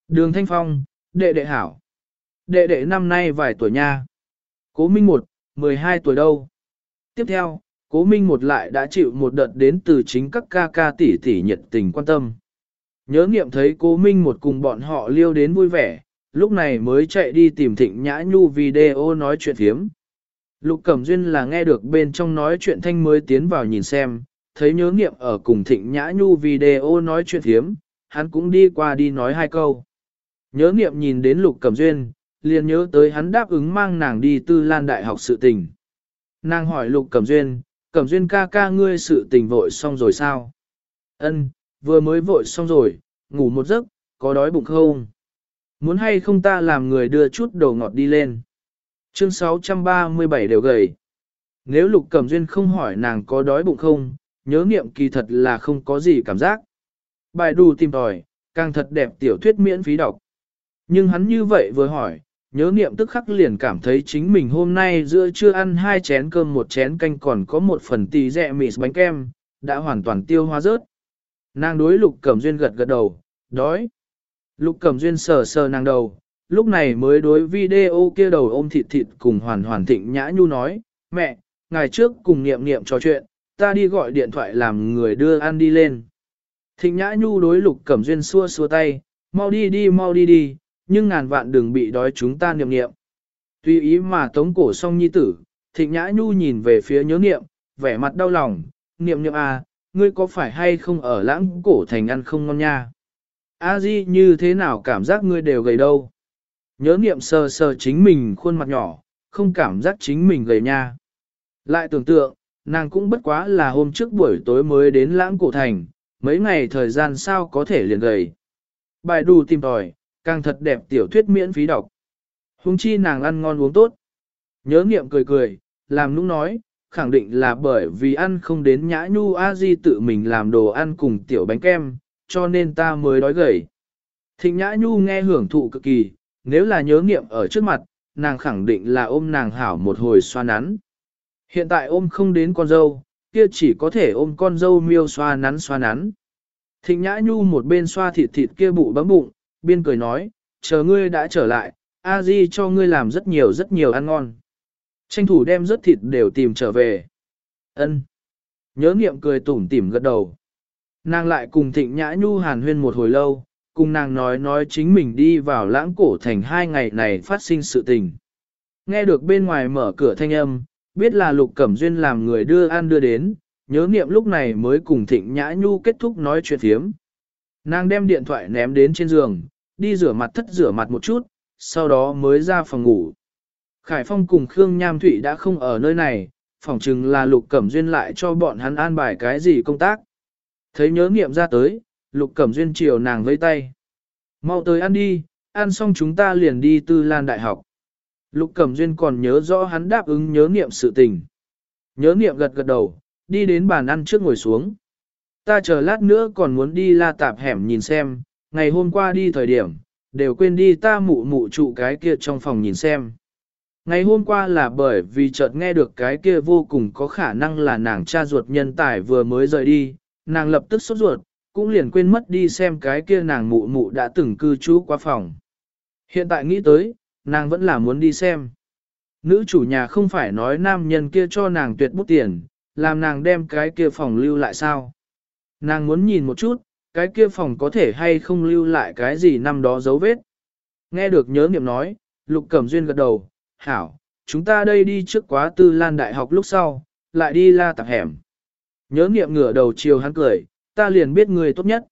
Đường Thanh Phong, đệ đệ hảo. Đệ đệ năm nay vài tuổi nha. Cố Minh một, 12 tuổi đâu. Tiếp theo, Cố Minh một lại đã chịu một đợt đến từ chính các ca ca tỷ tỷ nhiệt tình quan tâm. Nhớ nghiệm thấy Cố Minh một cùng bọn họ liêu đến vui vẻ, lúc này mới chạy đi tìm Thịnh Nhã Nhu video nói chuyện thiếm. Lục Cẩm Duyên là nghe được bên trong nói chuyện thanh mới tiến vào nhìn xem, thấy nhớ nghiệm ở cùng Thịnh Nhã Nhu video nói chuyện thiếm, hắn cũng đi qua đi nói hai câu. Nhớ nghiệm nhìn đến Lục Cẩm Duyên, liền nhớ tới hắn đáp ứng mang nàng đi tư lan đại học sự tình. Nàng hỏi Lục Cẩm Duyên, Cẩm Duyên ca ca ngươi sự tình vội xong rồi sao? Ân, vừa mới vội xong rồi, ngủ một giấc, có đói bụng không? Muốn hay không ta làm người đưa chút đồ ngọt đi lên? Chương 637 đều gầy. Nếu Lục Cẩm Duyên không hỏi nàng có đói bụng không, nhớ nghiệm kỳ thật là không có gì cảm giác. Bài đù tìm tòi, càng thật đẹp tiểu thuyết miễn phí đọc. Nhưng hắn như vậy vừa hỏi, nhớ niệm tức khắc liền cảm thấy chính mình hôm nay giữa trưa ăn hai chén cơm một chén canh còn có một phần tì rẹ mì bánh kem, đã hoàn toàn tiêu hóa rớt. Nàng đối lục cẩm duyên gật gật đầu, đói. Lục cẩm duyên sờ sờ nàng đầu, lúc này mới đối video kia đầu ôm thịt thịt cùng hoàn hoàn thịnh nhã nhu nói, mẹ, ngày trước cùng niệm niệm trò chuyện, ta đi gọi điện thoại làm người đưa ăn đi lên. Thịnh nhã nhu đối lục cẩm duyên xua xua tay, mau đi đi mau đi đi, nhưng ngàn vạn đừng bị đói chúng ta niệm niệm. Tuy ý mà tống cổ song nhi tử, thịnh nhã nhu nhìn về phía nhớ niệm, vẻ mặt đau lòng, niệm niệm à, ngươi có phải hay không ở lãng cổ thành ăn không ngon nha? A di như thế nào cảm giác ngươi đều gầy đâu? Nhớ niệm sờ sờ chính mình khuôn mặt nhỏ, không cảm giác chính mình gầy nha. Lại tưởng tượng, nàng cũng bất quá là hôm trước buổi tối mới đến lãng cổ thành, mấy ngày thời gian sao có thể liền gầy. Bài đù tìm tòi, càng thật đẹp tiểu thuyết miễn phí đọc. Hùng chi nàng ăn ngon uống tốt. Nhớ nghiệm cười cười, làm nũng nói, khẳng định là bởi vì ăn không đến nhã nhu a di tự mình làm đồ ăn cùng tiểu bánh kem, cho nên ta mới đói gầy. Thịnh nhã nhu nghe hưởng thụ cực kỳ, nếu là nhớ nghiệm ở trước mặt, nàng khẳng định là ôm nàng hảo một hồi xoa nắn. Hiện tại ôm không đến con dâu, kia chỉ có thể ôm con dâu miêu xoa nắn xoa nắn. Thịnh nhã nhu một bên xoa thịt thịt kia bụ bấm bụng, biên cười nói, chờ ngươi đã trở lại, a di cho ngươi làm rất nhiều rất nhiều ăn ngon. Tranh thủ đem rất thịt đều tìm trở về. Ân. Nhớ nghiệm cười tủm tỉm gật đầu. Nàng lại cùng thịnh nhã nhu hàn huyên một hồi lâu, cùng nàng nói nói chính mình đi vào lãng cổ thành hai ngày này phát sinh sự tình. Nghe được bên ngoài mở cửa thanh âm, biết là lục cẩm duyên làm người đưa ăn đưa đến, nhớ nghiệm lúc này mới cùng thịnh nhã nhu kết thúc nói chuyện thiếm. Nàng đem điện thoại ném đến trên giường, đi rửa mặt thất rửa mặt một chút, sau đó mới ra phòng ngủ. Khải Phong cùng Khương Nham Thụy đã không ở nơi này, phỏng chừng là Lục Cẩm Duyên lại cho bọn hắn an bài cái gì công tác. Thấy nhớ nghiệm ra tới, Lục Cẩm Duyên chiều nàng với tay. Mau tới ăn đi, ăn xong chúng ta liền đi tư lan đại học. Lục Cẩm Duyên còn nhớ rõ hắn đáp ứng nhớ nghiệm sự tình. Nhớ nghiệm gật gật đầu, đi đến bàn ăn trước ngồi xuống. Ta chờ lát nữa còn muốn đi la tạp hẻm nhìn xem, ngày hôm qua đi thời điểm, đều quên đi ta mụ mụ trụ cái kia trong phòng nhìn xem. Ngày hôm qua là bởi vì chợt nghe được cái kia vô cùng có khả năng là nàng cha ruột nhân tài vừa mới rời đi, nàng lập tức sốt ruột, cũng liền quên mất đi xem cái kia nàng mụ mụ đã từng cư trú qua phòng. Hiện tại nghĩ tới, nàng vẫn là muốn đi xem. Nữ chủ nhà không phải nói nam nhân kia cho nàng tuyệt bút tiền, làm nàng đem cái kia phòng lưu lại sao. Nàng muốn nhìn một chút, cái kia phòng có thể hay không lưu lại cái gì năm đó dấu vết. Nghe được nhớ niệm nói, Lục Cẩm Duyên gật đầu, hảo, chúng ta đây đi trước quá tư lan đại học lúc sau, lại đi la tạp hẻm. Nhớ niệm ngửa đầu chiều hắn cười, ta liền biết người tốt nhất.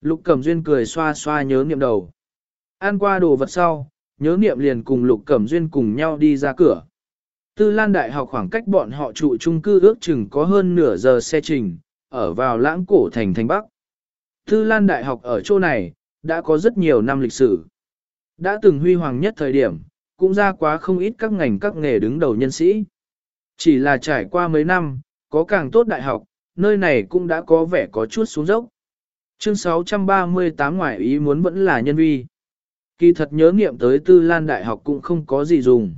Lục Cẩm Duyên cười xoa xoa nhớ niệm đầu. Ăn qua đồ vật sau, nhớ niệm liền cùng Lục Cẩm Duyên cùng nhau đi ra cửa. Tư Lan Đại học khoảng cách bọn họ trụ chung cư ước chừng có hơn nửa giờ xe trình, ở vào lãng cổ thành thành Bắc. Tư Lan Đại học ở chỗ này, đã có rất nhiều năm lịch sử. Đã từng huy hoàng nhất thời điểm, cũng ra quá không ít các ngành các nghề đứng đầu nhân sĩ. Chỉ là trải qua mấy năm, có càng tốt đại học, nơi này cũng đã có vẻ có chút xuống dốc. Chương 638 ngoại ý muốn vẫn là nhân vi. Kỳ thật nhớ nghiệm tới tư lan đại học cũng không có gì dùng.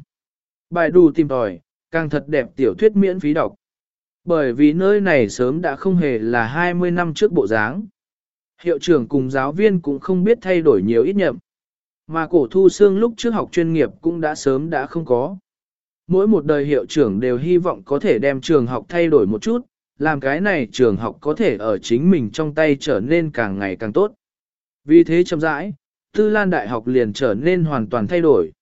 Bài đủ tìm tòi, càng thật đẹp tiểu thuyết miễn phí đọc. Bởi vì nơi này sớm đã không hề là 20 năm trước bộ dáng. Hiệu trưởng cùng giáo viên cũng không biết thay đổi nhiều ít nhậm. Mà cổ thu xương lúc trước học chuyên nghiệp cũng đã sớm đã không có. Mỗi một đời hiệu trưởng đều hy vọng có thể đem trường học thay đổi một chút, làm cái này trường học có thể ở chính mình trong tay trở nên càng ngày càng tốt. Vì thế chậm rãi, Tư Lan Đại học liền trở nên hoàn toàn thay đổi.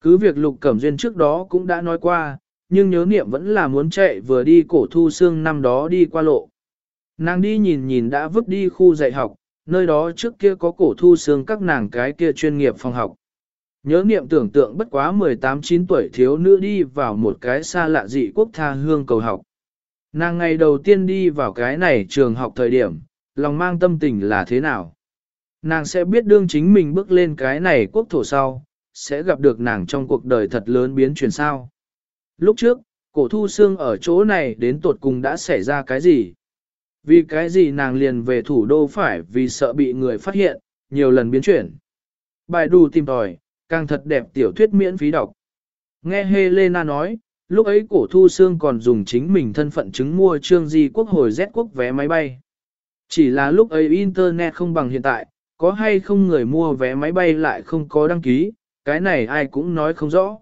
Cứ việc Lục Cẩm Duyên trước đó cũng đã nói qua, nhưng nhớ niệm vẫn là muốn chạy vừa đi cổ thu xương năm đó đi qua lộ. Nàng đi nhìn nhìn đã vứt đi khu dạy học, nơi đó trước kia có cổ thu xương các nàng cái kia chuyên nghiệp phòng học. Nhớ niệm tưởng tượng bất quá 18-9 tuổi thiếu nữ đi vào một cái xa lạ dị quốc tha hương cầu học. Nàng ngày đầu tiên đi vào cái này trường học thời điểm, lòng mang tâm tình là thế nào? Nàng sẽ biết đương chính mình bước lên cái này quốc thổ sau, sẽ gặp được nàng trong cuộc đời thật lớn biến chuyển sao. Lúc trước, cổ thu xương ở chỗ này đến tột cùng đã xảy ra cái gì? Vì cái gì nàng liền về thủ đô phải vì sợ bị người phát hiện, nhiều lần biến chuyển. Bài đù tìm tòi, càng thật đẹp tiểu thuyết miễn phí đọc. Nghe Helena nói, lúc ấy cổ thu xương còn dùng chính mình thân phận chứng mua trương di quốc hồi Z quốc vé máy bay. Chỉ là lúc ấy Internet không bằng hiện tại, có hay không người mua vé máy bay lại không có đăng ký, cái này ai cũng nói không rõ.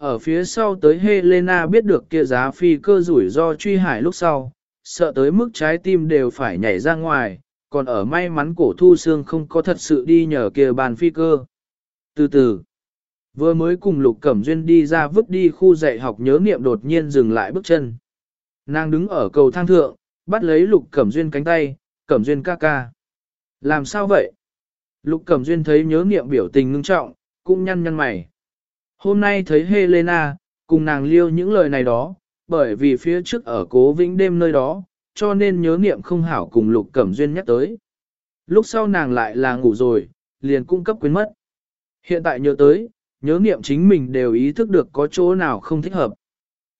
Ở phía sau tới Helena biết được kia giá phi cơ rủi ro truy hải lúc sau, sợ tới mức trái tim đều phải nhảy ra ngoài, còn ở may mắn cổ thu xương không có thật sự đi nhờ kia bàn phi cơ. Từ từ, vừa mới cùng Lục Cẩm Duyên đi ra vứt đi khu dạy học nhớ niệm đột nhiên dừng lại bước chân. Nàng đứng ở cầu thang thượng, bắt lấy Lục Cẩm Duyên cánh tay, Cẩm Duyên ca ca. Làm sao vậy? Lục Cẩm Duyên thấy nhớ niệm biểu tình ngưng trọng, cũng nhăn nhăn mày. Hôm nay thấy Helena, cùng nàng liêu những lời này đó, bởi vì phía trước ở cố vĩnh đêm nơi đó, cho nên nhớ niệm không hảo cùng Lục Cẩm Duyên nhắc tới. Lúc sau nàng lại là ngủ rồi, liền cung cấp quên mất. Hiện tại nhớ tới, nhớ niệm chính mình đều ý thức được có chỗ nào không thích hợp.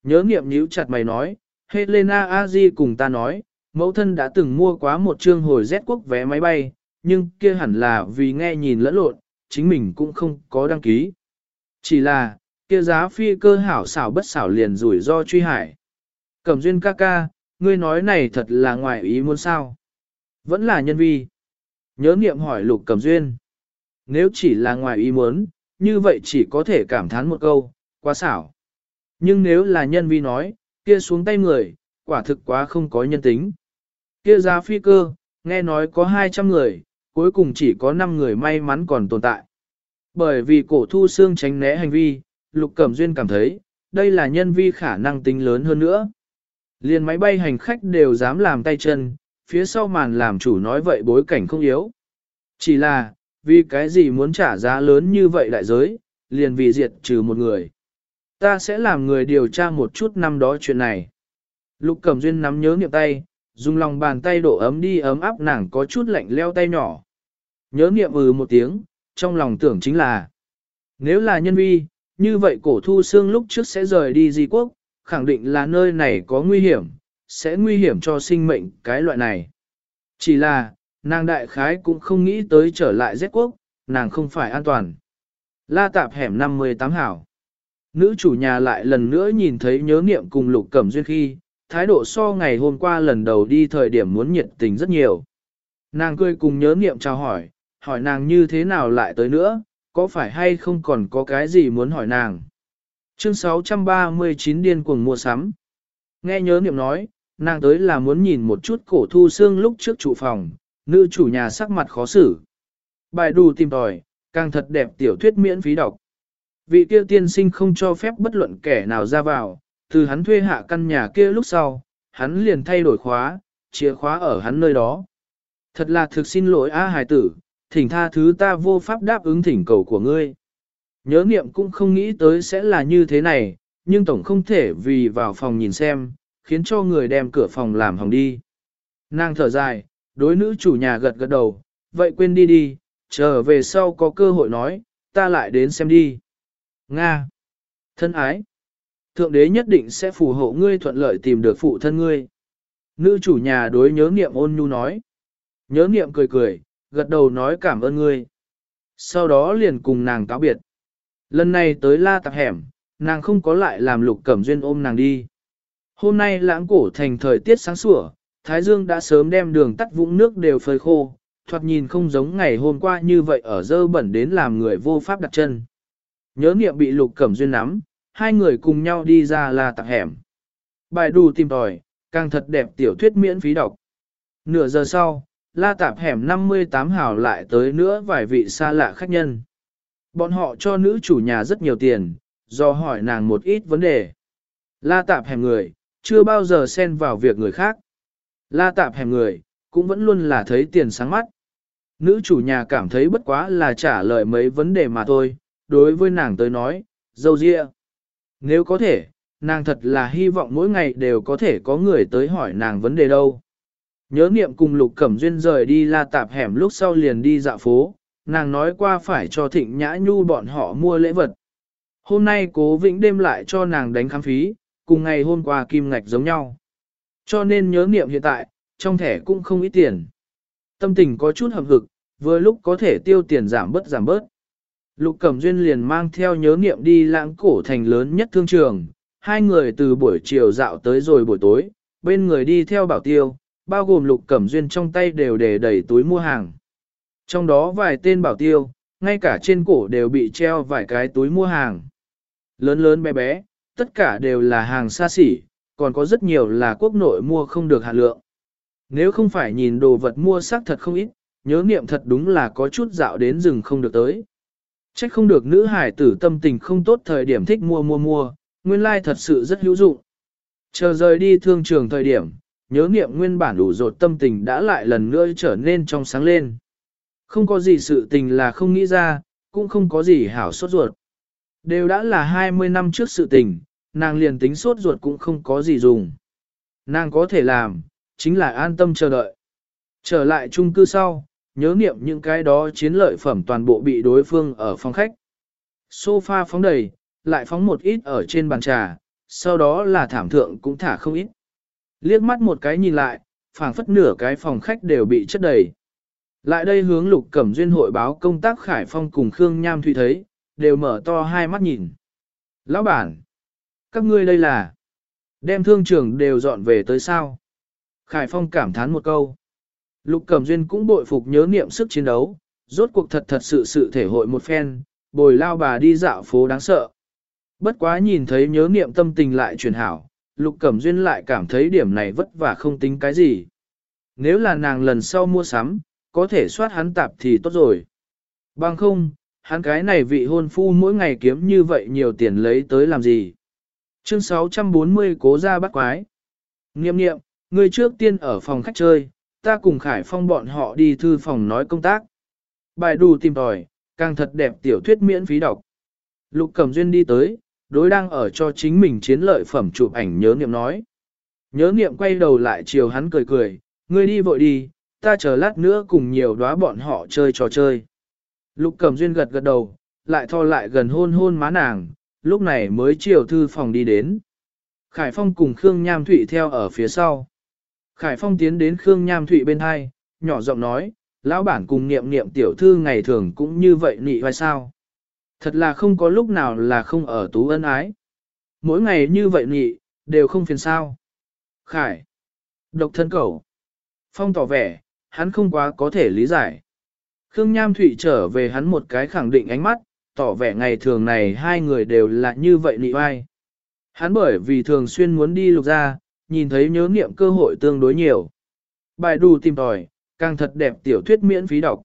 Nhớ niệm nhíu chặt mày nói, Helena Aji cùng ta nói, mẫu thân đã từng mua quá một chương hồi Z quốc vé máy bay, nhưng kia hẳn là vì nghe nhìn lẫn lộn, chính mình cũng không có đăng ký. Chỉ là, kia giá phi cơ hảo xảo bất xảo liền rủi ro truy hải. Cẩm duyên ca ca, ngươi nói này thật là ngoài ý muốn sao. Vẫn là nhân vi. Nhớ niệm hỏi lục cẩm duyên. Nếu chỉ là ngoài ý muốn, như vậy chỉ có thể cảm thán một câu, quá xảo. Nhưng nếu là nhân vi nói, kia xuống tay người, quả thực quá không có nhân tính. Kia giá phi cơ, nghe nói có 200 người, cuối cùng chỉ có 5 người may mắn còn tồn tại. Bởi vì cổ thu xương tránh né hành vi, Lục Cẩm Duyên cảm thấy, đây là nhân vi khả năng tính lớn hơn nữa. Liên máy bay hành khách đều dám làm tay chân, phía sau màn làm chủ nói vậy bối cảnh không yếu. Chỉ là, vì cái gì muốn trả giá lớn như vậy đại giới, liền vì diệt trừ một người. Ta sẽ làm người điều tra một chút năm đó chuyện này. Lục Cẩm Duyên nắm nhớ niệm tay, dùng lòng bàn tay đổ ấm đi ấm áp nàng có chút lạnh leo tay nhỏ. Nhớ niệm ừ một tiếng, trong lòng tưởng chính là, nếu là nhân vi, như vậy cổ thu xương lúc trước sẽ rời đi di quốc, khẳng định là nơi này có nguy hiểm, sẽ nguy hiểm cho sinh mệnh cái loại này. Chỉ là, nàng đại khái cũng không nghĩ tới trở lại Z quốc, nàng không phải an toàn. La tạp hẻm 58 hảo. Nữ chủ nhà lại lần nữa nhìn thấy nhớ niệm cùng lục cẩm duyên khi, thái độ so ngày hôm qua lần đầu đi thời điểm muốn nhiệt tình rất nhiều. Nàng cười cùng nhớ niệm chào hỏi, hỏi nàng như thế nào lại tới nữa, có phải hay không còn có cái gì muốn hỏi nàng. Chương 639 điên cuồng mua sắm. Nghe nhớ niệm nói, nàng tới là muốn nhìn một chút cổ thu xương lúc trước trụ phòng, nữ chủ nhà sắc mặt khó xử. Bài đù tìm tòi, càng thật đẹp tiểu thuyết miễn phí đọc. Vị kia tiên sinh không cho phép bất luận kẻ nào ra vào, từ hắn thuê hạ căn nhà kia lúc sau, hắn liền thay đổi khóa, chìa khóa ở hắn nơi đó. Thật là thực xin lỗi A hài tử, thỉnh tha thứ ta vô pháp đáp ứng thỉnh cầu của ngươi. Nhớ niệm cũng không nghĩ tới sẽ là như thế này, nhưng tổng không thể vì vào phòng nhìn xem, khiến cho người đem cửa phòng làm hỏng đi. Nàng thở dài, đối nữ chủ nhà gật gật đầu, vậy quên đi đi, trở về sau có cơ hội nói, ta lại đến xem đi. Nga. Thân ái. Thượng đế nhất định sẽ phù hộ ngươi thuận lợi tìm được phụ thân ngươi. Nữ chủ nhà đối nhớ niệm ôn nhu nói. Nhớ niệm cười cười, gật đầu nói cảm ơn ngươi. Sau đó liền cùng nàng cáo biệt. Lần này tới la tạp hẻm, nàng không có lại làm lục cẩm duyên ôm nàng đi. Hôm nay lãng cổ thành thời tiết sáng sủa, Thái Dương đã sớm đem đường tắt vũng nước đều phơi khô, thoạt nhìn không giống ngày hôm qua như vậy ở dơ bẩn đến làm người vô pháp đặt chân. Nhớ niệm bị lục cẩm duyên nắm, hai người cùng nhau đi ra là tạc hẻm. Bài đù tìm tòi, càng thật đẹp tiểu thuyết miễn phí đọc. Nửa giờ sau, la tạp hẻm 58 hào lại tới nữa vài vị xa lạ khách nhân. Bọn họ cho nữ chủ nhà rất nhiều tiền, do hỏi nàng một ít vấn đề. La tạp hẻm người, chưa bao giờ xen vào việc người khác. La tạp hẻm người, cũng vẫn luôn là thấy tiền sáng mắt. Nữ chủ nhà cảm thấy bất quá là trả lời mấy vấn đề mà thôi, đối với nàng tới nói, dâu dịa. Nếu có thể, nàng thật là hy vọng mỗi ngày đều có thể có người tới hỏi nàng vấn đề đâu. Nhớ niệm cùng Lục Cẩm Duyên rời đi la tạp hẻm lúc sau liền đi dạo phố, nàng nói qua phải cho Thịnh Nhã Nhu bọn họ mua lễ vật. Hôm nay cố vĩnh đêm lại cho nàng đánh khám phí, cùng ngày hôm qua kim ngạch giống nhau. Cho nên nhớ niệm hiện tại, trong thẻ cũng không ít tiền. Tâm tình có chút hầm hực, vừa lúc có thể tiêu tiền giảm bớt giảm bớt. Lục Cẩm Duyên liền mang theo nhớ niệm đi lãng cổ thành lớn nhất thương trường, hai người từ buổi chiều dạo tới rồi buổi tối, bên người đi theo bảo tiêu, bao gồm Lục Cẩm Duyên trong tay đều để đầy túi mua hàng. Trong đó vài tên bảo tiêu, ngay cả trên cổ đều bị treo vài cái túi mua hàng. Lớn lớn bé bé, tất cả đều là hàng xa xỉ, còn có rất nhiều là quốc nội mua không được hạt lượng. Nếu không phải nhìn đồ vật mua xác thật không ít, nhớ niệm thật đúng là có chút dạo đến rừng không được tới. Trách không được nữ hải tử tâm tình không tốt thời điểm thích mua mua mua, nguyên lai like thật sự rất hữu dụng. Chờ rời đi thương trường thời điểm, nhớ niệm nguyên bản đủ rột tâm tình đã lại lần nữa trở nên trong sáng lên. Không có gì sự tình là không nghĩ ra, cũng không có gì hảo sốt ruột. Đều đã là 20 năm trước sự tình, nàng liền tính sốt ruột cũng không có gì dùng. Nàng có thể làm, chính là an tâm chờ đợi. Trở lại chung cư sau, nhớ niệm những cái đó chiến lợi phẩm toàn bộ bị đối phương ở phòng khách. Sofa phóng đầy, lại phóng một ít ở trên bàn trà, sau đó là thảm thượng cũng thả không ít. Liếc mắt một cái nhìn lại, phảng phất nửa cái phòng khách đều bị chất đầy. Lại đây hướng lục cẩm duyên hội báo công tác Khải Phong cùng Khương Nham Thụy thấy, đều mở to hai mắt nhìn. Lão bản, các ngươi đây là, đem thương trường đều dọn về tới sao? Khải Phong cảm thán một câu. Lục Cẩm Duyên cũng bội phục nhớ niệm sức chiến đấu, rốt cuộc thật thật sự sự thể hội một phen, bồi lao bà đi dạo phố đáng sợ. Bất quá nhìn thấy nhớ niệm tâm tình lại truyền hảo, Lục Cẩm Duyên lại cảm thấy điểm này vất vả không tính cái gì. Nếu là nàng lần sau mua sắm, có thể soát hắn tạp thì tốt rồi. Bằng không, hắn cái này vị hôn phu mỗi ngày kiếm như vậy nhiều tiền lấy tới làm gì. Chương 640 cố ra bắt quái. Nghiệm nghiệm, người trước tiên ở phòng khách chơi, ta cùng Khải Phong bọn họ đi thư phòng nói công tác. Bài đủ tìm tòi, càng thật đẹp tiểu thuyết miễn phí đọc. Lục Cẩm Duyên đi tới, đối đang ở cho chính mình chiến lợi phẩm chụp ảnh nhớ niệm nói. Nhớ niệm quay đầu lại chiều hắn cười cười, ngươi đi vội đi, ta chờ lát nữa cùng nhiều đóa bọn họ chơi trò chơi. Lục Cầm Duyên gật gật đầu, lại thò lại gần hôn hôn má nàng, lúc này mới chiều thư phòng đi đến. Khải Phong cùng Khương Nham Thụy theo ở phía sau. Khải Phong tiến đến Khương Nham Thụy bên hai, nhỏ giọng nói, lão bản cùng niệm niệm tiểu thư ngày thường cũng như vậy nị vai sao. Thật là không có lúc nào là không ở tú ân ái. Mỗi ngày như vậy nhị, đều không phiền sao. Khải. Độc thân cầu. Phong tỏ vẻ, hắn không quá có thể lý giải. Khương Nham Thụy trở về hắn một cái khẳng định ánh mắt, tỏ vẻ ngày thường này hai người đều là như vậy nị vai. Hắn bởi vì thường xuyên muốn đi lục ra, nhìn thấy nhớ nghiệm cơ hội tương đối nhiều. Bài đủ tìm tòi, càng thật đẹp tiểu thuyết miễn phí đọc.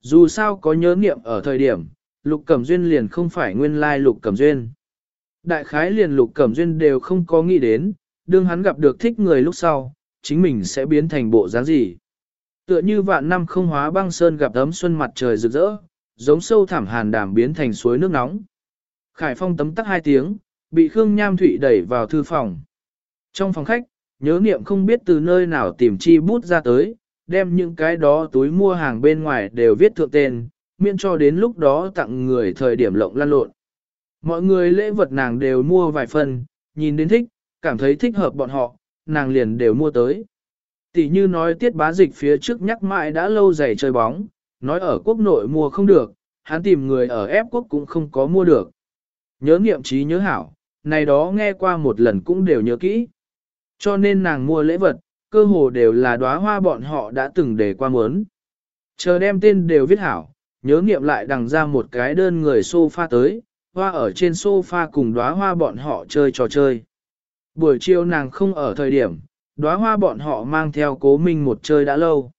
Dù sao có nhớ nghiệm ở thời điểm, lục cẩm duyên liền không phải nguyên lai lục cẩm duyên. Đại khái liền lục cẩm duyên đều không có nghĩ đến, đương hắn gặp được thích người lúc sau, chính mình sẽ biến thành bộ dáng gì. Tựa như vạn năm không hóa băng sơn gặp ấm xuân mặt trời rực rỡ, giống sâu thẳm hàn đảm biến thành suối nước nóng. Khải Phong tấm tắc hai tiếng, bị Khương Nham Thụy đẩy vào thư phòng. Trong phòng khách, nhớ niệm không biết từ nơi nào tìm chi bút ra tới, đem những cái đó túi mua hàng bên ngoài đều viết thượng tên, miễn cho đến lúc đó tặng người thời điểm lộng lan lộn. Mọi người lễ vật nàng đều mua vài phần, nhìn đến thích, cảm thấy thích hợp bọn họ, nàng liền đều mua tới. Tỷ như nói tiết bá dịch phía trước nhắc mãi đã lâu dày chơi bóng, nói ở quốc nội mua không được, hắn tìm người ở ép quốc cũng không có mua được. Nhớ nghiệm trí nhớ hảo, này đó nghe qua một lần cũng đều nhớ kỹ. Cho nên nàng mua lễ vật, cơ hồ đều là đóa hoa bọn họ đã từng để qua muốn. Chờ đem tên đều viết hảo, nhớ nghiệm lại đằng ra một cái đơn người sofa tới, hoa ở trên sofa cùng đóa hoa bọn họ chơi trò chơi. Buổi chiều nàng không ở thời điểm, đóa hoa bọn họ mang theo cố minh một chơi đã lâu.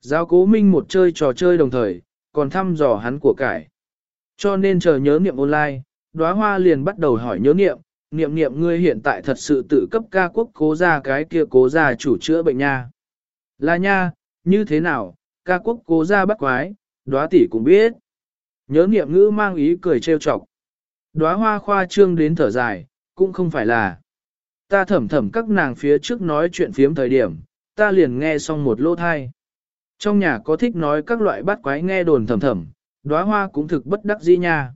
Giao cố minh một chơi trò chơi đồng thời, còn thăm dò hắn của cải. Cho nên chờ nhớ nghiệm online, đóa hoa liền bắt đầu hỏi nhớ nghiệm, niệm niệm ngươi hiện tại thật sự tự cấp ca quốc cố ra cái kia cố ra chủ chữa bệnh nha. Là nha, như thế nào, ca quốc cố ra bắt quái, đóa tỷ cũng biết. Nhớ niệm ngữ mang ý cười trêu chọc. Đóa hoa khoa trương đến thở dài, cũng không phải là. Ta thẩm thẩm các nàng phía trước nói chuyện phiếm thời điểm, ta liền nghe xong một lô thai. Trong nhà có thích nói các loại bắt quái nghe đồn thầm thầm, đóa hoa cũng thực bất đắc dĩ nha.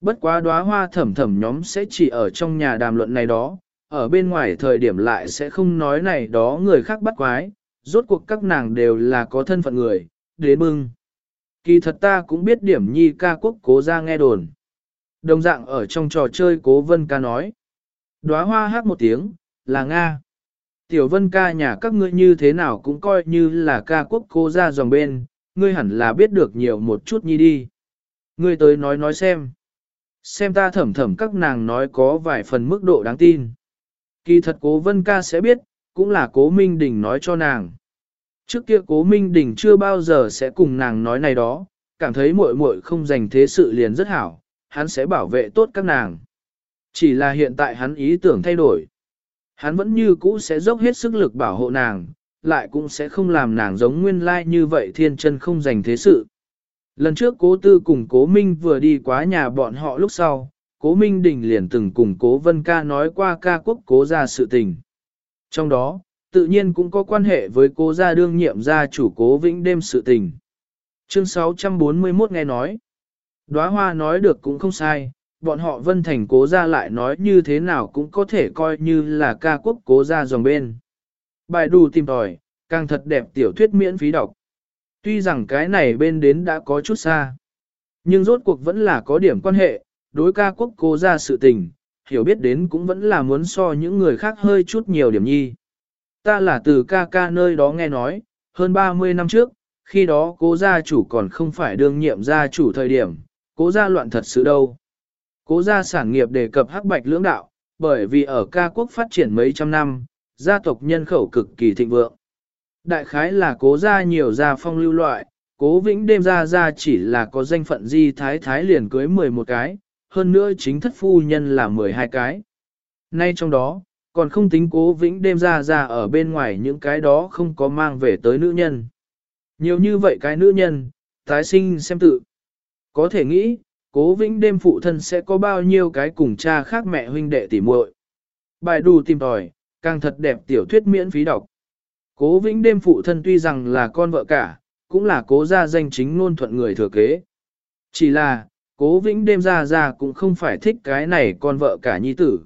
Bất quá đóa hoa thẩm thẩm nhóm sẽ chỉ ở trong nhà đàm luận này đó, ở bên ngoài thời điểm lại sẽ không nói này đó người khác bắt quái, rốt cuộc các nàng đều là có thân phận người, đến bưng. Kỳ thật ta cũng biết điểm nhi ca quốc cố ra nghe đồn. Đồng dạng ở trong trò chơi cố vân ca nói. Đóa hoa hát một tiếng, là Nga. Tiểu vân ca nhà các ngươi như thế nào cũng coi như là ca quốc cố ra dòng bên, ngươi hẳn là biết được nhiều một chút nhi đi. Ngươi tới nói nói xem. Xem ta thẩm thẩm các nàng nói có vài phần mức độ đáng tin. Kỳ thật cố vân ca sẽ biết, cũng là cố Minh Đình nói cho nàng. Trước kia cố Minh Đình chưa bao giờ sẽ cùng nàng nói này đó, cảm thấy muội muội không dành thế sự liền rất hảo, hắn sẽ bảo vệ tốt các nàng. Chỉ là hiện tại hắn ý tưởng thay đổi. Hắn vẫn như cũ sẽ dốc hết sức lực bảo hộ nàng, lại cũng sẽ không làm nàng giống nguyên lai như vậy thiên chân không dành thế sự. Lần trước cố tư cùng cố Minh vừa đi quá nhà bọn họ lúc sau, cố Minh Đình liền từng cùng cố Vân Ca nói qua ca quốc cố ra sự tình. Trong đó, tự nhiên cũng có quan hệ với cố gia đương nhiệm gia chủ cố vĩnh đêm sự tình. Chương 641 nghe nói, đóa hoa nói được cũng không sai, bọn họ vân thành cố gia lại nói như thế nào cũng có thể coi như là ca quốc cố gia dòng bên. Bài đù tìm tòi, càng thật đẹp tiểu thuyết miễn phí đọc. Tuy rằng cái này bên đến đã có chút xa, nhưng rốt cuộc vẫn là có điểm quan hệ, đối ca quốc cố gia sự tình, hiểu biết đến cũng vẫn là muốn so những người khác hơi chút nhiều điểm nhi. Ta là từ ca ca nơi đó nghe nói, hơn 30 năm trước, khi đó cố gia chủ còn không phải đương nhiệm gia chủ thời điểm, cố gia loạn thật sự đâu. Cố gia sản nghiệp đề cập hắc bạch lưỡng đạo, bởi vì ở ca quốc phát triển mấy trăm năm, gia tộc nhân khẩu cực kỳ thịnh vượng. Đại khái là cố gia nhiều gia phong lưu loại, cố vĩnh đêm ra ra chỉ là có danh phận di thái thái liền cưới 11 cái, hơn nữa chính thất phu nhân là 12 cái. Nay trong đó, còn không tính cố vĩnh đêm ra ra ở bên ngoài những cái đó không có mang về tới nữ nhân. Nhiều như vậy cái nữ nhân, tái sinh xem tự. Có thể nghĩ, cố vĩnh đêm phụ thân sẽ có bao nhiêu cái cùng cha khác mẹ huynh đệ tỉ muội. Bài đù tìm tòi, càng thật đẹp tiểu thuyết miễn phí đọc. Cố vĩnh đêm phụ thân tuy rằng là con vợ cả, cũng là cố gia danh chính ngôn thuận người thừa kế. Chỉ là, cố vĩnh đêm ra ra cũng không phải thích cái này con vợ cả nhi tử.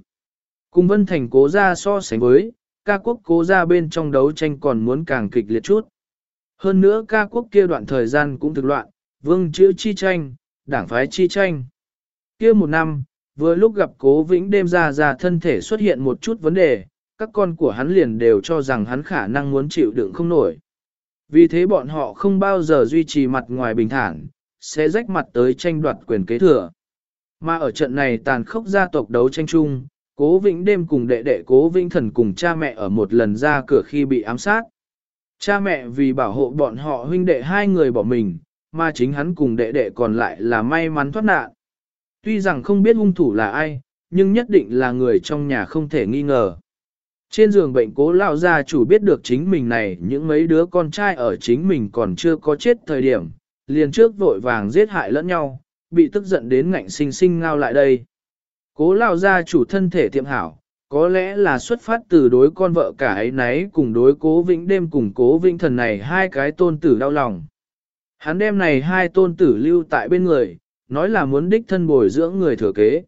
Cùng vân thành cố gia so sánh với, ca quốc cố gia bên trong đấu tranh còn muốn càng kịch liệt chút. Hơn nữa ca quốc kia đoạn thời gian cũng thực loạn, vương chữ chi tranh, đảng phái chi tranh. Kia một năm, vừa lúc gặp cố vĩnh đêm ra ra thân thể xuất hiện một chút vấn đề, các con của hắn liền đều cho rằng hắn khả năng muốn chịu đựng không nổi. Vì thế bọn họ không bao giờ duy trì mặt ngoài bình thản, sẽ rách mặt tới tranh đoạt quyền kế thừa. Mà ở trận này tàn khốc gia tộc đấu tranh chung, cố vĩnh đêm cùng đệ đệ cố vĩnh thần cùng cha mẹ ở một lần ra cửa khi bị ám sát. Cha mẹ vì bảo hộ bọn họ huynh đệ hai người bỏ mình, mà chính hắn cùng đệ đệ còn lại là may mắn thoát nạn. Tuy rằng không biết hung thủ là ai, nhưng nhất định là người trong nhà không thể nghi ngờ. Trên giường bệnh cố lão gia chủ biết được chính mình này những mấy đứa con trai ở chính mình còn chưa có chết thời điểm, liền trước vội vàng giết hại lẫn nhau, bị tức giận đến ngạnh sinh sinh ngao lại đây. Cố lao gia chủ thân thể tiệm hảo, có lẽ là xuất phát từ đối con vợ cả ấy nấy cùng đối cố vĩnh đêm cùng cố vĩnh thần này hai cái tôn tử đau lòng. Hắn đem này hai tôn tử lưu tại bên người, nói là muốn đích thân bồi dưỡng người thừa kế.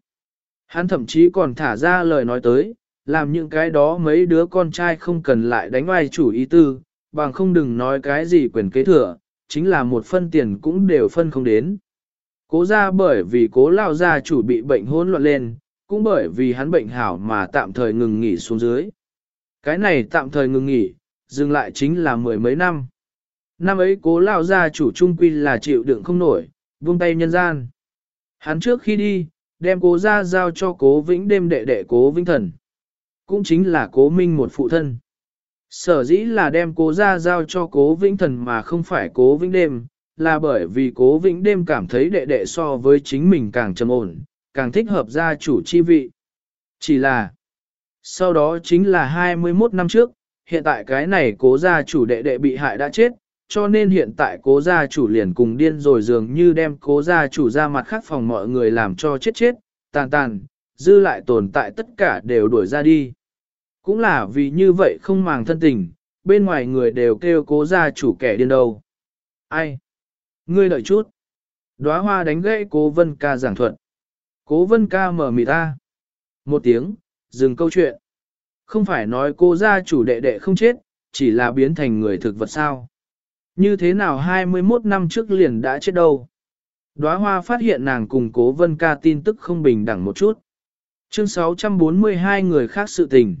Hắn thậm chí còn thả ra lời nói tới, làm những cái đó mấy đứa con trai không cần lại đánh ai chủ ý tư, bằng không đừng nói cái gì quyền kế thừa, chính là một phân tiền cũng đều phân không đến. Cố ra bởi vì cố lao gia chủ bị bệnh hỗn loạn lên, cũng bởi vì hắn bệnh hảo mà tạm thời ngừng nghỉ xuống dưới. Cái này tạm thời ngừng nghỉ, dừng lại chính là mười mấy năm. Năm ấy cố lao gia chủ trung quy là chịu đựng không nổi, buông tay nhân gian. Hắn trước khi đi, đem cố ra giao cho cố vĩnh đêm đệ đệ cố vĩnh thần. Cũng chính là cố minh một phụ thân. Sở dĩ là đem cố ra giao cho cố vĩnh thần mà không phải cố vĩnh đêm, là bởi vì cố vĩnh đêm cảm thấy đệ đệ so với chính mình càng trầm ổn, càng thích hợp gia chủ chi vị. Chỉ là, sau đó chính là 21 năm trước, hiện tại cái này cố gia chủ đệ đệ bị hại đã chết, cho nên hiện tại cố gia chủ liền cùng điên rồi dường như đem cố gia chủ ra mặt khác phòng mọi người làm cho chết chết, tàn tàn, dư lại tồn tại tất cả đều đuổi ra đi. Cũng là vì như vậy không màng thân tình, bên ngoài người đều kêu cố gia chủ kẻ điên đầu Ai? Ngươi đợi chút. Đóa hoa đánh gãy cố vân ca giảng thuận. Cố vân ca mở mì ta. Một tiếng, dừng câu chuyện. Không phải nói cô gia chủ đệ đệ không chết, chỉ là biến thành người thực vật sao. Như thế nào 21 năm trước liền đã chết đâu. Đóa hoa phát hiện nàng cùng cố vân ca tin tức không bình đẳng một chút. Chương 642 người khác sự tình.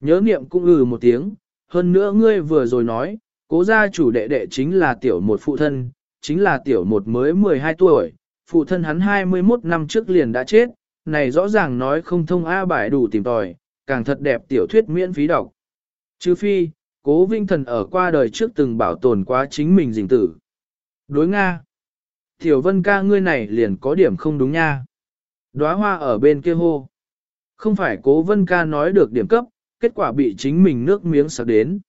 Nhớ niệm cũng ừ một tiếng, hơn nữa ngươi vừa rồi nói, cố gia chủ đệ đệ chính là tiểu một phụ thân, chính là tiểu một mới 12 tuổi, phụ thân hắn 21 năm trước liền đã chết, này rõ ràng nói không thông A bài đủ tìm tòi, càng thật đẹp tiểu thuyết miễn phí đọc. Chứ phi, cố vinh thần ở qua đời trước từng bảo tồn quá chính mình dình tử. Đối Nga. Tiểu vân ca ngươi này liền có điểm không đúng nha. Đóa hoa ở bên kia hô. Không phải cố vân ca nói được điểm cấp, kết quả bị chính mình nước miếng sạc đến.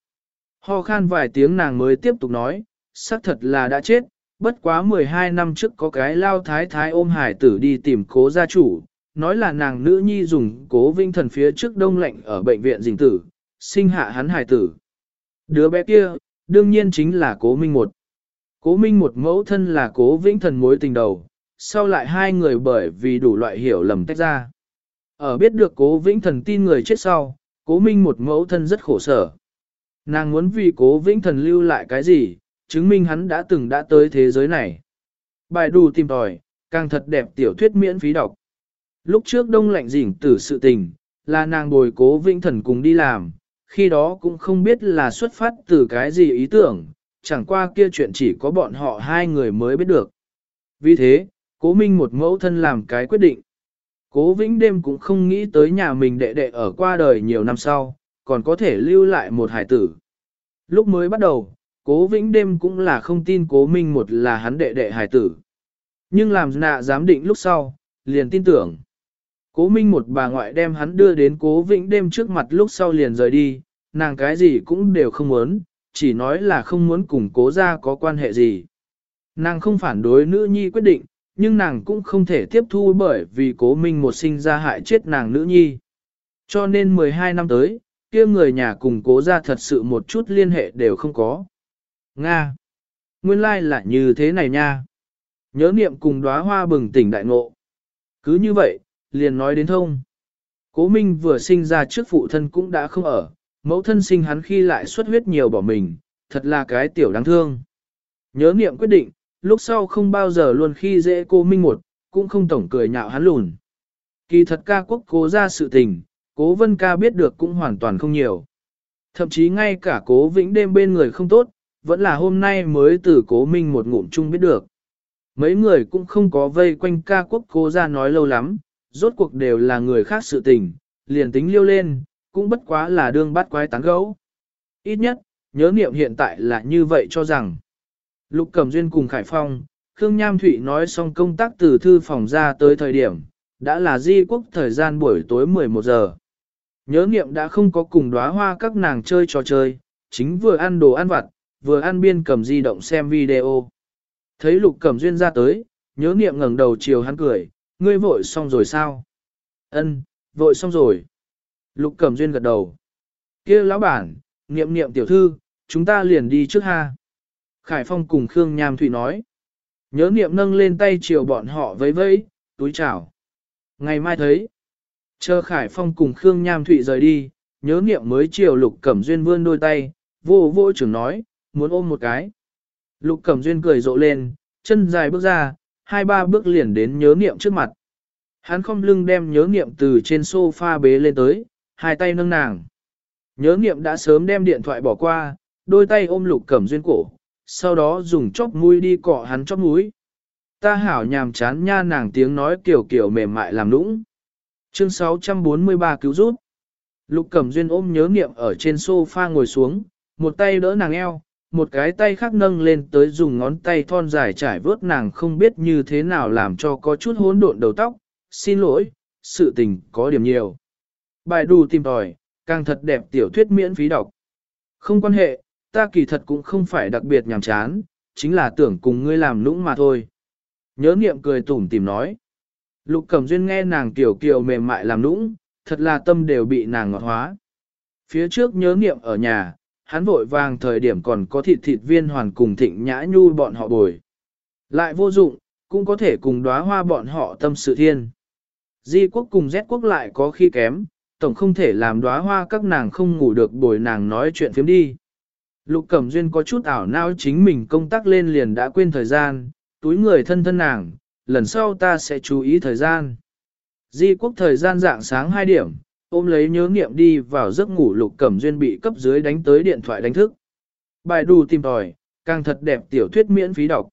Ho khan vài tiếng nàng mới tiếp tục nói, xác thật là đã chết, bất quá 12 năm trước có cái lao thái thái ôm hải tử đi tìm cố gia chủ, nói là nàng nữ nhi dùng cố vinh thần phía trước đông lạnh ở bệnh viện dình tử, sinh hạ hắn hải tử. Đứa bé kia, đương nhiên chính là cố minh một. Cố minh một mẫu thân là cố vĩnh thần mối tình đầu, sau lại hai người bởi vì đủ loại hiểu lầm tách ra. Ở biết được cố vĩnh thần tin người chết sau, cố minh một mẫu thân rất khổ sở. Nàng muốn vì cố vĩnh thần lưu lại cái gì, chứng minh hắn đã từng đã tới thế giới này. Bài đủ tìm tòi, càng thật đẹp tiểu thuyết miễn phí đọc. Lúc trước đông lạnh dỉnh tử sự tình, là nàng bồi cố vĩnh thần cùng đi làm, khi đó cũng không biết là xuất phát từ cái gì ý tưởng, chẳng qua kia chuyện chỉ có bọn họ hai người mới biết được. Vì thế, cố minh một mẫu thân làm cái quyết định. Cố vĩnh đêm cũng không nghĩ tới nhà mình đệ đệ ở qua đời nhiều năm sau, còn có thể lưu lại một hải tử. Lúc mới bắt đầu, cố vĩnh đêm cũng là không tin cố minh một là hắn đệ đệ hải tử. Nhưng làm nạ giám định lúc sau, liền tin tưởng. Cố minh một bà ngoại đem hắn đưa đến cố vĩnh đêm trước mặt lúc sau liền rời đi, nàng cái gì cũng đều không muốn, chỉ nói là không muốn cùng cố ra có quan hệ gì. Nàng không phản đối nữ nhi quyết định, nhưng nàng cũng không thể tiếp thu bởi vì cố minh một sinh ra hại chết nàng nữ nhi. Cho nên 12 năm tới, kia người nhà cùng cố ra thật sự một chút liên hệ đều không có. Nga! Nguyên lai like là như thế này nha. Nhớ niệm cùng đóa hoa bừng tỉnh đại ngộ. Cứ như vậy, liền nói đến thông. Cố Minh vừa sinh ra trước phụ thân cũng đã không ở, mẫu thân sinh hắn khi lại xuất huyết nhiều bỏ mình, thật là cái tiểu đáng thương. Nhớ niệm quyết định, lúc sau không bao giờ luôn khi dễ cô Minh một, cũng không tổng cười nhạo hắn lùn. Kỳ thật ca quốc cố ra sự tình, cố vân ca biết được cũng hoàn toàn không nhiều. Thậm chí ngay cả cố vĩnh đêm bên người không tốt, vẫn là hôm nay mới từ cố minh một ngụm chung biết được. Mấy người cũng không có vây quanh ca quốc cố ra nói lâu lắm, rốt cuộc đều là người khác sự tình, liền tính liêu lên, cũng bất quá là đương bắt quái tán gấu. Ít nhất, nhớ niệm hiện tại là như vậy cho rằng. Lục Cẩm Duyên cùng Khải Phong, Khương Nham Thụy nói xong công tác từ thư phòng ra tới thời điểm, đã là di quốc thời gian buổi tối 11 giờ. Nhớ niệm đã không có cùng đóa hoa các nàng chơi trò chơi, chính vừa ăn đồ ăn vặt, vừa ăn biên cầm di động xem video. Thấy lục cẩm duyên ra tới, nhớ niệm ngẩng đầu chiều hắn cười, ngươi vội xong rồi sao? Ân, vội xong rồi. Lục cẩm duyên gật đầu. kia lão bản, niệm niệm tiểu thư, chúng ta liền đi trước ha. Khải Phong cùng Khương Nham Thụy nói. Nhớ niệm nâng lên tay chiều bọn họ vẫy vẫy, túi chào. Ngày mai thấy. Chờ Khải Phong cùng Khương Nham Thụy rời đi, nhớ niệm mới chiều Lục Cẩm Duyên vươn đôi tay, vô vô trưởng nói, muốn ôm một cái. Lục Cẩm Duyên cười rộ lên, chân dài bước ra, hai ba bước liền đến nhớ niệm trước mặt. Hắn không lưng đem nhớ niệm từ trên sofa bế lên tới, hai tay nâng nàng. Nhớ niệm đã sớm đem điện thoại bỏ qua, đôi tay ôm Lục Cẩm Duyên cổ, sau đó dùng chóp mũi đi cọ hắn chóp mũi. Ta hảo nhàm chán nha nàng tiếng nói kiểu kiểu mềm mại làm nũng. Chương 643 cứu rút. Lục Cẩm Duyên ôm nhớ niệm ở trên sofa ngồi xuống, một tay đỡ nàng eo, một cái tay khác nâng lên tới dùng ngón tay thon dài trải vớt nàng không biết như thế nào làm cho có chút hỗn độn đầu tóc. Xin lỗi, sự tình có điểm nhiều. Bài đù tìm tòi, càng thật đẹp tiểu thuyết miễn phí đọc. Không quan hệ, ta kỳ thật cũng không phải đặc biệt nhàm chán, chính là tưởng cùng ngươi làm lũng mà thôi. Nhớ niệm cười tủm tìm nói. Lục Cẩm Duyên nghe nàng tiểu kiều mềm mại làm lũng thật là tâm đều bị nàng ngọt hóa. Phía trước nhớ niệm ở nhà, hắn vội vàng thời điểm còn có thịt thịt viên hoàn cùng thịnh nhã nhu bọn họ bồi. Lại vô dụng, cũng có thể cùng đóa hoa bọn họ tâm sự thiên. Di quốc cùng Z quốc lại có khi kém, tổng không thể làm đóa hoa các nàng không ngủ được bồi nàng nói chuyện phiếm đi. Lục Cẩm Duyên có chút ảo não chính mình công tác lên liền đã quên thời gian, túi người thân thân nàng, lần sau ta sẽ chú ý thời gian. Di quốc thời gian dạng sáng 2 điểm, ôm lấy nhớ nghiệm đi vào giấc ngủ lục cẩm duyên bị cấp dưới đánh tới điện thoại đánh thức. Bài đù tìm tòi, càng thật đẹp tiểu thuyết miễn phí đọc.